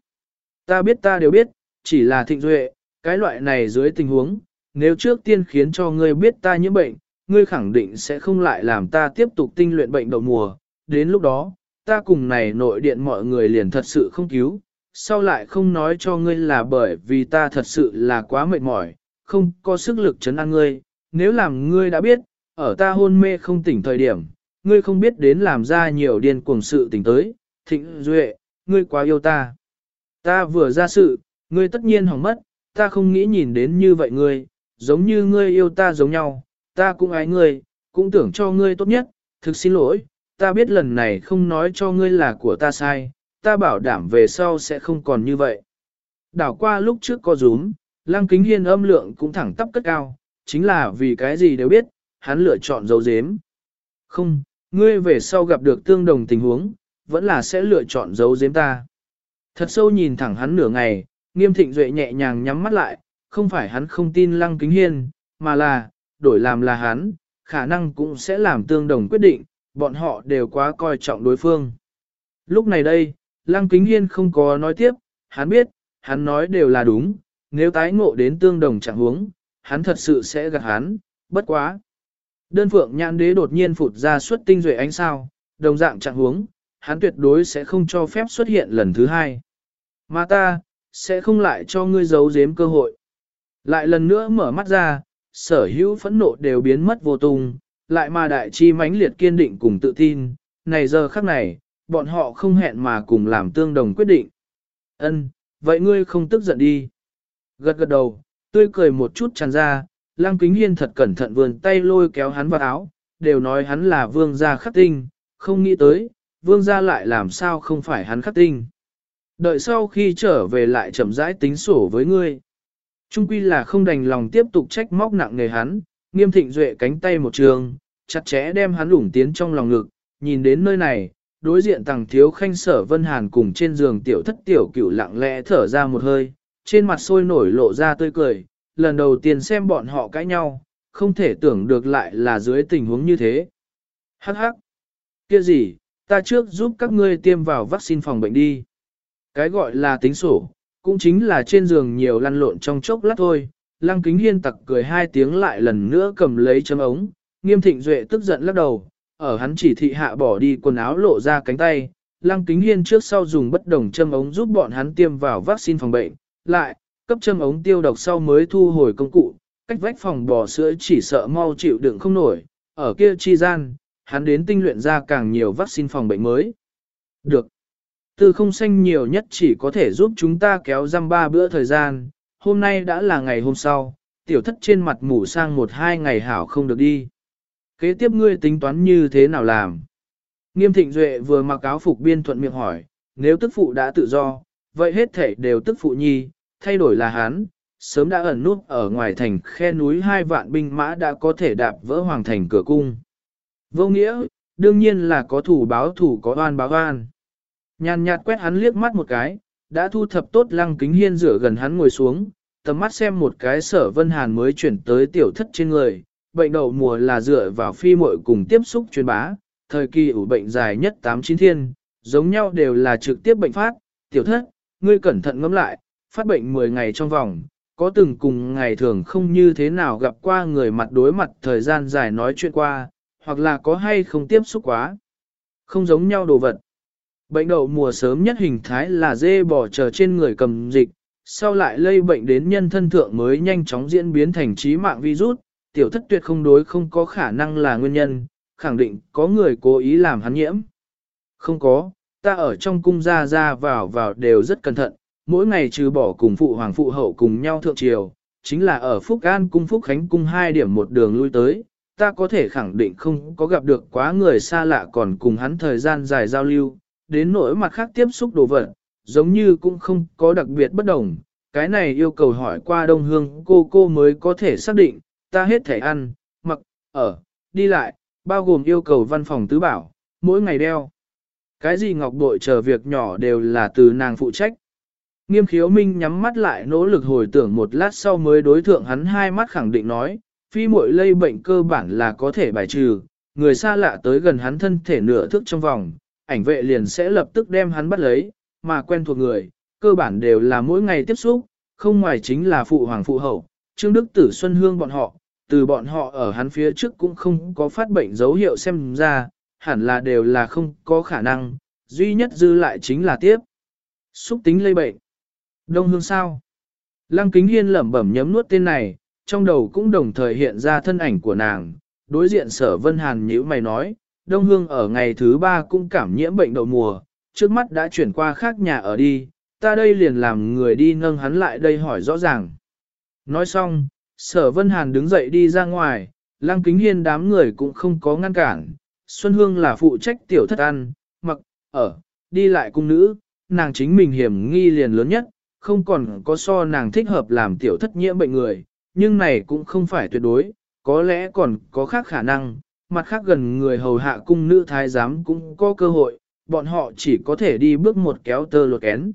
Ta biết ta đều biết, chỉ là thịnh duệ, cái loại này dưới tình huống, nếu trước tiên khiến cho ngươi biết ta nhiễm bệnh, ngươi khẳng định sẽ không lại làm ta tiếp tục tinh luyện bệnh đậu mùa, đến lúc đó, ta cùng này nội điện mọi người liền thật sự không cứu, sau lại không nói cho ngươi là bởi vì ta thật sự là quá mệt mỏi, không có sức lực chấn an ngươi, nếu làm ngươi đã biết, ở ta hôn mê không tỉnh thời điểm, ngươi không biết đến làm ra nhiều điên cuồng sự tình tới, thịnh duệ, ngươi quá yêu ta. Ta vừa ra sự, ngươi tất nhiên hỏng mất, ta không nghĩ nhìn đến như vậy ngươi, giống như ngươi yêu ta giống nhau, ta cũng ái ngươi, cũng tưởng cho ngươi tốt nhất, thực xin lỗi, ta biết lần này không nói cho ngươi là của ta sai, ta bảo đảm về sau sẽ không còn như vậy. Đảo qua lúc trước có rúm, lăng kính hiên âm lượng cũng thẳng tắp cất cao, chính là vì cái gì đều biết, hắn lựa chọn dấu dếm. Không, ngươi về sau gặp được tương đồng tình huống, vẫn là sẽ lựa chọn giấu giếm ta. Thật sâu nhìn thẳng hắn nửa ngày, nghiêm thịnh duệ nhẹ nhàng nhắm mắt lại, không phải hắn không tin lăng kính hiên, mà là, đổi làm là hắn, khả năng cũng sẽ làm tương đồng quyết định, bọn họ đều quá coi trọng đối phương. Lúc này đây, lăng kính hiên không có nói tiếp, hắn biết, hắn nói đều là đúng, nếu tái ngộ đến tương đồng trạng huống, hắn thật sự sẽ gạt hắn, bất quá. Đơn phượng nhãn đế đột nhiên phụt ra xuất tinh duệ ánh sao, đồng dạng trạng huống, hắn tuyệt đối sẽ không cho phép xuất hiện lần thứ hai. Mà ta, sẽ không lại cho ngươi giấu giếm cơ hội. Lại lần nữa mở mắt ra, sở hữu phẫn nộ đều biến mất vô tung, lại mà đại chi mãnh liệt kiên định cùng tự tin, này giờ khắc này, bọn họ không hẹn mà cùng làm tương đồng quyết định. Ân, vậy ngươi không tức giận đi. Gật gật đầu, tươi cười một chút tràn ra, Lăng Kính Hiên thật cẩn thận vườn tay lôi kéo hắn vào áo, đều nói hắn là vương gia khắc tinh, không nghĩ tới, vương gia lại làm sao không phải hắn khắc tinh. Đợi sau khi trở về lại chậm rãi tính sổ với ngươi. Trung quy là không đành lòng tiếp tục trách móc nặng nề hắn, nghiêm thịnh duệ cánh tay một trường, chặt chẽ đem hắn lủng tiến trong lòng ngực, nhìn đến nơi này, đối diện tàng thiếu khanh sở vân hàn cùng trên giường tiểu thất tiểu cửu lặng lẽ thở ra một hơi, trên mặt sôi nổi lộ ra tươi cười, lần đầu tiên xem bọn họ cãi nhau, không thể tưởng được lại là dưới tình huống như thế. Hắc hắc, kia gì, ta trước giúp các ngươi tiêm vào vaccine phòng bệnh đi. Cái gọi là tính sổ, cũng chính là trên giường nhiều lăn lộn trong chốc lát thôi. Lăng kính hiên tặc cười hai tiếng lại lần nữa cầm lấy chấm ống, nghiêm thịnh duệ tức giận lắc đầu, ở hắn chỉ thị hạ bỏ đi quần áo lộ ra cánh tay. Lăng kính hiên trước sau dùng bất đồng châm ống giúp bọn hắn tiêm vào vaccine phòng bệnh, lại, cấp châm ống tiêu độc sau mới thu hồi công cụ, cách vách phòng bò sữa chỉ sợ mau chịu đựng không nổi, ở kia chi gian, hắn đến tinh luyện ra càng nhiều vaccine phòng bệnh mới. Được. Tư không xanh nhiều nhất chỉ có thể giúp chúng ta kéo răm ba bữa thời gian, hôm nay đã là ngày hôm sau, tiểu thất trên mặt mủ sang một hai ngày hảo không được đi. Kế tiếp ngươi tính toán như thế nào làm? Nghiêm thịnh duệ vừa mặc áo phục biên thuận miệng hỏi, nếu tức phụ đã tự do, vậy hết thể đều tức phụ nhi, thay đổi là hắn, sớm đã ẩn núp ở ngoài thành khe núi hai vạn binh mã đã có thể đạp vỡ hoàng thành cửa cung. Vô nghĩa, đương nhiên là có thủ báo thủ có oan báo oan. Nhàn nhạt quét hắn liếc mắt một cái, đã thu thập tốt lăng kính hiên rửa gần hắn ngồi xuống, tầm mắt xem một cái sở vân hàn mới chuyển tới tiểu thất trên người. Bệnh đậu mùa là dựa vào phi muội cùng tiếp xúc truyền bá, thời kỳ ủ bệnh dài nhất 8-9 thiên, giống nhau đều là trực tiếp bệnh phát, tiểu thất, ngươi cẩn thận ngẫm lại, phát bệnh 10 ngày trong vòng, có từng cùng ngày thường không như thế nào gặp qua người mặt đối mặt thời gian dài nói chuyện qua, hoặc là có hay không tiếp xúc quá. Không giống nhau đồ vật. Bệnh đậu mùa sớm nhất hình thái là dê bò chờ trên người cầm dịch, sau lại lây bệnh đến nhân thân thượng mới nhanh chóng diễn biến thành trí mạng virus, tiểu thất tuyệt không đối không có khả năng là nguyên nhân, khẳng định có người cố ý làm hắn nhiễm. Không có, ta ở trong cung ra ra vào vào đều rất cẩn thận, mỗi ngày trừ bỏ cùng phụ hoàng phụ hậu cùng nhau thượng triều, chính là ở Phúc An cung Phúc Khánh cung hai điểm một đường lui tới, ta có thể khẳng định không có gặp được quá người xa lạ còn cùng hắn thời gian dài giao lưu, đến nỗi mặt khác tiếp xúc đồ vật, giống như cũng không có đặc biệt bất đồng. Cái này yêu cầu hỏi qua đông hương cô cô mới có thể xác định, ta hết thể ăn, mặc, ở, đi lại, bao gồm yêu cầu văn phòng tứ bảo, mỗi ngày đeo. Cái gì ngọc bội chờ việc nhỏ đều là từ nàng phụ trách. Nghiêm khiếu minh nhắm mắt lại nỗ lực hồi tưởng một lát sau mới đối thượng hắn hai mắt khẳng định nói, phi muội lây bệnh cơ bản là có thể bài trừ, người xa lạ tới gần hắn thân thể nửa thước trong vòng, ảnh vệ liền sẽ lập tức đem hắn bắt lấy, mà quen thuộc người, cơ bản đều là mỗi ngày tiếp xúc, không ngoài chính là phụ hoàng phụ hậu, Trương Đức Tử Xuân Hương bọn họ, từ bọn họ ở hắn phía trước cũng không có phát bệnh dấu hiệu xem ra, hẳn là đều là không có khả năng, duy nhất dư lại chính là tiếp. Xúc tính lây bệnh. Đông hương sao? Lăng kính hiên lẩm bẩm nhấm nuốt tên này, trong đầu cũng đồng thời hiện ra thân ảnh của nàng, đối diện sở vân hàn nhữ mày nói, Đông Hương ở ngày thứ ba cũng cảm nhiễm bệnh đậu mùa, trước mắt đã chuyển qua khác nhà ở đi, ta đây liền làm người đi nâng hắn lại đây hỏi rõ ràng. Nói xong, sở vân hàn đứng dậy đi ra ngoài, lăng kính hiên đám người cũng không có ngăn cản, Xuân Hương là phụ trách tiểu thất ăn, mặc, ở, đi lại cung nữ, nàng chính mình hiểm nghi liền lớn nhất, không còn có so nàng thích hợp làm tiểu thất nhiễm bệnh người, nhưng này cũng không phải tuyệt đối, có lẽ còn có khác khả năng, mặt khác gần người hầu hạ cung nữ thái giám cũng có cơ hội, bọn họ chỉ có thể đi bước một kéo tơ lột kén.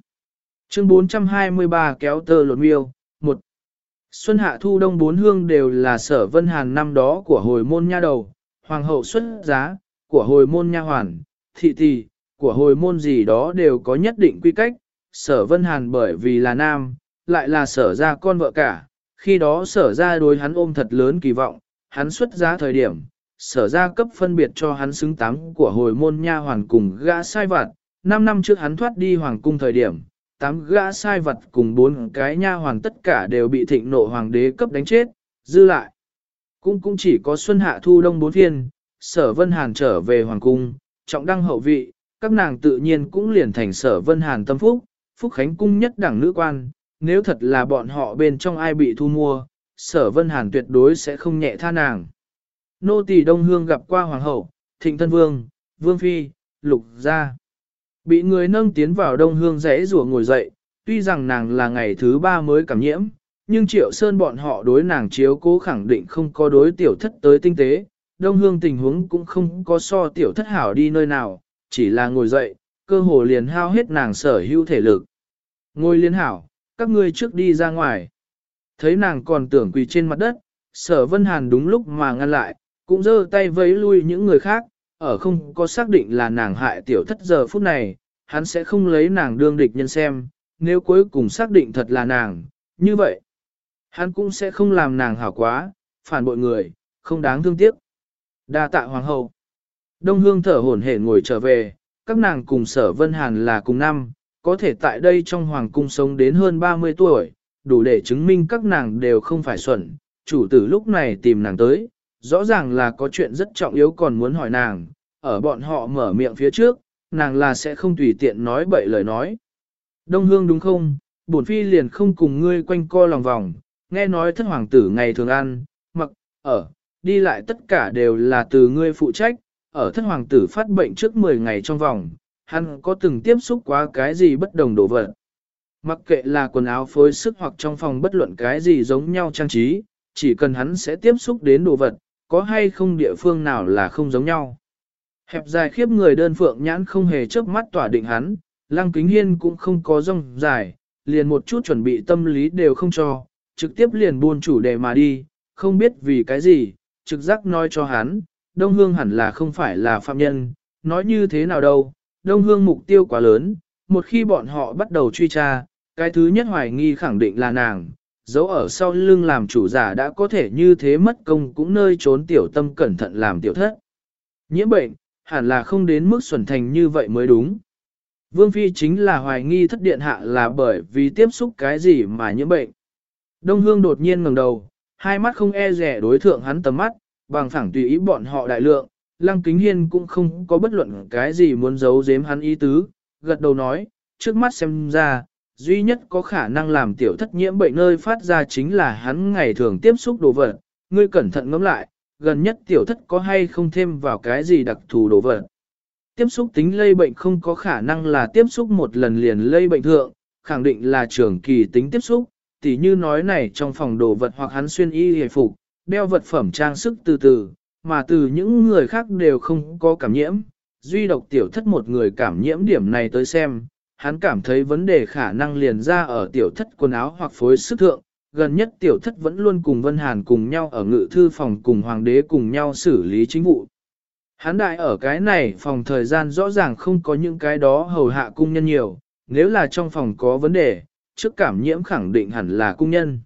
Chương 423 kéo tơ lột miêu, một Xuân hạ thu đông bốn hương đều là sở vân hàn năm đó của hồi môn nha đầu, hoàng hậu xuất giá, của hồi môn nha hoàn, thị tỷ, của hồi môn gì đó đều có nhất định quy cách, sở vân hàn bởi vì là nam, lại là sở ra con vợ cả, khi đó sở ra đối hắn ôm thật lớn kỳ vọng, hắn xuất giá thời điểm, sở ra cấp phân biệt cho hắn xứng tám của hồi môn nha hoàn cùng gã sai vặt, 5 năm trước hắn thoát đi hoàng cung thời điểm, tám gã sai vật cùng bốn cái nha hoàn tất cả đều bị thịnh nộ hoàng đế cấp đánh chết, dư lại. Cũng cũng chỉ có xuân hạ thu đông bốn phiên, sở vân hàn trở về hoàng cung, trọng đăng hậu vị, các nàng tự nhiên cũng liền thành sở vân hàn tâm phúc, phúc khánh cung nhất đẳng nữ quan, nếu thật là bọn họ bên trong ai bị thu mua, sở vân hàn tuyệt đối sẽ không nhẹ tha nàng. Nô tỳ Đông Hương gặp qua Hoàng hậu, Thịnh Thân Vương, Vương Phi, Lục Gia. Bị người nâng tiến vào Đông Hương rẽ rùa ngồi dậy, tuy rằng nàng là ngày thứ ba mới cảm nhiễm, nhưng Triệu Sơn bọn họ đối nàng chiếu cố khẳng định không có đối tiểu thất tới tinh tế. Đông Hương tình huống cũng không có so tiểu thất hảo đi nơi nào, chỉ là ngồi dậy, cơ hồ liền hao hết nàng sở hữu thể lực. ngôi liên hảo, các ngươi trước đi ra ngoài. Thấy nàng còn tưởng quỳ trên mặt đất, sở vân hàn đúng lúc mà ngăn lại, cũng giơ tay vẫy lui những người khác, ở không có xác định là nàng hại tiểu thất giờ phút này, hắn sẽ không lấy nàng đương địch nhân xem, nếu cuối cùng xác định thật là nàng, như vậy, hắn cũng sẽ không làm nàng hảo quá, phản bội người, không đáng thương tiếc. Đa tạ hoàng hậu. Đông hương thở hổn hển ngồi trở về, các nàng cùng sở vân hàn là cùng năm, có thể tại đây trong hoàng cung sống đến hơn 30 tuổi, đủ để chứng minh các nàng đều không phải xuẩn, chủ tử lúc này tìm nàng tới, rõ ràng là có chuyện rất trọng yếu còn muốn hỏi nàng, ở bọn họ mở miệng phía trước, nàng là sẽ không tùy tiện nói bậy lời nói. Đông hương đúng không, bổn phi liền không cùng ngươi quanh co lòng vòng, nghe nói thất hoàng tử ngày thường ăn, mặc, ở, đi lại tất cả đều là từ ngươi phụ trách, ở thất hoàng tử phát bệnh trước 10 ngày trong vòng, hắn có từng tiếp xúc quá cái gì bất đồng đồ vật. Mặc kệ là quần áo phối sức hoặc trong phòng bất luận cái gì giống nhau trang trí, chỉ cần hắn sẽ tiếp xúc đến đồ vật, có hay không địa phương nào là không giống nhau. Hẹp dài khiếp người đơn phượng nhãn không hề chớp mắt tỏa định hắn, lăng kính hiên cũng không có rong dài, liền một chút chuẩn bị tâm lý đều không cho, trực tiếp liền buôn chủ đề mà đi, không biết vì cái gì, trực giác nói cho hắn, Đông Hương hẳn là không phải là phạm nhân, nói như thế nào đâu, Đông Hương mục tiêu quá lớn, một khi bọn họ bắt đầu truy tra, cái thứ nhất hoài nghi khẳng định là nàng, dấu ở sau lưng làm chủ giả đã có thể như thế mất công cũng nơi trốn tiểu tâm cẩn thận làm tiểu thất. Nhiễm bệnh, hẳn là không đến mức xuẩn thành như vậy mới đúng. Vương Phi chính là hoài nghi thất điện hạ là bởi vì tiếp xúc cái gì mà nhiễm bệnh. Đông Hương đột nhiên ngẩng đầu, hai mắt không e rẻ đối thượng hắn tầm mắt, bằng phẳng tùy ý bọn họ đại lượng, Lăng Kính Hiên cũng không có bất luận cái gì muốn giấu giếm hắn ý tứ, gật đầu nói, trước mắt xem ra, duy nhất có khả năng làm tiểu thất nhiễm bệnh nơi phát ra chính là hắn ngày thường tiếp xúc đồ vật, ngươi cẩn thận ngẫm lại, gần nhất tiểu thất có hay không thêm vào cái gì đặc thù đồ vật. Tiếp xúc tính lây bệnh không có khả năng là tiếp xúc một lần liền lây bệnh thượng, khẳng định là trường kỳ tính tiếp xúc, tỉ như nói này trong phòng đồ vật hoặc hắn xuyên y hề phục, đeo vật phẩm trang sức từ từ, mà từ những người khác đều không có cảm nhiễm, duy độc tiểu thất một người cảm nhiễm điểm này tới xem, hắn cảm thấy vấn đề khả năng liền ra ở tiểu thất quần áo hoặc phối sức thượng, gần nhất tiểu thất vẫn luôn cùng Vân Hàn cùng nhau ở ngự thư phòng cùng hoàng đế cùng nhau xử lý chính vụ. Hắn đại ở cái này phòng thời gian rõ ràng không có những cái đó hầu hạ cung nhân nhiều, nếu là trong phòng có vấn đề, trước cảm nhiễm khẳng định hẳn là cung nhân.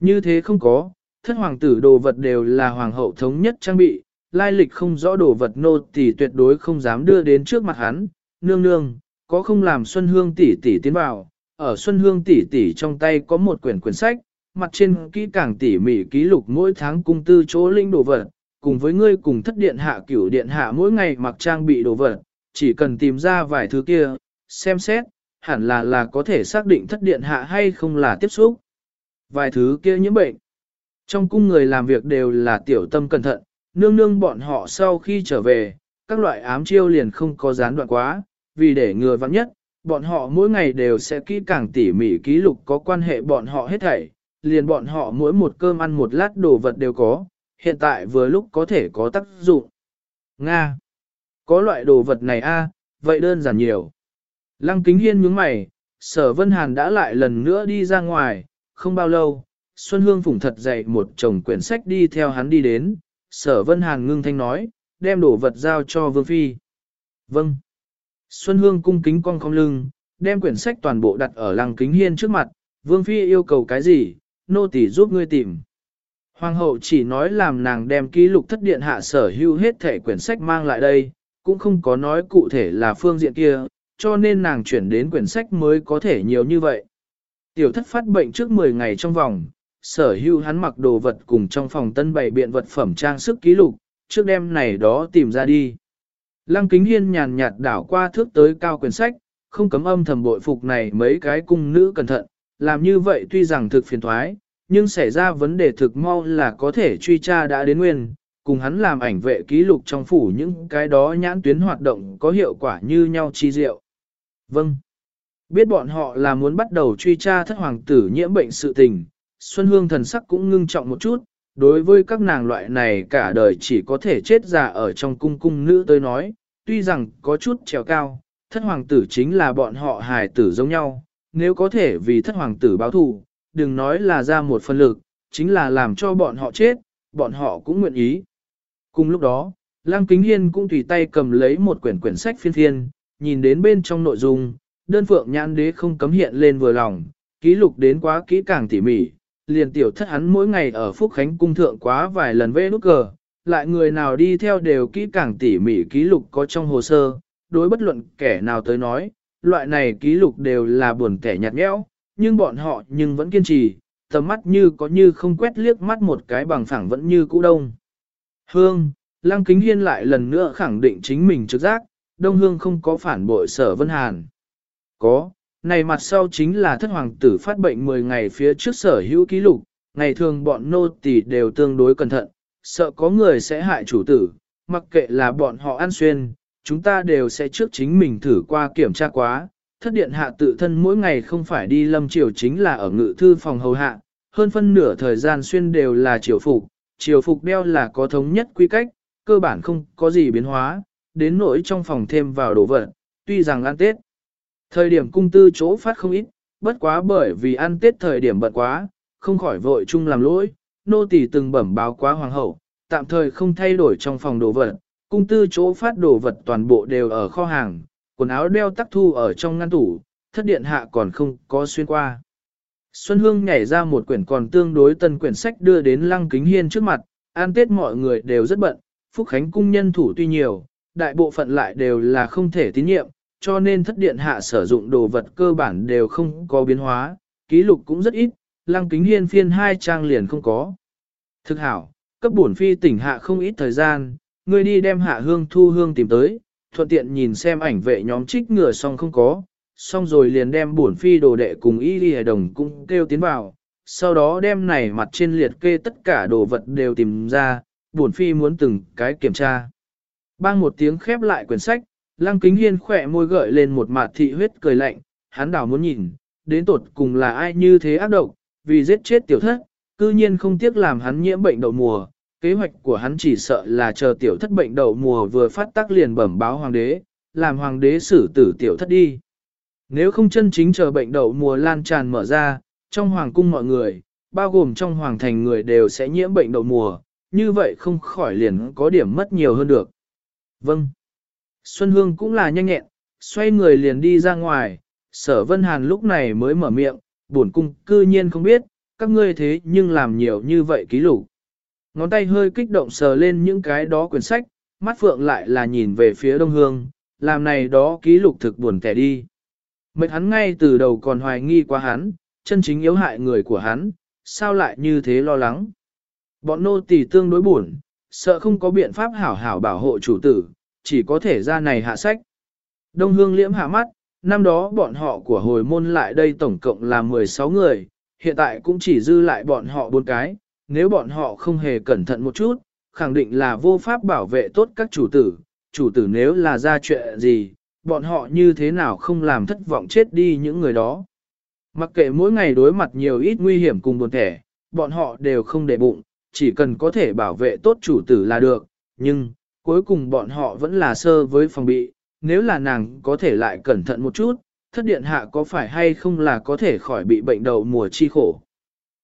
Như thế không có, thất hoàng tử đồ vật đều là hoàng hậu thống nhất trang bị, lai lịch không rõ đồ vật nô tỷ tuyệt đối không dám đưa đến trước mặt hắn, nương nương, có không làm Xuân Hương tỷ tỷ tiến vào, ở Xuân Hương tỷ tỷ trong tay có một quyển quyển sách, mặt trên kỹ càng tỉ mỉ ký lục mỗi tháng cung tư chỗ linh đồ vật, cùng với ngươi cùng thất điện hạ cửu điện hạ mỗi ngày mặc trang bị đồ vật, chỉ cần tìm ra vài thứ kia, xem xét, hẳn là là có thể xác định thất điện hạ hay không là tiếp xúc. Vài thứ kia nhiễm bệnh. Trong cung người làm việc đều là tiểu tâm cẩn thận, nương nương bọn họ sau khi trở về, các loại ám chiêu liền không có gián đoạn quá, vì để ngừa vắng nhất, bọn họ mỗi ngày đều sẽ kỹ càng tỉ mỉ ký lục có quan hệ bọn họ hết thảy, liền bọn họ mỗi một cơm ăn một lát đồ vật đều có, hiện tại vừa lúc có thể có tác dụng. Nga. Có loại đồ vật này a, vậy đơn giản nhiều. Lăng kính hiên nhướng mày, sở vân hàn đã lại lần nữa đi ra ngoài, không bao lâu, Xuân Hương phủng thật dậy một chồng quyển sách đi theo hắn đi đến, sở vân hàn ngưng thanh nói, đem đồ vật giao cho Vương Phi. Vâng. Xuân Hương cung kính cong không lưng, đem quyển sách toàn bộ đặt ở lăng kính hiên trước mặt, Vương Phi yêu cầu cái gì, nô tỳ giúp ngươi tìm. Hoàng hậu chỉ nói làm nàng đem ký lục thất điện hạ sở hữu hết thể quyển sách mang lại đây, cũng không có nói cụ thể là phương diện kia, cho nên nàng chuyển đến quyển sách mới có thể nhiều như vậy. Tiểu thất phát bệnh trước 10 ngày trong vòng, sở hữu hắn mặc đồ vật cùng trong phòng tân bày biện vật phẩm trang sức ký lục, trước đêm này đó tìm ra đi. Lăng kính hiên nhàn nhạt đảo qua thước tới cao quyển sách, không cấm âm thầm bội phục này mấy cái cung nữ cẩn thận, làm như vậy tuy rằng thực phiền thoái, nhưng xảy ra vấn đề thực mau là có thể truy tra đã đến nguyên, cùng hắn làm ảnh vệ ký lục trong phủ những cái đó nhãn tuyến hoạt động có hiệu quả như nhau chi diệu. Vâng. Biết bọn họ là muốn bắt đầu truy tra thất hoàng tử nhiễm bệnh sự tình, Xuân Hương thần sắc cũng ngưng trọng một chút, đối với các nàng loại này cả đời chỉ có thể chết già ở trong cung cung nữ tới nói, tuy rằng có chút trèo cao, thất hoàng tử chính là bọn họ hài tử giống nhau, nếu có thể vì thất hoàng tử báo thù, đừng nói là ra một phần lực, chính là làm cho bọn họ chết, bọn họ cũng nguyện ý. Cùng lúc đó, Lăng Kính Hiên cũng tùy tay cầm lấy một quyển quyển sách phiên thiên, nhìn đến bên trong nội dung, đơn phượng nhãn đế không cấm hiện lên vừa lòng, ký lục đến quá kỹ càng tỉ mỉ, liền tiểu thất hắn mỗi ngày ở Phúc Khánh cung thượng quá vài lần vẽ nút cờ, lại người nào đi theo đều kỹ càng tỉ mỉ ký lục có trong hồ sơ, đối bất luận kẻ nào tới nói, loại này ký lục đều là buồn kẻ nhạt nhẽo, nhưng bọn họ nhưng vẫn kiên trì, tầm mắt như có như không quét liếc mắt một cái bằng phẳng vẫn như cũ đông. Hương, Lăng Kính Hiên lại lần nữa khẳng định chính mình trực giác, Đông Hương không có phản bội sở Vân Hàn. Có, này mặt sau chính là thất hoàng tử phát bệnh 10 ngày phía trước sở hữu ký lục, ngày thường bọn nô tỳ đều tương đối cẩn thận, sợ có người sẽ hại chủ tử, mặc kệ là bọn họ ăn xuyên, chúng ta đều sẽ trước chính mình thử qua kiểm tra quá. Thất điện hạ tự thân mỗi ngày không phải đi lâm triều chính là ở ngự thư phòng hầu hạ, hơn phân nửa thời gian xuyên đều là triều phục, triều phục đeo là có thống nhất quy cách, cơ bản không có gì biến hóa, đến nỗi trong phòng thêm vào đồ vật, tuy rằng ăn Tết. Thời điểm cung tư chỗ phát không ít, bất quá bởi vì ăn Tết thời điểm bận quá, không khỏi vội chung làm lỗi, nô tỳ từng bẩm báo quá hoàng hậu, tạm thời không thay đổi trong phòng đồ vật, cung tư chỗ phát đồ vật toàn bộ đều ở kho hàng, quần áo đeo tắc thu ở trong ngăn tủ, thất điện hạ còn không có xuyên qua. Xuân Hương nhảy ra một quyển còn tương đối tân quyển sách đưa đến Lăng Kính Hiên trước mặt, an tết mọi người đều rất bận, Phúc Khánh cung nhân thủ tuy nhiều, đại bộ phận lại đều là không thể tín nhiệm, cho nên thất điện hạ sử dụng đồ vật cơ bản đều không có biến hóa, ký lục cũng rất ít, Lăng Kính Hiên phiên hai trang liền không có. Thực hảo, cấp bổn phi tỉnh hạ không ít thời gian, ngươi đi đem hạ hương thu hương tìm tới, thuận tiện nhìn xem ảnh vệ nhóm trích ngựa xong không có, xong rồi liền đem bổn phi đồ đệ cùng y đi đồng cũng kêu tiến vào, sau đó đem này mặt trên liệt kê tất cả đồ vật đều tìm ra, bổn phi muốn từng cái kiểm tra. Bang một tiếng khép lại quyển sách, lăng kính hiên khỏe môi gợi lên một mặt thị huyết cười lạnh, hắn đảo muốn nhìn, đến tột cùng là ai như thế ác độc, vì giết chết tiểu thất, cư nhiên không tiếc làm hắn nhiễm bệnh đậu mùa, kế hoạch của hắn chỉ sợ là chờ tiểu thất bệnh đậu mùa vừa phát tác liền bẩm báo hoàng đế, làm hoàng đế xử tử tiểu thất đi. Nếu không chân chính chờ bệnh đậu mùa lan tràn mở ra, trong hoàng cung mọi người, bao gồm trong hoàng thành người đều sẽ nhiễm bệnh đậu mùa, như vậy không khỏi liền có điểm mất nhiều hơn được. Vâng. Xuân Hương cũng là nhanh nhẹn, xoay người liền đi ra ngoài, sở vân hàn lúc này mới mở miệng, buồn cung cư nhiên không biết, các ngươi thế nhưng làm nhiều như vậy ký lục. Ngón tay hơi kích động sờ lên những cái đó quyển sách, mắt phượng lại là nhìn về phía đông hương, làm này đó ký lục thực buồn tẻ đi. Mệt hắn ngay từ đầu còn hoài nghi qua hắn, chân chính yếu hại người của hắn, sao lại như thế lo lắng. Bọn nô tỳ tương đối buồn, sợ không có biện pháp hảo hảo bảo hộ chủ tử, chỉ có thể ra này hạ sách. Đông hương liễm hạ mắt, năm đó bọn họ của hồi môn lại đây tổng cộng là 16 người, hiện tại cũng chỉ dư lại bọn họ bốn cái, nếu bọn họ không hề cẩn thận một chút, khẳng định là vô pháp bảo vệ tốt các chủ tử, chủ tử nếu là ra chuyện gì, bọn họ như thế nào không làm thất vọng chết đi những người đó. Mặc kệ mỗi ngày đối mặt nhiều ít nguy hiểm cùng buồn thẻ, bọn họ đều không để bụng, chỉ cần có thể bảo vệ tốt chủ tử là được, nhưng, cuối cùng bọn họ vẫn là sơ với phòng bị, nếu là nàng có thể lại cẩn thận một chút, thất điện hạ có phải hay không là có thể khỏi bị bệnh đầu mùa chi khổ.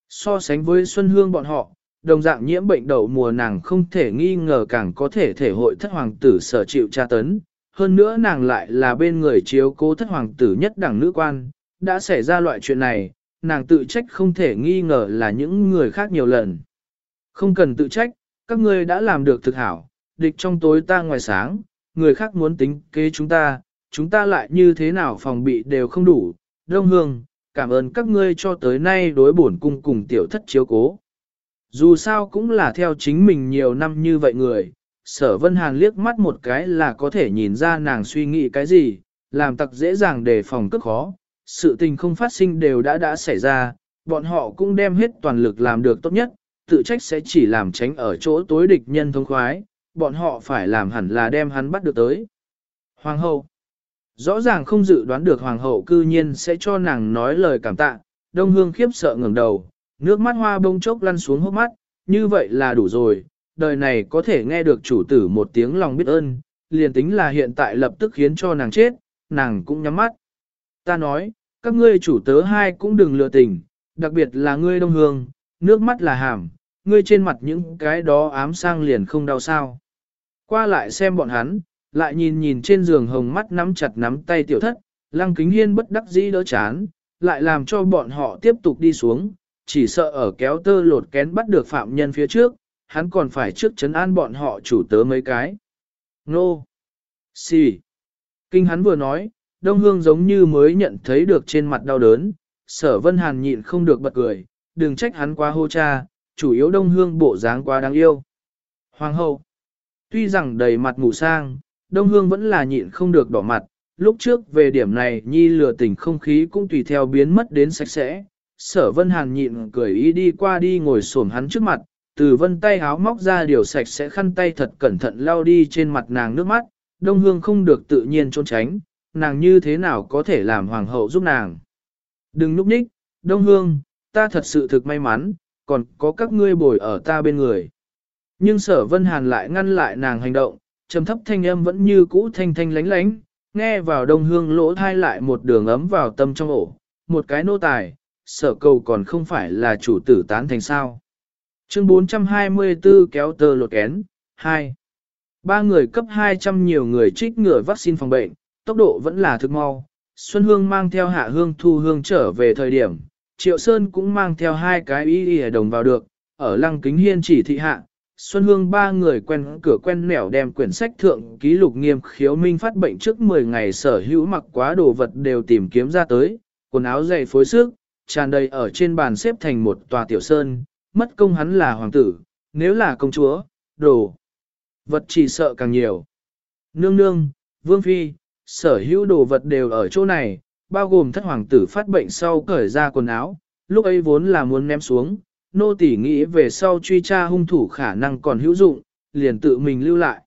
So sánh với Xuân Hương bọn họ, đồng dạng nhiễm bệnh đầu mùa nàng không thể nghi ngờ càng có thể thể hội thất hoàng tử sở chịu tra tấn, hơn nữa nàng lại là bên người chiếu cố thất hoàng tử nhất đẳng nữ quan, đã xảy ra loại chuyện này, nàng tự trách không thể nghi ngờ là những người khác nhiều lần. Không cần tự trách, các ngươi đã làm được thực hảo, địch trong tối ta ngoài sáng, người khác muốn tính kế chúng ta, chúng ta lại như thế nào phòng bị đều không đủ. Đông Hương, cảm ơn các ngươi cho tới nay đối bổn cung cùng tiểu thất chiếu cố. Dù sao cũng là theo chính mình nhiều năm như vậy người, sở vân hàn liếc mắt một cái là có thể nhìn ra nàng suy nghĩ cái gì, làm tặc dễ dàng để phòng cất khó, sự tình không phát sinh đều đã đã xảy ra, bọn họ cũng đem hết toàn lực làm được tốt nhất, tự trách sẽ chỉ làm tránh ở chỗ tối địch nhân thông khoái, bọn họ phải làm hẳn là đem hắn bắt được tới. Hoàng hậu Rõ ràng không dự đoán được hoàng hậu cư nhiên sẽ cho nàng nói lời cảm tạ, đông hương khiếp sợ ngẩng đầu, nước mắt hoa bông chốc lăn xuống hốc mắt, như vậy là đủ rồi, đời này có thể nghe được chủ tử một tiếng lòng biết ơn, liền tính là hiện tại lập tức khiến cho nàng chết, nàng cũng nhắm mắt. Ta nói, các ngươi chủ tớ hai cũng đừng lừa tình, đặc biệt là ngươi đông hương, nước mắt là hàm, ngươi trên mặt những cái đó ám sang liền không đau sao. Qua lại xem bọn hắn, lại nhìn nhìn trên giường hồng mắt nắm chặt nắm tay tiểu thất, lăng kính hiên bất đắc dĩ đỡ chán, lại làm cho bọn họ tiếp tục đi xuống, chỉ sợ ở kéo tơ lột kén bắt được phạm nhân phía trước, hắn còn phải trước chấn an bọn họ chủ tớ mấy cái. Nô! Xì! Kinh hắn vừa nói, Đông Hương giống như mới nhận thấy được trên mặt đau đớn, sở vân hàn nhịn không được bật cười, đừng trách hắn quá hô cha, chủ yếu Đông Hương bộ dáng quá đáng yêu. Hoàng hậu, tuy rằng đầy mặt ngủ sang, Đông Hương vẫn là nhịn không được đỏ mặt, lúc trước về điểm này nhi lừa tỉnh không khí cũng tùy theo biến mất đến sạch sẽ. Sở vân hàn nhịn cười ý đi qua đi ngồi xổm hắn trước mặt, từ vân tay háo móc ra điều sạch sẽ khăn tay thật cẩn thận lau đi trên mặt nàng nước mắt, đông hương không được tự nhiên trốn tránh, nàng như thế nào có thể làm hoàng hậu giúp nàng. Đừng núp ních, đông hương, ta thật sự thực may mắn, còn có các ngươi bồi ở ta bên người. Nhưng sở vân hàn lại ngăn lại nàng hành động, trầm thấp thanh âm vẫn như cũ thanh thanh lánh lánh, nghe vào đông hương lỗ thai lại một đường ấm vào tâm trong ổ, một cái nô tài, sở cầu còn không phải là chủ tử tán thành sao. Chương 424 kéo tơ lột kén, 2. Ba người cấp 200 nhiều người trích ngừa vaccine phòng bệnh, tốc độ vẫn là thực mau. Xuân Hương mang theo hạ hương thu hương trở về thời điểm, Triệu Sơn cũng mang theo hai cái y y đồng vào được, ở lăng kính hiên chỉ thị hạ. Xuân Hương ba người quen cửa quen nẻo đem quyển sách thượng ký lục nghiêm khiếu minh phát bệnh trước 10 ngày sở hữu mặc quá đồ vật đều tìm kiếm ra tới, quần áo dày phối sức, tràn đầy ở trên bàn xếp thành một tòa tiểu sơn, mất công hắn là hoàng tử, nếu là công chúa, đồ. Vật chỉ sợ càng nhiều. Nương nương, vương phi, sở hữu đồ vật đều ở chỗ này, bao gồm thất hoàng tử phát bệnh sau cởi ra quần áo, lúc ấy vốn là muốn ném xuống, nô tỉ nghĩ về sau truy tra hung thủ khả năng còn hữu dụng, liền tự mình lưu lại.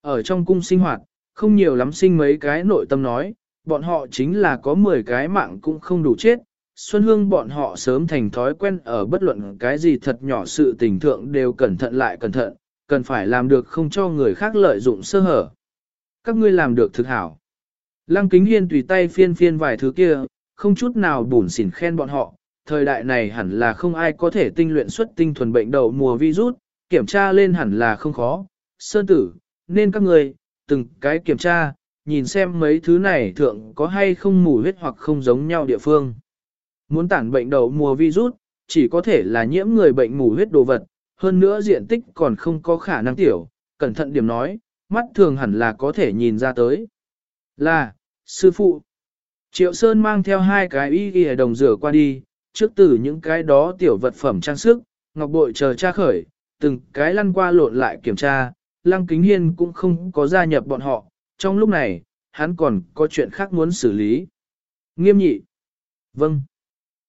Ở trong cung sinh hoạt, không nhiều lắm sinh mấy cái nội tâm nói, bọn họ chính là có 10 cái mạng cũng không đủ chết, Xuân Hương bọn họ sớm thành thói quen ở bất luận cái gì thật nhỏ sự tình thượng đều cẩn thận lại cẩn thận, cần phải làm được không cho người khác lợi dụng sơ hở. Các ngươi làm được thực hảo. Lăng Kính Hiên tùy tay phiên phiên vài thứ kia, không chút nào bùn xỉn khen bọn họ, thời đại này hẳn là không ai có thể tinh luyện xuất tinh thuần bệnh đầu mùa virus, kiểm tra lên hẳn là không khó. Sơn tử, nên các người, từng cái kiểm tra, nhìn xem mấy thứ này thượng có hay không mù huyết hoặc không giống nhau địa phương. Muốn tản bệnh đậu mùa virus, chỉ có thể là nhiễm người bệnh mù huyết đồ vật, hơn nữa diện tích còn không có khả năng tiểu, cẩn thận điểm nói, mắt thường hẳn là có thể nhìn ra tới. Là, sư phụ. Triệu Sơn mang theo hai cái y y đồng rửa qua đi, trước từ những cái đó tiểu vật phẩm trang sức, ngọc bội chờ tra khởi, từng cái lăn qua lộn lại kiểm tra, Lăng Kính Hiên cũng không có gia nhập bọn họ, trong lúc này, hắn còn có chuyện khác muốn xử lý. Nghiêm nhị. Vâng.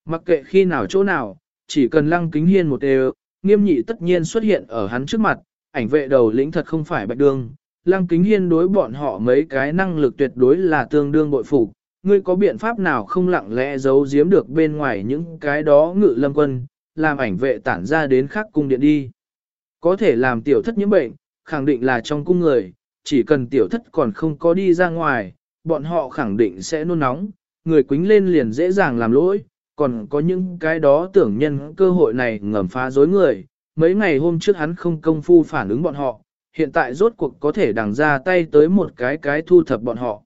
Mặc kệ khi nào chỗ nào, chỉ cần lăng kính hiên một đều, nghiêm nhị tất nhiên xuất hiện ở hắn trước mặt, ảnh vệ đầu lĩnh thật không phải bạch đương. Lăng kính hiên đối bọn họ mấy cái năng lực tuyệt đối là tương đương bội phục. Ngươi có biện pháp nào không lặng lẽ giấu giếm được bên ngoài những cái đó ngự lâm quân, làm ảnh vệ tản ra đến khắc cung điện đi. Có thể làm tiểu thất nhiễm bệnh, khẳng định là trong cung người, chỉ cần tiểu thất còn không có đi ra ngoài, bọn họ khẳng định sẽ nôn nóng, người quính lên liền dễ dàng làm lỗi, còn có những cái đó tưởng nhân cơ hội này ngầm phá dối người. Mấy ngày hôm trước hắn không công phu phản ứng bọn họ, hiện tại rốt cuộc có thể đằng ra tay tới một cái cái thu thập bọn họ.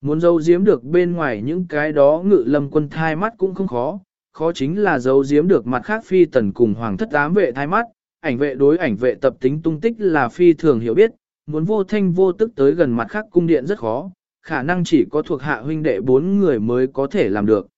Muốn giấu giếm được bên ngoài những cái đó ngự lâm quân thai mắt cũng không khó, khó chính là giấu giếm được mặt khác phi tần cùng hoàng thất ám vệ thai mắt, ảnh vệ đối ảnh vệ tập tính tung tích là phi thường hiểu biết, muốn vô thanh vô tức tới gần mặt khác cung điện rất khó, khả năng chỉ có thuộc hạ huynh đệ bốn người mới có thể làm được.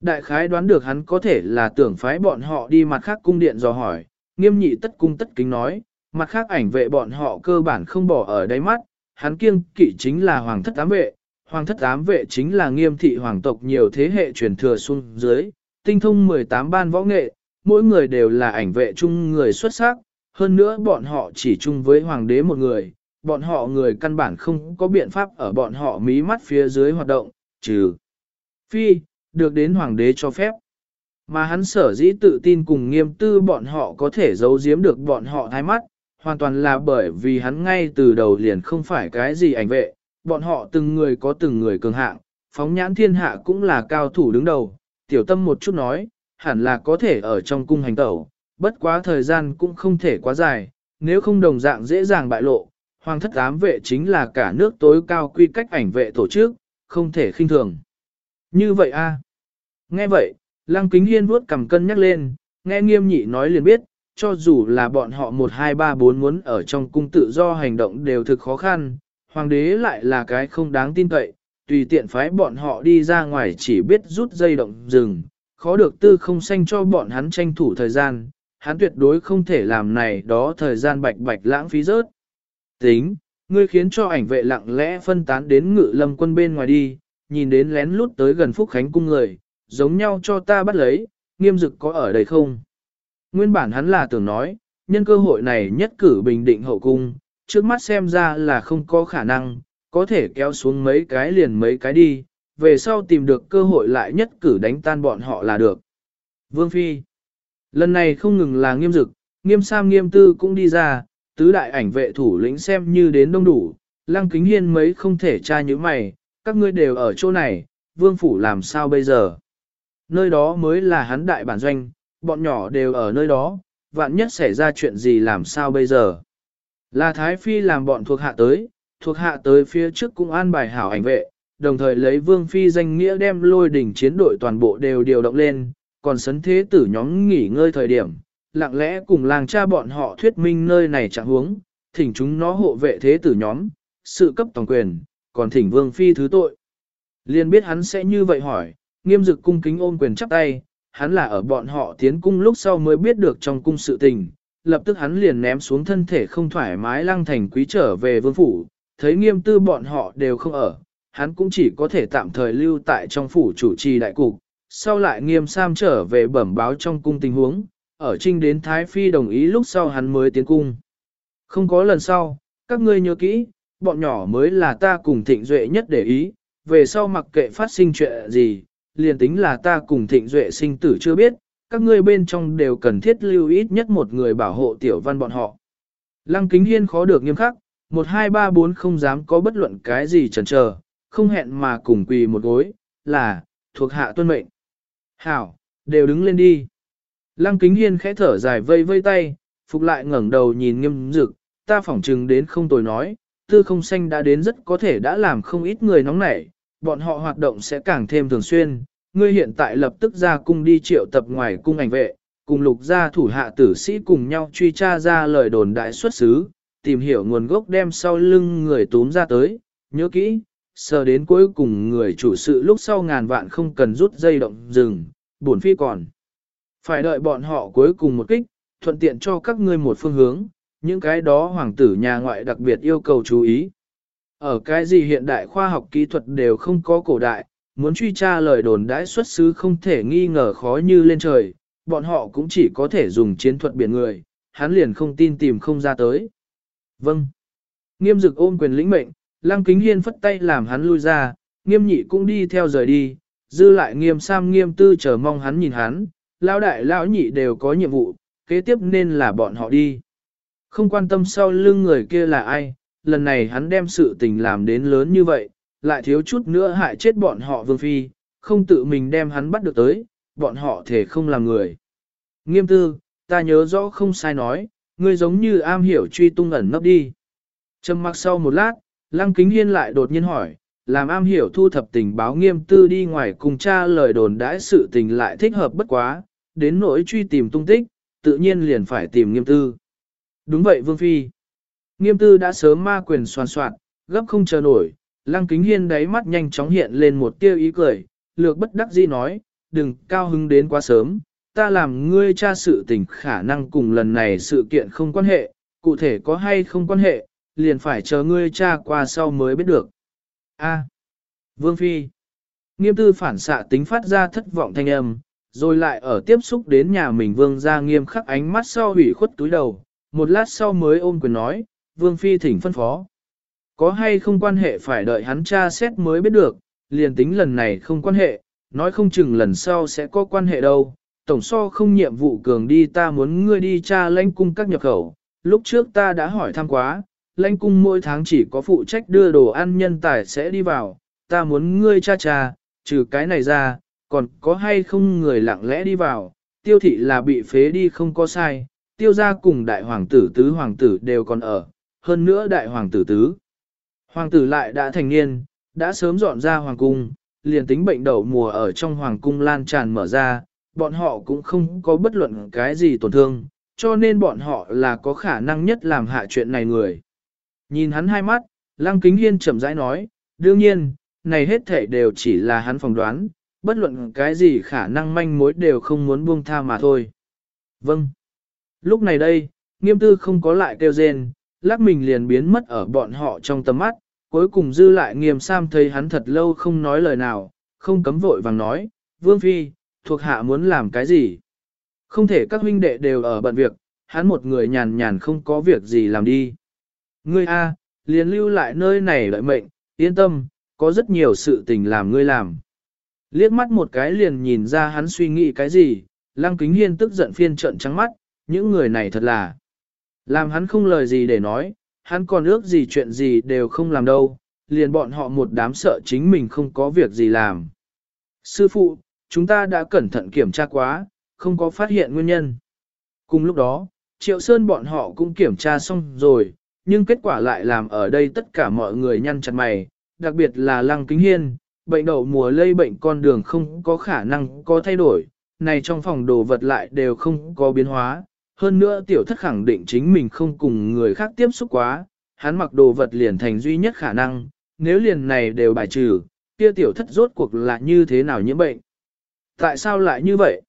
Đại khái đoán được hắn có thể là tưởng phái bọn họ đi mặt khác cung điện dò hỏi, nghiêm nhị tất cung tất kính nói, mặt khác ảnh vệ bọn họ cơ bản không bỏ ở đáy mắt, hắn kiêng kỵ chính là hoàng thất ám vệ, hoàng thất ám vệ chính là nghiêm thị hoàng tộc nhiều thế hệ truyền thừa xuống dưới, tinh thông 18 ban võ nghệ, mỗi người đều là ảnh vệ chung người xuất sắc, hơn nữa bọn họ chỉ chung với hoàng đế một người, bọn họ người căn bản không có biện pháp ở bọn họ mí mắt phía dưới hoạt động, trừ phi, được đến hoàng đế cho phép. Mà hắn sở dĩ tự tin cùng nghiêm tư bọn họ có thể giấu giếm được bọn họ thái mắt, hoàn toàn là bởi vì hắn ngay từ đầu liền không phải cái gì ảnh vệ, bọn họ từng người có từng người cường hạng, phóng nhãn thiên hạ cũng là cao thủ đứng đầu, tiểu tâm một chút nói, hẳn là có thể ở trong cung hành tẩu, bất quá thời gian cũng không thể quá dài, nếu không đồng dạng dễ dàng bại lộ, hoàng thất ám vệ chính là cả nước tối cao quy cách ảnh vệ tổ chức, không thể khinh thường. Như vậy a Nghe vậy, Lăng Kính Hiên vuốt cầm cân nhắc lên, nghe nghiêm nhị nói liền biết, cho dù là bọn họ 1 2 3 4 muốn ở trong cung tự do hành động đều thực khó khăn, hoàng đế lại là cái không đáng tin cậy, tùy tiện phái bọn họ đi ra ngoài chỉ biết rút dây động rừng, khó được tư không xanh cho bọn hắn tranh thủ thời gian, hắn tuyệt đối không thể làm này đó thời gian bạch bạch lãng phí rớt. Tính, ngươi khiến cho ảnh vệ lặng lẽ phân tán đến ngự lâm quân bên ngoài đi, nhìn đến lén lút tới gần Phúc Khánh cung người, giống nhau cho ta bắt lấy, nghiêm dực có ở đây không? Nguyên bản hắn là tưởng nói, nhân cơ hội này nhất cử bình định hậu cung, trước mắt xem ra là không có khả năng, có thể kéo xuống mấy cái liền mấy cái đi, về sau tìm được cơ hội lại nhất cử đánh tan bọn họ là được. Vương Phi Lần này không ngừng là nghiêm dực, nghiêm sam nghiêm tư cũng đi ra, tứ đại ảnh vệ thủ lĩnh xem như đến đông đủ, lăng kính hiên mấy không thể tra như mày, các ngươi đều ở chỗ này, vương phủ làm sao bây giờ? Nơi đó mới là hắn đại bản doanh, bọn nhỏ đều ở nơi đó, vạn nhất xảy ra chuyện gì làm sao bây giờ? Là Thái Phi làm bọn thuộc hạ tới, thuộc hạ tới phía trước cũng an bài hảo ảnh vệ, đồng thời lấy Vương Phi danh nghĩa đem lôi đỉnh chiến đội toàn bộ đều điều động lên, còn sấn thế tử nhóm nghỉ ngơi thời điểm, lặng lẽ cùng làng cha bọn họ thuyết minh nơi này chẳng huống, thỉnh chúng nó hộ vệ thế tử nhóm, sự cấp toàn quyền, còn thỉnh Vương Phi thứ tội. Liên biết hắn sẽ như vậy hỏi, nghiêm dực cung kính ôm quyền chắp tay, hắn là ở bọn họ tiến cung lúc sau mới biết được trong cung sự tình, lập tức hắn liền ném xuống thân thể không thoải mái lăng thành quý trở về vương phủ, thấy nghiêm tư bọn họ đều không ở, hắn cũng chỉ có thể tạm thời lưu tại trong phủ chủ trì đại cục, sau lại nghiêm sam trở về bẩm báo trong cung tình huống, ở trinh đến Thái Phi đồng ý lúc sau hắn mới tiến cung. Không có lần sau, các ngươi nhớ kỹ, bọn nhỏ mới là ta cùng thịnh duệ nhất để ý, về sau mặc kệ phát sinh chuyện gì, liền tính là ta cùng thịnh duệ sinh tử chưa biết, các ngươi bên trong đều cần thiết lưu ít nhất một người bảo hộ tiểu văn bọn họ. Lăng kính hiên khó được nghiêm khắc, một hai ba bốn không dám có bất luận cái gì chần chờ, không hẹn mà cùng quỳ một gối, là, thuộc hạ tuân mệnh. Hảo, đều đứng lên đi. Lăng kính hiên khẽ thở dài vây vây tay, phục lại ngẩng đầu nhìn nghiêm dực, ta phỏng chừng đến không tồi nói, tư không xanh đã đến rất có thể đã làm không ít người nóng nảy, bọn họ hoạt động sẽ càng thêm thường xuyên. Ngươi hiện tại lập tức ra cung đi triệu tập ngoài cung ảnh vệ, cùng lục gia thủ hạ tử sĩ cùng nhau truy tra ra lời đồn đại xuất xứ, tìm hiểu nguồn gốc đem sau lưng người túm ra tới, nhớ kỹ, sờ đến cuối cùng người chủ sự lúc sau ngàn vạn không cần rút dây động rừng, buồn phi còn. Phải đợi bọn họ cuối cùng một kích, thuận tiện cho các ngươi một phương hướng, những cái đó hoàng tử nhà ngoại đặc biệt yêu cầu chú ý. Ở cái gì hiện đại khoa học kỹ thuật đều không có cổ đại, muốn truy tra lời đồn đãi xuất xứ không thể nghi ngờ khó như lên trời, bọn họ cũng chỉ có thể dùng chiến thuật biển người, hắn liền không tin tìm không ra tới. Vâng. Nghiêm dực ôm quyền lĩnh mệnh, lăng kính hiên phất tay làm hắn lui ra, nghiêm nhị cũng đi theo rời đi, dư lại nghiêm sam nghiêm tư chờ mong hắn nhìn hắn, lão đại lão nhị đều có nhiệm vụ, kế tiếp nên là bọn họ đi. Không quan tâm sau lưng người kia là ai, lần này hắn đem sự tình làm đến lớn như vậy, lại thiếu chút nữa hại chết bọn họ vương phi, không tự mình đem hắn bắt được tới, bọn họ thể không làm người. Nghiêm tư, ta nhớ rõ không sai nói, ngươi giống như am hiểu truy tung ẩn nấp đi. Trầm mặc sau một lát, Lăng Kính Hiên lại đột nhiên hỏi, làm am hiểu thu thập tình báo nghiêm tư đi ngoài cùng cha lời đồn đãi sự tình lại thích hợp bất quá, đến nỗi truy tìm tung tích, tự nhiên liền phải tìm nghiêm tư. Đúng vậy Vương Phi. Nghiêm tư đã sớm ma quyền soàn soạn, gấp không chờ nổi, Lăng Kính Hiên đáy mắt nhanh chóng hiện lên một tia ý cười, lược bất đắc dĩ nói, đừng cao hứng đến quá sớm, ta làm ngươi tra sự tình khả năng cùng lần này sự kiện không quan hệ, cụ thể có hay không quan hệ, liền phải chờ ngươi tra qua sau mới biết được. A. Vương Phi. Nghiêm tư phản xạ tính phát ra thất vọng thanh âm, rồi lại ở tiếp xúc đến nhà mình vương ra nghiêm khắc ánh mắt sau hủy khuất túi đầu, một lát sau mới ôm quyền nói, Vương Phi thỉnh phân phó. Có hay không quan hệ phải đợi hắn tra xét mới biết được, liền tính lần này không quan hệ, nói không chừng lần sau sẽ có quan hệ đâu. Tổng so không nhiệm vụ cường đi ta muốn ngươi đi tra lãnh cung các nhập khẩu. Lúc trước ta đã hỏi thăm quá, lãnh cung mỗi tháng chỉ có phụ trách đưa đồ ăn nhân tài sẽ đi vào, ta muốn ngươi cha cha, trừ cái này ra, còn có hay không người lặng lẽ đi vào, tiêu thị là bị phế đi không có sai, tiêu gia cùng đại hoàng tử tứ hoàng tử đều còn ở, hơn nữa đại hoàng tử tứ. Hoàng tử lại đã thành niên, đã sớm dọn ra hoàng cung, liền tính bệnh đậu mùa ở trong hoàng cung lan tràn mở ra, bọn họ cũng không có bất luận cái gì tổn thương, cho nên bọn họ là có khả năng nhất làm hạ chuyện này người. Nhìn hắn hai mắt, Lăng Kính Hiên chậm rãi nói, đương nhiên, này hết thể đều chỉ là hắn phỏng đoán, bất luận cái gì khả năng manh mối đều không muốn buông tha mà thôi. Vâng. Lúc này đây, nghiêm tư không có lại kêu rên, lắc mình liền biến mất ở bọn họ trong tầm mắt, cuối cùng dư lại nghiêm sam thấy hắn thật lâu không nói lời nào, không cấm vội vàng nói, Vương Phi, thuộc hạ muốn làm cái gì? Không thể các huynh đệ đều ở bận việc, hắn một người nhàn nhàn không có việc gì làm đi. Ngươi A, liền lưu lại nơi này đợi mệnh, yên tâm, có rất nhiều sự tình làm ngươi làm. Liếc mắt một cái liền nhìn ra hắn suy nghĩ cái gì, lăng kính hiên tức giận phiên trận trắng mắt, những người này thật là. Làm hắn không lời gì để nói, hắn còn ước gì chuyện gì đều không làm đâu, liền bọn họ một đám sợ chính mình không có việc gì làm. Sư phụ, chúng ta đã cẩn thận kiểm tra quá, không có phát hiện nguyên nhân. Cùng lúc đó, Triệu Sơn bọn họ cũng kiểm tra xong rồi, nhưng kết quả lại làm ở đây tất cả mọi người nhăn chặt mày, đặc biệt là Lăng Kính Hiên, bệnh đậu mùa lây bệnh con đường không có khả năng có thay đổi, này trong phòng đồ vật lại đều không có biến hóa, hơn nữa tiểu thất khẳng định chính mình không cùng người khác tiếp xúc quá, hắn mặc đồ vật liền thành duy nhất khả năng, nếu liền này đều bài trừ, kia tiểu thất rốt cuộc là như thế nào nhiễm bệnh. Tại sao lại như vậy?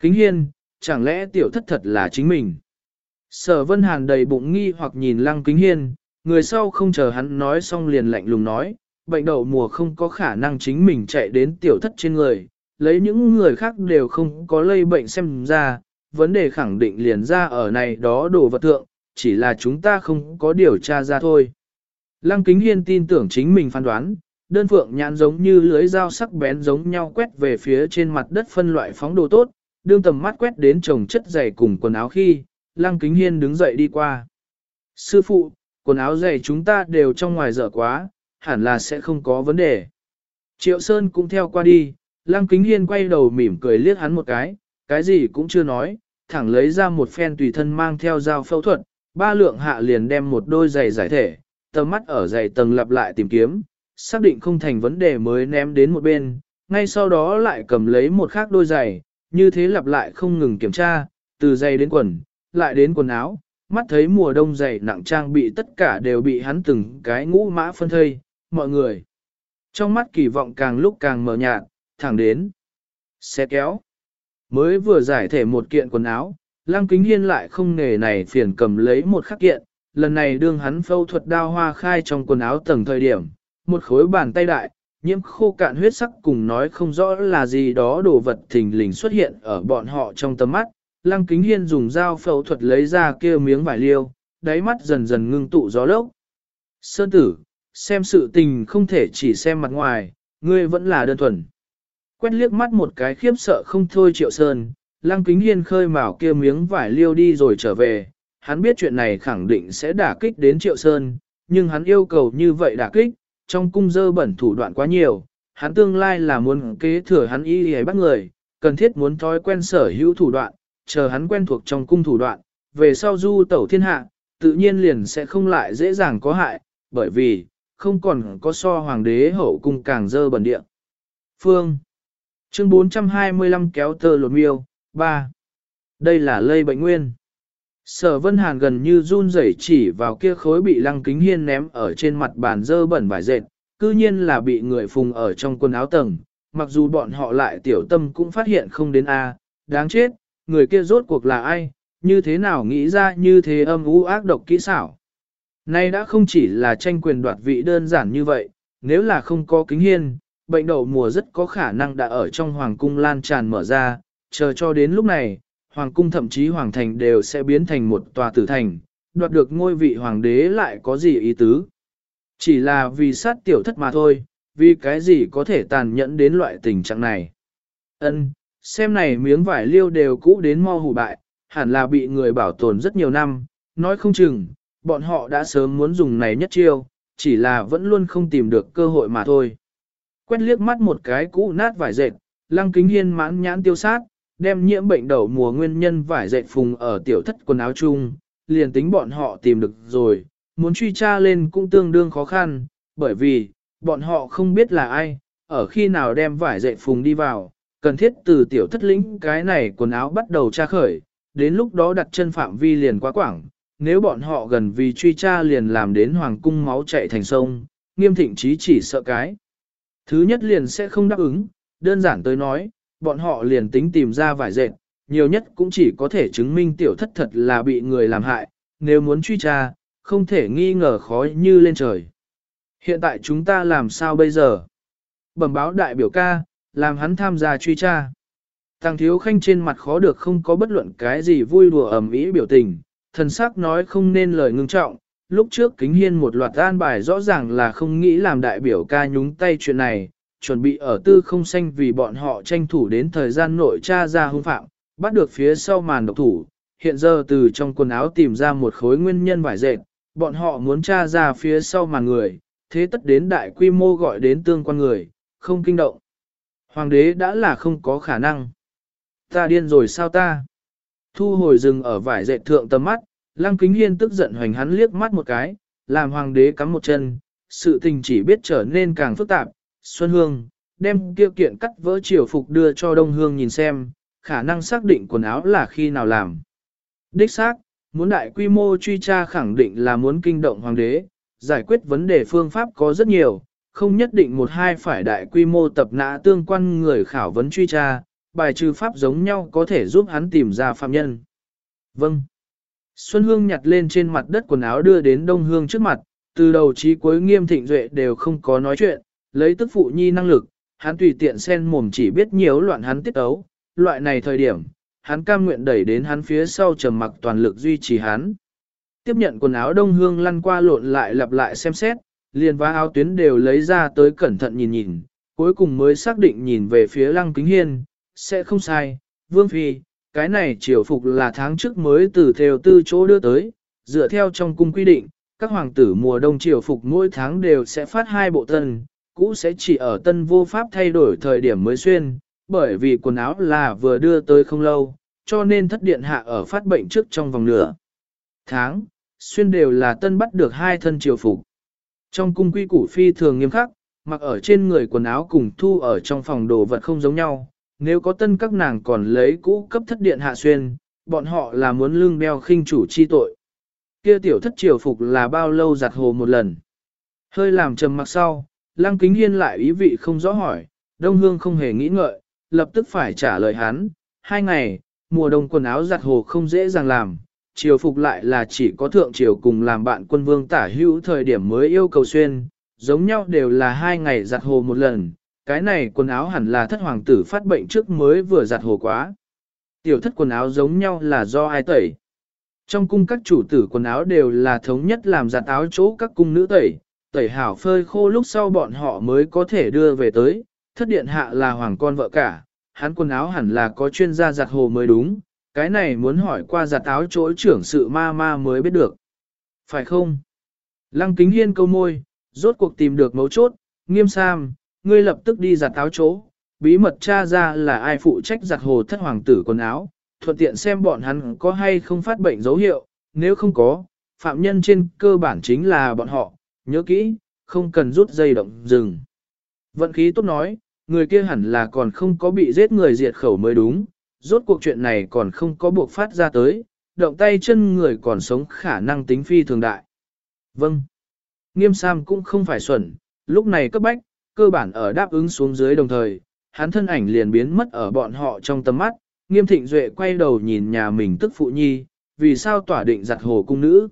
Kính hiên, chẳng lẽ tiểu thất thật là chính mình? Sở vân hàn đầy bụng nghi hoặc nhìn lăng kính hiên, người sau không chờ hắn nói xong liền lạnh lùng nói, bệnh đậu mùa không có khả năng chính mình chạy đến tiểu thất trên người, lấy những người khác đều không có lây bệnh xem ra, vấn đề khẳng định liền ra ở này đó đồ vật thượng, chỉ là chúng ta không có điều tra ra thôi. Lăng kính hiên tin tưởng chính mình phán đoán, đơn phượng nhãn giống như lưới dao sắc bén giống nhau quét về phía trên mặt đất phân loại phóng đồ tốt, đương tầm mắt quét đến chồng chất dày cùng quần áo khi, lăng kính hiên đứng dậy đi qua. Sư phụ, quần áo dày chúng ta đều trong ngoài dở quá, hẳn là sẽ không có vấn đề. Triệu Sơn cũng theo qua đi, lăng kính hiên quay đầu mỉm cười liếc hắn một cái, cái gì cũng chưa nói, thẳng lấy ra một phen tùy thân mang theo dao phẫu thuật, ba lượng hạ liền đem một đôi giày giải thể, tầm mắt ở giày tầng lặp lại tìm kiếm, xác định không thành vấn đề mới ném đến một bên, ngay sau đó lại cầm lấy một khác đôi giày, như thế lặp lại không ngừng kiểm tra, từ giày đến quần, lại đến quần áo, mắt thấy mùa đông giày nặng trang bị tất cả đều bị hắn từng cái ngũ mã phân thây, mọi người. Trong mắt kỳ vọng càng lúc càng mờ nhạt, thẳng đến. Xe kéo. Mới vừa giải thể một kiện quần áo, Lăng Kính Hiên lại không nề này phiền cầm lấy một khắc kiện, lần này đương hắn phẫu thuật đao hoa khai trong quần áo tầng thời điểm, một khối bàn tay đại, nhiễm khô cạn huyết sắc cùng nói không rõ là gì đó đồ vật thình lình xuất hiện ở bọn họ trong tầm mắt. Lăng Kính Hiên dùng dao phẫu thuật lấy ra kia miếng vải liêu, đáy mắt dần dần ngưng tụ gió lốc. Sơn tử, xem sự tình không thể chỉ xem mặt ngoài, ngươi vẫn là đơn thuần. Quét liếc mắt một cái khiếp sợ không thôi triệu sơn, lăng kính hiên khơi mào kia miếng vải liêu đi rồi trở về, hắn biết chuyện này khẳng định sẽ đả kích đến triệu sơn, nhưng hắn yêu cầu như vậy đả kích, trong cung dơ bẩn thủ đoạn quá nhiều, hắn tương lai là muốn kế thừa hắn y hay bắt người, cần thiết muốn thói quen sở hữu thủ đoạn, chờ hắn quen thuộc trong cung thủ đoạn, về sau du tẩu thiên hạ, tự nhiên liền sẽ không lại dễ dàng có hại, bởi vì, không còn có so hoàng đế hậu cung càng dơ bẩn địa. Phương Chương 425 kéo tơ lột miêu, 3. Đây là lây bệnh nguyên. Sở Vân Hàn gần như run rẩy chỉ vào kia khối bị lăng kính hiên ném ở trên mặt bàn dơ bẩn vải dệt, cư nhiên là bị người phùng ở trong quần áo tầng, mặc dù bọn họ lại tiểu tâm cũng phát hiện không đến A, đáng chết, người kia rốt cuộc là ai, như thế nào nghĩ ra như thế âm u ác độc kỹ xảo. Nay đã không chỉ là tranh quyền đoạt vị đơn giản như vậy, nếu là không có kính hiên, bệnh đậu mùa rất có khả năng đã ở trong hoàng cung lan tràn mở ra, chờ cho đến lúc này, hoàng cung thậm chí hoàng thành đều sẽ biến thành một tòa tử thành, đoạt được ngôi vị hoàng đế lại có gì ý tứ. Chỉ là vì sát tiểu thất mà thôi, vì cái gì có thể tàn nhẫn đến loại tình trạng này. Ân, xem này miếng vải liêu đều cũ đến mo hủ bại, hẳn là bị người bảo tồn rất nhiều năm, nói không chừng, bọn họ đã sớm muốn dùng này nhất chiêu, chỉ là vẫn luôn không tìm được cơ hội mà thôi. Quét liếc mắt một cái cũ nát vải dệt, lăng kính hiên mãn nhãn tiêu sát, đem nhiễm bệnh đầu mùa nguyên nhân vải dệt phùng ở tiểu thất quần áo chung, liền tính bọn họ tìm được rồi, muốn truy tra lên cũng tương đương khó khăn, bởi vì, bọn họ không biết là ai, ở khi nào đem vải dệt phùng đi vào, cần thiết từ tiểu thất lĩnh cái này quần áo bắt đầu tra khởi, đến lúc đó đặt chân phạm vi liền quá quảng, nếu bọn họ gần vì truy tra liền làm đến hoàng cung máu chạy thành sông, nghiêm thịnh chí chỉ sợ cái. Thứ nhất liền sẽ không đáp ứng, đơn giản tới nói, bọn họ liền tính tìm ra vải dệt, nhiều nhất cũng chỉ có thể chứng minh tiểu thất thật là bị người làm hại, nếu muốn truy tra, không thể nghi ngờ khó như lên trời. Hiện tại chúng ta làm sao bây giờ? Bẩm báo đại biểu ca, làm hắn tham gia truy tra. Tàng thiếu khanh trên mặt khó được không có bất luận cái gì vui đùa ẩm ý biểu tình, thần sắc nói không nên lời ngưng trọng. Lúc trước kính hiên một loạt an bài rõ ràng là không nghĩ làm đại biểu ca nhúng tay chuyện này, chuẩn bị ở tư không xanh vì bọn họ tranh thủ đến thời gian nội tra ra hung phạm, bắt được phía sau màn độc thủ. Hiện giờ từ trong quần áo tìm ra một khối nguyên nhân vải dệt, bọn họ muốn tra ra phía sau màn người, thế tất đến đại quy mô gọi đến tương quan người, không kinh động. Hoàng đế đã là không có khả năng. Ta điên rồi sao ta? Thu hồi rừng ở vải dệt thượng tầm mắt, Lăng Kính Hiên tức giận hoành hắn liếc mắt một cái, làm hoàng đế cắm một chân, sự tình chỉ biết trở nên càng phức tạp. Xuân Hương, đem kia kiện cắt vỡ triều phục đưa cho Đông Hương nhìn xem, khả năng xác định quần áo là khi nào làm. Đích xác, muốn đại quy mô truy tra khẳng định là muốn kinh động hoàng đế, giải quyết vấn đề phương pháp có rất nhiều, không nhất định một hai phải đại quy mô tập nã tương quan người khảo vấn truy tra, bài trừ pháp giống nhau có thể giúp hắn tìm ra phạm nhân. Vâng. Xuân Hương nhặt lên trên mặt đất quần áo đưa đến Đông Hương trước mặt, từ đầu chí cuối nghiêm thịnh duệ đều không có nói chuyện, lấy tức phụ nhi năng lực, hắn tùy tiện xen mồm chỉ biết nhiều loạn hắn tiết ấu, loại này thời điểm, hắn cam nguyện đẩy đến hắn phía sau trầm mặc toàn lực duy trì hắn. Tiếp nhận quần áo Đông Hương lăn qua lộn lại lặp lại xem xét, liền và áo tuyến đều lấy ra tới cẩn thận nhìn nhìn, cuối cùng mới xác định nhìn về phía Lăng Kính Hiên, sẽ không sai, Vương Phi, cái này triều phục là tháng trước mới từ theo tư chỗ đưa tới, dựa theo trong cung quy định, các hoàng tử mùa đông triều phục mỗi tháng đều sẽ phát hai bộ tân, cũ sẽ chỉ ở tân vô pháp thay đổi thời điểm mới xuyên, bởi vì quần áo là vừa đưa tới không lâu, cho nên thất điện hạ ở phát bệnh trước trong vòng nửa tháng, xuyên đều là tân bắt được hai thân triều phục. Trong cung quy củ phi thường nghiêm khắc, mặc ở trên người quần áo cùng thu ở trong phòng đồ vật không giống nhau, nếu có tân các nàng còn lấy cũ cấp thất điện hạ xuyên, bọn họ là muốn lương đeo khinh chủ chi tội. Kia tiểu thất triều phục là bao lâu giặt hồ một lần. Hơi làm trầm mặc sau, lăng kính hiên lại ý vị không rõ hỏi, đông hương không hề nghĩ ngợi, lập tức phải trả lời hắn, hai ngày, mùa đông quần áo giặt hồ không dễ dàng làm, triều phục lại là chỉ có thượng triều cùng làm bạn quân vương tả hữu thời điểm mới yêu cầu xuyên, giống nhau đều là hai ngày giặt hồ một lần, cái này quần áo hẳn là thất hoàng tử phát bệnh trước mới vừa giặt hồ quá. Tiểu thất quần áo giống nhau là do ai tẩy. Trong cung các chủ tử quần áo đều là thống nhất làm giặt áo chỗ các cung nữ tẩy, tẩy hảo phơi khô lúc sau bọn họ mới có thể đưa về tới, thất điện hạ là hoàng con vợ cả, hắn quần áo hẳn là có chuyên gia giặt hồ mới đúng, cái này muốn hỏi qua giặt áo chỗ trưởng sự ma ma mới biết được. Phải không? Lăng kính hiên câu môi, rốt cuộc tìm được mấu chốt, nghiêm sam, ngươi lập tức đi giặt áo chỗ, bí mật tra ra là ai phụ trách giặt hồ thất hoàng tử quần áo, thuận tiện xem bọn hắn có hay không phát bệnh dấu hiệu, nếu không có, phạm nhân trên cơ bản chính là bọn họ, nhớ kỹ, không cần rút dây động dừng. Vận khí tốt nói, người kia hẳn là còn không có bị giết người diệt khẩu mới đúng, rốt cuộc chuyện này còn không có buộc phát ra tới, động tay chân người còn sống khả năng tính phi thường đại. Vâng. Nghiêm Sam cũng không phải xuẩn, lúc này cấp bách, cơ bản ở đáp ứng xuống dưới đồng thời, hắn thân ảnh liền biến mất ở bọn họ trong tầm mắt, nghiêm thịnh duệ quay đầu nhìn nhà mình tức phụ nhi, vì sao tỏa định giặt hồ cung nữ.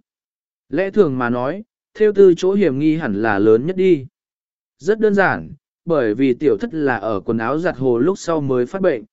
Lẽ thường mà nói, theo tư chỗ hiểm nghi hẳn là lớn nhất đi. Rất đơn giản, bởi vì tiểu thất là ở quần áo giặt hồ lúc sau mới phát bệnh.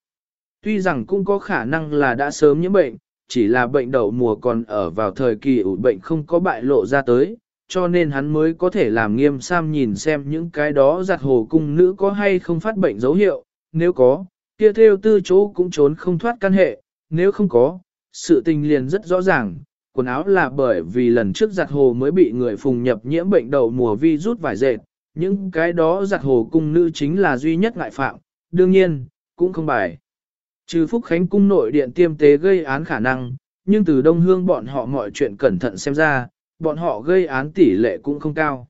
Tuy rằng cũng có khả năng là đã sớm nhiễm bệnh, chỉ là bệnh đậu mùa còn ở vào thời kỳ ủ bệnh không có bại lộ ra tới, cho nên hắn mới có thể làm nghiêm sam nhìn xem những cái đó giặt hồ cung nữ có hay không phát bệnh dấu hiệu, nếu có, kia theo tư chỗ cũng trốn không thoát căn hệ, nếu không có, sự tình liền rất rõ ràng, quần áo là bởi vì lần trước giặt hồ mới bị người phùng nhập nhiễm bệnh đậu mùa vi rút vải dệt, những cái đó giặt hồ cung nữ chính là duy nhất ngại phạm, đương nhiên, cũng không bài. Trừ Phúc Khánh cung nội điện tiêm tế gây án khả năng, nhưng từ Đông Hương bọn họ mọi chuyện cẩn thận xem ra, bọn họ gây án tỷ lệ cũng không cao.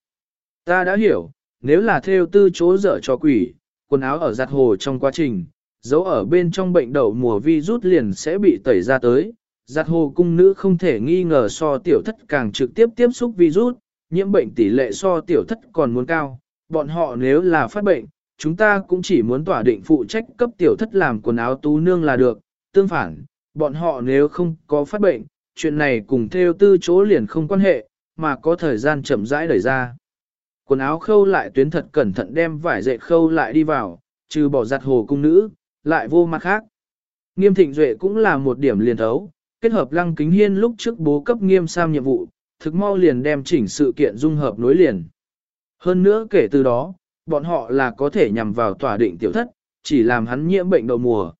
Ta đã hiểu, nếu là theo tư chỗ dở cho quỷ, quần áo ở giặt hồ trong quá trình, dấu ở bên trong bệnh đậu mùa vi rút liền sẽ bị tẩy ra tới. Giặt hồ cung nữ không thể nghi ngờ so tiểu thất càng trực tiếp tiếp xúc virus, nhiễm bệnh tỷ lệ so tiểu thất còn muốn cao. Bọn họ nếu là phát bệnh, chúng ta cũng chỉ muốn tỏa định phụ trách cấp tiểu thất làm quần áo tú nương là được, tương phản, bọn họ nếu không có phát bệnh, chuyện này cùng theo tư chỗ liền không quan hệ, mà có thời gian chậm rãi đẩy ra. Quần áo khâu lại tuyến thật cẩn thận đem vải dệt khâu lại đi vào, trừ bỏ giặt hồ cung nữ, lại vô mặt khác. Nghiêm thịnh duệ cũng là một điểm liền thấu, kết hợp lăng kính hiên lúc trước bố cấp nghiêm sam nhiệm vụ, thực mau liền đem chỉnh sự kiện dung hợp nối liền. Hơn nữa kể từ đó, bọn họ là có thể nhằm vào tỏa định tiểu thất, chỉ làm hắn nhiễm bệnh đầu mùa.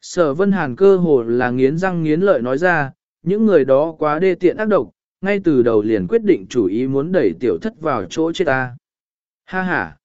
Sở Vân Hàn cơ hồ là nghiến răng nghiến lợi nói ra, những người đó quá đê tiện ác độc, ngay từ đầu liền quyết định chủ ý muốn đẩy tiểu thất vào chỗ chết ta. Ha ha!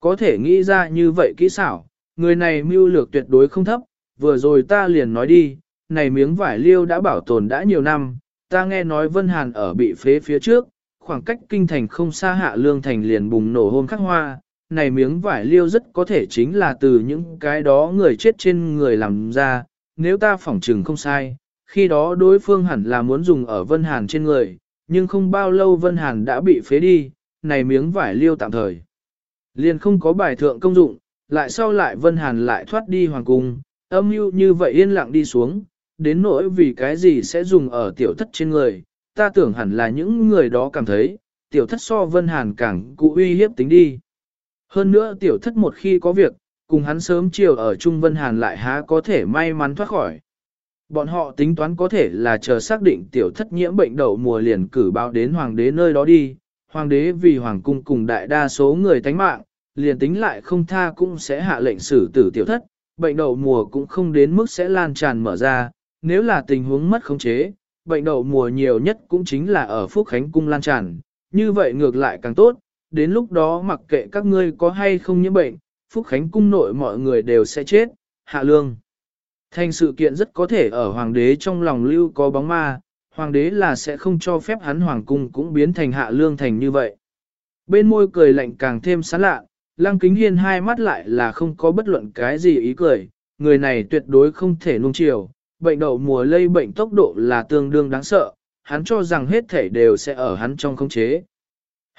Có thể nghĩ ra như vậy kỹ xảo, người này mưu lược tuyệt đối không thấp, vừa rồi ta liền nói đi, này miếng vải liêu đã bảo tồn đã nhiều năm, ta nghe nói Vân Hàn ở bị phế phía trước, khoảng cách kinh thành không xa hạ lương thành liền bùng nổ hôm khắc hoa, này miếng vải liêu rất có thể chính là từ những cái đó người chết trên người làm ra, nếu ta phỏng trừng không sai, khi đó đối phương hẳn là muốn dùng ở Vân Hàn trên người, nhưng không bao lâu Vân Hàn đã bị phế đi, này miếng vải liêu tạm thời. Liền không có bài thượng công dụng, lại sau lại Vân Hàn lại thoát đi hoàng cung, âm mưu như vậy yên lặng đi xuống, đến nỗi vì cái gì sẽ dùng ở tiểu thất trên người, ta tưởng hẳn là những người đó cảm thấy, tiểu thất so Vân Hàn càng cụ uy hiếp tính đi. Hơn nữa tiểu thất một khi có việc, cùng hắn sớm chiều ở Trung Vân Hàn lại há có thể may mắn thoát khỏi. Bọn họ tính toán có thể là chờ xác định tiểu thất nhiễm bệnh đậu mùa liền cử báo đến hoàng đế nơi đó đi. Hoàng đế vì hoàng cung cùng đại đa số người tánh mạng, liền tính lại không tha cũng sẽ hạ lệnh xử tử tiểu thất, bệnh đậu mùa cũng không đến mức sẽ lan tràn mở ra, nếu là tình huống mất khống chế, bệnh đậu mùa nhiều nhất cũng chính là ở Phúc Khánh Cung lan tràn, như vậy ngược lại càng tốt, đến lúc đó mặc kệ các ngươi có hay không nhiễm bệnh, Phúc Khánh Cung nội mọi người đều sẽ chết, hạ lương. Thành sự kiện rất có thể ở hoàng đế trong lòng lưu có bóng ma, hoàng đế là sẽ không cho phép hắn hoàng cung cũng biến thành hạ lương thành như vậy. Bên môi cười lạnh càng thêm sán lạ, lăng kính hiên hai mắt lại là không có bất luận cái gì ý cười, người này tuyệt đối không thể nung chiều, bệnh đậu mùa lây bệnh tốc độ là tương đương đáng sợ, hắn cho rằng hết thể đều sẽ ở hắn trong khống chế.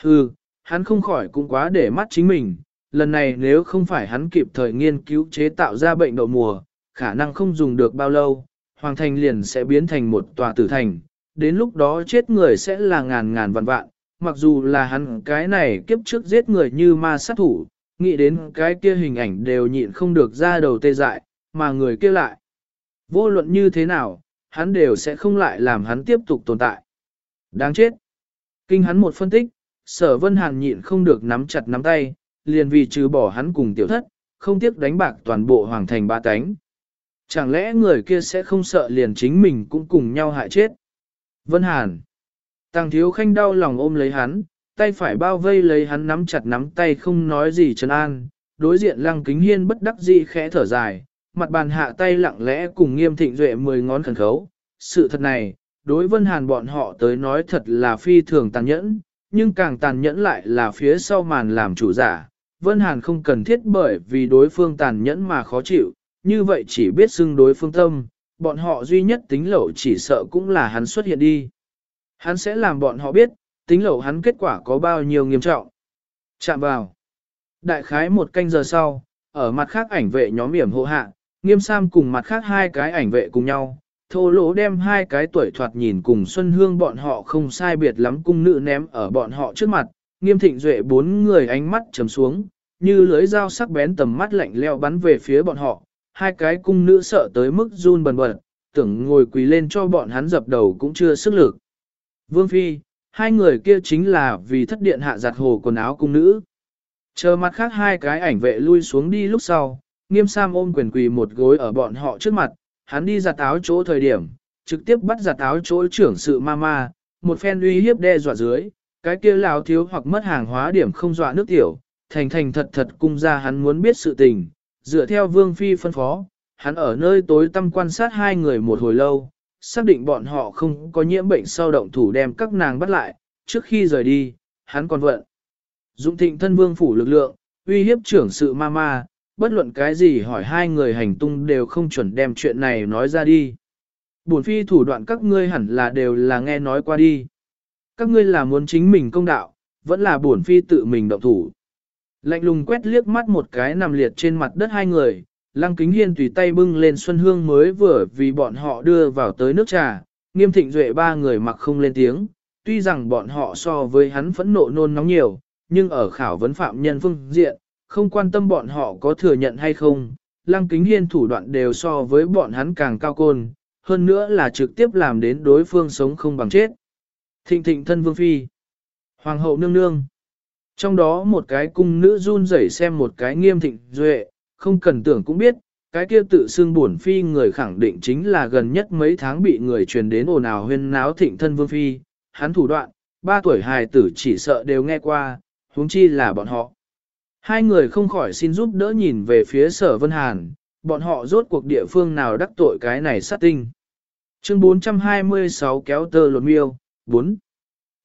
Hừ, hắn không khỏi cũng quá để mắt chính mình, lần này nếu không phải hắn kịp thời nghiên cứu chế tạo ra bệnh đậu mùa, khả năng không dùng được bao lâu, hoàng thành liền sẽ biến thành một tòa tử thành, đến lúc đó chết người sẽ là ngàn ngàn vạn vạn, mặc dù là hắn cái này kiếp trước giết người như ma sát thủ, nghĩ đến cái kia hình ảnh đều nhịn không được ra đầu tê dại, mà người kia lại. Vô luận như thế nào, hắn đều sẽ không lại làm hắn tiếp tục tồn tại. Đáng chết. Kinh hắn một phân tích, sở vân hàn nhịn không được nắm chặt nắm tay, liền vì trừ bỏ hắn cùng tiểu thất, không tiếc đánh bạc toàn bộ hoàng thành ba cánh. Chẳng lẽ người kia sẽ không sợ liền chính mình cũng cùng nhau hại chết? Vân Hàn. Tàng thiếu khanh đau lòng ôm lấy hắn, tay phải bao vây lấy hắn nắm chặt nắm tay không nói gì trấn an. Đối diện lăng kính hiên bất đắc dĩ khẽ thở dài, mặt bàn hạ tay lặng lẽ cùng nghiêm thịnh duệ mười ngón khẩn khấu. Sự thật này, đối Vân Hàn bọn họ tới nói thật là phi thường tàn nhẫn, nhưng càng tàn nhẫn lại là phía sau màn làm chủ giả. Vân Hàn không cần thiết bởi vì đối phương tàn nhẫn mà khó chịu, như vậy chỉ biết xưng đối phương tâm, bọn họ duy nhất tính lẩu chỉ sợ cũng là hắn xuất hiện đi. Hắn sẽ làm bọn họ biết, tính lẩu hắn kết quả có bao nhiêu nghiêm trọng. Chạm vào. Đại khái một canh giờ sau, ở mặt khác ảnh vệ nhóm yểm hộ hạ, nghiêm sam cùng mặt khác hai cái ảnh vệ cùng nhau, thô lỗ đem hai cái tuổi thoạt nhìn cùng Xuân Hương bọn họ không sai biệt lắm cung nữ ném ở bọn họ trước mặt, nghiêm thịnh duệ bốn người ánh mắt trầm xuống, như lưới dao sắc bén tầm mắt lạnh leo bắn về phía bọn họ, hai cái cung nữ sợ tới mức run bần bật, tưởng ngồi quỳ lên cho bọn hắn dập đầu cũng chưa sức lực. Vương Phi, hai người kia chính là vì thất điện hạ giặt hồ quần áo cung nữ. Chờ mặt khác hai cái ảnh vệ lui xuống đi lúc sau, nghiêm sam ôm quyền quỳ một gối ở bọn họ trước mặt, hắn đi giặt áo chỗ thời điểm, trực tiếp bắt giặt áo chỗ trưởng sự mama, một phen uy hiếp đe dọa dưới, cái kia lào thiếu hoặc mất hàng hóa điểm không dọa nước tiểu, thành thành thật thật cung ra hắn muốn biết sự tình, dựa theo Vương Phi phân phó, hắn ở nơi tối tăm quan sát hai người một hồi lâu, xác định bọn họ không có nhiễm bệnh sau động thủ đem các nàng bắt lại, trước khi rời đi, hắn còn vận. Dụng thịnh thân vương phủ lực lượng, uy hiếp trưởng sự ma ma, bất luận cái gì hỏi hai người hành tung đều không chuẩn đem chuyện này nói ra đi. Bổn phi thủ đoạn các ngươi hẳn là đều là nghe nói qua đi. Các ngươi là muốn chính mình công đạo, vẫn là bổn phi tự mình động thủ. Lạnh lùng quét liếc mắt một cái nằm liệt trên mặt đất hai người, Lăng Kính Hiên tùy tay bưng lên xuân hương mới vừa vì bọn họ đưa vào tới nước trà, nghiêm thịnh duệ ba người mặc không lên tiếng, tuy rằng bọn họ so với hắn phẫn nộ nôn nóng nhiều, nhưng ở khảo vấn phạm nhân phương diện, không quan tâm bọn họ có thừa nhận hay không, Lăng Kính Hiên thủ đoạn đều so với bọn hắn càng cao côn, hơn nữa là trực tiếp làm đến đối phương sống không bằng chết. Thịnh thịnh thân vương phi, hoàng hậu nương nương. Trong đó một cái cung nữ run rẩy xem một cái nghiêm thịnh duệ, không cần tưởng cũng biết, cái kia tự xưng buồn phi người khẳng định chính là gần nhất mấy tháng bị người truyền đến ồn ào huyên náo thịnh thân vương phi, hắn thủ đoạn, ba tuổi hài tử chỉ sợ đều nghe qua, huống chi là bọn họ. Hai người không khỏi xin giúp đỡ nhìn về phía sở Vân Hàn, bọn họ rốt cuộc địa phương nào đắc tội cái này sát tinh. Chương 426 kéo tơ lột miêu, 4.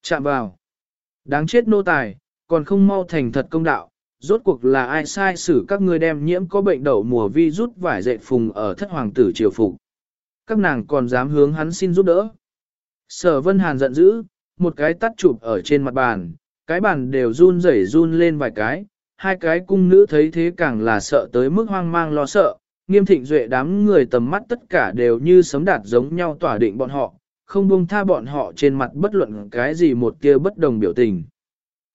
Chạm vào. Đáng chết nô tài, còn không mau thành thật công đạo, rốt cuộc là ai sai xử các ngươi đem nhiễm có bệnh đậu mùa vi rút vải dệt phùng ở thất hoàng tử triều phục. Các nàng còn dám hướng hắn xin giúp đỡ. Sở Vân Hàn giận dữ, một cái tắt chụp ở trên mặt bàn, cái bàn đều run rẩy run lên vài cái, hai cái cung nữ thấy thế càng là sợ tới mức hoang mang lo sợ, nghiêm thịnh duệ đám người tầm mắt tất cả đều như sấm đạt giống nhau tỏa định bọn họ, không buông tha bọn họ trên mặt bất luận cái gì một tia bất đồng biểu tình.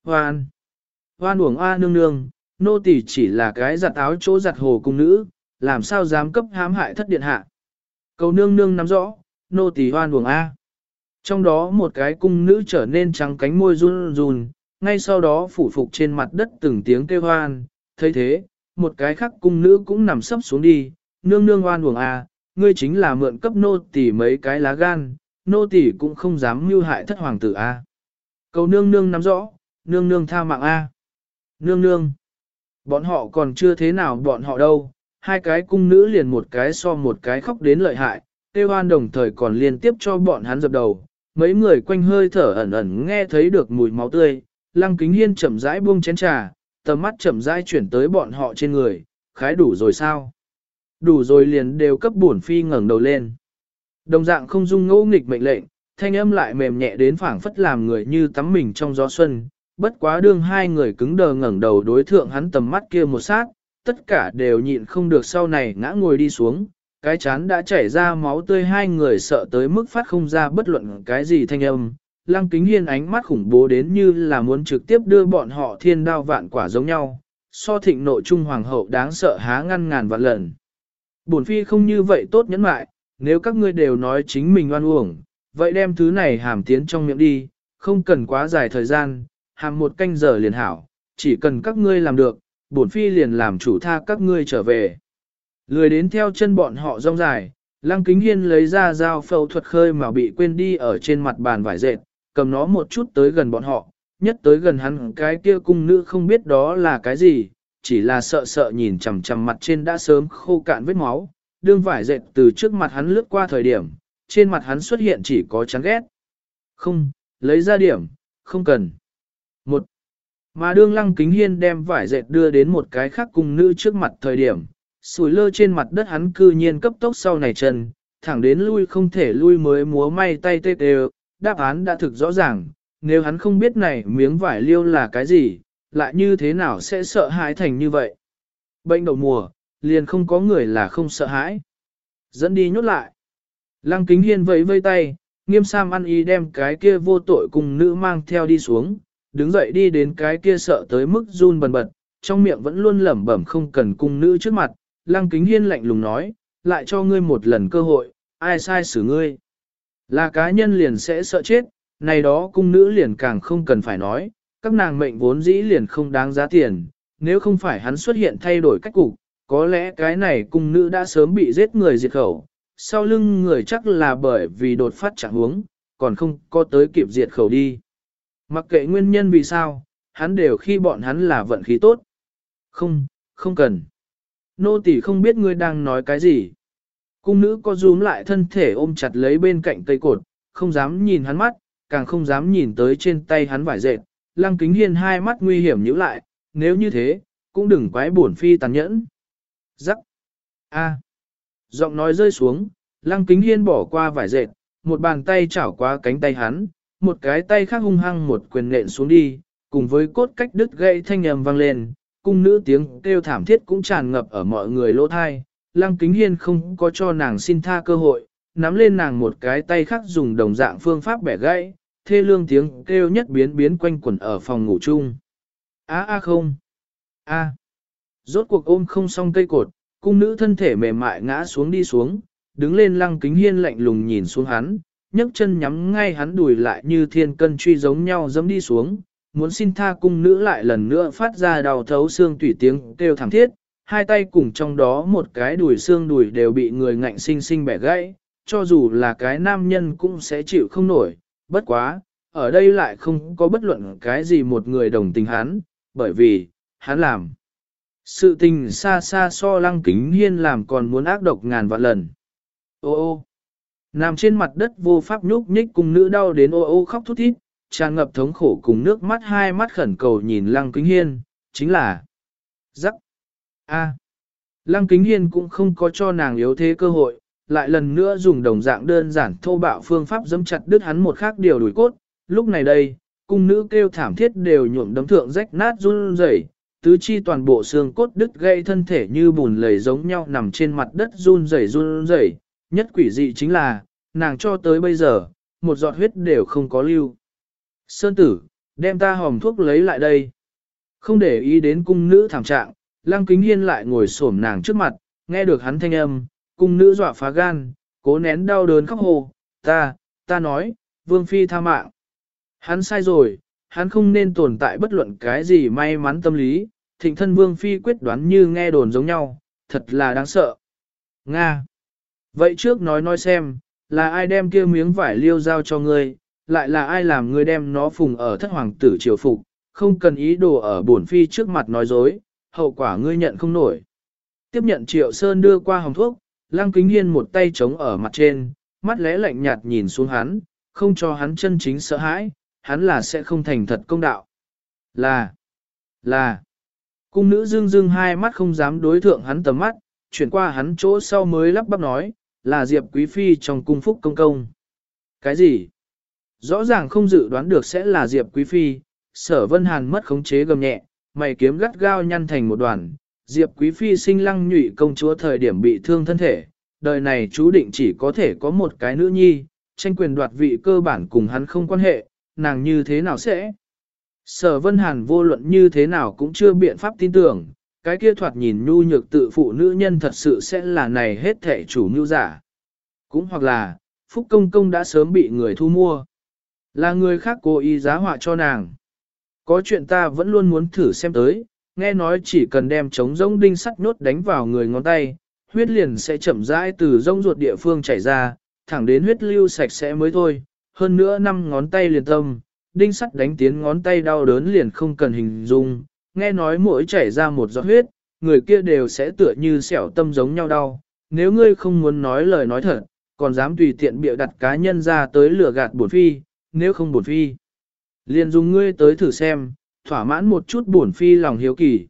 Hoan! Hoan uổng A nương nương, nô tỳ chỉ là cái giặt áo chỗ giặt hồ cung nữ, làm sao dám cấp hãm hại thất điện hạ. Cầu nương nương nắm rõ, nô tỳ hoan uổng A. Trong đó một cái cung nữ trở nên trắng cánh môi run run, ngay sau đó phủ phục trên mặt đất từng tiếng kêu hoan, thấy thế, một cái khác cung nữ cũng nằm sấp xuống đi, nương nương Hoan uổng a, ngươi chính là mượn cấp nô tỳ mấy cái lá gan, nô tỳ cũng không dám mưu hại thất hoàng tử a. Cầu nương nương nắm rõ, nương nương tha mạng a. Nương nương. Bọn họ còn chưa thế nào bọn họ đâu, hai cái cung nữ liền một cái so một cái khóc đến lợi hại, tiêu hoan đồng thời còn liên tiếp cho bọn hắn dập đầu. Mấy người quanh hơi thở ẩn ẩn nghe thấy được mùi máu tươi, lăng kính hiên chậm rãi buông chén trà, tầm mắt chậm rãi chuyển tới bọn họ trên người, khái đủ rồi sao? Đủ rồi liền đều cấp bổn phi ngẩng đầu lên. Đồng dạng không dung ngỗ nghịch mệnh lệnh, thanh âm lại mềm nhẹ đến phảng phất làm người như tắm mình trong gió xuân, bất quá đương hai người cứng đờ ngẩng đầu đối thượng hắn tầm mắt kia một sát, tất cả đều nhịn không được sau này ngã ngồi đi xuống, cái chán đã chảy ra máu tươi hai người sợ tới mức phát không ra bất luận cái gì thanh âm, lăng kính hiên ánh mắt khủng bố đến như là muốn trực tiếp đưa bọn họ thiên đao vạn quả giống nhau, so thịnh nội trung hoàng hậu đáng sợ há ngăn ngàn vạn lần. Bổn phi không như vậy tốt nhẫn mại, nếu các ngươi đều nói chính mình oan uổng, vậy đem thứ này hàm tiến trong miệng đi, không cần quá dài thời gian, hàm một canh giờ liền hảo, chỉ cần các ngươi làm được, bổn phi liền làm chủ tha các ngươi trở về. Lười đến theo chân bọn họ rong dài, lăng kính hiên lấy ra dao phẫu thuật khơi mà bị quên đi ở trên mặt bàn vải dệt, cầm nó một chút tới gần bọn họ, nhất tới gần hắn cái kia cung nữ không biết đó là cái gì, chỉ là sợ sợ nhìn chằm chằm mặt trên đã sớm khô cạn vết máu, đương vải dệt từ trước mặt hắn lướt qua thời điểm, trên mặt hắn xuất hiện chỉ có chán ghét. Không, lấy ra điểm, không cần. Một, mà đương lăng kính hiên đem vải dệt đưa đến một cái khác cùng nữ trước mặt thời điểm, sủi lơ trên mặt đất hắn cư nhiên cấp tốc sau này chân, thẳng đến lui không thể lui mới múa may tay tê tê, đáp án đã thực rõ ràng, nếu hắn không biết này miếng vải liêu là cái gì, lại như thế nào sẽ sợ hãi thành như vậy. Bệnh đầu mùa, liền không có người là không sợ hãi. Dẫn đi nhốt lại. Lăng kính hiên vẫy vây tay, nghiêm sam ăn y đem cái kia vô tội cùng nữ mang theo đi xuống, đứng dậy đi đến cái kia sợ tới mức run bần bật, trong miệng vẫn luôn lẩm bẩm không cần cung nữ trước mặt. Lăng kính hiên lạnh lùng nói, lại cho ngươi một lần cơ hội, ai sai xử ngươi. Là cá nhân liền sẽ sợ chết, này đó cung nữ liền càng không cần phải nói, các nàng mệnh vốn dĩ liền không đáng giá tiền, nếu không phải hắn xuất hiện thay đổi cách cục, có lẽ cái này cung nữ đã sớm bị giết người diệt khẩu, sau lưng người chắc là bởi vì đột phát trạng huống, còn không có tới kịp diệt khẩu đi. Mặc kệ nguyên nhân vì sao, hắn đều khi bọn hắn là vận khí tốt. Không, không cần. Nô tỳ không biết ngươi đang nói cái gì. Cung nữ có rúm lại thân thể ôm chặt lấy bên cạnh cây cột, không dám nhìn hắn mắt, càng không dám nhìn tới trên tay hắn vải dệt. Lăng kính hiên hai mắt nguy hiểm nhíu lại, nếu như thế, cũng đừng quái bổn phi tàn nhẫn. Rắc. A. Giọng nói rơi xuống, lăng kính hiên bỏ qua vải dệt, một bàn tay chảo qua cánh tay hắn, một cái tay khác hung hăng một quyền nện xuống đi, cùng với cốt cách đứt gãy thanh âm vang lên, cung nữ tiếng kêu thảm thiết cũng tràn ngập ở mọi người lỗ thai, lăng kính hiên không có cho nàng xin tha cơ hội, nắm lên nàng một cái tay khác dùng đồng dạng phương pháp bẻ gãy, thê lương tiếng kêu nhất biến biến quanh quẩn ở phòng ngủ chung. A a không. A. Rốt cuộc ôm không xong cây cột, cung nữ thân thể mềm mại ngã xuống đi xuống, đứng lên lăng kính hiên lạnh lùng nhìn xuống hắn, nhấc chân nhắm ngay hắn đùi lại như thiên cân truy giống nhau dẫm đi xuống, muốn xin tha cung nữ lại lần nữa phát ra đau thấu xương tủy tiếng kêu thảm thiết, hai tay cùng trong đó một cái đùi xương đùi đều bị người ngạnh sinh sinh bẻ gãy, cho dù là cái nam nhân cũng sẽ chịu không nổi, bất quá, ở đây lại không có bất luận cái gì một người đồng tình hắn, bởi vì, hắn làm. Sự tình xa xa so lăng kính hiên làm còn muốn ác độc ngàn vạn lần. Ô ô, nằm trên mặt đất vô pháp nhúc nhích cùng nữ đau đến ô ô khóc thút thít, tràn ngập thống khổ cùng nước mắt hai mắt khẩn cầu nhìn lăng kính hiên, chính là Giắc. A. Lăng kính hiên cũng không có cho nàng yếu thế cơ hội, lại lần nữa dùng đồng dạng đơn giản thô bạo phương pháp dẫm chặt đứt hắn một khác điều đuổi cốt. Lúc này đây, cung nữ kêu thảm thiết đều nhuộm đấm thượng rách nát run rẩy, tứ chi toàn bộ xương cốt đứt gây thân thể như bùn lầy giống nhau nằm trên mặt đất run rẩy run rẩy. Nhất quỷ dị chính là, nàng cho tới bây giờ, một giọt huyết đều không có lưu. Sơn tử, đem ta hòm thuốc lấy lại đây. Không để ý đến cung nữ thảm trạng, lăng kính hiên lại ngồi xổm nàng trước mặt, nghe được hắn thanh âm, cung nữ dọa phá gan, cố nén đau đớn khóc hồ, ta, ta nói, vương phi tha mạng. Hắn sai rồi, hắn không nên tồn tại bất luận cái gì may mắn tâm lý, thịnh thân vương phi quyết đoán như nghe đồn giống nhau, thật là đáng sợ. Nga. Vậy trước nói nói xem, là ai đem kia miếng vải liêu giao cho ngươi, lại là ai làm ngươi đem nó phùng ở thất hoàng tử triều phục, không cần ý đồ ở bổn phi trước mặt nói dối, hậu quả ngươi nhận không nổi. Tiếp nhận triệu sơn đưa qua hồng thuốc, lăng kính hiên một tay trống ở mặt trên, mắt lẽ lạnh nhạt nhìn xuống hắn, không cho hắn chân chính sợ hãi, hắn là sẽ không thành thật công đạo. Là, là, cung nữ dương dương hai mắt không dám đối thượng hắn tầm mắt, chuyển qua hắn chỗ sau mới lắp bắp nói, là Diệp Quý Phi trong cung phúc công công. Cái gì? Rõ ràng không dự đoán được sẽ là Diệp Quý Phi, sở vân hàn mất khống chế gầm nhẹ, mày kiếm gắt gao nhăn thành một đoàn. Diệp Quý Phi sinh lăng nhụy công chúa thời điểm bị thương thân thể, đời này chú định chỉ có thể có một cái nữ nhi, tranh quyền đoạt vị cơ bản cùng hắn không quan hệ, nàng như thế nào sẽ? Sở Vân Hàn vô luận như thế nào cũng chưa biện pháp tin tưởng, cái kia thoạt nhìn nhu nhược tự phụ nữ nhân thật sự sẽ là này hết thể chủ mưu giả. Cũng hoặc là, Phúc Công Công đã sớm bị người thu mua. Là người khác cố ý giá họa cho nàng. Có chuyện ta vẫn luôn muốn thử xem tới, nghe nói chỉ cần đem trống rỗng đinh sắt nốt đánh vào người ngón tay, huyết liền sẽ chậm rãi từ rông ruột địa phương chảy ra, thẳng đến huyết lưu sạch sẽ mới thôi, hơn nữa năm ngón tay liền tâm, đinh sắt đánh tiến ngón tay đau đớn liền không cần hình dung, nghe nói mỗi chảy ra một giọt huyết, người kia đều sẽ tựa như xẻo tâm giống nhau đau, nếu ngươi không muốn nói lời nói thật, còn dám tùy tiện bịa đặt cá nhân ra tới lửa gạt bổn phi, nếu không bổn phi. Liền dùng ngươi tới thử xem, thỏa mãn một chút bổn phi lòng hiếu kỳ.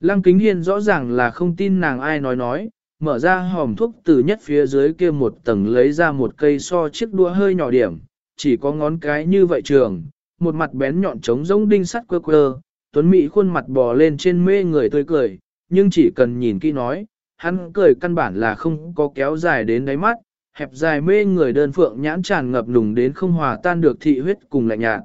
Lăng kính hiên rõ ràng là không tin nàng ai nói nói, mở ra hòm thuốc từ nhất phía dưới kia một tầng lấy ra một cây so chiếc đũa hơi nhỏ điểm, chỉ có ngón cái như vậy trường, một mặt bén nhọn trống rỗng đinh sắt quơ quơ, tuấn mỹ khuôn mặt bò lên trên mê người tươi cười, nhưng chỉ cần nhìn kỹ nói, hắn cười căn bản là không có kéo dài đến đáy mắt, hẹp dài mê người đơn phượng nhãn tràn ngập nùng đến không hòa tan được thị huyết cùng lạnh nhạt.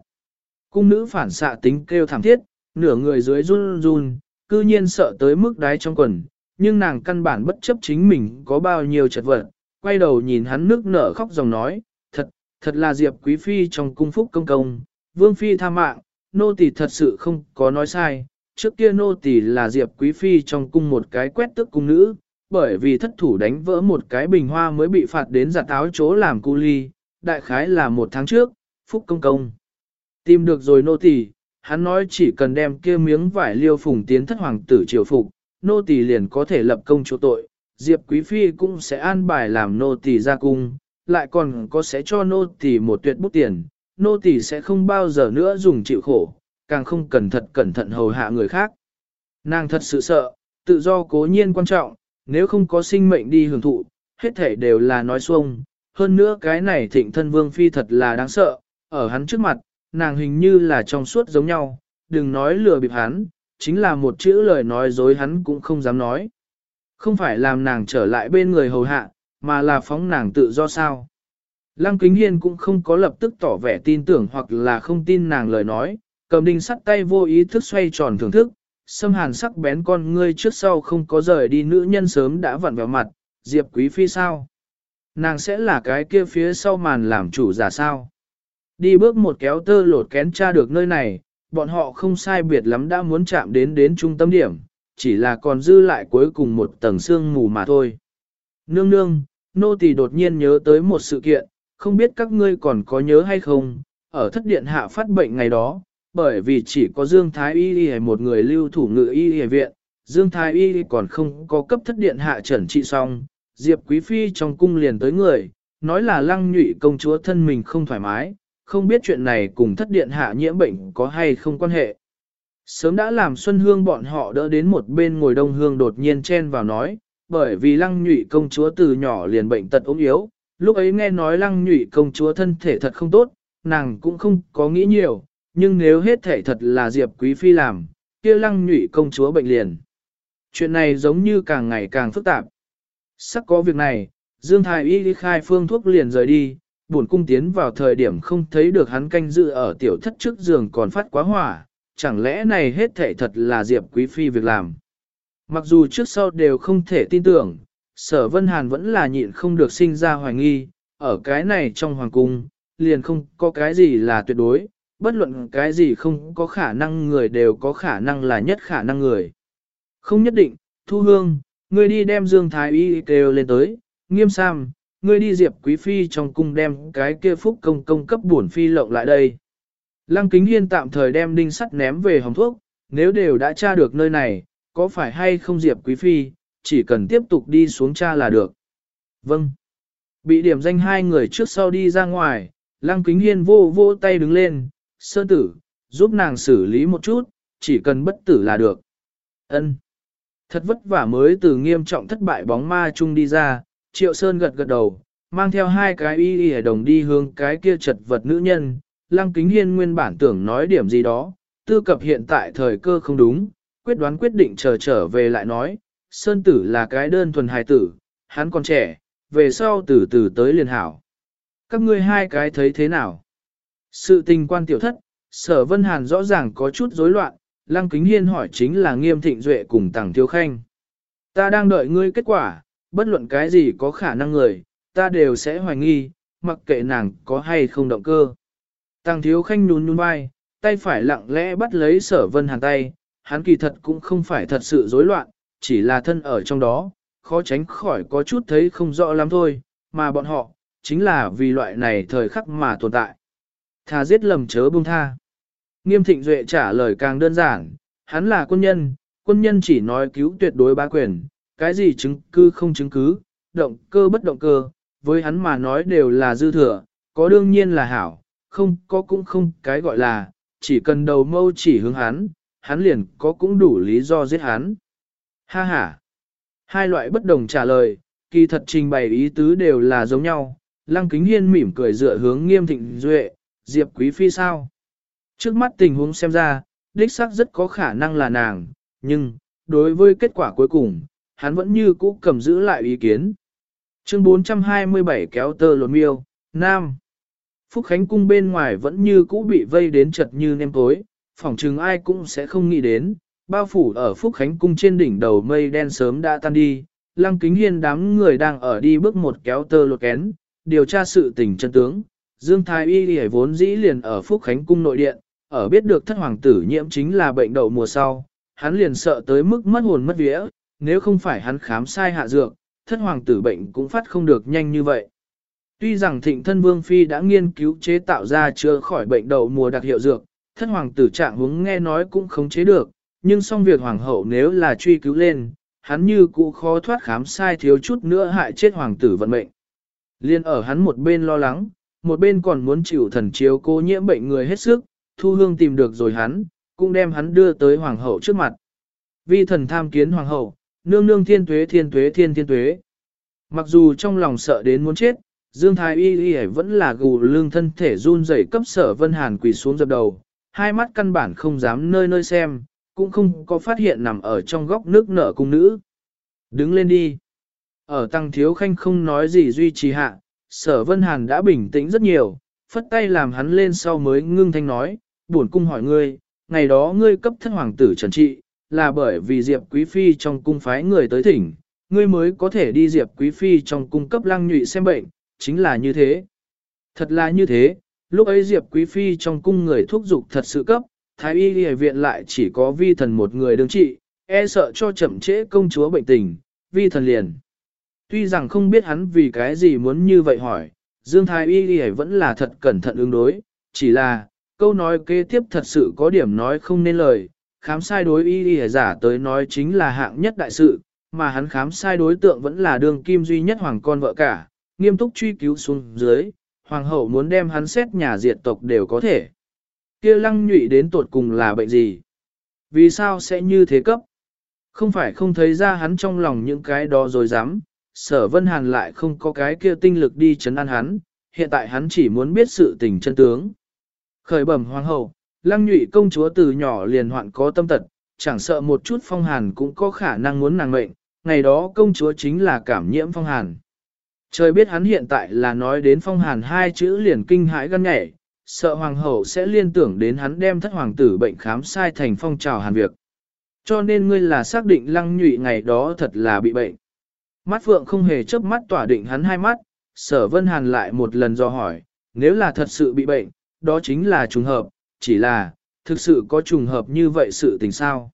Cung nữ phản xạ tính kêu thảm thiết, nửa người dưới run run, cư nhiên sợ tới mức đáy trong quần, nhưng nàng căn bản bất chấp chính mình có bao nhiêu chật vật, quay đầu nhìn hắn nước nở khóc dòng nói, thật, thật là Diệp Quý Phi trong cung phúc công công, Vương Phi tha mạng, nô tỳ thật sự không có nói sai, trước kia nô tỳ là Diệp Quý Phi trong cung một cái quét tức cung nữ, bởi vì thất thủ đánh vỡ một cái bình hoa mới bị phạt đến giặt áo chỗ làm cu ly, đại khái là một tháng trước, phúc công công. Tìm được rồi nô tỳ, hắn nói chỉ cần đem kia miếng vải liêu phùng tiến thất hoàng tử triều phục, nô tỳ liền có thể lập công chỗ tội, Diệp Quý Phi cũng sẽ an bài làm nô tỳ ra cung, lại còn có sẽ cho nô tỳ một tuyệt bút tiền, nô tỳ sẽ không bao giờ nữa dùng chịu khổ, càng không cẩn thận cẩn thận hầu hạ người khác. Nàng thật sự sợ, tự do cố nhiên quan trọng, nếu không có sinh mệnh đi hưởng thụ, hết thể đều là nói xuông. Hơn nữa cái này thịnh thân vương phi thật là đáng sợ, ở hắn trước mặt, nàng hình như là trong suốt giống nhau, đừng nói lừa bịp hắn, chính là một chữ lời nói dối hắn cũng không dám nói. Không phải làm nàng trở lại bên người hầu hạ, mà là phóng nàng tự do sao. Lăng Kính Hiên cũng không có lập tức tỏ vẻ tin tưởng hoặc là không tin nàng lời nói, cầm đinh sắt tay vô ý thức xoay tròn thưởng thức, xâm hàn sắc bén con ngươi trước sau không có rời đi nữ nhân sớm đã vặn vào mặt, Diệp Quý Phi sao? Nàng sẽ là cái kia phía sau màn làm chủ giả sao? Đi bước một kéo tơ lột kén tra được nơi này, bọn họ không sai biệt lắm đã muốn chạm đến đến trung tâm điểm, chỉ là còn dư lại cuối cùng một tầng xương mù mà thôi. Nương nương, nô tỳ đột nhiên nhớ tới một sự kiện, không biết các ngươi còn có nhớ hay không, ở thất điện hạ phát bệnh ngày đó, bởi vì chỉ có Dương Thái Y Y một người lưu thủ ngự Y Y viện, Dương Thái Y còn không có cấp thất điện hạ trần trị xong, Diệp Quý Phi trong cung liền tới người, nói là lăng nhụy công chúa thân mình không thoải mái, không biết chuyện này cùng thất điện hạ nhiễm bệnh có hay không quan hệ. Sớm đã làm Xuân Hương bọn họ đỡ đến một bên ngồi đông hương đột nhiên chen vào nói, bởi vì lăng nhụy công chúa từ nhỏ liền bệnh tật ốm yếu, lúc ấy nghe nói lăng nhụy công chúa thân thể thật không tốt, nàng cũng không có nghĩ nhiều, nhưng nếu hết thể thật là Diệp Quý Phi làm, kia lăng nhụy công chúa bệnh liền. Chuyện này giống như càng ngày càng phức tạp. Sắc có việc này, Dương Thái Y khai phương thuốc liền rời đi, buồn cung tiến vào thời điểm không thấy được hắn canh dự ở tiểu thất trước giường còn phát quá hỏa, chẳng lẽ này hết thể thật là Diệp Quý Phi việc làm. Mặc dù trước sau đều không thể tin tưởng, sở Vân Hàn vẫn là nhịn không được sinh ra hoài nghi, ở cái này trong hoàng cung, liền không có cái gì là tuyệt đối, bất luận cái gì không có khả năng người đều có khả năng là nhất khả năng người. Không nhất định, Thu Hương, ngươi đi đem Dương Thái Y kêu lên tới, nghiêm sam, ngươi đi diệp quý phi trong cung đem cái kia phúc công công cấp bổn phi lộng lại đây. Lăng kính hiên tạm thời đem đinh sắt ném về hồng thuốc, nếu đều đã tra được nơi này, có phải hay không diệp quý phi, chỉ cần tiếp tục đi xuống cha là được. Vâng. Bị điểm danh hai người trước sau đi ra ngoài, lăng kính hiên vô vô tay đứng lên, sơn tử, giúp nàng xử lý một chút, chỉ cần bất tử là được. Ân. Thật vất vả mới từ nghiêm trọng thất bại bóng ma chung đi ra, triệu sơn gật gật đầu, mang theo hai cái y y đồng đi hướng cái kia chật vật nữ nhân, lăng kính hiên nguyên bản tưởng nói điểm gì đó, tư cập hiện tại thời cơ không đúng, quyết đoán quyết định chờ trở về lại nói, sơn tử là cái đơn thuần hài tử, hắn còn trẻ, về sau từ từ tới liền hảo. Các ngươi hai cái thấy thế nào? Sự tình quan tiểu thất, sở vân hàn rõ ràng có chút rối loạn, lăng kính hiên hỏi chính là nghiêm thịnh duệ cùng tàng thiếu khanh. Ta đang đợi ngươi kết quả, bất luận cái gì có khả năng người, ta đều sẽ hoài nghi, mặc kệ nàng có hay không động cơ. Tàng thiếu khanh nhún nhún vai, tay phải lặng lẽ bắt lấy sở vân hàn tay, hắn kỳ thật cũng không phải thật sự rối loạn, chỉ là thân ở trong đó, khó tránh khỏi có chút thấy không rõ lắm thôi, mà bọn họ, chính là vì loại này thời khắc mà tồn tại. Thà giết lầm chớ buông tha. Nghiêm thịnh duệ trả lời càng đơn giản, hắn là quân nhân, quân nhân chỉ nói cứu tuyệt đối ba quyền, cái gì chứng cứ không chứng cứ, động cơ bất động cơ, với hắn mà nói đều là dư thừa, có đương nhiên là hảo, không có cũng không cái gọi là, chỉ cần đầu mâu chỉ hướng hắn, hắn liền có cũng đủ lý do giết hắn. Ha ha! Hai loại bất đồng trả lời, kỳ thật trình bày ý tứ đều là giống nhau, lăng kính hiên mỉm cười dựa hướng nghiêm thịnh duệ, diệp quý phi sao? Trước mắt tình huống xem ra, đích xác rất có khả năng là nàng, nhưng, đối với kết quả cuối cùng, hắn vẫn như cũ cầm giữ lại ý kiến. Chương 427 kéo tơ lột miêu, Nam. Phúc Khánh cung bên ngoài vẫn như cũ bị vây đến chật như nêm tối, phỏng chừng ai cũng sẽ không nghĩ đến, bao phủ ở Phúc Khánh cung trên đỉnh đầu mây đen sớm đã tan đi, lăng kính hiên đám người đang ở đi bước một kéo tơ lột kén, điều tra sự tình chân tướng. Dương Thái Y Y vốn dĩ liền ở Phúc Khánh cung nội điện, ở biết được thất hoàng tử nhiễm chính là bệnh đậu mùa sau, hắn liền sợ tới mức mất hồn mất vía, nếu không phải hắn khám sai hạ dược, thất hoàng tử bệnh cũng phát không được nhanh như vậy. Tuy rằng thịnh thân vương phi đã nghiên cứu chế tạo ra chữa khỏi bệnh đậu mùa đặc hiệu dược, thất hoàng tử trạng hướng nghe nói cũng khống chế được, nhưng xong việc hoàng hậu nếu là truy cứu lên, hắn như cũ khó thoát khám sai thiếu chút nữa hại chết hoàng tử vận mệnh. Liên ở hắn một bên lo lắng, một bên còn muốn chịu thần chiếu cô nhiễm bệnh người hết sức, thu hương tìm được rồi hắn, cũng đem hắn đưa tới hoàng hậu trước mặt. Vi thần tham kiến hoàng hậu, nương nương thiên tuế thiên tuế thiên thiên tuế. Mặc dù trong lòng sợ đến muốn chết, Dương Thái Y Y vẫn là gù lưng thân thể run rẩy cấp sở Vân Hàn quỳ xuống dập đầu, hai mắt căn bản không dám nơi nơi xem, cũng không có phát hiện nằm ở trong góc nước nở cung nữ. Đứng lên đi. Ở tăng thiếu khanh không nói gì duy trì hạ, sở vân hàn đã bình tĩnh rất nhiều, phất tay làm hắn lên sau mới ngưng thanh nói, buồn cung hỏi ngươi, ngày đó ngươi cấp thất hoàng tử trần trị, là bởi vì Diệp Quý Phi trong cung phái người tới thỉnh, ngươi mới có thể đi Diệp Quý Phi trong cung cấp lăng nhụy xem bệnh, chính là như thế. Thật là như thế, lúc ấy Diệp Quý Phi trong cung người thuốc dục thật sự cấp, Thái y y viện lại chỉ có vi thần một người đương trị, e sợ cho chậm trễ công chúa bệnh tình, vi thần liền. Tuy rằng không biết hắn vì cái gì muốn như vậy hỏi, Dương Thái y y vẫn là thật cẩn thận ứng đối, chỉ là, câu nói kế tiếp thật sự có điểm nói không nên lời, khám sai đối y y giả tới nói chính là hạng nhất đại sự, mà hắn khám sai đối tượng vẫn là đường kim duy nhất hoàng con vợ cả, nghiêm túc truy cứu xuống dưới, hoàng hậu muốn đem hắn xét nhà diệt tộc đều có thể kia lăng nhụy đến tột cùng là bệnh gì? Vì sao sẽ như thế cấp? Không phải không thấy ra hắn trong lòng những cái đó rồi dám, sở vân hàn lại không có cái kia tinh lực đi chấn an hắn, hiện tại hắn chỉ muốn biết sự tình chân tướng. Khởi bẩm hoàng hậu, lăng nhụy công chúa từ nhỏ liền hoạn có tâm tật, chẳng sợ một chút phong hàn cũng có khả năng muốn nàng mệnh, ngày đó công chúa chính là cảm nhiễm phong hàn. Trời biết hắn hiện tại là nói đến phong hàn hai chữ liền kinh hãi gân nhảy, sợ hoàng hậu sẽ liên tưởng đến hắn đem thất hoàng tử bệnh khám sai thành phong trào hàn việc. Cho nên ngươi là xác định lăng nhụy ngày đó thật là bị bệnh. Mắt phượng không hề chớp mắt tỏa định hắn hai mắt, sở vân hàn lại một lần do hỏi, nếu là thật sự bị bệnh, đó chính là trùng hợp, chỉ là, thực sự có trùng hợp như vậy sự tình sao.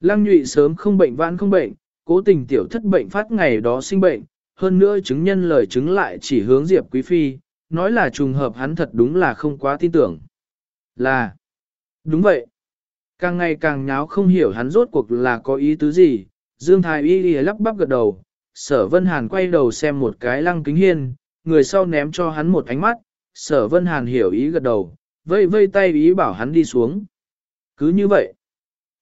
Lăng nhụy sớm không bệnh vãn không bệnh, cố tình tiểu thất bệnh phát ngày đó sinh bệnh, hơn nữa chứng nhân lời chứng lại chỉ hướng Diệp Quý Phi, nói là trùng hợp hắn thật đúng là không quá tin tưởng. Là, đúng vậy. Càng ngày càng nháo không hiểu hắn rốt cuộc là có ý tứ gì, Dương Thái Y Y lắp bắp gật đầu, sở vân hàn quay đầu xem một cái lăng kính hiên, người sau ném cho hắn một ánh mắt, sở vân hàn hiểu ý gật đầu, vây vây tay ý bảo hắn đi xuống. Cứ như vậy,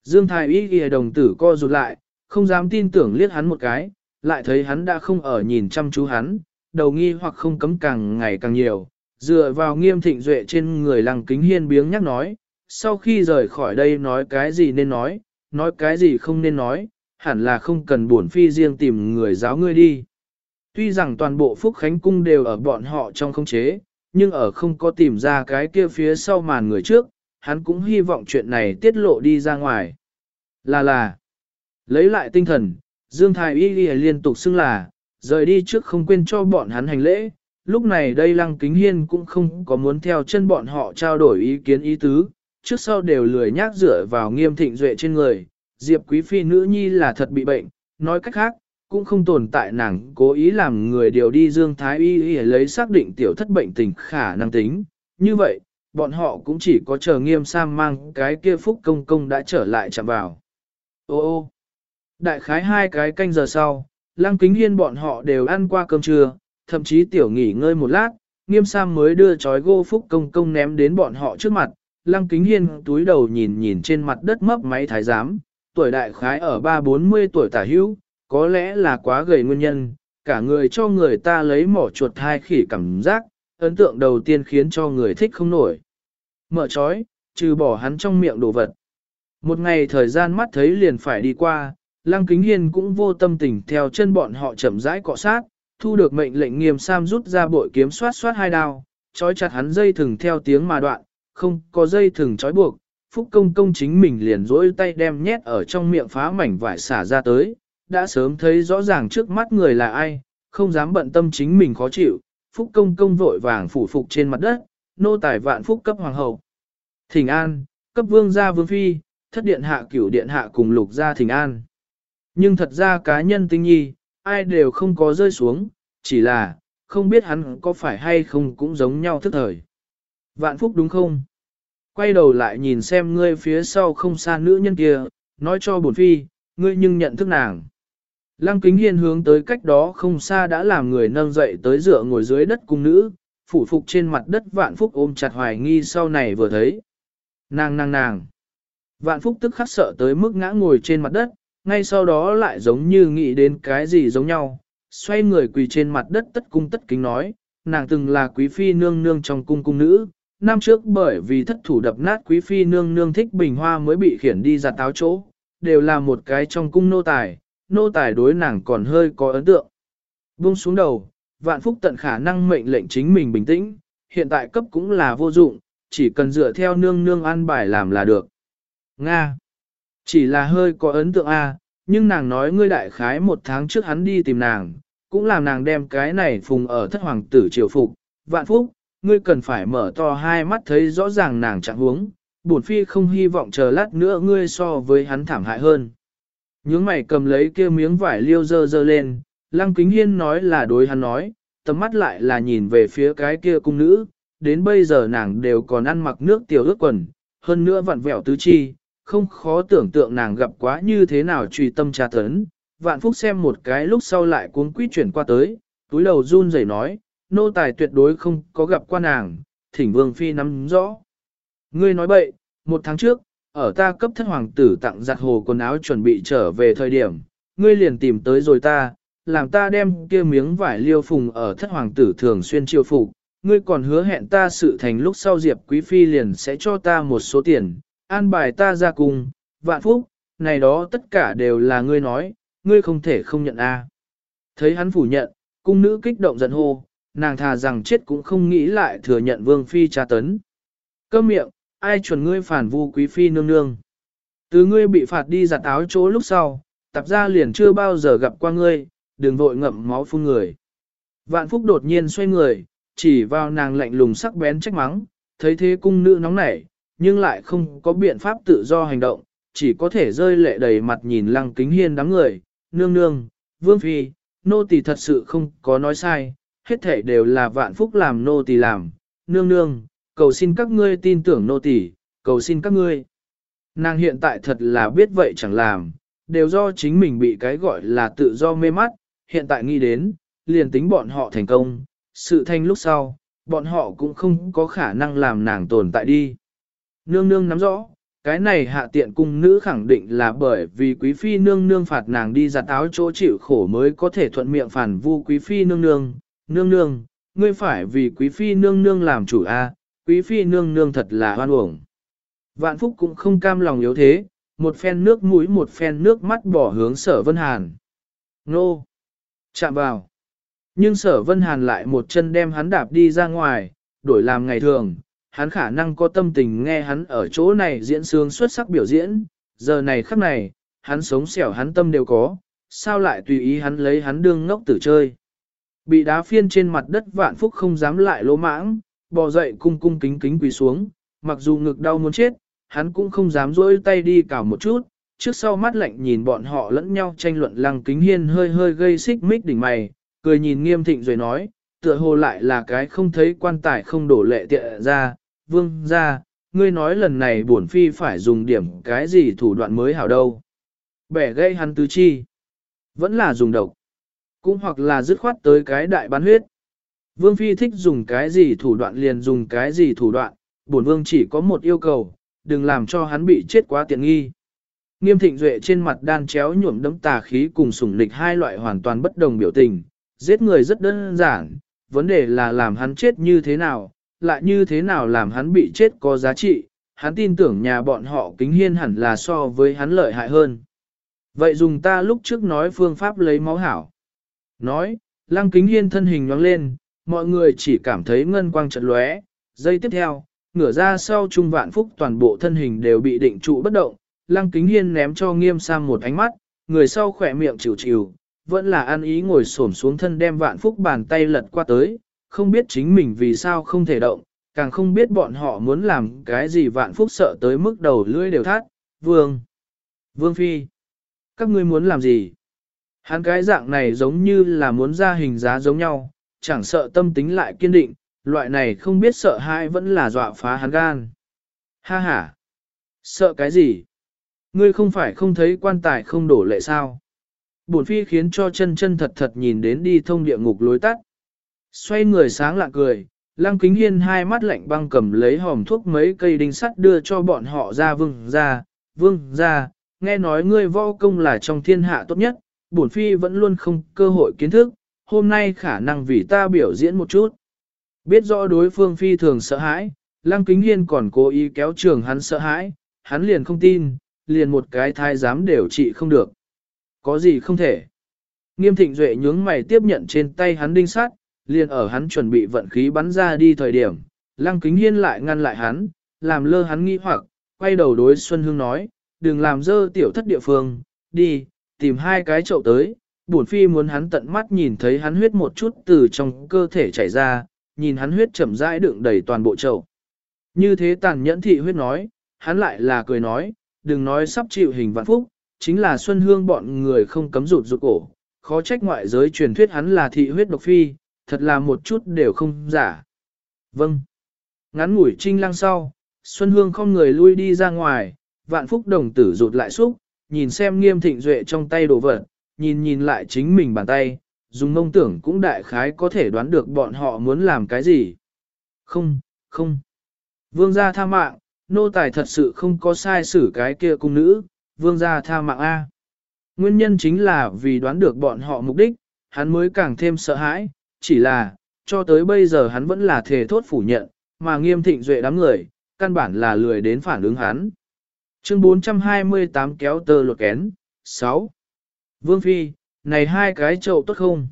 Dương Thái Y Y đồng tử co rụt lại, không dám tin tưởng liếc hắn một cái, lại thấy hắn đã không ở nhìn chăm chú hắn, đầu nghi hoặc không cấm càng ngày càng nhiều, dựa vào nghiêm thịnh duệ trên người lăng kính hiên biếng nhắc nói, sau khi rời khỏi đây nói cái gì nên nói, nói cái gì không nên nói, hẳn là không cần buồn phi riêng tìm người giáo ngươi đi. Tuy rằng toàn bộ Phúc Khánh Cung đều ở bọn họ trong không chế, nhưng ở không có tìm ra cái kia phía sau màn người trước, hắn cũng hy vọng chuyện này tiết lộ đi ra ngoài. Là là, lấy lại tinh thần, Dương Thái Y liên tục xưng là, rời đi trước không quên cho bọn hắn hành lễ, lúc này đây Lăng Kính Hiên cũng không có muốn theo chân bọn họ trao đổi ý kiến ý tứ, trước sau đều lười nhác dựa vào nghiêm thịnh duệ trên người, Diệp Quý Phi nữ nhi là thật bị bệnh, nói cách khác, cũng không tồn tại nàng cố ý làm người điều đi Dương Thái Y Y lấy xác định tiểu thất bệnh tình khả năng tính, như vậy, bọn họ cũng chỉ có chờ nghiêm sam mang cái kia phúc công công đã trở lại chạm vào. Ô ô, đại khái hai cái canh giờ sau, lăng kính hiên bọn họ đều ăn qua cơm trưa, thậm chí tiểu nghỉ ngơi một lát, nghiêm sam mới đưa chói gô phúc công công ném đến bọn họ trước mặt, lăng kính hiên túi đầu nhìn nhìn trên mặt đất mấp máy thái giám, tuổi đại khái ở ba bốn mươi tuổi tả hữu, có lẽ là quá gầy nguyên nhân, cả người cho người ta lấy mỏ chuột hai khỉ cảm giác, ấn tượng đầu tiên khiến cho người thích không nổi. Mở chói, trừ bỏ hắn trong miệng đồ vật. Một ngày thời gian mắt thấy liền phải đi qua, Lăng Kính Hiên cũng vô tâm tình theo chân bọn họ chậm rãi cọ sát, thu được mệnh lệnh nghiêm sam rút ra bội kiếm xoát xoát hai đao, trói chặt hắn dây thừng theo tiếng mà đoạn, không có dây thừng trói buộc, Phúc Công Công chính mình liền rỗi tay đem nhét ở trong miệng phá mảnh vải xả ra tới, đã sớm thấy rõ ràng trước mắt người là ai, không dám bận tâm chính mình khó chịu, Phúc Công Công vội vàng phủ phục trên mặt đất, nô tài vạn Phúc cấp hoàng hậu. Thỉnh An, cấp vương gia vương phi, thất điện hạ cửu điện hạ cùng lục gia Thỉnh An. Nhưng thật ra cá nhân tinh nhi, ai đều không có rơi xuống, chỉ là, không biết hắn có phải hay không cũng giống nhau thức thời. Vạn Phúc đúng không? Quay đầu lại nhìn xem ngươi phía sau không xa nữ nhân kia, nói cho bổn phi, ngươi nhưng nhận thức nàng. Lăng kính hiên hướng tới cách đó không xa đã làm người nâng dậy tới dựa ngồi dưới đất cung nữ, phủ phục trên mặt đất vạn phúc ôm chặt hoài nghi sau này vừa thấy. Nàng nàng nàng. Vạn phúc tức khắc sợ tới mức ngã ngồi trên mặt đất, ngay sau đó lại giống như nghĩ đến cái gì giống nhau, xoay người quỳ trên mặt đất tất cung tất kính nói, nàng từng là quý phi nương nương trong cung cung nữ, năm trước bởi vì thất thủ đập nát quý phi nương nương thích bình hoa mới bị khiển đi giặt táo chỗ, đều là một cái trong cung nô tài, nô tài đối nàng còn hơi có ấn tượng. Buông xuống đầu, vạn phúc tận khả năng mệnh lệnh chính mình bình tĩnh, hiện tại cấp cũng là vô dụng, chỉ cần dựa theo nương nương ăn bài làm là được. Nga. Chỉ là hơi có ấn tượng A, nhưng nàng nói ngươi đại khái một tháng trước hắn đi tìm nàng, cũng làm nàng đem cái này phùng ở thất hoàng tử triều phục. Vạn phúc, ngươi cần phải mở to hai mắt thấy rõ ràng nàng trạng huống, bổn phi không hy vọng chờ lát nữa ngươi so với hắn thảm hại hơn. Nhướng mày cầm lấy kia miếng vải liêu dơ dơ lên, lăng kính hiên nói là đối hắn nói, tầm mắt lại là nhìn về phía cái kia cung nữ, đến bây giờ nàng đều còn ăn mặc nước tiểu ướt quần, hơn nữa vặn vẹo tứ chi, không khó tưởng tượng nàng gặp quá như thế nào truy tâm tra tấn. Vạn Phúc xem một cái lúc sau lại cuốn quýt chuyển qua tới, túi đầu run rẩy nói, nô tài tuyệt đối không có gặp qua nàng, thỉnh vương phi nắm rõ. Ngươi nói bậy, một tháng trước, ở ta cấp thất hoàng tử tặng giặt hồ quần áo chuẩn bị trở về thời điểm, ngươi liền tìm tới rồi ta, làm ta đem kia miếng vải liêu phùng ở thất hoàng tử thường xuyên chiêu phục, ngươi còn hứa hẹn ta sự thành lúc sau Diệp Quý Phi liền sẽ cho ta một số tiền, an bài ta ra cùng, vạn phúc, này đó tất cả đều là ngươi nói, ngươi không thể không nhận a. Thấy hắn phủ nhận, cung nữ kích động giận hô, nàng thà rằng chết cũng không nghĩ lại thừa nhận vương phi tra tấn. Câm miệng, ai chuẩn ngươi phản vu quý phi nương nương. Từ ngươi bị phạt đi giặt áo chỗ lúc sau, tập ra liền chưa bao giờ gặp qua ngươi, đừng vội ngậm máu phun người. Vạn phúc đột nhiên xoay người, chỉ vào nàng lạnh lùng sắc bén trách mắng, thấy thế cung nữ nóng nảy, nhưng lại không có biện pháp tự do hành động, chỉ có thể rơi lệ đầy mặt nhìn lăng kính hiên đám người, nương nương, vương phi, nô tỳ thật sự không có nói sai, hết thể đều là vạn phúc làm nô tỳ làm, nương nương, cầu xin các ngươi tin tưởng nô tỳ, cầu xin các ngươi. Nàng hiện tại thật là biết vậy chẳng làm, đều do chính mình bị cái gọi là tự do mê mắt, hiện tại nghĩ đến, liền tính bọn họ thành công, sự thanh lúc sau, bọn họ cũng không có khả năng làm nàng tồn tại đi. Nương nương nắm rõ, cái này hạ tiện cung nữ khẳng định là bởi vì quý phi nương nương phạt nàng đi giặt áo chỗ chịu khổ mới có thể thuận miệng phản vu quý phi nương nương. Nương nương, ngươi phải vì quý phi nương nương làm chủ a, quý phi nương nương thật là hoan uổng. Vạn phúc cũng không cam lòng yếu thế, một phen nước mũi một phen nước mắt bỏ hướng sở vân hàn. Nô! Chạm vào! Nhưng sở vân hàn lại một chân đem hắn đạp đi ra ngoài, đổi làm ngày thường, hắn khả năng có tâm tình nghe hắn ở chỗ này diễn sướng xuất sắc biểu diễn, giờ này khắc này, hắn sống xẻo hắn tâm đều có, sao lại tùy ý hắn lấy hắn đương ngốc tử chơi. Bị đá phiên trên mặt đất vạn phúc không dám lại lỗ mãng, bò dậy cung cung kính kính quỳ xuống, mặc dù ngực đau muốn chết, hắn cũng không dám rỗi tay đi cào một chút, trước sau mắt lạnh nhìn bọn họ lẫn nhau tranh luận lăng kính hiên hơi hơi gây xích mích đỉnh mày, cười nhìn nghiêm thịnh rồi nói, tựa hồ lại là cái không thấy quan tài không đổ lệ tiện ra, vương ra, ngươi nói lần này bổn phi phải dùng điểm cái gì thủ đoạn mới hảo đâu. Bẻ gây hắn tứ chi, vẫn là dùng độc, cũng hoặc là dứt khoát tới cái đại bán huyết. Vương phi thích dùng cái gì thủ đoạn liền dùng cái gì thủ đoạn, bổn vương chỉ có một yêu cầu, đừng làm cho hắn bị chết quá tiện nghi. Nghiêm thịnh duệ trên mặt đan chéo nhuộm đấm tà khí cùng sủng lịch hai loại hoàn toàn bất đồng biểu tình, giết người rất đơn giản, vấn đề là làm hắn chết như thế nào, lại như thế nào làm hắn bị chết có giá trị, hắn tin tưởng nhà bọn họ kính hiên hẳn là so với hắn lợi hại hơn. Vậy dùng ta lúc trước nói phương pháp lấy máu hảo. Nói, lăng kính hiên thân hình nhoáng lên, mọi người chỉ cảm thấy ngân quang trận lóe. Giây tiếp theo, ngửa ra sau trung vạn phúc toàn bộ thân hình đều bị định trụ bất động. Lăng kính hiên ném cho nghiêm sang một ánh mắt, người sau khỏe miệng chịu chịu, vẫn là ăn ý ngồi xổm xuống thân đem vạn phúc bàn tay lật qua tới, không biết chính mình vì sao không thể động, càng không biết bọn họ muốn làm cái gì vạn phúc sợ tới mức đầu lưỡi đều thắt, vương, vương phi, các ngươi muốn làm gì? Hắn cái dạng này giống như là muốn ra hình giá giống nhau, chẳng sợ tâm tính lại kiên định, loại này không biết sợ hãi vẫn là dọa phá hắn gan. Ha ha! Sợ cái gì? Ngươi không phải không thấy quan tài không đổ lệ sao? Bổn phi khiến cho chân chân thật thật nhìn đến đi thông địa ngục lối tắt. Xoay người sáng lạ cười, lăng kính hiên hai mắt lạnh băng cầm lấy hòm thuốc mấy cây đinh sắt đưa cho bọn họ ra vương ra, vương ra, nghe nói ngươi võ công là trong thiên hạ tốt nhất, bổn phi vẫn luôn không cơ hội kiến thức, hôm nay khả năng vì ta biểu diễn một chút. Biết rõ đối phương phi thường sợ hãi, Lăng Kính Hiên còn cố ý kéo trường hắn sợ hãi, hắn liền không tin, liền một cái thai dám đều trị không được. Có gì không thể. Nghiêm thịnh duệ nhướng mày tiếp nhận trên tay hắn đinh sát, liền ở hắn chuẩn bị vận khí bắn ra đi thời điểm. Lăng Kính Hiên lại ngăn lại hắn, làm lơ hắn nghi hoặc, quay đầu đối Xuân Hương nói, đừng làm dơ tiểu thất địa phương, đi, tìm hai cái chậu tới, bổn phi muốn hắn tận mắt nhìn thấy hắn huyết một chút từ trong cơ thể chảy ra, nhìn hắn huyết chậm rãi đựng đầy toàn bộ chậu. Như thế tàn nhẫn thị huyết nói, hắn lại là cười nói, đừng nói sắp chịu hình vạn phúc, chính là Xuân Hương bọn người không cấm rụt rụt cổ, khó trách ngoại giới truyền thuyết hắn là thị huyết độc phi, thật là một chút đều không giả. Vâng. Ngắn ngủi trinh lăng sau, Xuân Hương không người lui đi ra ngoài, vạn phúc đồng tử rụt lại xúc, nhìn xem nghiêm thịnh duệ trong tay đồ vật, nhìn nhìn lại chính mình bàn tay, dùng mông tưởng cũng đại khái có thể đoán được bọn họ muốn làm cái gì. Không, không. Vương gia tha mạng, nô tài thật sự không có sai xử cái kia cung nữ, vương gia tha mạng A. Nguyên nhân chính là vì đoán được bọn họ mục đích, hắn mới càng thêm sợ hãi, chỉ là, cho tới bây giờ hắn vẫn là thể thốt phủ nhận, mà nghiêm thịnh duệ đám người, căn bản là lười đến phản ứng hắn. Chương 428 kéo tơ lột kén, 6. Vương Phi, này hai cái chậu tốt không?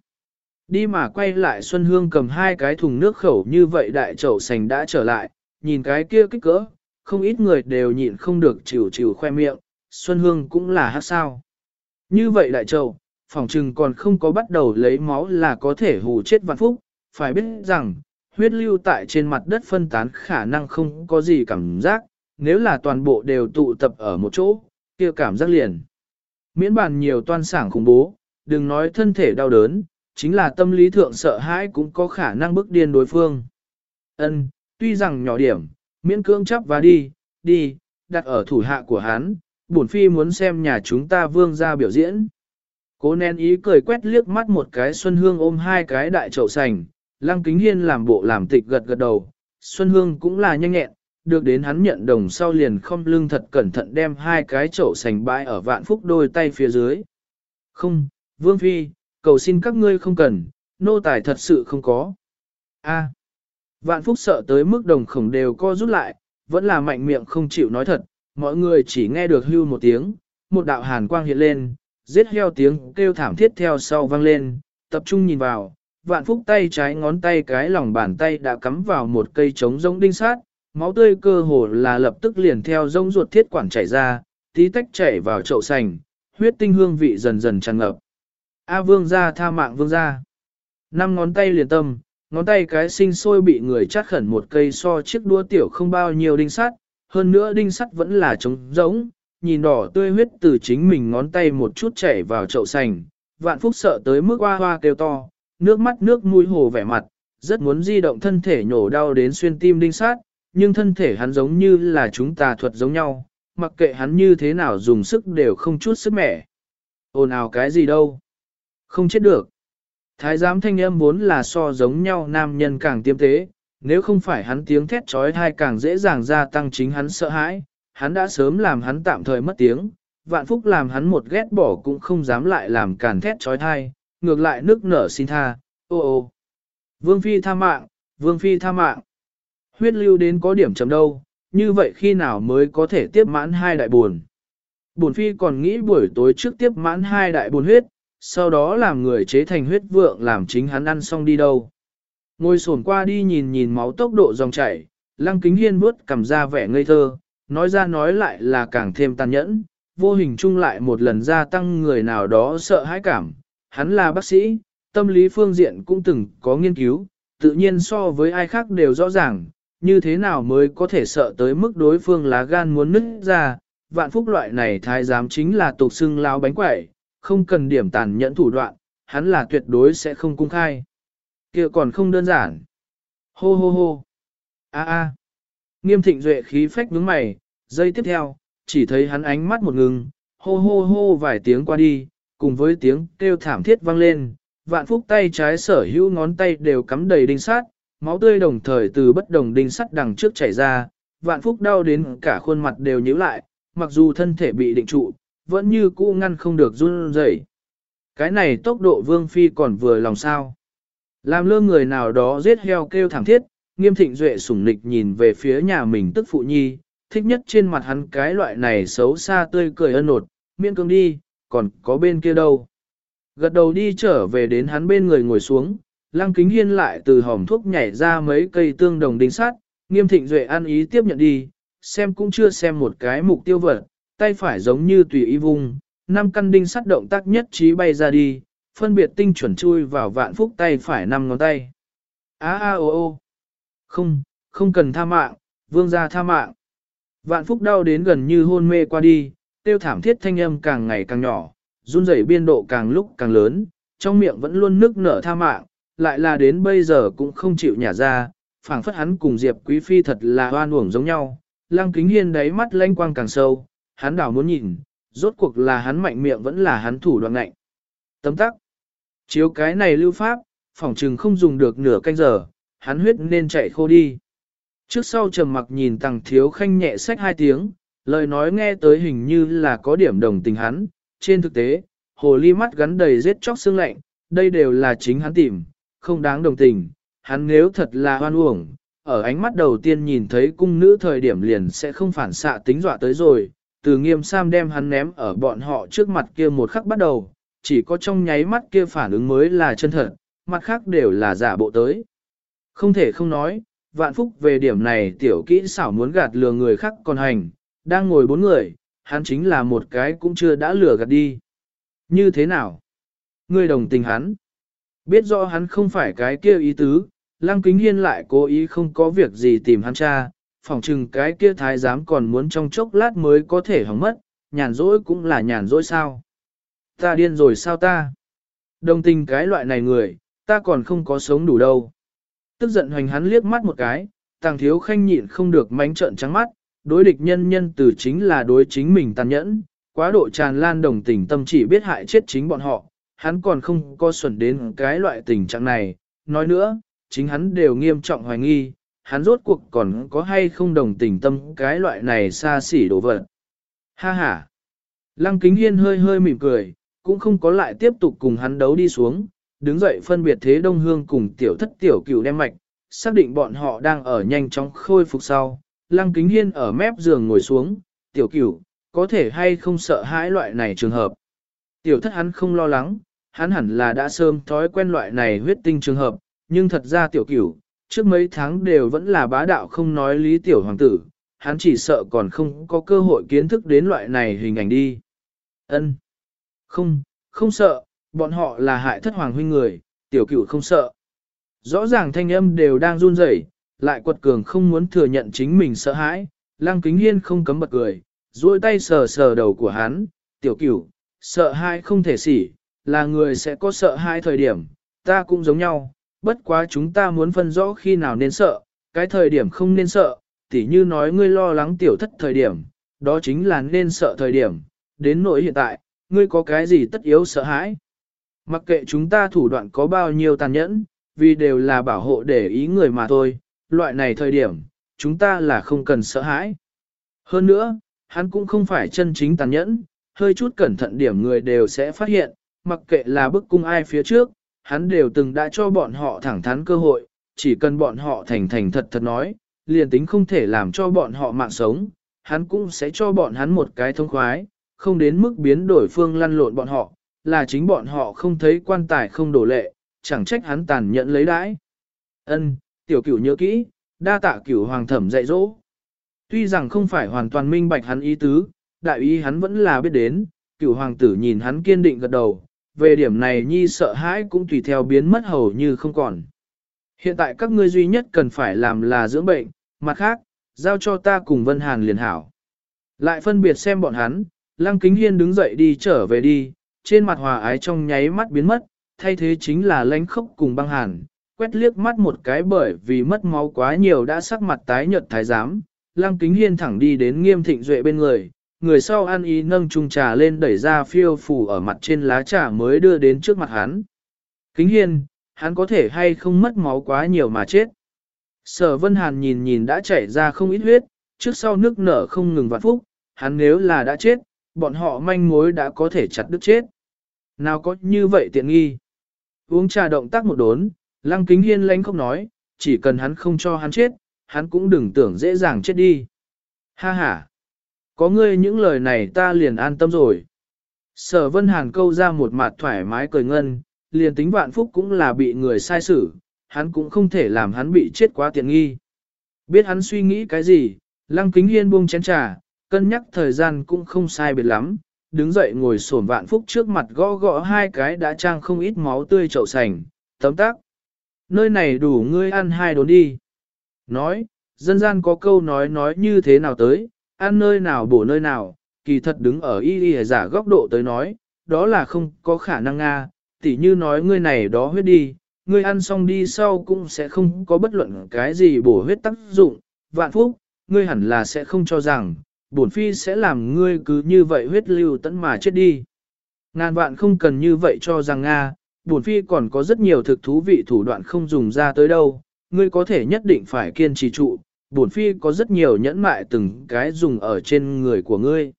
Đi mà quay lại Xuân Hương cầm hai cái thùng nước khẩu như vậy đại chậu sành đã trở lại, nhìn cái kia kích cỡ, không ít người đều nhịn không được chịu chịu khoe miệng, Xuân Hương cũng là hát sao. Như vậy đại chậu, phòng trừng còn không có bắt đầu lấy máu là có thể hù chết vạn phúc, phải biết rằng, huyết lưu tại trên mặt đất phân tán khả năng không có gì cảm giác, nếu là toàn bộ đều tụ tập ở một chỗ, kia cảm giác liền. Miễn bàn nhiều toan sảng khủng bố, đừng nói thân thể đau đớn, chính là tâm lý thượng sợ hãi cũng có khả năng bức điên đối phương. Ân, tuy rằng nhỏ điểm, miễn cưỡng chấp và đi, đi, đặt ở thủ hạ của hắn, bổn phi muốn xem nhà chúng ta vương ra biểu diễn. Cố nén ý cười quét liếc mắt một cái Xuân Hương ôm hai cái đại chậu sành, Lăng Kính Hiên làm bộ làm tịch gật gật đầu, Xuân Hương cũng là nhanh nhẹn, được đến hắn nhận đồng sau liền không lưng thật cẩn thận đem hai cái chậu sành bãi ở vạn phúc đôi tay phía dưới. Không, Vương Phi, cầu xin các ngươi không cần, nô tài thật sự không có. A. vạn phúc sợ tới mức đồng khổng đều co rút lại, vẫn là mạnh miệng không chịu nói thật, mọi người chỉ nghe được hưu một tiếng, một đạo hàn quang hiện lên, giết heo tiếng kêu thảm thiết theo sau vang lên, tập trung nhìn vào, vạn phúc tay trái ngón tay cái lòng bàn tay đã cắm vào một cây trống rỗng đinh sát, máu tươi cơ hồ là lập tức liền theo rông ruột thiết quản chảy ra, tí tách chảy vào chậu sành, huyết tinh hương vị dần dần tràn ngập. A vương gia tha mạng vương gia. Năm ngón tay liền tâm, ngón tay cái sinh sôi bị người chát khẩn một cây so chiếc đua tiểu không bao nhiêu đinh sắt, hơn nữa đinh sắt vẫn là trống rỗng, nhìn đỏ tươi huyết từ chính mình ngón tay một chút chảy vào chậu sành, vạn phúc sợ tới mức hoa hoa kêu to, nước mắt nước mũi hồ vẻ mặt, rất muốn di động thân thể nhổ đau đến xuyên tim đinh sát, nhưng thân thể hắn giống như là chúng ta thuật giống nhau, mặc kệ hắn như thế nào dùng sức đều không chút sức mẻ. Ồn ào cái gì đâu? Không chết được. Thái giám thanh âm vốn là so giống nhau nam nhân càng tiêm tế, nếu không phải hắn tiếng thét trói thai càng dễ dàng gia tăng chính hắn sợ hãi, hắn đã sớm làm hắn tạm thời mất tiếng, vạn phúc làm hắn một ghét bỏ cũng không dám lại làm càn thét trói thai, ngược lại nước nở xin tha, ô ô. Vương Phi tha mạng, Vương Phi tha mạng. Huyết lưu đến có điểm chấm đâu, như vậy khi nào mới có thể tiếp mãn hai đại buồn. buồn Phi còn nghĩ buổi tối trước tiếp mãn hai đại buồn huyết, sau đó làm người chế thành huyết vượng làm chính hắn ăn xong đi đâu. Ngồi sồn qua đi nhìn nhìn máu tốc độ dòng chảy, lăng kính hiên bước cầm ra vẻ ngây thơ, nói ra nói lại là càng thêm tàn nhẫn, vô hình chung lại một lần gia tăng người nào đó sợ hãi cảm. Hắn là bác sĩ, tâm lý phương diện cũng từng có nghiên cứu, tự nhiên so với ai khác đều rõ ràng, như thế nào mới có thể sợ tới mức đối phương lá gan muốn nứt ra. Vạn phúc loại này thái giám chính là tục xưng lao bánh quẩy, không cần điểm tàn nhẫn thủ đoạn, hắn là tuyệt đối sẽ không cung khai. kia còn không đơn giản. Hô hô hô. a a Nghiêm thịnh duệ khí phách nhướng mày, giây tiếp theo, chỉ thấy hắn ánh mắt một ngừng, hô hô hô vài tiếng qua đi, cùng với tiếng kêu thảm thiết vang lên, vạn phúc tay trái sở hữu ngón tay đều cắm đầy đinh sắt, máu tươi đồng thời từ bất đồng đinh sắt đằng trước chảy ra, vạn phúc đau đến cả khuôn mặt đều nhíu lại, mặc dù thân thể bị định trụ, vẫn như cũ ngăn không được run rẩy. Cái này tốc độ vương phi còn vừa lòng sao. Làm lơ người nào đó giết heo kêu thảm thiết, nghiêm thịnh duệ sủng nịch nhìn về phía nhà mình tức phụ nhi, thích nhất trên mặt hắn cái loại này xấu xa tươi cười ân nột, miễn cương đi, còn có bên kia đâu. Gật đầu đi trở về đến hắn bên người ngồi xuống, lăng kính hiên lại từ hòm thuốc nhảy ra mấy cây tương đồng đinh sắt, nghiêm thịnh duệ ăn ý tiếp nhận đi, xem cũng chưa xem một cái mục tiêu vật, tay phải giống như tùy ý vung, năm căn đinh sắt động tác nhất trí bay ra đi, phân biệt tinh chuẩn chui vào vạn phúc tay phải năm ngón tay. A a o o. Không, không cần tha mạng, vương gia tha mạng. Vạn phúc đau đến gần như hôn mê qua đi, tiêu thảm thiết thanh âm càng ngày càng nhỏ, run rẩy biên độ càng lúc càng lớn, trong miệng vẫn luôn nức nở tha mạng, lại là đến bây giờ cũng không chịu nhả ra, phảng phất hắn cùng Diệp Quý Phi thật là hoan uổng giống nhau. Lăng kính hiên đáy mắt lanh quang càng sâu, hắn đảo muốn nhìn, rốt cuộc là hắn mạnh miệng vẫn là hắn thủ đoạn ngạnh. Tấm tắc. Chiếu cái này lưu pháp, phỏng trừng không dùng được nửa canh giờ, hắn huyết nên chạy khô đi. Trước sau trầm mặc nhìn tàng thiếu khanh nhẹ sách hai tiếng, lời nói nghe tới hình như là có điểm đồng tình hắn, trên thực tế, hồ ly mắt gắn đầy giết chóc xương lạnh, đây đều là chính hắn tìm, không đáng đồng tình, hắn nếu thật là hoan uổng, ở ánh mắt đầu tiên nhìn thấy cung nữ thời điểm liền sẽ không phản xạ tính dọa tới rồi, từ nghiêm sam đem hắn ném ở bọn họ trước mặt kia một khắc bắt đầu, chỉ có trong nháy mắt kia phản ứng mới là chân thật, mặt khác đều là giả bộ tới. Không thể không nói, vạn phúc về điểm này tiểu kỹ xảo muốn gạt lừa người khác còn hành, đang ngồi bốn người, hắn chính là một cái cũng chưa đã lừa gạt đi. Như thế nào? Ngươi đồng tình hắn. Biết rõ hắn không phải cái kia ý tứ, Lăng Kính Hiên lại cố ý không có việc gì tìm hắn cha, phỏng chừng cái kia thái giám còn muốn trong chốc lát mới có thể hỏng mất, nhàn rỗi cũng là nhàn rỗi sao. Ta điên rồi sao ta? Đồng tình cái loại này người, ta còn không có sống đủ đâu. Tức giận hoành hắn liếc mắt một cái, tàng thiếu khanh nhịn không được mánh trợn trắng mắt, đối địch nhân nhân từ chính là đối chính mình tàn nhẫn, quá độ tràn lan đồng tình tâm chỉ biết hại chết chính bọn họ, hắn còn không có xuẩn đến cái loại tình trạng này, nói nữa, chính hắn đều nghiêm trọng hoài nghi, hắn rốt cuộc còn có hay không đồng tình tâm cái loại này xa xỉ đổ vật. Ha ha! Lăng kính hiên hơi hơi mỉm cười, cũng không có lại tiếp tục cùng hắn đấu đi xuống, đứng dậy phân biệt thế đông hương cùng tiểu thất tiểu cửu đem mạch, xác định bọn họ đang ở nhanh chóng khôi phục sau. Lăng kính hiên ở mép giường ngồi xuống, tiểu cửu, có thể hay không sợ hãi loại này trường hợp. Tiểu thất hắn không lo lắng, hắn hẳn là đã sớm thói quen loại này huyết tinh trường hợp, nhưng thật ra tiểu cửu, trước mấy tháng đều vẫn là bá đạo không nói lý tiểu hoàng tử, hắn chỉ sợ còn không có cơ hội kiến thức đến loại này hình ảnh đi. Ân, Không, không sợ, bọn họ là hại thất hoàng huynh người, tiểu cửu không sợ. Rõ ràng thanh âm đều đang run rẩy, lại quật cường không muốn thừa nhận chính mình sợ hãi, lăng kính hiên không cấm bật cười, duỗi tay sờ sờ đầu của hắn, tiểu cửu, sợ hãi không thể xỉ, là người sẽ có sợ hãi thời điểm, ta cũng giống nhau, bất quá chúng ta muốn phân rõ khi nào nên sợ, cái thời điểm không nên sợ, tỉ như nói ngươi lo lắng tiểu thất thời điểm, đó chính là nên sợ thời điểm, đến nỗi hiện tại, ngươi có cái gì tất yếu sợ hãi. Mặc kệ chúng ta thủ đoạn có bao nhiêu tàn nhẫn, vì đều là bảo hộ để ý người mà thôi, loại này thời điểm, chúng ta là không cần sợ hãi. Hơn nữa, hắn cũng không phải chân chính tàn nhẫn, hơi chút cẩn thận điểm người đều sẽ phát hiện, mặc kệ là bức cung ai phía trước, hắn đều từng đã cho bọn họ thẳng thắn cơ hội, chỉ cần bọn họ thành thành thật thật nói, liền tính không thể làm cho bọn họ mạng sống, hắn cũng sẽ cho bọn hắn một cái thông khoái, không đến mức biến đổi phương lăn lộn bọn họ, là chính bọn họ không thấy quan tài không đổ lệ, chẳng trách hắn tàn nhẫn lấy đãi. Ân, tiểu cửu nhớ kỹ, đa tạ cửu hoàng thẩm dạy dỗ. Tuy rằng không phải hoàn toàn minh bạch hắn ý tứ, đại ý hắn vẫn là biết đến, cửu hoàng tử nhìn hắn kiên định gật đầu, về điểm này nhi sợ hãi cũng tùy theo biến mất hầu như không còn. Hiện tại các ngươi duy nhất cần phải làm là dưỡng bệnh, mặt khác, giao cho ta cùng Vân Hàn liền hảo. Lại phân biệt xem bọn hắn, Lăng Kính Hiên đứng dậy đi trở về đi, trên mặt hòa ái trong nháy mắt biến mất, thay thế chính là lánh khốc cùng băng hàn, quét liếc mắt một cái bởi vì mất máu quá nhiều đã sắc mặt tái nhợt thái giám. Lăng Kính Hiên thẳng đi đến nghiêm thịnh duệ bên người, người sau ăn ý nâng chung trà lên đẩy ra phiêu phủ ở mặt trên lá trà mới đưa đến trước mặt hắn. Kính hiên, hắn có thể hay không mất máu quá nhiều mà chết. Sở Vân Hàn nhìn nhìn đã chảy ra không ít huyết, trước sau nước nở không ngừng vạn phúc, hắn nếu là đã chết, bọn họ manh mối đã có thể chặt đứt chết. Nào có như vậy tiện nghi. Uống trà động tác một đốn, lăng kính hiên lánh không nói, chỉ cần hắn không cho hắn chết, hắn cũng đừng tưởng dễ dàng chết đi. Ha ha! Có ngươi những lời này ta liền an tâm rồi. Sở Vân Hàn câu ra một mặt thoải mái cười ngân, liền tính vạn phúc cũng là bị người sai xử, hắn cũng không thể làm hắn bị chết quá tiện nghi. Biết hắn suy nghĩ cái gì, Lăng Kính Hiên buông chén trà, cân nhắc thời gian cũng không sai biệt lắm, đứng dậy ngồi sổn vạn phúc trước mặt gõ gõ hai cái đã trang không ít máu tươi chậu sành, tấm tắc. Nơi này đủ ngươi ăn hai đốn đi. Nói, dân gian có câu nói nói như thế nào tới, ăn nơi nào bổ nơi nào, kỳ thật đứng ở y y giả góc độ tới nói, đó là không có khả năng nga, tỉ như nói ngươi này đó huyết đi, ngươi ăn xong đi sau cũng sẽ không có bất luận cái gì bổ huyết tác dụng, vạn phúc, ngươi hẳn là sẽ không cho rằng, bổn phi sẽ làm ngươi cứ như vậy huyết lưu tận mà chết đi. Ngàn vạn không cần như vậy cho rằng Nga, bổn phi còn có rất nhiều thực thú vị thủ đoạn không dùng ra tới đâu, ngươi có thể nhất định phải kiên trì trụ, bổn phi có rất nhiều nhẫn mại từng cái dùng ở trên người của ngươi.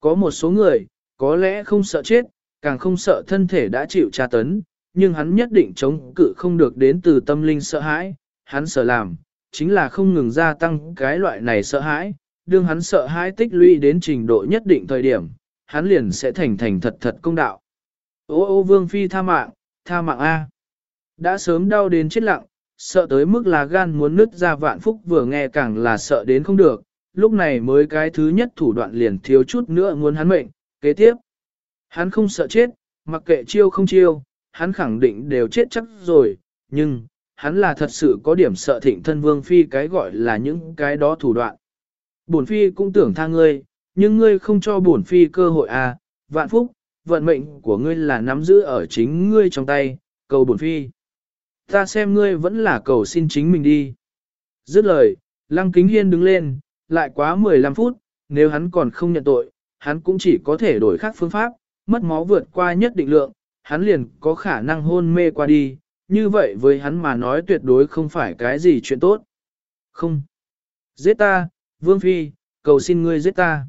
Có một số người, có lẽ không sợ chết, càng không sợ thân thể đã chịu tra tấn, nhưng hắn nhất định chống cự không được đến từ tâm linh sợ hãi, hắn sợ làm, chính là không ngừng gia tăng cái loại này sợ hãi, đương hắn sợ hãi tích lũy đến trình độ nhất định thời điểm, hắn liền sẽ thành thành thật thật công đạo. Ô ô vương phi tha mạng, tha mạng A. Đã sớm đau đến chết lặng, sợ tới mức là gan muốn nứt ra vạn phúc vừa nghe càng là sợ đến không được, lúc này mới cái thứ nhất thủ đoạn liền thiếu chút nữa muốn hắn mệnh, kế tiếp. Hắn không sợ chết, mặc kệ chiêu không chiêu, hắn khẳng định đều chết chắc rồi, nhưng, hắn là thật sự có điểm sợ thịnh thân vương phi cái gọi là những cái đó thủ đoạn. Bổn phi cũng tưởng tha ngươi, nhưng ngươi không cho bổn phi cơ hội à, vạn phúc, vận mệnh của ngươi là nắm giữ ở chính ngươi trong tay, cầu bổn phi. Ta xem ngươi vẫn là cầu xin chính mình đi. Dứt lời, Lăng Kính Hiên đứng lên, lại quá 15 phút, nếu hắn còn không nhận tội, hắn cũng chỉ có thể đổi khác phương pháp, mất máu vượt qua nhất định lượng, hắn liền có khả năng hôn mê qua đi, như vậy với hắn mà nói tuyệt đối không phải cái gì chuyện tốt. Không. Giết ta, Vương Phi, cầu xin ngươi giết ta.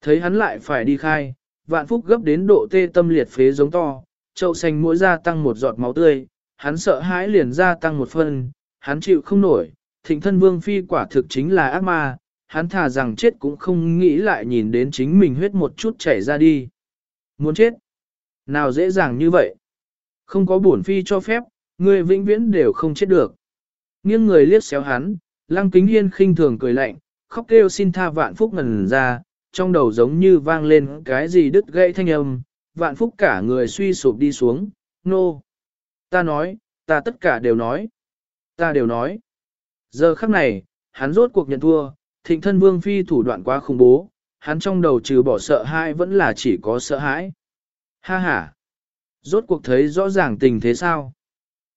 Thấy hắn lại phải đi khai, vạn phúc gấp đến độ tê tâm liệt phế giống to, chậu xanh mỗi gia tăng một giọt máu tươi, hắn sợ hãi liền gia tăng một phân, hắn chịu không nổi, thịnh thân Vương Phi quả thực chính là ác ma, hắn thà rằng chết cũng không nghĩ lại nhìn đến chính mình huyết một chút chảy ra đi. Muốn chết? Nào dễ dàng như vậy? Không có bổn phi cho phép, người vĩnh viễn đều không chết được. Nghiêng người liếc xéo hắn, lăng kính hiên khinh thường cười lạnh, khóc kêu xin tha vạn phúc ngần ra, trong đầu giống như vang lên cái gì đứt gãy thanh âm, vạn phúc cả người suy sụp đi xuống, nô. No. Ta nói, ta tất cả đều nói. Ta đều nói. Giờ khắc này, hắn rốt cuộc nhận thua, thịnh thân vương phi thủ đoạn quá khủng bố, hắn trong đầu trừ bỏ sợ hãi vẫn là chỉ có sợ hãi. Ha ha! Rốt cuộc thấy rõ ràng tình thế sao?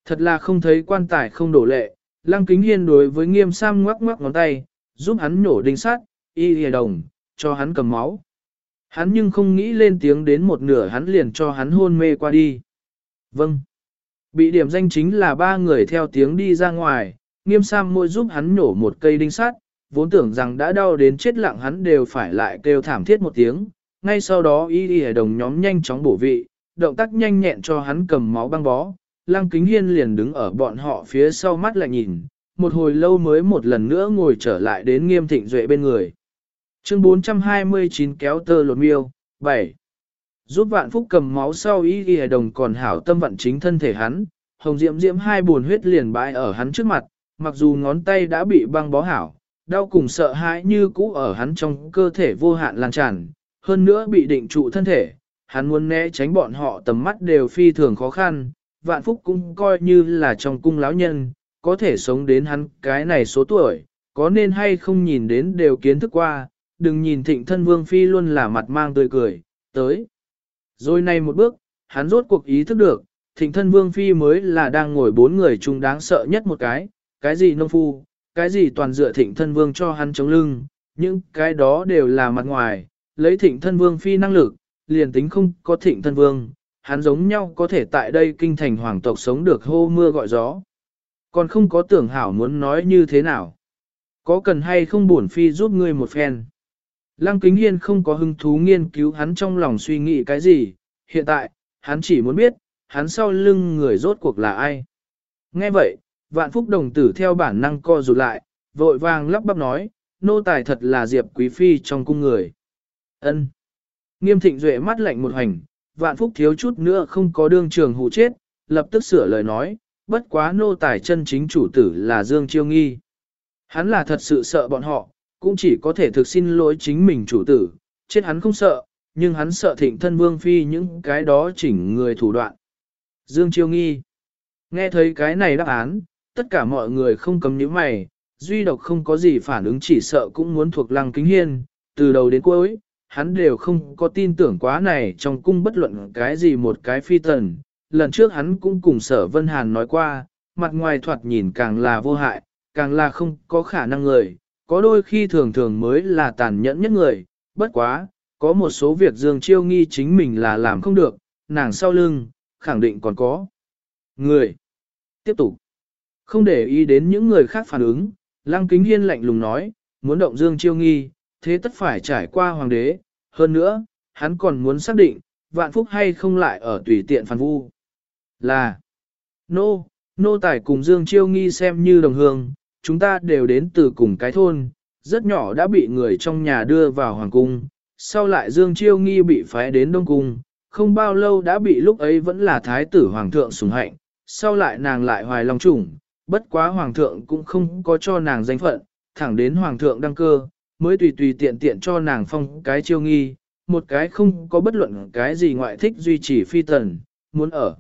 Thật là không thấy quan tài không đổ lệ, lăng kính hiên đối với nghiêm sam ngoắc ngoắc ngón tay, giúp hắn nhổ đinh sát, y hề đồng, cho hắn cầm máu. Hắn nhưng không nghĩ lên tiếng đến một nửa hắn liền cho hắn hôn mê qua đi. Vâng. Bị điểm danh chính là ba người theo tiếng đi ra ngoài, nghiêm sam môi giúp hắn nhổ một cây đinh sắt, vốn tưởng rằng đã đau đến chết lặng hắn đều phải lại kêu thảm thiết một tiếng, ngay sau đó y y đồng nhóm nhanh chóng bổ vị, động tác nhanh nhẹn cho hắn cầm máu băng bó, lăng kính hiên liền đứng ở bọn họ phía sau mắt lại nhìn, một hồi lâu mới một lần nữa ngồi trở lại đến nghiêm thịnh duệ bên người. Chương 429 kéo tơ lột miêu, 7. Giúp vạn phúc cầm máu sau ý ghi đồng còn hảo tâm vận chính thân thể hắn, hồng diễm diễm hai buồn huyết liền bãi ở hắn trước mặt, mặc dù ngón tay đã bị băng bó hảo, đau cùng sợ hãi như cũ ở hắn trong cơ thể vô hạn lan tràn, hơn nữa bị định trụ thân thể, hắn muốn né tránh bọn họ tầm mắt đều phi thường khó khăn, vạn phúc cũng coi như là trong cung lão nhân, có thể sống đến hắn cái này số tuổi, có nên hay không nhìn đến đều kiến thức qua, đừng nhìn thịnh thân vương phi luôn là mặt mang tươi cười, tới. Rồi này một bước, hắn rốt cuộc ý thức được, thịnh thân vương phi mới là đang ngồi bốn người chung đáng sợ nhất một cái, cái gì nông phu, cái gì toàn dựa thịnh thân vương cho hắn chống lưng, những cái đó đều là mặt ngoài, lấy thịnh thân vương phi năng lực, liền tính không có thịnh thân vương, hắn giống nhau có thể tại đây kinh thành hoàng tộc sống được hô mưa gọi gió. Còn không có tưởng hảo muốn nói như thế nào. Có cần hay không bổn phi giúp ngươi một phen. Lăng kính hiên không có hứng thú nghiên cứu hắn trong lòng suy nghĩ cái gì, hiện tại, hắn chỉ muốn biết, hắn sau lưng người rốt cuộc là ai. Nghe vậy, Vạn phúc đồng tử theo bản năng co rụt lại, vội vàng lắp bắp nói, nô tài thật là diệp quý phi trong cung người. ân Nghiêm thịnh duệ mắt lạnh một hành, vạn phúc thiếu chút nữa không có đương trường hụ chết, lập tức sửa lời nói, bất quá nô tài chân chính chủ tử là Dương Chiêu Nghi. Hắn là thật sự sợ bọn họ, cũng chỉ có thể thực xin lỗi chính mình chủ tử, chết hắn không sợ, nhưng hắn sợ thịnh thân vương phi những cái đó chỉnh người thủ đoạn. Dương Chiêu Nghi Nghe thấy cái này đáp án, tất cả mọi người không cấm nhíu mày, duy độc không có gì phản ứng chỉ sợ cũng muốn thuộc lăng kính hiên, từ đầu đến cuối, hắn đều không có tin tưởng quá này trong cung bất luận cái gì một cái phi tần. Lần trước hắn cũng cùng sở Vân Hàn nói qua, mặt ngoài thoạt nhìn càng là vô hại, càng là không có khả năng người, có đôi khi thường thường mới là tàn nhẫn nhất người, bất quá, có một số việc Dương Chiêu nghi chính mình là làm không được, nàng sau lưng, khẳng định còn có. Người, tiếp tục, không để ý đến những người khác phản ứng, Lăng Kính Hiên lạnh lùng nói, muốn động Dương Chiêu nghi, thế tất phải trải qua hoàng đế, hơn nữa, hắn còn muốn xác định, vạn phúc hay không lại ở tùy tiện phản vu. Là, nô, nô tài cùng Dương Chiêu nghi xem như đồng hương, chúng ta đều đến từ cùng cái thôn, rất nhỏ đã bị người trong nhà đưa vào hoàng cung, sau lại Dương Chiêu nghi bị phái đến Đông Cung, không bao lâu đã bị lúc ấy vẫn là thái tử hoàng thượng sủng hạnh, sau lại nàng lại hoài lòng chủng, bất quá hoàng thượng cũng không có cho nàng danh phận, thẳng đến hoàng thượng đăng cơ, mới tùy tùy tiện tiện cho nàng phong cái chiêu nghi, một cái không có bất luận cái gì ngoại thích duy trì phi tần, muốn ở.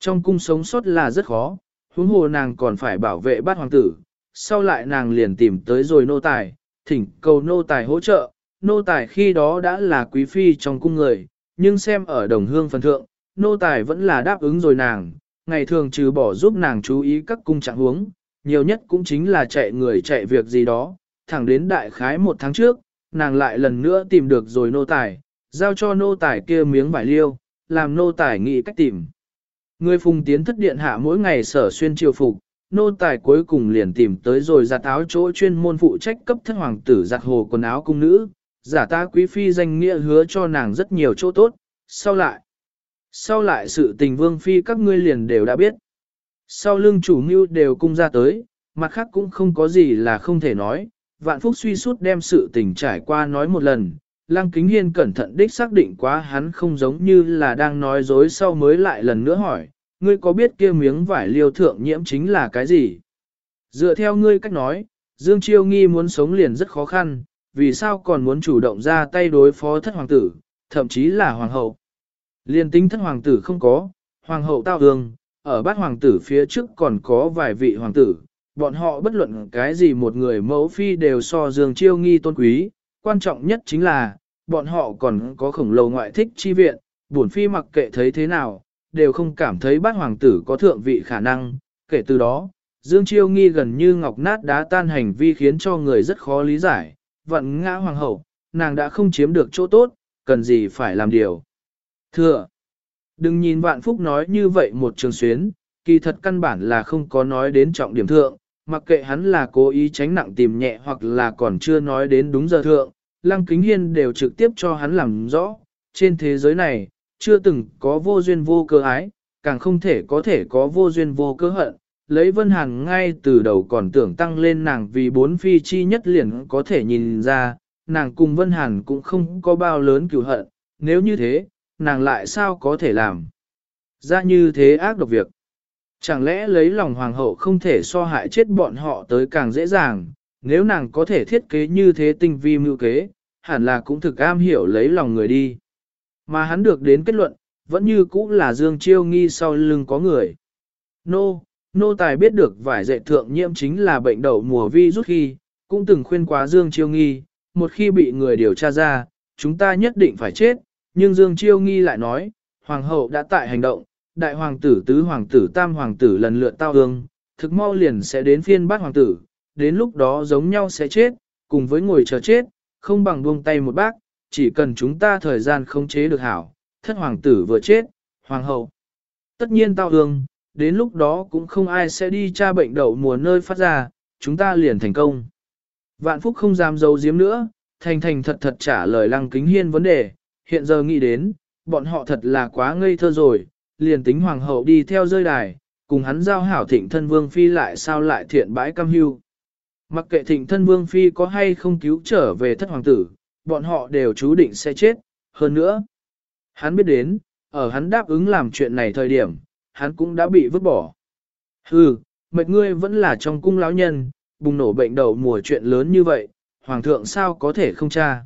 Trong cung sống sót là rất khó, huống hồ nàng còn phải bảo vệ bát hoàng tử, sau lại nàng liền tìm tới rồi nô tài, thỉnh cầu nô tài hỗ trợ, nô tài khi đó đã là quý phi trong cung người, nhưng xem ở đồng hương phần thượng, nô tài vẫn là đáp ứng rồi nàng, ngày thường trừ bỏ giúp nàng chú ý các cung trạng huống, nhiều nhất cũng chính là chạy người chạy việc gì đó, thẳng đến đại khái một tháng trước, nàng lại lần nữa tìm được rồi nô tài, giao cho nô tài kia miếng vải liêu, làm nô tài nghĩ cách tìm. Người phùng tiến thất điện hạ mỗi ngày sở xuyên triều phục, nô tài cuối cùng liền tìm tới rồi giặt áo chỗ chuyên môn phụ trách cấp thất hoàng tử giặt hồ quần áo cung nữ, giả ta quý phi danh nghĩa hứa cho nàng rất nhiều chỗ tốt, sau lại. Sau lại sự tình vương phi các ngươi liền đều đã biết. Sau lưng chủ mưu đều cung ra tới, mặt khác cũng không có gì là không thể nói, vạn phúc suy sút đem sự tình trải qua nói một lần. Lăng Kính Hiên cẩn thận đích xác định quá hắn không giống như là đang nói dối sau mới lại lần nữa hỏi, ngươi có biết kia miếng vải liêu thượng nhiễm chính là cái gì? Dựa theo ngươi cách nói, Dương Chiêu Nghi muốn sống liền rất khó khăn, vì sao còn muốn chủ động ra tay đối phó thất hoàng tử, thậm chí là hoàng hậu. Liên tính thất hoàng tử không có, hoàng hậu tao hương, ở bát hoàng tử phía trước còn có vài vị hoàng tử, bọn họ bất luận cái gì một người mẫu phi đều so Dương Chiêu Nghi tôn quý, quan trọng nhất chính là, bọn họ còn có khổng lồ ngoại thích chi viện, buồn phi mặc kệ thấy thế nào, đều không cảm thấy bát hoàng tử có thượng vị khả năng, kể từ đó, Dương Chiêu Nghi gần như ngọc nát đá tan hành vi khiến cho người rất khó lý giải, vận ngã hoàng hậu, nàng đã không chiếm được chỗ tốt, cần gì phải làm điều. Thừa, đừng nhìn vạn phúc nói như vậy một trường xuyến, kỳ thật căn bản là không có nói đến trọng điểm thượng, mặc kệ hắn là cố ý tránh nặng tìm nhẹ hoặc là còn chưa nói đến đúng giờ thượng, Lăng Kính Hiên đều trực tiếp cho hắn làm rõ, trên thế giới này, chưa từng có vô duyên vô cơ ái, càng không thể có thể có vô duyên vô cơ hận. Lấy Vân Hàn ngay từ đầu còn tưởng tăng lên nàng vì bốn phi chi nhất liền có thể nhìn ra, nàng cùng Vân Hàn cũng không có bao lớn cửu hận, nếu như thế, nàng lại sao có thể làm ra như thế ác độc việc. Chẳng lẽ lấy lòng hoàng hậu không thể so hại chết bọn họ tới càng dễ dàng, nếu nàng có thể thiết kế như thế tinh vi mưu kế, hẳn là cũng thực am hiểu lấy lòng người đi. Mà hắn được đến kết luận, vẫn như cũ là Dương Chiêu nghi sau lưng có người. Nô, nô tài biết được vải dạy thượng nhiễm chính là bệnh đậu mùa vi rút khi, cũng từng khuyên quá Dương Chiêu nghi, một khi bị người điều tra ra, chúng ta nhất định phải chết, nhưng Dương Chiêu nghi lại nói, Hoàng hậu đã tại hành động, đại hoàng tử tứ hoàng tử tam hoàng tử lần lượt tao hương, thực mau liền sẽ đến phiên bát hoàng tử, đến lúc đó giống nhau sẽ chết, cùng với ngồi chờ chết, không bằng buông tay một bác, chỉ cần chúng ta thời gian không chế được hảo, thất hoàng tử vừa chết, hoàng hậu. Tất nhiên tao hương, đến lúc đó cũng không ai sẽ đi tra bệnh đậu mùa nơi phát ra, chúng ta liền thành công. Vạn phúc không dám giấu giếm nữa, thành thành thật thật trả lời lăng kính hiên vấn đề, hiện giờ nghĩ đến, bọn họ thật là quá ngây thơ rồi, liền tính hoàng hậu đi theo rơi đài, cùng hắn giao hảo thịnh thân vương phi lại sao lại thiện bãi cam hưu. Mặc kệ thịnh thân vương phi có hay không cứu trở về thất hoàng tử, bọn họ đều chú định sẽ chết, hơn nữa. Hắn biết đến, ở hắn đáp ứng làm chuyện này thời điểm, hắn cũng đã bị vứt bỏ. Hừ, mệt ngươi vẫn là trong cung lão nhân, bùng nổ bệnh đầu mùa chuyện lớn như vậy, hoàng thượng sao có thể không tra.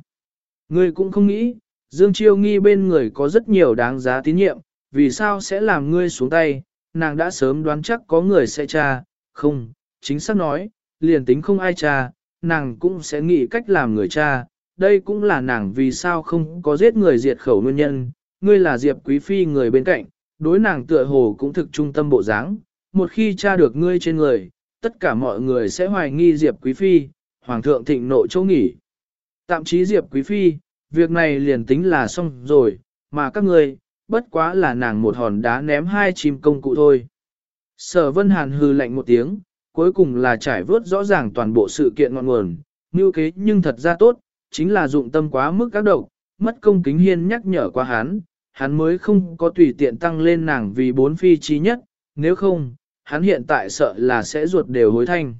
Ngươi cũng không nghĩ, Dương Chiêu nghi bên người có rất nhiều đáng giá tín nhiệm, vì sao sẽ làm ngươi xuống tay, nàng đã sớm đoán chắc có người sẽ tra, không, chính xác nói, liền tính không ai cha, nàng cũng sẽ nghĩ cách làm người cha, đây cũng là nàng vì sao không có giết người diệt khẩu nguyên nhân, ngươi là Diệp Quý Phi người bên cạnh, đối nàng tựa hồ cũng thực trung tâm bộ dáng. một khi tra được ngươi trên người, tất cả mọi người sẽ hoài nghi Diệp Quý Phi, Hoàng thượng thịnh nộ châu nghỉ. Tạm chí Diệp Quý Phi, việc này liền tính là xong rồi, mà các ngươi, bất quá là nàng một hòn đá ném hai chim công cụ thôi. Sở Vân Hàn hư lạnh một tiếng, cuối cùng là trải vớt rõ ràng toàn bộ sự kiện ngọn nguồn, như kế nhưng thật ra tốt, chính là dụng tâm quá mức các độc, mất công kính hiên nhắc nhở qua hắn, hắn mới không có tùy tiện tăng lên nàng vì bốn phi trí nhất, nếu không, hắn hiện tại sợ là sẽ ruột đều hối thanh.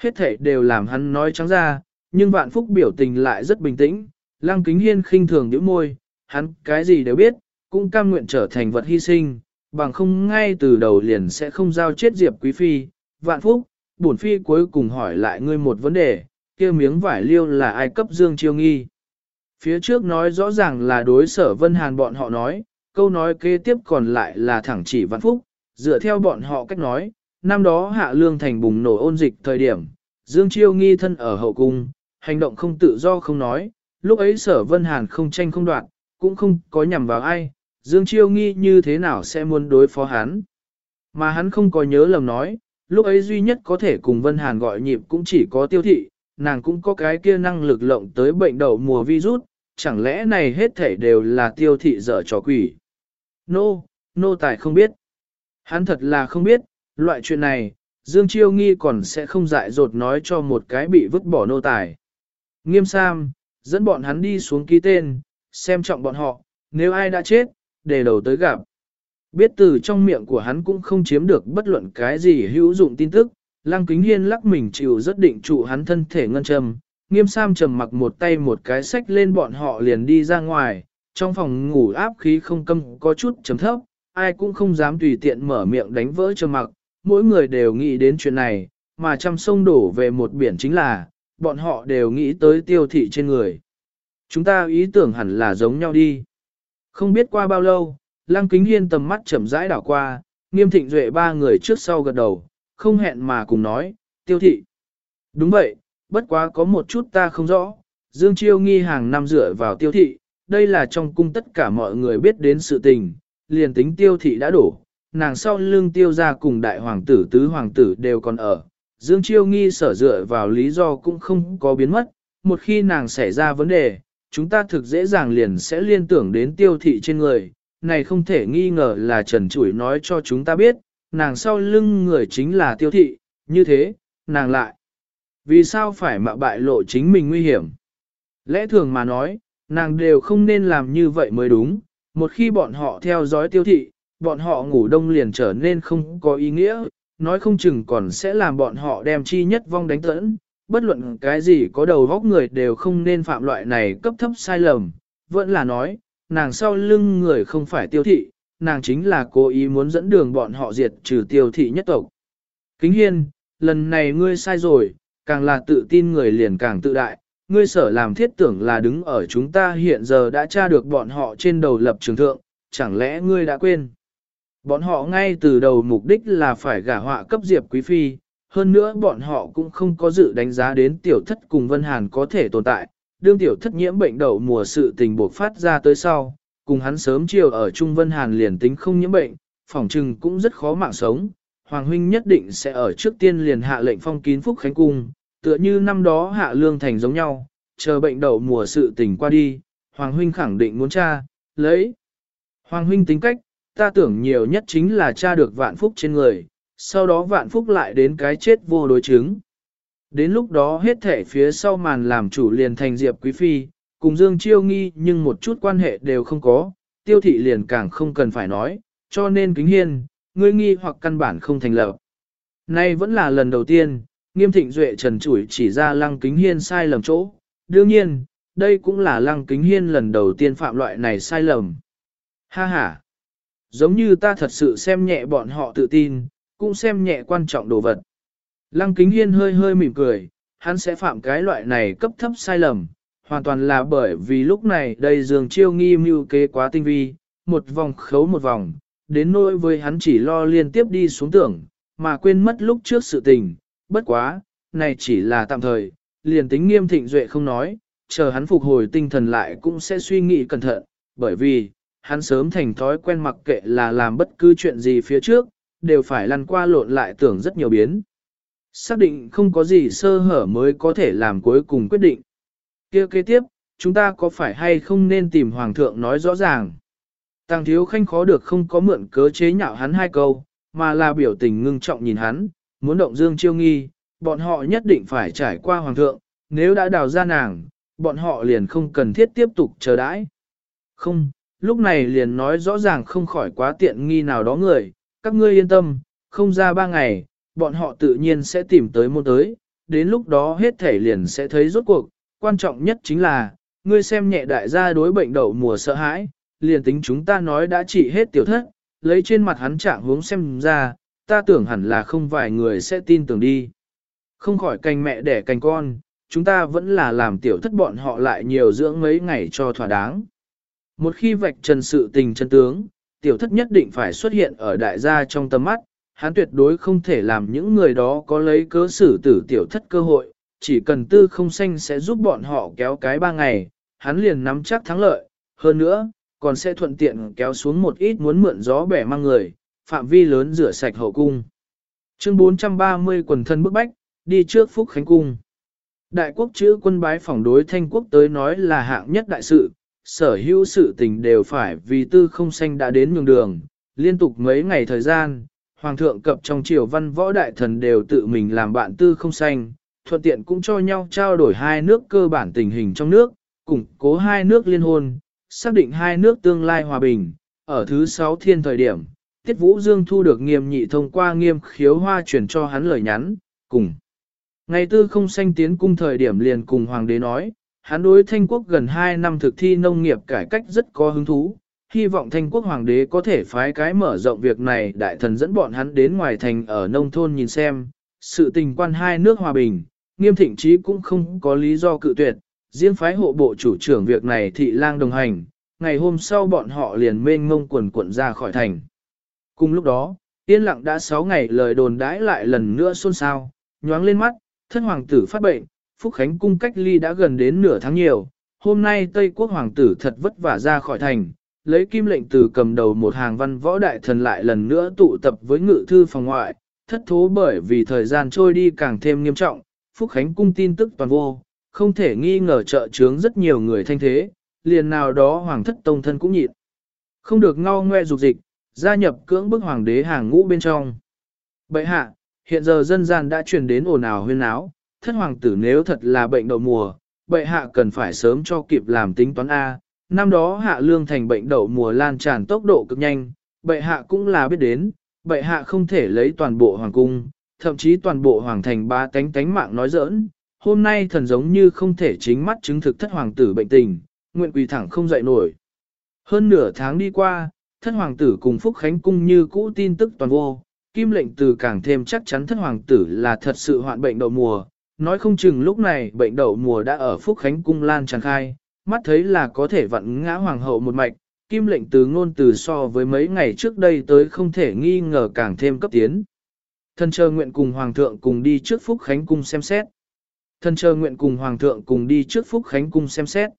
Hết thể đều làm hắn nói trắng ra, nhưng vạn phúc biểu tình lại rất bình tĩnh, lăng kính hiên khinh thường nhíu môi, hắn cái gì đều biết, cũng cam nguyện trở thành vật hy sinh, bằng không ngay từ đầu liền sẽ không giao chết Diệp Quý Phi. Vạn phúc, bổn phi cuối cùng hỏi lại ngươi một vấn đề, kia miếng vải liêu là ai cấp Dương Chiêu Nghi. Phía trước nói rõ ràng là đối sở Vân Hàn bọn họ nói, câu nói kế tiếp còn lại là thẳng chỉ Vạn Phúc, dựa theo bọn họ cách nói, năm đó Hạ Lương Thành bùng nổ ôn dịch thời điểm, Dương Chiêu Nghi thân ở hậu cung, hành động không tự do không nói, lúc ấy sở Vân Hàn không tranh không đoạn, cũng không có nhằm vào ai, Dương Chiêu Nghi như thế nào sẽ muốn đối phó hắn. Mà hắn không có nhớ lầm nói, lúc ấy duy nhất có thể cùng Vân Hàn gọi nhịp cũng chỉ có tiêu thị, nàng cũng có cái kia năng lực lộng tới bệnh đậu mùa virus, chẳng lẽ này hết thể đều là tiêu thị dở trò quỷ. Nô, no, nô no tài không biết. Hắn thật là không biết, loại chuyện này, Dương Chiêu Nghi còn sẽ không dại dột nói cho một cái bị vứt bỏ nô tài. Nghiêm Sam, dẫn bọn hắn đi xuống ký tên, xem trọng bọn họ, nếu ai đã chết, để đầu tới gặp. Biết từ trong miệng của hắn cũng không chiếm được bất luận cái gì hữu dụng tin tức, Lăng Kính Hiên lắc mình chịu rất định trụ hắn thân thể ngân trầm, nghiêm sam trầm mặc một tay một cái sách lên bọn họ liền đi ra ngoài, trong phòng ngủ áp khí không câm có chút chấm thấp, ai cũng không dám tùy tiện mở miệng đánh vỡ trầm mặc, mỗi người đều nghĩ đến chuyện này, mà trăm sông đổ về một biển chính là, bọn họ đều nghĩ tới tiêu thị trên người. Chúng ta ý tưởng hẳn là giống nhau đi. Không biết qua bao lâu, Lăng Kính Hiên tầm mắt chậm rãi đảo qua, nghiêm thịnh duệ ba người trước sau gật đầu, không hẹn mà cùng nói, tiêu thị. Đúng vậy, bất quá có một chút ta không rõ, Dương Chiêu nghi hàng năm dựa vào tiêu thị, đây là trong cung tất cả mọi người biết đến sự tình, liền tính tiêu thị đã đổ, nàng sau lưng tiêu ra cùng đại hoàng tử tứ hoàng tử đều còn ở. Dương Chiêu nghi sở dựa vào lý do cũng không có biến mất, một khi nàng xảy ra vấn đề, chúng ta thực dễ dàng liền sẽ liên tưởng đến tiêu thị trên người, này không thể nghi ngờ là Trần Chủi nói cho chúng ta biết, nàng sau lưng người chính là tiêu thị, như thế, nàng lại. Vì sao phải mạo bại lộ chính mình nguy hiểm? Lẽ thường mà nói, nàng đều không nên làm như vậy mới đúng, một khi bọn họ theo dõi tiêu thị, bọn họ ngủ đông liền trở nên không có ý nghĩa, nói không chừng còn sẽ làm bọn họ đem chi nhất vong đánh tẫn, bất luận cái gì có đầu góc người đều không nên phạm loại này cấp thấp sai lầm, vẫn là nói, nàng sau lưng người không phải tiêu thị, nàng chính là cố ý muốn dẫn đường bọn họ diệt trừ tiêu thị nhất tộc. Kính hiên, lần này ngươi sai rồi, càng là tự tin người liền càng tự đại, ngươi sở làm thiết tưởng là đứng ở chúng ta hiện giờ đã tra được bọn họ trên đầu lập trường thượng, chẳng lẽ ngươi đã quên. Bọn họ ngay từ đầu mục đích là phải gả họa cấp diệp quý phi, hơn nữa bọn họ cũng không có dự đánh giá đến tiểu thất cùng Vân Hàn có thể tồn tại, đương tiểu thất nhiễm bệnh đậu mùa sự tình buộc phát ra tới sau, cùng hắn sớm chiều ở Trung Vân Hàn liền tính không nhiễm bệnh, phỏng trừng cũng rất khó mạng sống. Hoàng huynh nhất định sẽ ở trước tiên liền hạ lệnh phong kín Phúc Khánh Cung, tựa như năm đó hạ lương thành giống nhau, chờ bệnh đậu mùa sự tình qua đi, Hoàng huynh khẳng định muốn cha, lấy. Hoàng huynh tính cách, ta tưởng nhiều nhất chính là cha được vạn phúc trên người, sau đó vạn phúc lại đến cái chết vô đối chứng. Đến lúc đó hết thể phía sau màn làm chủ liền thành Diệp Quý Phi, cùng Dương Chiêu nghi nhưng một chút quan hệ đều không có, tiêu thị liền càng không cần phải nói, cho nên kính hiên, ngươi nghi hoặc căn bản không thành lập. Nay vẫn là lần đầu tiên, nghiêm thịnh duệ trần chủi chỉ ra lăng kính hiên sai lầm chỗ. Đương nhiên, đây cũng là lăng kính hiên lần đầu tiên phạm loại này sai lầm. Ha ha! Giống như ta thật sự xem nhẹ bọn họ tự tin, cũng xem nhẹ quan trọng đồ vật. Lăng kính hiên hơi hơi mỉm cười, hắn sẽ phạm cái loại này cấp thấp sai lầm, hoàn toàn là bởi vì lúc này đây dường chiêu nghi mưu kế quá tinh vi, một vòng khấu một vòng, đến nỗi với hắn chỉ lo liên tiếp đi xuống tưởng, mà quên mất lúc trước sự tình, bất quá, này chỉ là tạm thời, liền tính nghiêm thịnh duệ không nói, chờ hắn phục hồi tinh thần lại cũng sẽ suy nghĩ cẩn thận, bởi vì, hắn sớm thành thói quen mặc kệ là làm bất cứ chuyện gì phía trước, đều phải lăn qua lộn lại tưởng rất nhiều biến. Xác định không có gì sơ hở mới có thể làm cuối cùng quyết định. kia kế tiếp, chúng ta có phải hay không nên tìm Hoàng thượng nói rõ ràng. Tàng thiếu khanh khó được không có mượn cớ chế nhạo hắn hai câu, mà là biểu tình ngưng trọng nhìn hắn, muốn động dương chiêu nghi, bọn họ nhất định phải trải qua Hoàng thượng, nếu đã đào ra nàng, bọn họ liền không cần thiết tiếp tục chờ đãi. Không, lúc này liền nói rõ ràng không khỏi quá tiện nghi nào đó người, các ngươi yên tâm, không ra ba ngày, bọn họ tự nhiên sẽ tìm tới môn tới, đến lúc đó hết thể liền sẽ thấy rốt cuộc, quan trọng nhất chính là, ngươi xem nhẹ đại gia đối bệnh đậu mùa sợ hãi, liền tính chúng ta nói đã trị hết tiểu thất, lấy trên mặt hắn trạng hướng xem ra, ta tưởng hẳn là không vài người sẽ tin tưởng đi. Không khỏi canh mẹ đẻ canh con, chúng ta vẫn là làm tiểu thất bọn họ lại nhiều dưỡng mấy ngày cho thỏa đáng. Một khi vạch trần sự tình chân tướng, tiểu thất nhất định phải xuất hiện ở đại gia trong tầm mắt, hắn tuyệt đối không thể làm những người đó có lấy cớ xử tử tiểu thất cơ hội, chỉ cần tư không xanh sẽ giúp bọn họ kéo cái ba ngày, hắn liền nắm chắc thắng lợi, hơn nữa, còn sẽ thuận tiện kéo xuống một ít muốn mượn gió bẻ mang người, phạm vi lớn rửa sạch hậu cung. Chương 430 quần thân bức bách, đi trước Phúc Khánh Cung. Đại quốc chữ quân bái phỏng đối thanh quốc tới nói là hạng nhất đại sự, sở hữu sự tình đều phải vì tư không xanh đã đến nhường đường, liên tục mấy ngày thời gian, hoàng thượng cập trong triều văn võ đại thần đều tự mình làm bạn tư không xanh, thuận tiện cũng cho nhau trao đổi hai nước cơ bản tình hình trong nước, củng cố hai nước liên hôn, xác định hai nước tương lai hòa bình. Ở thứ sáu thiên thời điểm, Tiết Vũ Dương thu được nghiêm nhị thông qua nghiêm khiếu hoa chuyển cho hắn lời nhắn, cùng. Ngày tư không xanh tiến cung thời điểm liền cùng hoàng đế nói, hắn đối thanh quốc gần 2 năm thực thi nông nghiệp cải cách rất có hứng thú, hy vọng thanh quốc hoàng đế có thể phái cái mở rộng việc này đại thần dẫn bọn hắn đến ngoài thành ở nông thôn nhìn xem, sự tình quan hai nước hòa bình, nghiêm thịnh trí cũng không có lý do cự tuyệt, riêng phái hộ bộ chủ trưởng việc này thị lang đồng hành, ngày hôm sau bọn họ liền mênh ngông quần quận ra khỏi thành. Cùng lúc đó, yên lặng đã 6 ngày lời đồn đãi lại lần nữa xôn xao, nhoáng lên mắt, thân hoàng tử phát bệnh, Phúc Khánh cung cách ly đã gần đến nửa tháng nhiều, hôm nay Tây quốc hoàng tử thật vất vả ra khỏi thành, lấy kim lệnh từ cầm đầu một hàng văn võ đại thần lại lần nữa tụ tập với ngự thư phòng ngoại, thất thố bởi vì thời gian trôi đi càng thêm nghiêm trọng, Phúc Khánh cung tin tức toàn vô, không thể nghi ngờ trợ chướng rất nhiều người thanh thế, liền nào đó hoàng thất tông thân cũng nhịn. Không được ngao ngoe dục dịch, gia nhập cưỡng bức hoàng đế hàng ngũ bên trong. Bậy hạ, hiện giờ dân gian đã truyền đến ồn ào huyên áo, thất hoàng tử nếu thật là bệnh đậu mùa, bệ hạ cần phải sớm cho kịp làm tính toán A. Năm đó hạ lương thành bệnh đậu mùa lan tràn tốc độ cực nhanh, bệ hạ cũng là biết đến, bệ hạ không thể lấy toàn bộ hoàng cung, thậm chí toàn bộ hoàng thành ba tánh tánh mạng nói giỡn. Hôm nay thần giống như không thể chính mắt chứng thực thất hoàng tử bệnh tình, nguyện quỳ thẳng không dậy nổi. Hơn nửa tháng đi qua, thất hoàng tử cùng Phúc Khánh Cung như cũ tin tức toàn vô, kim lệnh từ càng thêm chắc chắn thất hoàng tử là thật sự hoạn bệnh đậu mùa, nói không chừng lúc này bệnh đậu mùa đã ở Phúc Khánh Cung lan tràn khai, mắt thấy là có thể vặn ngã hoàng hậu một mạch, kim lệnh từ ngôn từ so với mấy ngày trước đây tới không thể nghi ngờ càng thêm cấp tiến. Thần chờ nguyện cùng hoàng thượng cùng đi trước Phúc Khánh Cung xem xét. Thần chờ nguyện cùng hoàng thượng cùng đi trước Phúc Khánh Cung xem xét.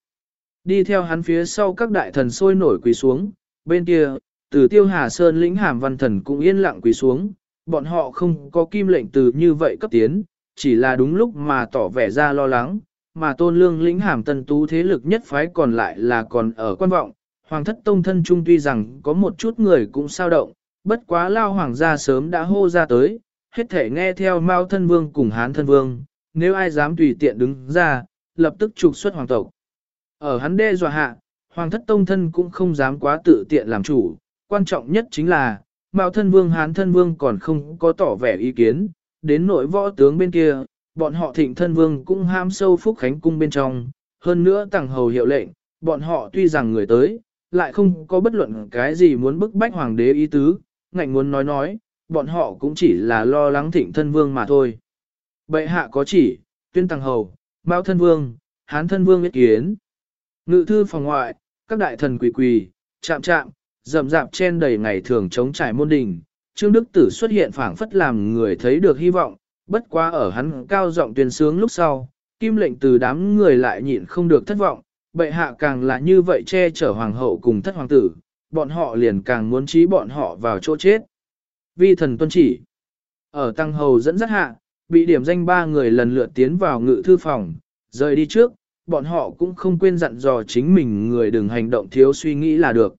Đi theo hắn phía sau các đại thần sôi nổi quỳ xuống, bên kia, từ tiêu hà sơn lĩnh hàm văn thần cũng yên lặng quỳ xuống, bọn họ không có kim lệnh từ như vậy cấp tiến, chỉ là đúng lúc mà tỏ vẻ ra lo lắng, mà tôn lương lĩnh hàm tân tú thế lực nhất phái còn lại là còn ở quan vọng. Hoàng thất tông thân trung tuy rằng có một chút người cũng sao động, bất quá lao hoàng gia sớm đã hô ra tới, hết thể nghe theo Mao thân vương cùng hán thân vương, nếu ai dám tùy tiện đứng ra, lập tức trục xuất hoàng tộc. Ở hắn đe dọa hạ, hoàng thất tông thân cũng không dám quá tự tiện làm chủ, quan trọng nhất chính là, Mạo thân vương hán thân vương còn không có tỏ vẻ ý kiến, đến nội võ tướng bên kia, bọn họ thịnh thân vương cũng ham sâu phúc khánh cung bên trong, hơn nữa tặng hầu hiệu lệnh, bọn họ tuy rằng người tới, lại không có bất luận cái gì muốn bức bách hoàng đế ý tứ, ngạnh muốn nói nói, bọn họ cũng chỉ là lo lắng thịnh thân vương mà thôi. Bệ hạ có chỉ, tuyên tàng hầu, mao thân vương, hán thân vương biết kiến. Ngự thư phòng ngoại, các đại thần quỳ quỳ, chạm chạm, rậm rạp trên đầy ngày thường chống trải môn đình. Trương Đức Tử xuất hiện phảng phất làm người thấy được hy vọng, bất quá ở hắn cao giọng tuyên sướng lúc sau, kim lệnh từ đám người lại nhịn không được thất vọng, bệ hạ càng là như vậy che chở hoàng hậu cùng thất hoàng tử, bọn họ liền càng muốn trí bọn họ vào chỗ chết. Vi thần tuân chỉ, ở tăng hầu dẫn dắt hạ, bị điểm danh ba người lần lượt tiến vào ngự thư phòng, rời đi trước, bọn họ cũng không quên dặn dò chính mình người đừng hành động thiếu suy nghĩ là được.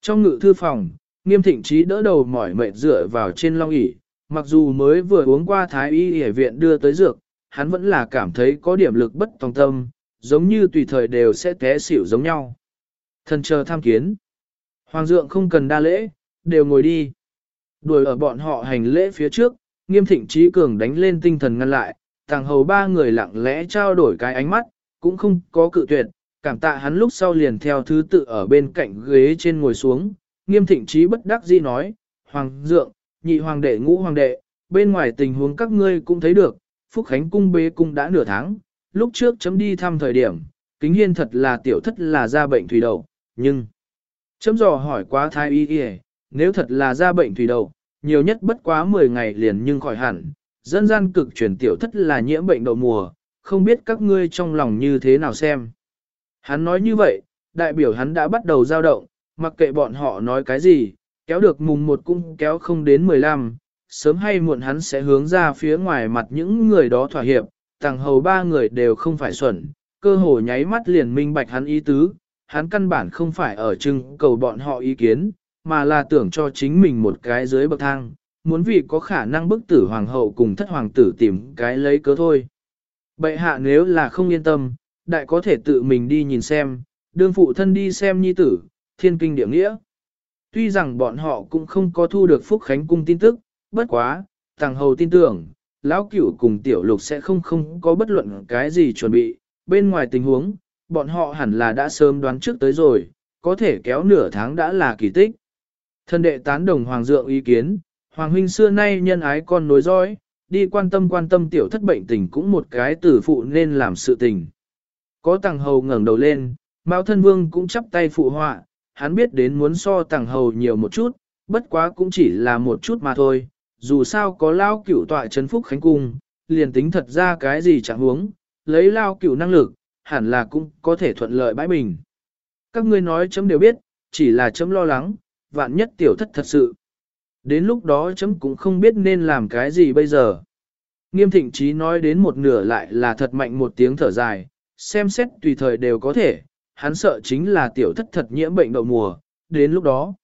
Trong ngự thư phòng, nghiêm thịnh trí đỡ đầu mỏi mệt dựa vào trên long ỷ mặc dù mới vừa uống qua thái y y viện đưa tới dược, hắn vẫn là cảm thấy có điểm lực bất tòng tâm, giống như tùy thời đều sẽ té xỉu giống nhau. Thần chờ tham kiến. Hoàng dượng không cần đa lễ, đều ngồi đi. Đuổi ở bọn họ hành lễ phía trước, nghiêm thịnh trí cường đánh lên tinh thần ngăn lại, tàng hầu ba người lặng lẽ trao đổi cái ánh mắt, cũng không có cự tuyệt, cảm tạ hắn lúc sau liền theo thứ tự ở bên cạnh ghế trên ngồi xuống, nghiêm thịnh trí bất đắc dĩ nói, Hoàng dượng, nhị hoàng đệ ngũ hoàng đệ, bên ngoài tình huống các ngươi cũng thấy được, Phúc Khánh cung bế cung đã nửa tháng, lúc trước chấm đi thăm thời điểm, kính hiên thật là tiểu thất là ra bệnh thủy đậu, nhưng chấm dò hỏi quá thái y y, nếu thật là ra bệnh thủy đậu, nhiều nhất bất quá 10 ngày liền nhưng khỏi hẳn, dân gian cực truyền tiểu thất là nhiễm bệnh đậu mùa, không biết các ngươi trong lòng như thế nào xem. Hắn nói như vậy, đại biểu hắn đã bắt đầu dao động, mặc kệ bọn họ nói cái gì, kéo được mùng một cũng kéo không đến 15, sớm hay muộn hắn sẽ hướng ra phía ngoài mặt những người đó thỏa hiệp, tàng hầu ba người đều không phải xuẩn, cơ hồ nháy mắt liền minh bạch hắn ý tứ, hắn căn bản không phải ở trưng cầu bọn họ ý kiến, mà là tưởng cho chính mình một cái dưới bậc thang, muốn vì có khả năng bức tử hoàng hậu cùng thất hoàng tử tìm cái lấy cớ thôi. Bệ hạ nếu là không yên tâm, đại có thể tự mình đi nhìn xem, đương phụ thân đi xem nhi tử, thiên kinh địa nghĩa. Tuy rằng bọn họ cũng không có thu được Phúc Khánh Cung tin tức, bất quá, tàng hầu tin tưởng, lão cửu cùng tiểu lục sẽ không không có bất luận cái gì chuẩn bị, bên ngoài tình huống, bọn họ hẳn là đã sớm đoán trước tới rồi, có thể kéo nửa tháng đã là kỳ tích. Thân đệ tán đồng hoàng dượng ý kiến, hoàng huynh xưa nay nhân ái con nối dõi, đi quan tâm quan tâm tiểu thất bệnh tình cũng một cái tử phụ nên làm sự tình. Có tàng hầu ngẩng đầu lên, Mao thân vương cũng chắp tay phụ họa, hắn biết đến muốn so tàng hầu nhiều một chút, bất quá cũng chỉ là một chút mà thôi, dù sao có lao cửu tọa chấn phúc khánh cung, liền tính thật ra cái gì chẳng huống, lấy lao cửu năng lực, hẳn là cũng có thể thuận lợi bãi bình. Các ngươi nói chấm đều biết, chỉ là chấm lo lắng, vạn nhất tiểu thất thật sự. Đến lúc đó chấm cũng không biết nên làm cái gì bây giờ. Nghiêm thịnh trí nói đến một nửa lại là thật mạnh một tiếng thở dài, xem xét tùy thời đều có thể, hắn sợ chính là tiểu thất thật nhiễm bệnh đậu mùa, đến lúc đó.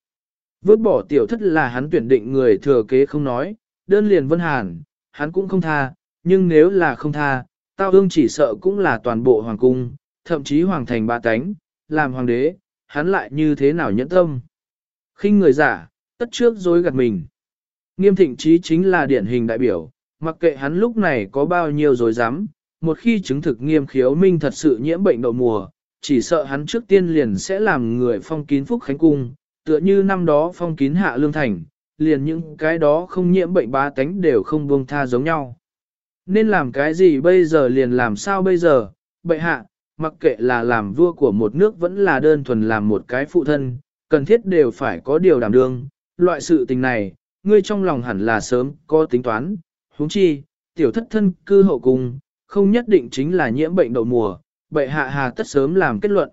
vứt bỏ tiểu thất là hắn tuyển định người thừa kế không nói, đơn liền vân hàn, hắn cũng không tha, nhưng nếu là không tha, tao ương chỉ sợ cũng là toàn bộ hoàng cung, thậm chí hoàng thành ba tánh, làm hoàng đế, hắn lại như thế nào nhẫn tâm. khinh người giả, tất trước dối gạt mình. Nghiêm thịnh trí chính là điển hình đại biểu, mặc kệ hắn lúc này có bao nhiêu dối dám, một khi chứng thực nghiêm khiếu minh thật sự nhiễm bệnh đậu mùa, chỉ sợ hắn trước tiên liền sẽ làm người phong kín phúc khánh cung, tựa như năm đó phong kín hạ lương thành, liền những cái đó không nhiễm bệnh bá tánh đều không buông tha giống nhau. Nên làm cái gì bây giờ liền làm sao bây giờ, bệ hạ, mặc kệ là làm vua của một nước vẫn là đơn thuần làm một cái phụ thân, cần thiết đều phải có điều đảm đương, loại sự tình này, ngươi trong lòng hẳn là sớm có tính toán, huống chi, tiểu thất thân cư hậu cung, không nhất định chính là nhiễm bệnh đậu mùa, bệ hạ hà tất sớm làm kết luận.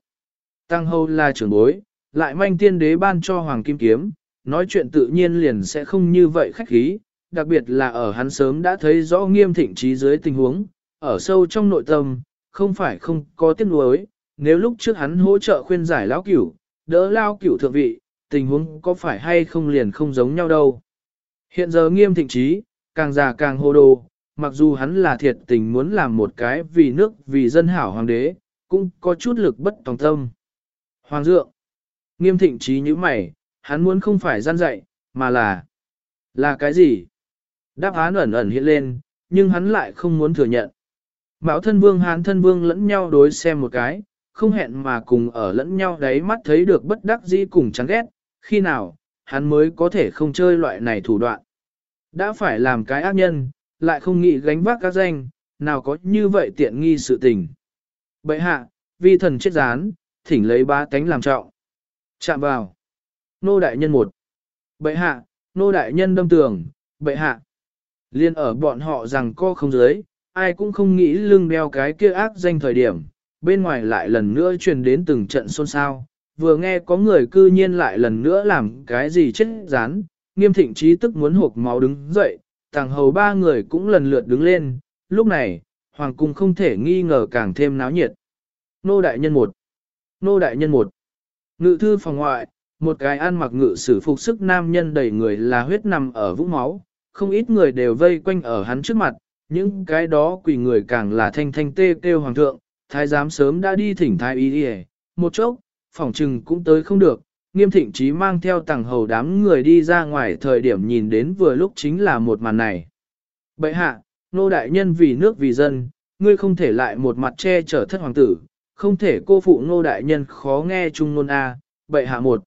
Tăng hầu là trưởng bối, lại manh tiên đế ban cho hoàng kim kiếm, nói chuyện tự nhiên liền sẽ không như vậy khách khí, đặc biệt là ở hắn sớm đã thấy rõ nghiêm thịnh trí dưới tình huống, ở sâu trong nội tâm, không phải không có tiếc nuối, nếu lúc trước hắn hỗ trợ khuyên giải lão cửu, đỡ lao cửu thượng vị, tình huống có phải hay không liền không giống nhau đâu. Hiện giờ nghiêm thịnh trí, càng già càng hồ đồ, mặc dù hắn là thiệt tình muốn làm một cái vì nước vì dân hảo hoàng đế, cũng có chút lực bất tòng tâm. Hoàng dượng, nghiêm thịnh trí như mày, hắn muốn không phải gian dạy, mà là... Là cái gì? Đáp án ẩn ẩn hiện lên, nhưng hắn lại không muốn thừa nhận. Mão thân vương hán thân vương lẫn nhau đối xem một cái, không hẹn mà cùng ở lẫn nhau đáy mắt thấy được bất đắc dĩ cùng chán ghét, khi nào, hắn mới có thể không chơi loại này thủ đoạn. Đã phải làm cái ác nhân, lại không nghĩ gánh vác các danh, nào có như vậy tiện nghi sự tình. Bệ hạ, vi thần chết gián, thỉnh lấy ba tánh làm trọng. Chạm vào. Nô đại nhân một. Bệ hạ, nô đại nhân đâm tường, bệ hạ. Liên ở bọn họ rằng co không dưới, ai cũng không nghĩ lưng đeo cái kia ác danh thời điểm, bên ngoài lại lần nữa truyền đến từng trận xôn xao, vừa nghe có người cư nhiên lại lần nữa làm cái gì chết rán, nghiêm thịnh trí tức muốn hộp máu đứng dậy, tàng hầu ba người cũng lần lượt đứng lên, lúc này, hoàng cung không thể nghi ngờ càng thêm náo nhiệt. Nô đại nhân một Nô đại nhân một Ngự thư phòng ngoại, một cái ăn mặc ngự sử phục sức nam nhân đầy người là huyết nằm ở vũng máu, không ít người đều vây quanh ở hắn trước mặt, những cái đó quỳ người càng là thanh thanh tê kêu hoàng thượng, thái giám sớm đã đi thỉnh thái y đi một chốc, phòng trừng cũng tới không được, nghiêm thịnh trí mang theo tàng hầu đám người đi ra ngoài thời điểm nhìn đến vừa lúc chính là một màn này. Bệ hạ, nô đại nhân vì nước vì dân, ngươi không thể lại một mặt che chở thất hoàng tử, không thể cô phụ nô đại nhân khó nghe chung nôn A, bệ hạ một.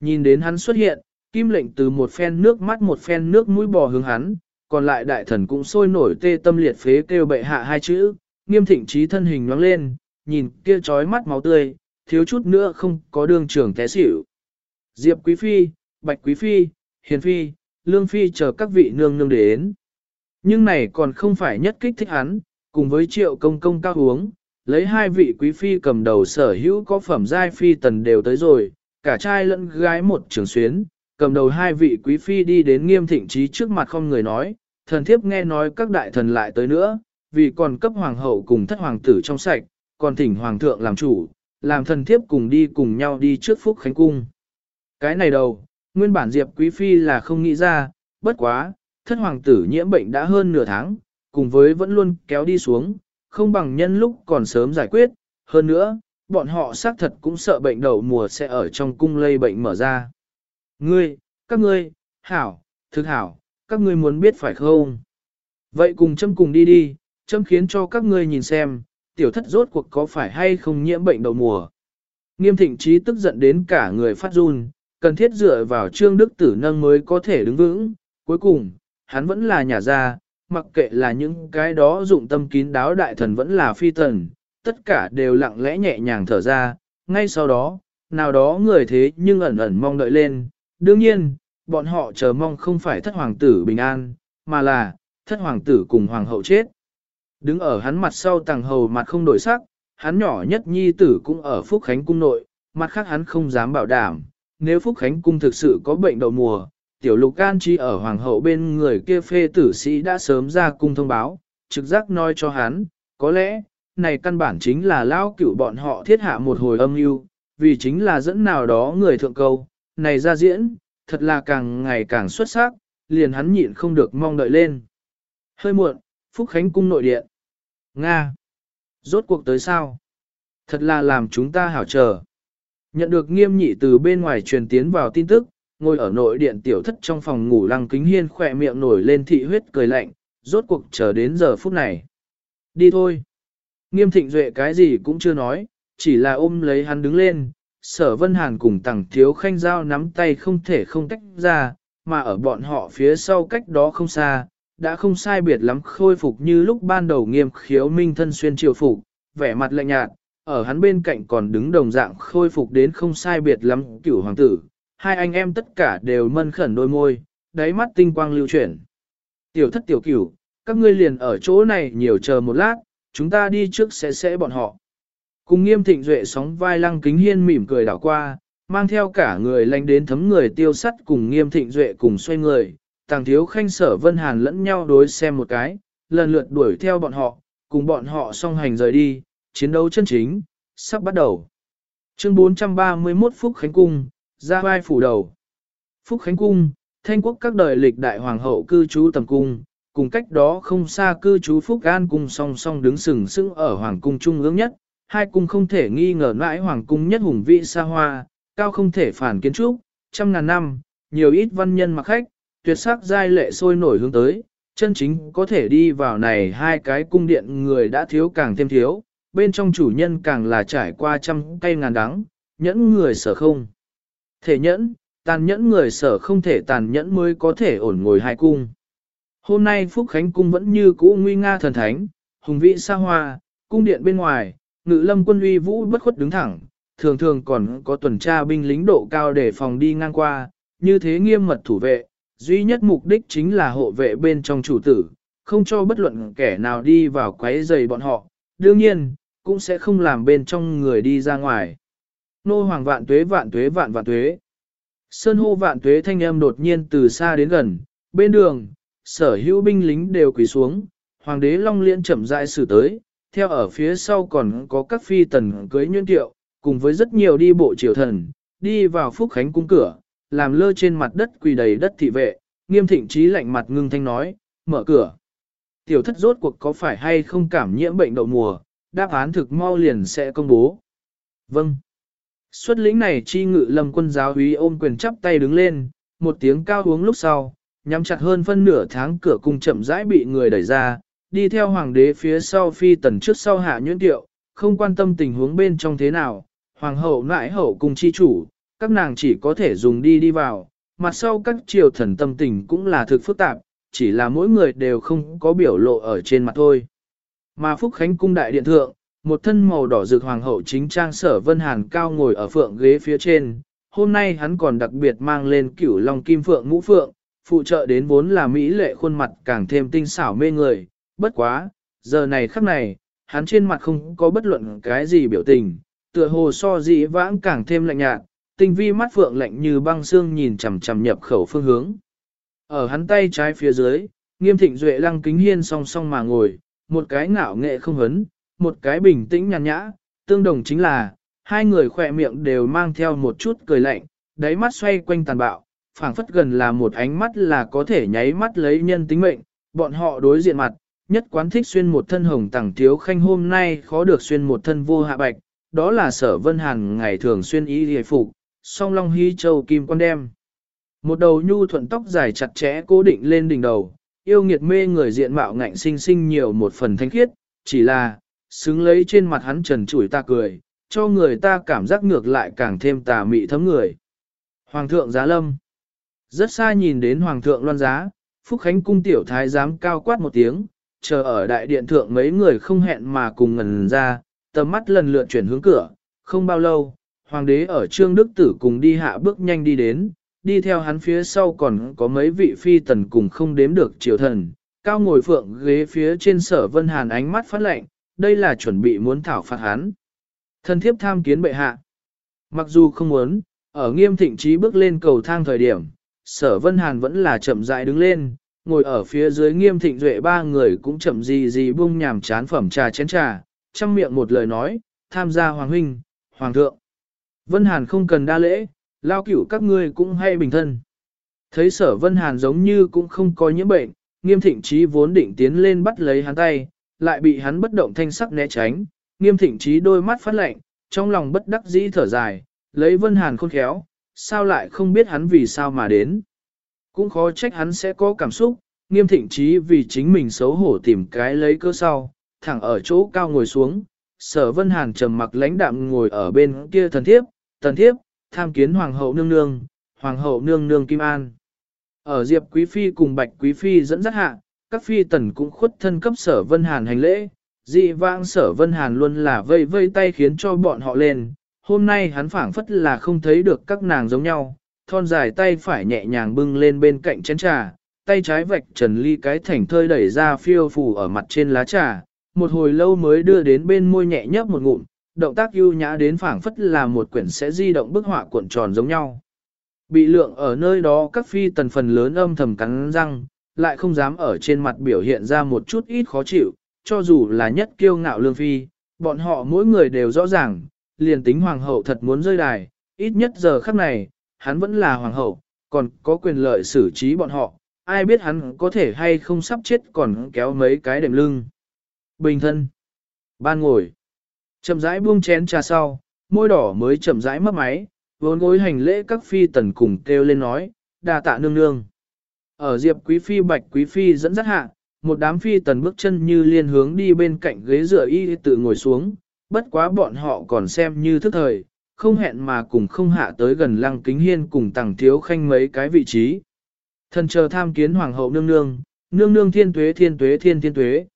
Nhìn đến hắn xuất hiện, kim lệnh từ một phen nước mắt một phen nước mũi bò hướng hắn, còn lại đại thần cũng sôi nổi tê tâm liệt phế kêu bệ hạ hai chữ, nghiêm thịnh trí thân hình nhoáng lên, nhìn kia trói mắt máu tươi, thiếu chút nữa không có đường trưởng té xỉu. Diệp Quý Phi, Bạch Quý Phi, Hiền Phi, Lương Phi chờ các vị nương nương đến. Nhưng này còn không phải nhất kích thích hắn, cùng với triệu công công cao uống, lấy hai vị Quý Phi cầm đầu sở hữu có phẩm giai Phi tần đều tới rồi, cả trai lẫn gái một trường xuyến, cầm đầu hai vị Quý Phi đi đến nghiêm thịnh trí trước mặt không người nói, thần thiếp nghe nói các đại thần lại tới nữa, vì còn cấp hoàng hậu cùng thất hoàng tử trong sạch, còn thỉnh hoàng thượng làm chủ, làm thần thiếp cùng đi cùng nhau đi trước phúc khánh cung. Cái này đầu, nguyên bản Diệp Quý Phi là không nghĩ ra, bất quá, thất hoàng tử nhiễm bệnh đã hơn nửa tháng, cùng với vẫn luôn kéo đi xuống, không bằng nhân lúc còn sớm giải quyết, hơn nữa, bọn họ xác thật cũng sợ bệnh đầu mùa sẽ ở trong cung lây bệnh mở ra. Ngươi, các ngươi, hảo, thực hảo, các ngươi muốn biết phải không? Vậy cùng châm cùng đi đi, châm khiến cho các ngươi nhìn xem, tiểu thất rốt cuộc có phải hay không nhiễm bệnh đầu mùa. Nghiêm thịnh trí tức giận đến cả người phát run, cần thiết dựa vào trương đức tử nâng mới có thể đứng vững. Cuối cùng, hắn vẫn là nhà gia, mặc kệ là những cái đó dụng tâm kín đáo đại thần vẫn là phi thần, tất cả đều lặng lẽ nhẹ nhàng thở ra, ngay sau đó, nào đó người thế nhưng ẩn ẩn mong đợi lên. Đương nhiên, bọn họ chờ mong không phải thất hoàng tử bình an, mà là thất hoàng tử cùng hoàng hậu chết. Đứng ở hắn mặt sau tàng hầu mặt không đổi sắc, hắn nhỏ nhất nhi tử cũng ở Phúc Khánh cung nội, mặt khác hắn không dám bảo đảm, nếu Phúc Khánh cung thực sự có bệnh đậu mùa, tiểu lục can chi ở hoàng hậu bên người kia phê tử sĩ đã sớm ra cung thông báo, trực giác nói cho hắn, có lẽ, này căn bản chính là lao cửu bọn họ thiết hạ một hồi âm mưu vì chính là dẫn nào đó người thượng câu, này ra diễn, thật là càng ngày càng xuất sắc, liền hắn nhịn không được mong đợi lên. Hơi muộn, Phúc Khánh cung nội điện. Nga. Rốt cuộc tới sao? Thật là làm chúng ta hảo chờ. Nhận được nghiêm nhị từ bên ngoài truyền tiến vào tin tức, ngồi ở nội điện tiểu thất trong phòng ngủ lăng kính hiên khỏe miệng nổi lên thị huyết cười lạnh, rốt cuộc chờ đến giờ phút này. Đi thôi. Nghiêm thịnh duệ cái gì cũng chưa nói, chỉ là ôm lấy hắn đứng lên, sở vân hàn cùng tẳng thiếu khanh giao nắm tay không thể không tách ra, mà ở bọn họ phía sau cách đó không xa, đã không sai biệt lắm khôi phục như lúc ban đầu nghiêm khiếu minh thân xuyên triều phục, vẻ mặt lạnh nhạt, ở hắn bên cạnh còn đứng đồng dạng khôi phục đến không sai biệt lắm cửu hoàng tử, hai anh em tất cả đều mân khẩn đôi môi, đáy mắt tinh quang lưu chuyển. Tiểu thất tiểu cửu, các ngươi liền ở chỗ này nhiều chờ một lát, chúng ta đi trước sẽ sẽ bọn họ. Cùng nghiêm thịnh duệ sóng vai lăng kính hiên mỉm cười đảo qua, mang theo cả người lanh đến thấm người tiêu sắt cùng nghiêm thịnh duệ cùng xoay người, tàng thiếu khanh sở vân hàn lẫn nhau đối xem một cái, lần lượt đuổi theo bọn họ, cùng bọn họ song hành rời đi, chiến đấu chân chính, sắp bắt đầu. Chương 431 Phúc Khánh Cung, ra vai phủ đầu. Phúc Khánh Cung, thanh quốc các đời lịch đại hoàng hậu cư trú tầm cung, cùng cách đó không xa cư trú Phúc An Cung song song đứng sừng sững ở hoàng cung trung ương nhất, hai cung không thể nghi ngờ mãi hoàng cung nhất hùng vĩ xa hoa, cao không thể phản kiến trúc, trăm ngàn năm, nhiều ít văn nhân mặc khách, tuyệt sắc giai lệ sôi nổi hướng tới, chân chính có thể đi vào này hai cái cung điện người đã thiếu càng thêm thiếu, bên trong chủ nhân càng là trải qua trăm cây ngàn đắng, nhẫn người sở không. Thể nhẫn, tàn nhẫn người sở không thể tàn nhẫn mới có thể ổn ngồi hai cung. Hôm nay Phúc Khánh Cung vẫn như cũ nguy nga thần thánh, hùng vĩ xa hoa, cung điện bên ngoài, ngự lâm quân uy vũ bất khuất đứng thẳng, thường thường còn có tuần tra binh lính độ cao để phòng đi ngang qua, như thế nghiêm mật thủ vệ, duy nhất mục đích chính là hộ vệ bên trong chủ tử, không cho bất luận kẻ nào đi vào quấy rầy bọn họ, đương nhiên, cũng sẽ không làm bên trong người đi ra ngoài. Nô hoàng vạn tuế vạn tuế vạn vạn tuế. Sơn hô vạn tuế thanh âm đột nhiên từ xa đến gần, bên đường, sở hữu binh lính đều quỳ xuống, hoàng đế long liên chậm rãi xử tới, theo ở phía sau còn có các phi tần cưới nhuyễn tiệu, cùng với rất nhiều đi bộ triều thần, đi vào phúc khánh cung cửa, làm lơ trên mặt đất quỳ đầy đất thị vệ, nghiêm thịnh trí lạnh mặt ngưng thanh nói, mở cửa. Tiểu thất rốt cuộc có phải hay không cảm nhiễm bệnh đậu mùa, đáp án thực mau liền sẽ công bố. Vâng. Xuất lĩnh này chi ngự lâm quân giáo úy ôm quyền chắp tay đứng lên, một tiếng cao uống lúc sau, nhắm chặt hơn phân nửa tháng cửa cung chậm rãi bị người đẩy ra, đi theo hoàng đế phía sau phi tần trước sau hạ nhuyễn tiệu, không quan tâm tình huống bên trong thế nào, hoàng hậu nãi hậu cùng chi chủ, các nàng chỉ có thể dùng đi đi vào, mặt sau các triều thần tâm tình cũng là thực phức tạp, chỉ là mỗi người đều không có biểu lộ ở trên mặt thôi. Mà Phúc Khánh cung đại điện thượng, một thân màu đỏ rực hoàng hậu chính trang sở vân hàn cao ngồi ở phượng ghế phía trên, hôm nay hắn còn đặc biệt mang lên cửu long kim phượng ngũ phượng, phụ trợ đến vốn là mỹ lệ khuôn mặt càng thêm tinh xảo mê người, bất quá, giờ này khắc này, hắn trên mặt không có bất luận cái gì biểu tình, tựa hồ so dĩ vãng càng thêm lạnh nhạt, tinh vi mắt phượng lạnh như băng xương nhìn chằm chằm nhập khẩu phương hướng. Ở hắn tay trái phía dưới, nghiêm thịnh duệ lăng kính hiên song song mà ngồi, một cái ngạo nghệ không hấn, một cái bình tĩnh nhàn nhã, tương đồng chính là, hai người khỏe miệng đều mang theo một chút cười lạnh, đáy mắt xoay quanh tàn bạo, phảng phất gần là một ánh mắt là có thể nháy mắt lấy nhân tính mệnh, bọn họ đối diện mặt, nhất quán thích xuyên một thân hồng tẳng thiếu khanh hôm nay khó được xuyên một thân vô hạ bạch, đó là sở vân hàn ngày thường xuyên ý hề phục, song long hy châu kim quan đem. Một đầu nhu thuận tóc dài chặt chẽ cố định lên đỉnh đầu, yêu nghiệt mê người diện mạo ngạnh sinh sinh nhiều một phần thanh khiết, chỉ là, xứng lấy trên mặt hắn trần chủi ta cười, cho người ta cảm giác ngược lại càng thêm tà mị thấm người. Hoàng thượng giá lâm. Rất xa nhìn đến Hoàng thượng loan giá, Phúc Khánh cung tiểu thái giám cao quát một tiếng, chờ ở đại điện thượng mấy người không hẹn mà cùng ngần ra, tầm mắt lần lượt chuyển hướng cửa, không bao lâu, Hoàng đế ở Trương Đức Tử cùng đi hạ bước nhanh đi đến, đi theo hắn phía sau còn có mấy vị phi tần cùng không đếm được triều thần, cao ngồi phượng ghế phía trên sở vân hàn ánh mắt phát lệnh, đây là chuẩn bị muốn thảo phạt hắn. Thần thiếp tham kiến bệ hạ. Mặc dù không muốn, ở nghiêm thịnh trí bước lên cầu thang thời điểm, sở vân hàn vẫn là chậm rãi đứng lên, ngồi ở phía dưới nghiêm thịnh duệ ba người cũng chậm gì gì bung nhàm chán phẩm trà chén trà, chăm miệng một lời nói, tham gia hoàng huynh, hoàng thượng. Vân hàn không cần đa lễ, lao cửu các ngươi cũng hay bình thân. Thấy sở vân hàn giống như cũng không có nhiễm bệnh, nghiêm thịnh trí vốn định tiến lên bắt lấy hắn tay, lại bị hắn bất động thanh sắc né tránh, nghiêm thịnh trí đôi mắt phát lạnh, trong lòng bất đắc dĩ thở dài, lấy vân hàn khôn khéo, sao lại không biết hắn vì sao mà đến. Cũng khó trách hắn sẽ có cảm xúc, nghiêm thịnh trí vì chính mình xấu hổ tìm cái lấy cơ sau, thẳng ở chỗ cao ngồi xuống, sở vân hàn trầm mặc lãnh đạm ngồi ở bên kia thần thiếp, thần thiếp, tham kiến hoàng hậu nương nương, hoàng hậu nương nương Kim An. Ở Diệp Quý Phi cùng Bạch Quý Phi dẫn dắt hạ, các phi tần cũng khuất thân cấp sở vân hàn hành lễ, dị vãng sở vân hàn luôn là vây vây tay khiến cho bọn họ lên, hôm nay hắn phảng phất là không thấy được các nàng giống nhau, thon dài tay phải nhẹ nhàng bưng lên bên cạnh chén trà, tay trái vạch trần ly cái thảnh thơi đẩy ra phiêu phù ở mặt trên lá trà, một hồi lâu mới đưa đến bên môi nhẹ nhấp một ngụm, động tác ưu nhã đến phảng phất là một quyển sẽ di động bức họa cuộn tròn giống nhau. Bị lượng ở nơi đó các phi tần phần lớn âm thầm cắn răng, lại không dám ở trên mặt biểu hiện ra một chút ít khó chịu, cho dù là nhất kiêu ngạo lương phi, bọn họ mỗi người đều rõ ràng, liền tính hoàng hậu thật muốn rơi đài, ít nhất giờ khắc này, hắn vẫn là hoàng hậu, còn có quyền lợi xử trí bọn họ, ai biết hắn có thể hay không sắp chết còn kéo mấy cái đệm lưng. Bình thân. Ban ngồi. Chậm rãi buông chén trà sau, môi đỏ mới chậm rãi mất máy, vốn gối hành lễ các phi tần cùng kêu lên nói, đa tạ nương nương. Ở Diệp Quý Phi Bạch Quý Phi dẫn dắt hạ, một đám phi tần bước chân như liên hướng đi bên cạnh ghế dựa y tự ngồi xuống, bất quá bọn họ còn xem như thức thời, không hẹn mà cùng không hạ tới gần lăng kính hiên cùng tàng thiếu khanh mấy cái vị trí. Thần chờ tham kiến hoàng hậu nương nương, nương nương thiên tuế thiên tuế thiên thiên tuế.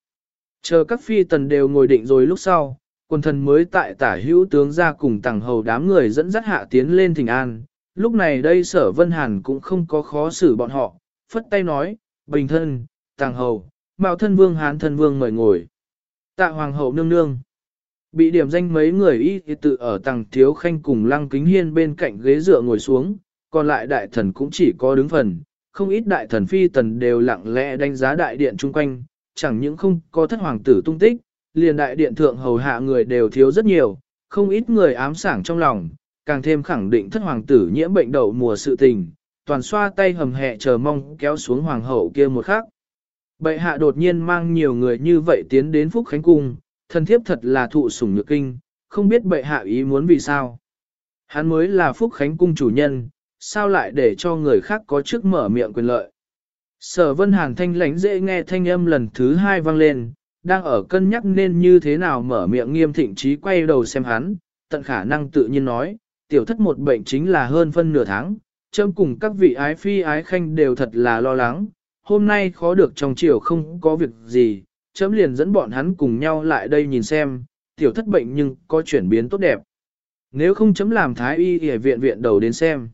Chờ các phi tần đều ngồi định rồi lúc sau, quần thần mới tại tả hữu tướng ra cùng tàng hầu đám người dẫn dắt hạ tiến lên thỉnh an. Lúc này đây sở vân hàn cũng không có khó xử bọn họ, phất tay nói, bình thân, tàng hầu, mạo thân vương hán thân vương mời ngồi. Tạ hoàng hậu nương nương. Bị điểm danh mấy người y thì tự ở tàng thiếu khanh cùng lăng kính hiên bên cạnh ghế dựa ngồi xuống, còn lại đại thần cũng chỉ có đứng phần, không ít đại thần phi tần đều lặng lẽ đánh giá đại điện chung quanh, chẳng những không có thất hoàng tử tung tích, liền đại điện thượng hầu hạ người đều thiếu rất nhiều, không ít người ám sảng trong lòng, càng thêm khẳng định thất hoàng tử nhiễm bệnh đậu mùa sự tình, toàn xoa tay hầm hẹ chờ mong kéo xuống hoàng hậu kia một khắc. Bệ hạ đột nhiên mang nhiều người như vậy tiến đến Phúc Khánh Cung, thân thiếp thật là thụ sủng nhược kinh, không biết bệ hạ ý muốn vì sao. Hắn mới là Phúc Khánh Cung chủ nhân, sao lại để cho người khác có trước mở miệng quyền lợi. Sở vân hàn thanh lãnh dễ nghe thanh âm lần thứ hai vang lên, đang ở cân nhắc nên như thế nào mở miệng nghiêm thịnh trí quay đầu xem hắn, tận khả năng tự nhiên nói, tiểu thất một bệnh chính là hơn phân nửa tháng, châm cùng các vị ái phi ái khanh đều thật là lo lắng, hôm nay khó được trong chiều không có việc gì, chấm liền dẫn bọn hắn cùng nhau lại đây nhìn xem, tiểu thất bệnh nhưng có chuyển biến tốt đẹp. Nếu không chấm làm thái y y viện viện đầu đến xem.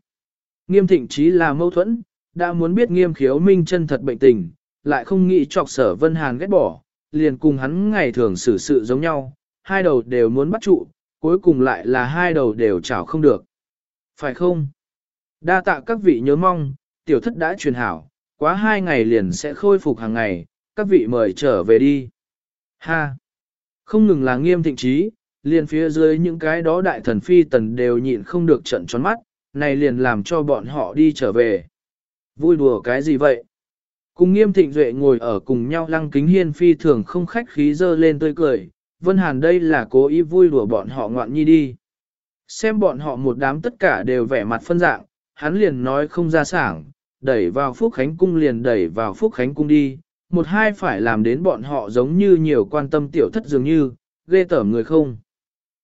Nghiêm thịnh trí là mâu thuẫn, đã muốn biết nghiêm khiếu minh chân thật bệnh tình, lại không nghĩ trọc sở vân hàn ghét bỏ, liền cùng hắn ngày thường xử sự giống nhau, hai đầu đều muốn bắt trụ, cuối cùng lại là hai đầu đều chảo không được. Phải không? Đa tạ các vị nhớ mong, tiểu thất đã truyền hảo, quá hai ngày liền sẽ khôi phục hàng ngày, các vị mời trở về đi. Ha! Không ngừng là nghiêm thịnh trí, liền phía dưới những cái đó đại thần phi tần đều nhịn không được trận tròn mắt, này liền làm cho bọn họ đi trở về. Vui đùa cái gì vậy? Cùng nghiêm thịnh duệ ngồi ở cùng nhau lăng kính hiên phi thường không khách khí dơ lên tươi cười, Vân Hàn đây là cố ý vui đùa bọn họ ngoạn nhi đi. Xem bọn họ một đám tất cả đều vẻ mặt phân dạng, hắn liền nói không ra sảng, đẩy vào Phúc Khánh Cung liền đẩy vào Phúc Khánh Cung đi, một hai phải làm đến bọn họ giống như nhiều quan tâm tiểu thất dường như, ghê tởm người không.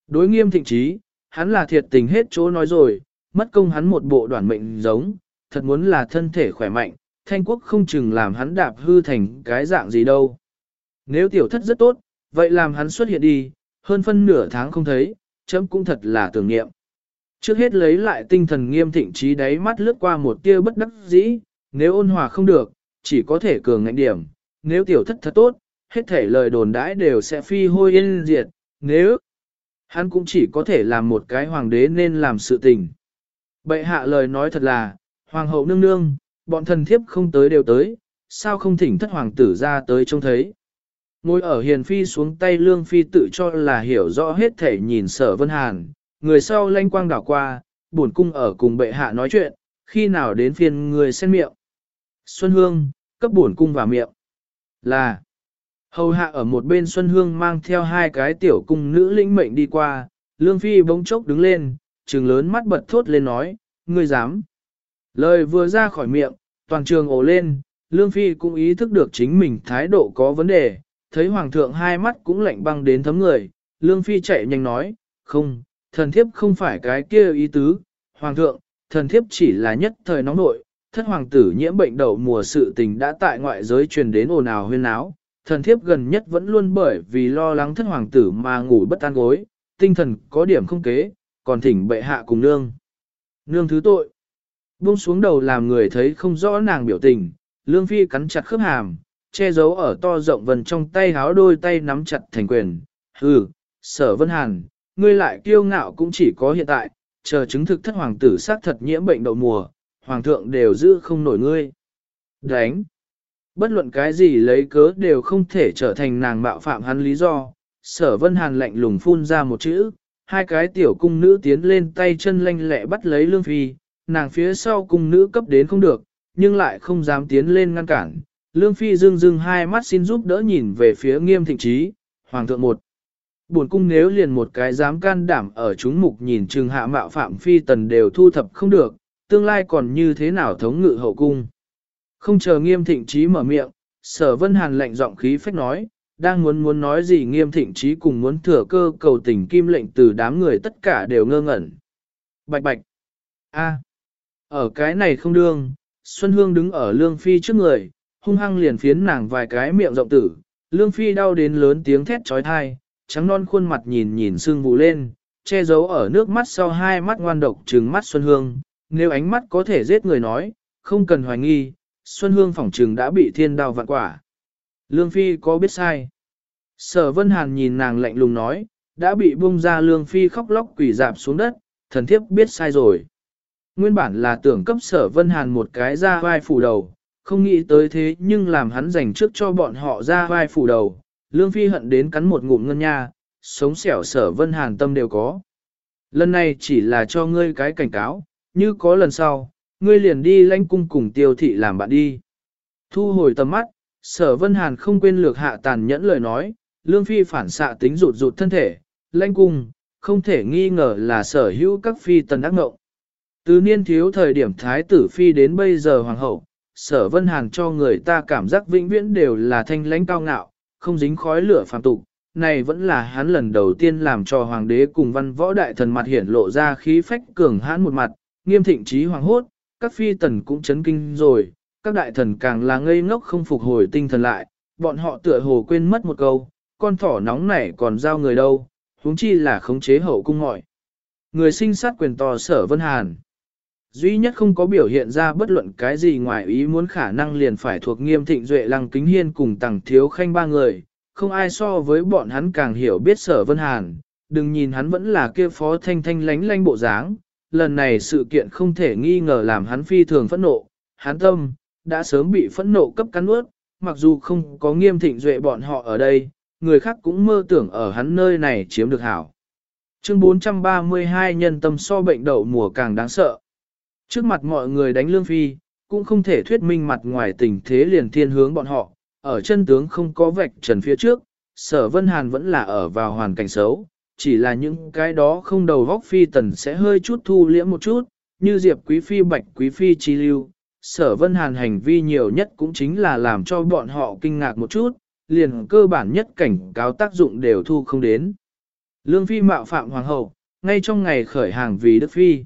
Đối nghiêm thịnh trí, hắn là thiệt tình hết chỗ nói rồi, mất công hắn một bộ đoàn mệnh giống, thật muốn là thân thể khỏe mạnh, thanh quốc không chừng làm hắn đạp hư thành cái dạng gì đâu. Nếu tiểu thất rất tốt, vậy làm hắn xuất hiện đi, hơn phân nửa tháng không thấy, chấm cũng thật là tưởng niệm. Trước hết lấy lại tinh thần nghiêm thịnh trí đáy mắt lướt qua một tia bất đắc dĩ, nếu ôn hòa không được, chỉ có thể cường ngạnh điểm, nếu tiểu thất thật tốt, hết thể lời đồn đãi đều sẽ phi hôi yên diệt, nếu hắn cũng chỉ có thể làm một cái hoàng đế nên làm sự tình. Bệ hạ lời nói thật là, hoàng hậu nương nương, bọn thần thiếp không tới đều tới, sao không thỉnh thất hoàng tử ra tới trông thấy. Ngồi ở hiền phi xuống tay lương phi tự cho là hiểu rõ hết thể nhìn sở vân hàn, người sau lanh quang đảo qua, buồn cung ở cùng bệ hạ nói chuyện, khi nào đến phiên người sen miệng. Xuân Hương, cấp buồn cung vào miệng. Là, hầu hạ ở một bên Xuân Hương mang theo hai cái tiểu cung nữ lĩnh mệnh đi qua, lương phi bỗng chốc đứng lên, trừng lớn mắt bật thốt lên nói, ngươi dám. Lời vừa ra khỏi miệng, toàn trường ồ lên, lương phi cũng ý thức được chính mình thái độ có vấn đề, thấy hoàng thượng hai mắt cũng lạnh băng đến thấm người, lương phi chạy nhanh nói, không, thần thiếp không phải cái kia ý tứ, hoàng thượng, thần thiếp chỉ là nhất thời nóng nội, thất hoàng tử nhiễm bệnh đậu mùa sự tình đã tại ngoại giới truyền đến ồn ào huyên áo, thần thiếp gần nhất vẫn luôn bởi vì lo lắng thất hoàng tử mà ngủ bất an gối, tinh thần có điểm không kế, còn thỉnh bệ hạ cùng nương. Nương thứ tội. Buông xuống đầu làm người thấy không rõ nàng biểu tình, lương phi cắn chặt khớp hàm, che giấu ở to rộng vần trong tay háo đôi tay nắm chặt thành quyền. Hừ, sở vân hàn, ngươi lại kiêu ngạo cũng chỉ có hiện tại, chờ chứng thực thất hoàng tử xác thật nhiễm bệnh đậu mùa, hoàng thượng đều giữ không nổi ngươi. Đánh! Bất luận cái gì lấy cớ đều không thể trở thành nàng mạo phạm hắn lý do, sở vân hàn lạnh lùng phun ra một chữ, hai cái tiểu cung nữ tiến lên tay chân lanh lẹ bắt lấy lương phi, nàng phía sau cung nữ cấp đến không được, nhưng lại không dám tiến lên ngăn cản. Lương phi dương dương hai mắt xin giúp đỡ nhìn về phía nghiêm thịnh trí, hoàng thượng một. Buồn cung nếu liền một cái dám can đảm ở chúng mục nhìn trừng hạ mạo phạm phi tần đều thu thập không được, tương lai còn như thế nào thống ngự hậu cung. Không chờ nghiêm thịnh trí mở miệng, sở vân hàn lệnh giọng khí phách nói, đang muốn muốn nói gì nghiêm thịnh trí cùng muốn thừa cơ cầu tình kim lệnh từ đám người tất cả đều ngơ ngẩn. Bạch bạch. a ở cái này không đương, Xuân Hương đứng ở Lương Phi trước người, hung hăng liền phiến nàng vài cái miệng rộng tử. Lương Phi đau đến lớn tiếng thét trói thai, trắng non khuôn mặt nhìn nhìn sương vụ lên, che giấu ở nước mắt sau hai mắt ngoan độc trừng mắt Xuân Hương. Nếu ánh mắt có thể giết người nói, không cần hoài nghi, Xuân Hương phỏng trừng đã bị thiên đao vạn quả. Lương Phi có biết sai? Sở Vân Hàn nhìn nàng lạnh lùng nói, đã bị buông ra Lương Phi khóc lóc quỷ dạp xuống đất, thần thiếp biết sai rồi. Nguyên bản là tưởng cấp sở Vân Hàn một cái ra vai phủ đầu, không nghĩ tới thế nhưng làm hắn dành trước cho bọn họ ra vai phủ đầu. Lương Phi hận đến cắn một ngụm ngân nha, sống xẻo sở Vân Hàn tâm đều có. Lần này chỉ là cho ngươi cái cảnh cáo, như có lần sau, ngươi liền đi lãnh cung cùng tiêu thị làm bạn đi. Thu hồi tầm mắt, sở Vân Hàn không quên lược hạ tàn nhẫn lời nói, Lương Phi phản xạ tính rụt rụt thân thể, lãnh cung, không thể nghi ngờ là sở hữu các phi tần ác ngộng. Từ niên thiếu thời điểm thái tử phi đến bây giờ hoàng hậu, sở vân hàn cho người ta cảm giác vĩnh viễn đều là thanh lãnh cao ngạo, không dính khói lửa phàm tục. Này vẫn là hắn lần đầu tiên làm cho hoàng đế cùng văn võ đại thần mặt hiển lộ ra khí phách cường hãn một mặt, nghiêm thịnh trí hoàng hốt, các phi tần cũng chấn kinh rồi, các đại thần càng là ngây ngốc không phục hồi tinh thần lại, bọn họ tựa hồ quên mất một câu, con thỏ nóng này còn giao người đâu, huống chi là khống chế hậu cung mọi. Người sinh sát quyền to sở vân hàn. Duy nhất không có biểu hiện ra bất luận cái gì ngoài ý muốn khả năng liền phải thuộc nghiêm thịnh duệ lăng kính hiên cùng tàng thiếu khanh ba người, không ai so với bọn hắn càng hiểu biết sở vân hàn, đừng nhìn hắn vẫn là kia phó thanh thanh lánh lánh bộ dáng, lần này sự kiện không thể nghi ngờ làm hắn phi thường phẫn nộ, hắn tâm, đã sớm bị phẫn nộ cấp cắn ướt, mặc dù không có nghiêm thịnh duệ bọn họ ở đây, người khác cũng mơ tưởng ở hắn nơi này chiếm được hảo. Chương 432 nhân tâm so bệnh đậu mùa càng đáng sợ. Trước mặt mọi người đánh lương phi, cũng không thể thuyết minh mặt ngoài tình thế liền thiên hướng bọn họ, ở chân tướng không có vạch trần phía trước, sở vân hàn vẫn là ở vào hoàn cảnh xấu, chỉ là những cái đó không đầu vóc phi tần sẽ hơi chút thu liễm một chút, như diệp quý phi bạch quý phi chi lưu. Sở vân hàn hành vi nhiều nhất cũng chính là làm cho bọn họ kinh ngạc một chút, liền cơ bản nhất cảnh cáo tác dụng đều thu không đến. Lương phi mạo phạm hoàng hậu, ngay trong ngày khởi hàng vì đức phi.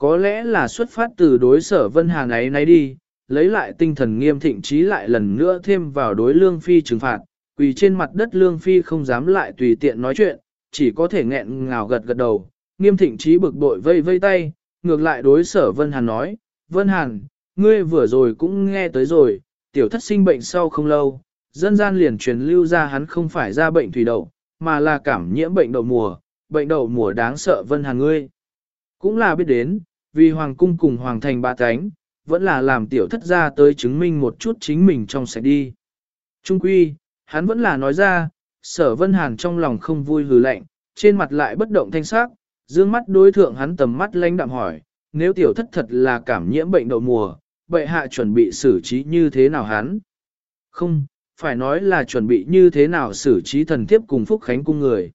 Có lẽ là xuất phát từ đối sở vân hàn ấy nay đi, lấy lại tinh thần nghiêm thịnh trí lại lần nữa thêm vào đối lương phi trừng phạt, quỳ trên mặt đất lương phi không dám lại tùy tiện nói chuyện, chỉ có thể nghẹn ngào gật gật đầu, nghiêm thịnh trí bực bội vây vây tay, ngược lại đối sở vân hàn nói, vân hàn, ngươi vừa rồi cũng nghe tới rồi, tiểu thất sinh bệnh sau không lâu, dân gian liền truyền lưu ra hắn không phải ra bệnh thủy đậu, mà là cảm nhiễm bệnh đậu mùa, bệnh đậu mùa đáng sợ vân hàn ngươi. Cũng là biết đến, vì hoàng cung cùng hoàng thành ba cánh, vẫn là làm tiểu thất ra tới chứng minh một chút chính mình trong sạch đi. Trung quy, hắn vẫn là nói ra, sở vân hàn trong lòng không vui hừ lạnh, trên mặt lại bất động thanh sắc, dương mắt đối thượng hắn tầm mắt lanh đạm hỏi, nếu tiểu thất thật là cảm nhiễm bệnh đậu mùa, bệ hạ chuẩn bị xử trí như thế nào hắn? Không, phải nói là chuẩn bị như thế nào xử trí thần thiếp cùng Phúc Khánh cung người.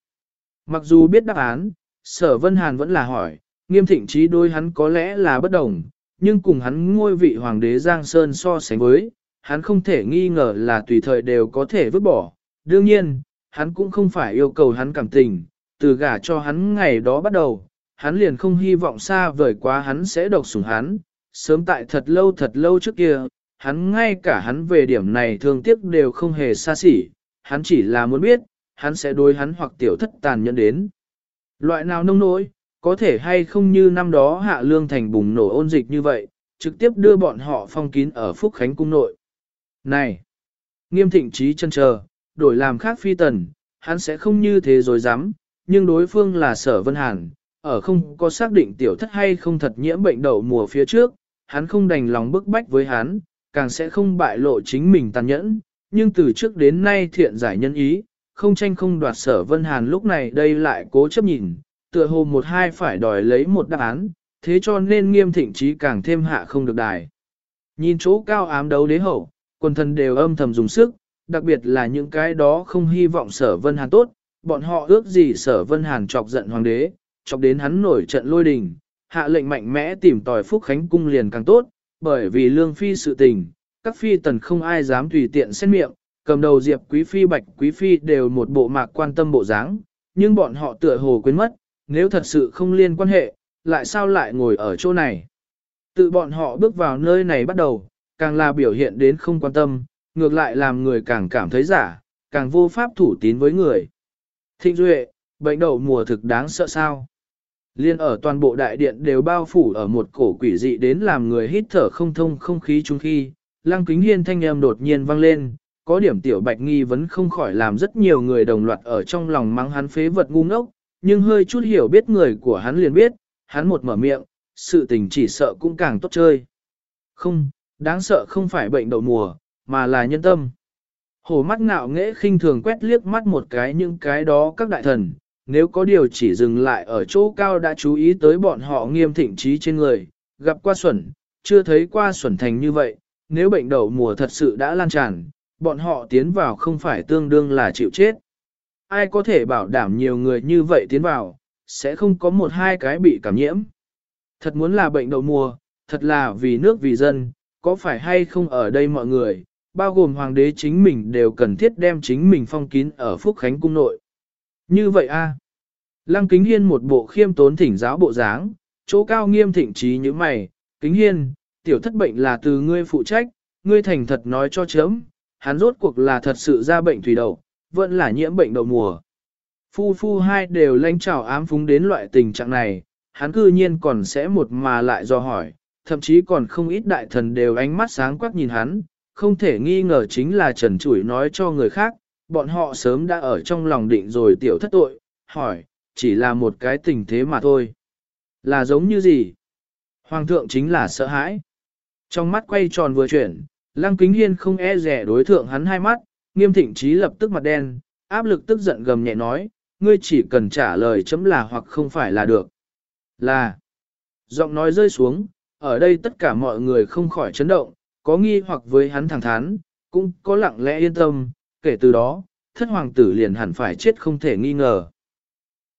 Mặc dù biết đáp án, sở vân hàn vẫn là hỏi, nghiêm thịnh trí đôi hắn có lẽ là bất đồng, nhưng cùng hắn ngôi vị hoàng đế Giang Sơn so sánh với, hắn không thể nghi ngờ là tùy thời đều có thể vứt bỏ. Đương nhiên, hắn cũng không phải yêu cầu hắn cảm tình, từ gả cho hắn ngày đó bắt đầu, hắn liền không hy vọng xa vời quá hắn sẽ độc sủng hắn, sớm tại thật lâu thật lâu trước kia, hắn ngay cả hắn về điểm này thương tiếc đều không hề xa xỉ, hắn chỉ là muốn biết, hắn sẽ đối hắn hoặc tiểu thất tàn nhẫn đến. Loại nào nông nỗi, có thể hay không như năm đó hạ lương thành bùng nổ ôn dịch như vậy, trực tiếp đưa bọn họ phong kín ở Phúc Khánh cung nội. Này! Nghiêm thịnh trí chân chờ, đổi làm khác phi tần, hắn sẽ không như thế rồi dám, nhưng đối phương là sở vân hàn, ở không có xác định tiểu thất hay không thật nhiễm bệnh đậu mùa phía trước, hắn không đành lòng bức bách với hắn, càng sẽ không bại lộ chính mình tàn nhẫn, nhưng từ trước đến nay thiện giải nhân ý, không tranh không đoạt sở vân hàn lúc này đây lại cố chấp nhìn, tựa hồ một hai phải đòi lấy một đáp án, thế cho nên nghiêm thịnh trí càng thêm hạ không được đài. Nhìn chỗ cao ám đấu đế hậu, quần thần đều âm thầm dùng sức, đặc biệt là những cái đó không hy vọng sở vân hàn tốt, bọn họ ước gì sở vân hàn chọc giận hoàng đế, chọc đến hắn nổi trận lôi đình, hạ lệnh mạnh mẽ tìm tòi Phúc Khánh cung liền càng tốt, bởi vì lương phi sự tình, các phi tần không ai dám tùy tiện xét miệng, cầm đầu diệp quý phi bạch quý phi đều một bộ mạc quan tâm bộ dáng, nhưng bọn họ tựa hồ quên mất, nếu thật sự không liên quan hệ, lại sao lại ngồi ở chỗ này. Tự bọn họ bước vào nơi này bắt đầu, càng là biểu hiện đến không quan tâm, ngược lại làm người càng cảm thấy giả, càng vô pháp thủ tín với người. Thịnh Duệ, bệnh đậu mùa thực đáng sợ sao? Liên ở toàn bộ đại điện đều bao phủ ở một cổ quỷ dị đến làm người hít thở không thông không khí chung khi, lăng kính hiên thanh âm đột nhiên vang lên, có điểm tiểu bạch nghi vẫn không khỏi làm rất nhiều người đồng loạt ở trong lòng mắng hắn phế vật ngu ngốc, nhưng hơi chút hiểu biết người của hắn liền biết, hắn một mở miệng, sự tình chỉ sợ cũng càng tốt chơi. Không, đáng sợ không phải bệnh đậu mùa, mà là nhân tâm. Hổ mắt ngạo nghễ khinh thường quét liếc mắt một cái những cái đó các đại thần, nếu có điều chỉ dừng lại ở chỗ cao đã chú ý tới bọn họ nghiêm thịnh trí trên người, gặp qua xuẩn, chưa thấy qua xuẩn thành như vậy, nếu bệnh đậu mùa thật sự đã lan tràn, bọn họ tiến vào không phải tương đương là chịu chết. Ai có thể bảo đảm nhiều người như vậy tiến vào, sẽ không có một hai cái bị cảm nhiễm. Thật muốn là bệnh đậu mùa, thật là vì nước vì dân, có phải hay không ở đây mọi người, bao gồm hoàng đế chính mình đều cần thiết đem chính mình phong kín ở Phúc Khánh Cung nội. Như vậy a Lăng Kính Hiên một bộ khiêm tốn thỉnh giáo bộ dáng, chỗ cao nghiêm thịnh trí như mày, Kính Hiên, tiểu thất bệnh là từ ngươi phụ trách, ngươi thành thật nói cho chấm, hắn rốt cuộc là thật sự ra bệnh thủy đầu vẫn là nhiễm bệnh đậu mùa. Phu phu hai đều lanh trào ám phúng đến loại tình trạng này, hắn cư nhiên còn sẽ một mà lại do hỏi, thậm chí còn không ít đại thần đều ánh mắt sáng quắc nhìn hắn, không thể nghi ngờ chính là trần chủi nói cho người khác, bọn họ sớm đã ở trong lòng định rồi tiểu thất tội, hỏi, chỉ là một cái tình thế mà thôi. Là giống như gì? Hoàng thượng chính là sợ hãi. Trong mắt quay tròn vừa chuyển, lăng kính hiên không e rẻ đối thượng hắn hai mắt, nghiêm thịnh trí lập tức mặt đen, áp lực tức giận gầm nhẹ nói, ngươi chỉ cần trả lời chấm là hoặc không phải là được. Là. Giọng nói rơi xuống, ở đây tất cả mọi người không khỏi chấn động, có nghi hoặc với hắn thẳng thắn, cũng có lặng lẽ yên tâm, kể từ đó, thất hoàng tử liền hẳn phải chết không thể nghi ngờ.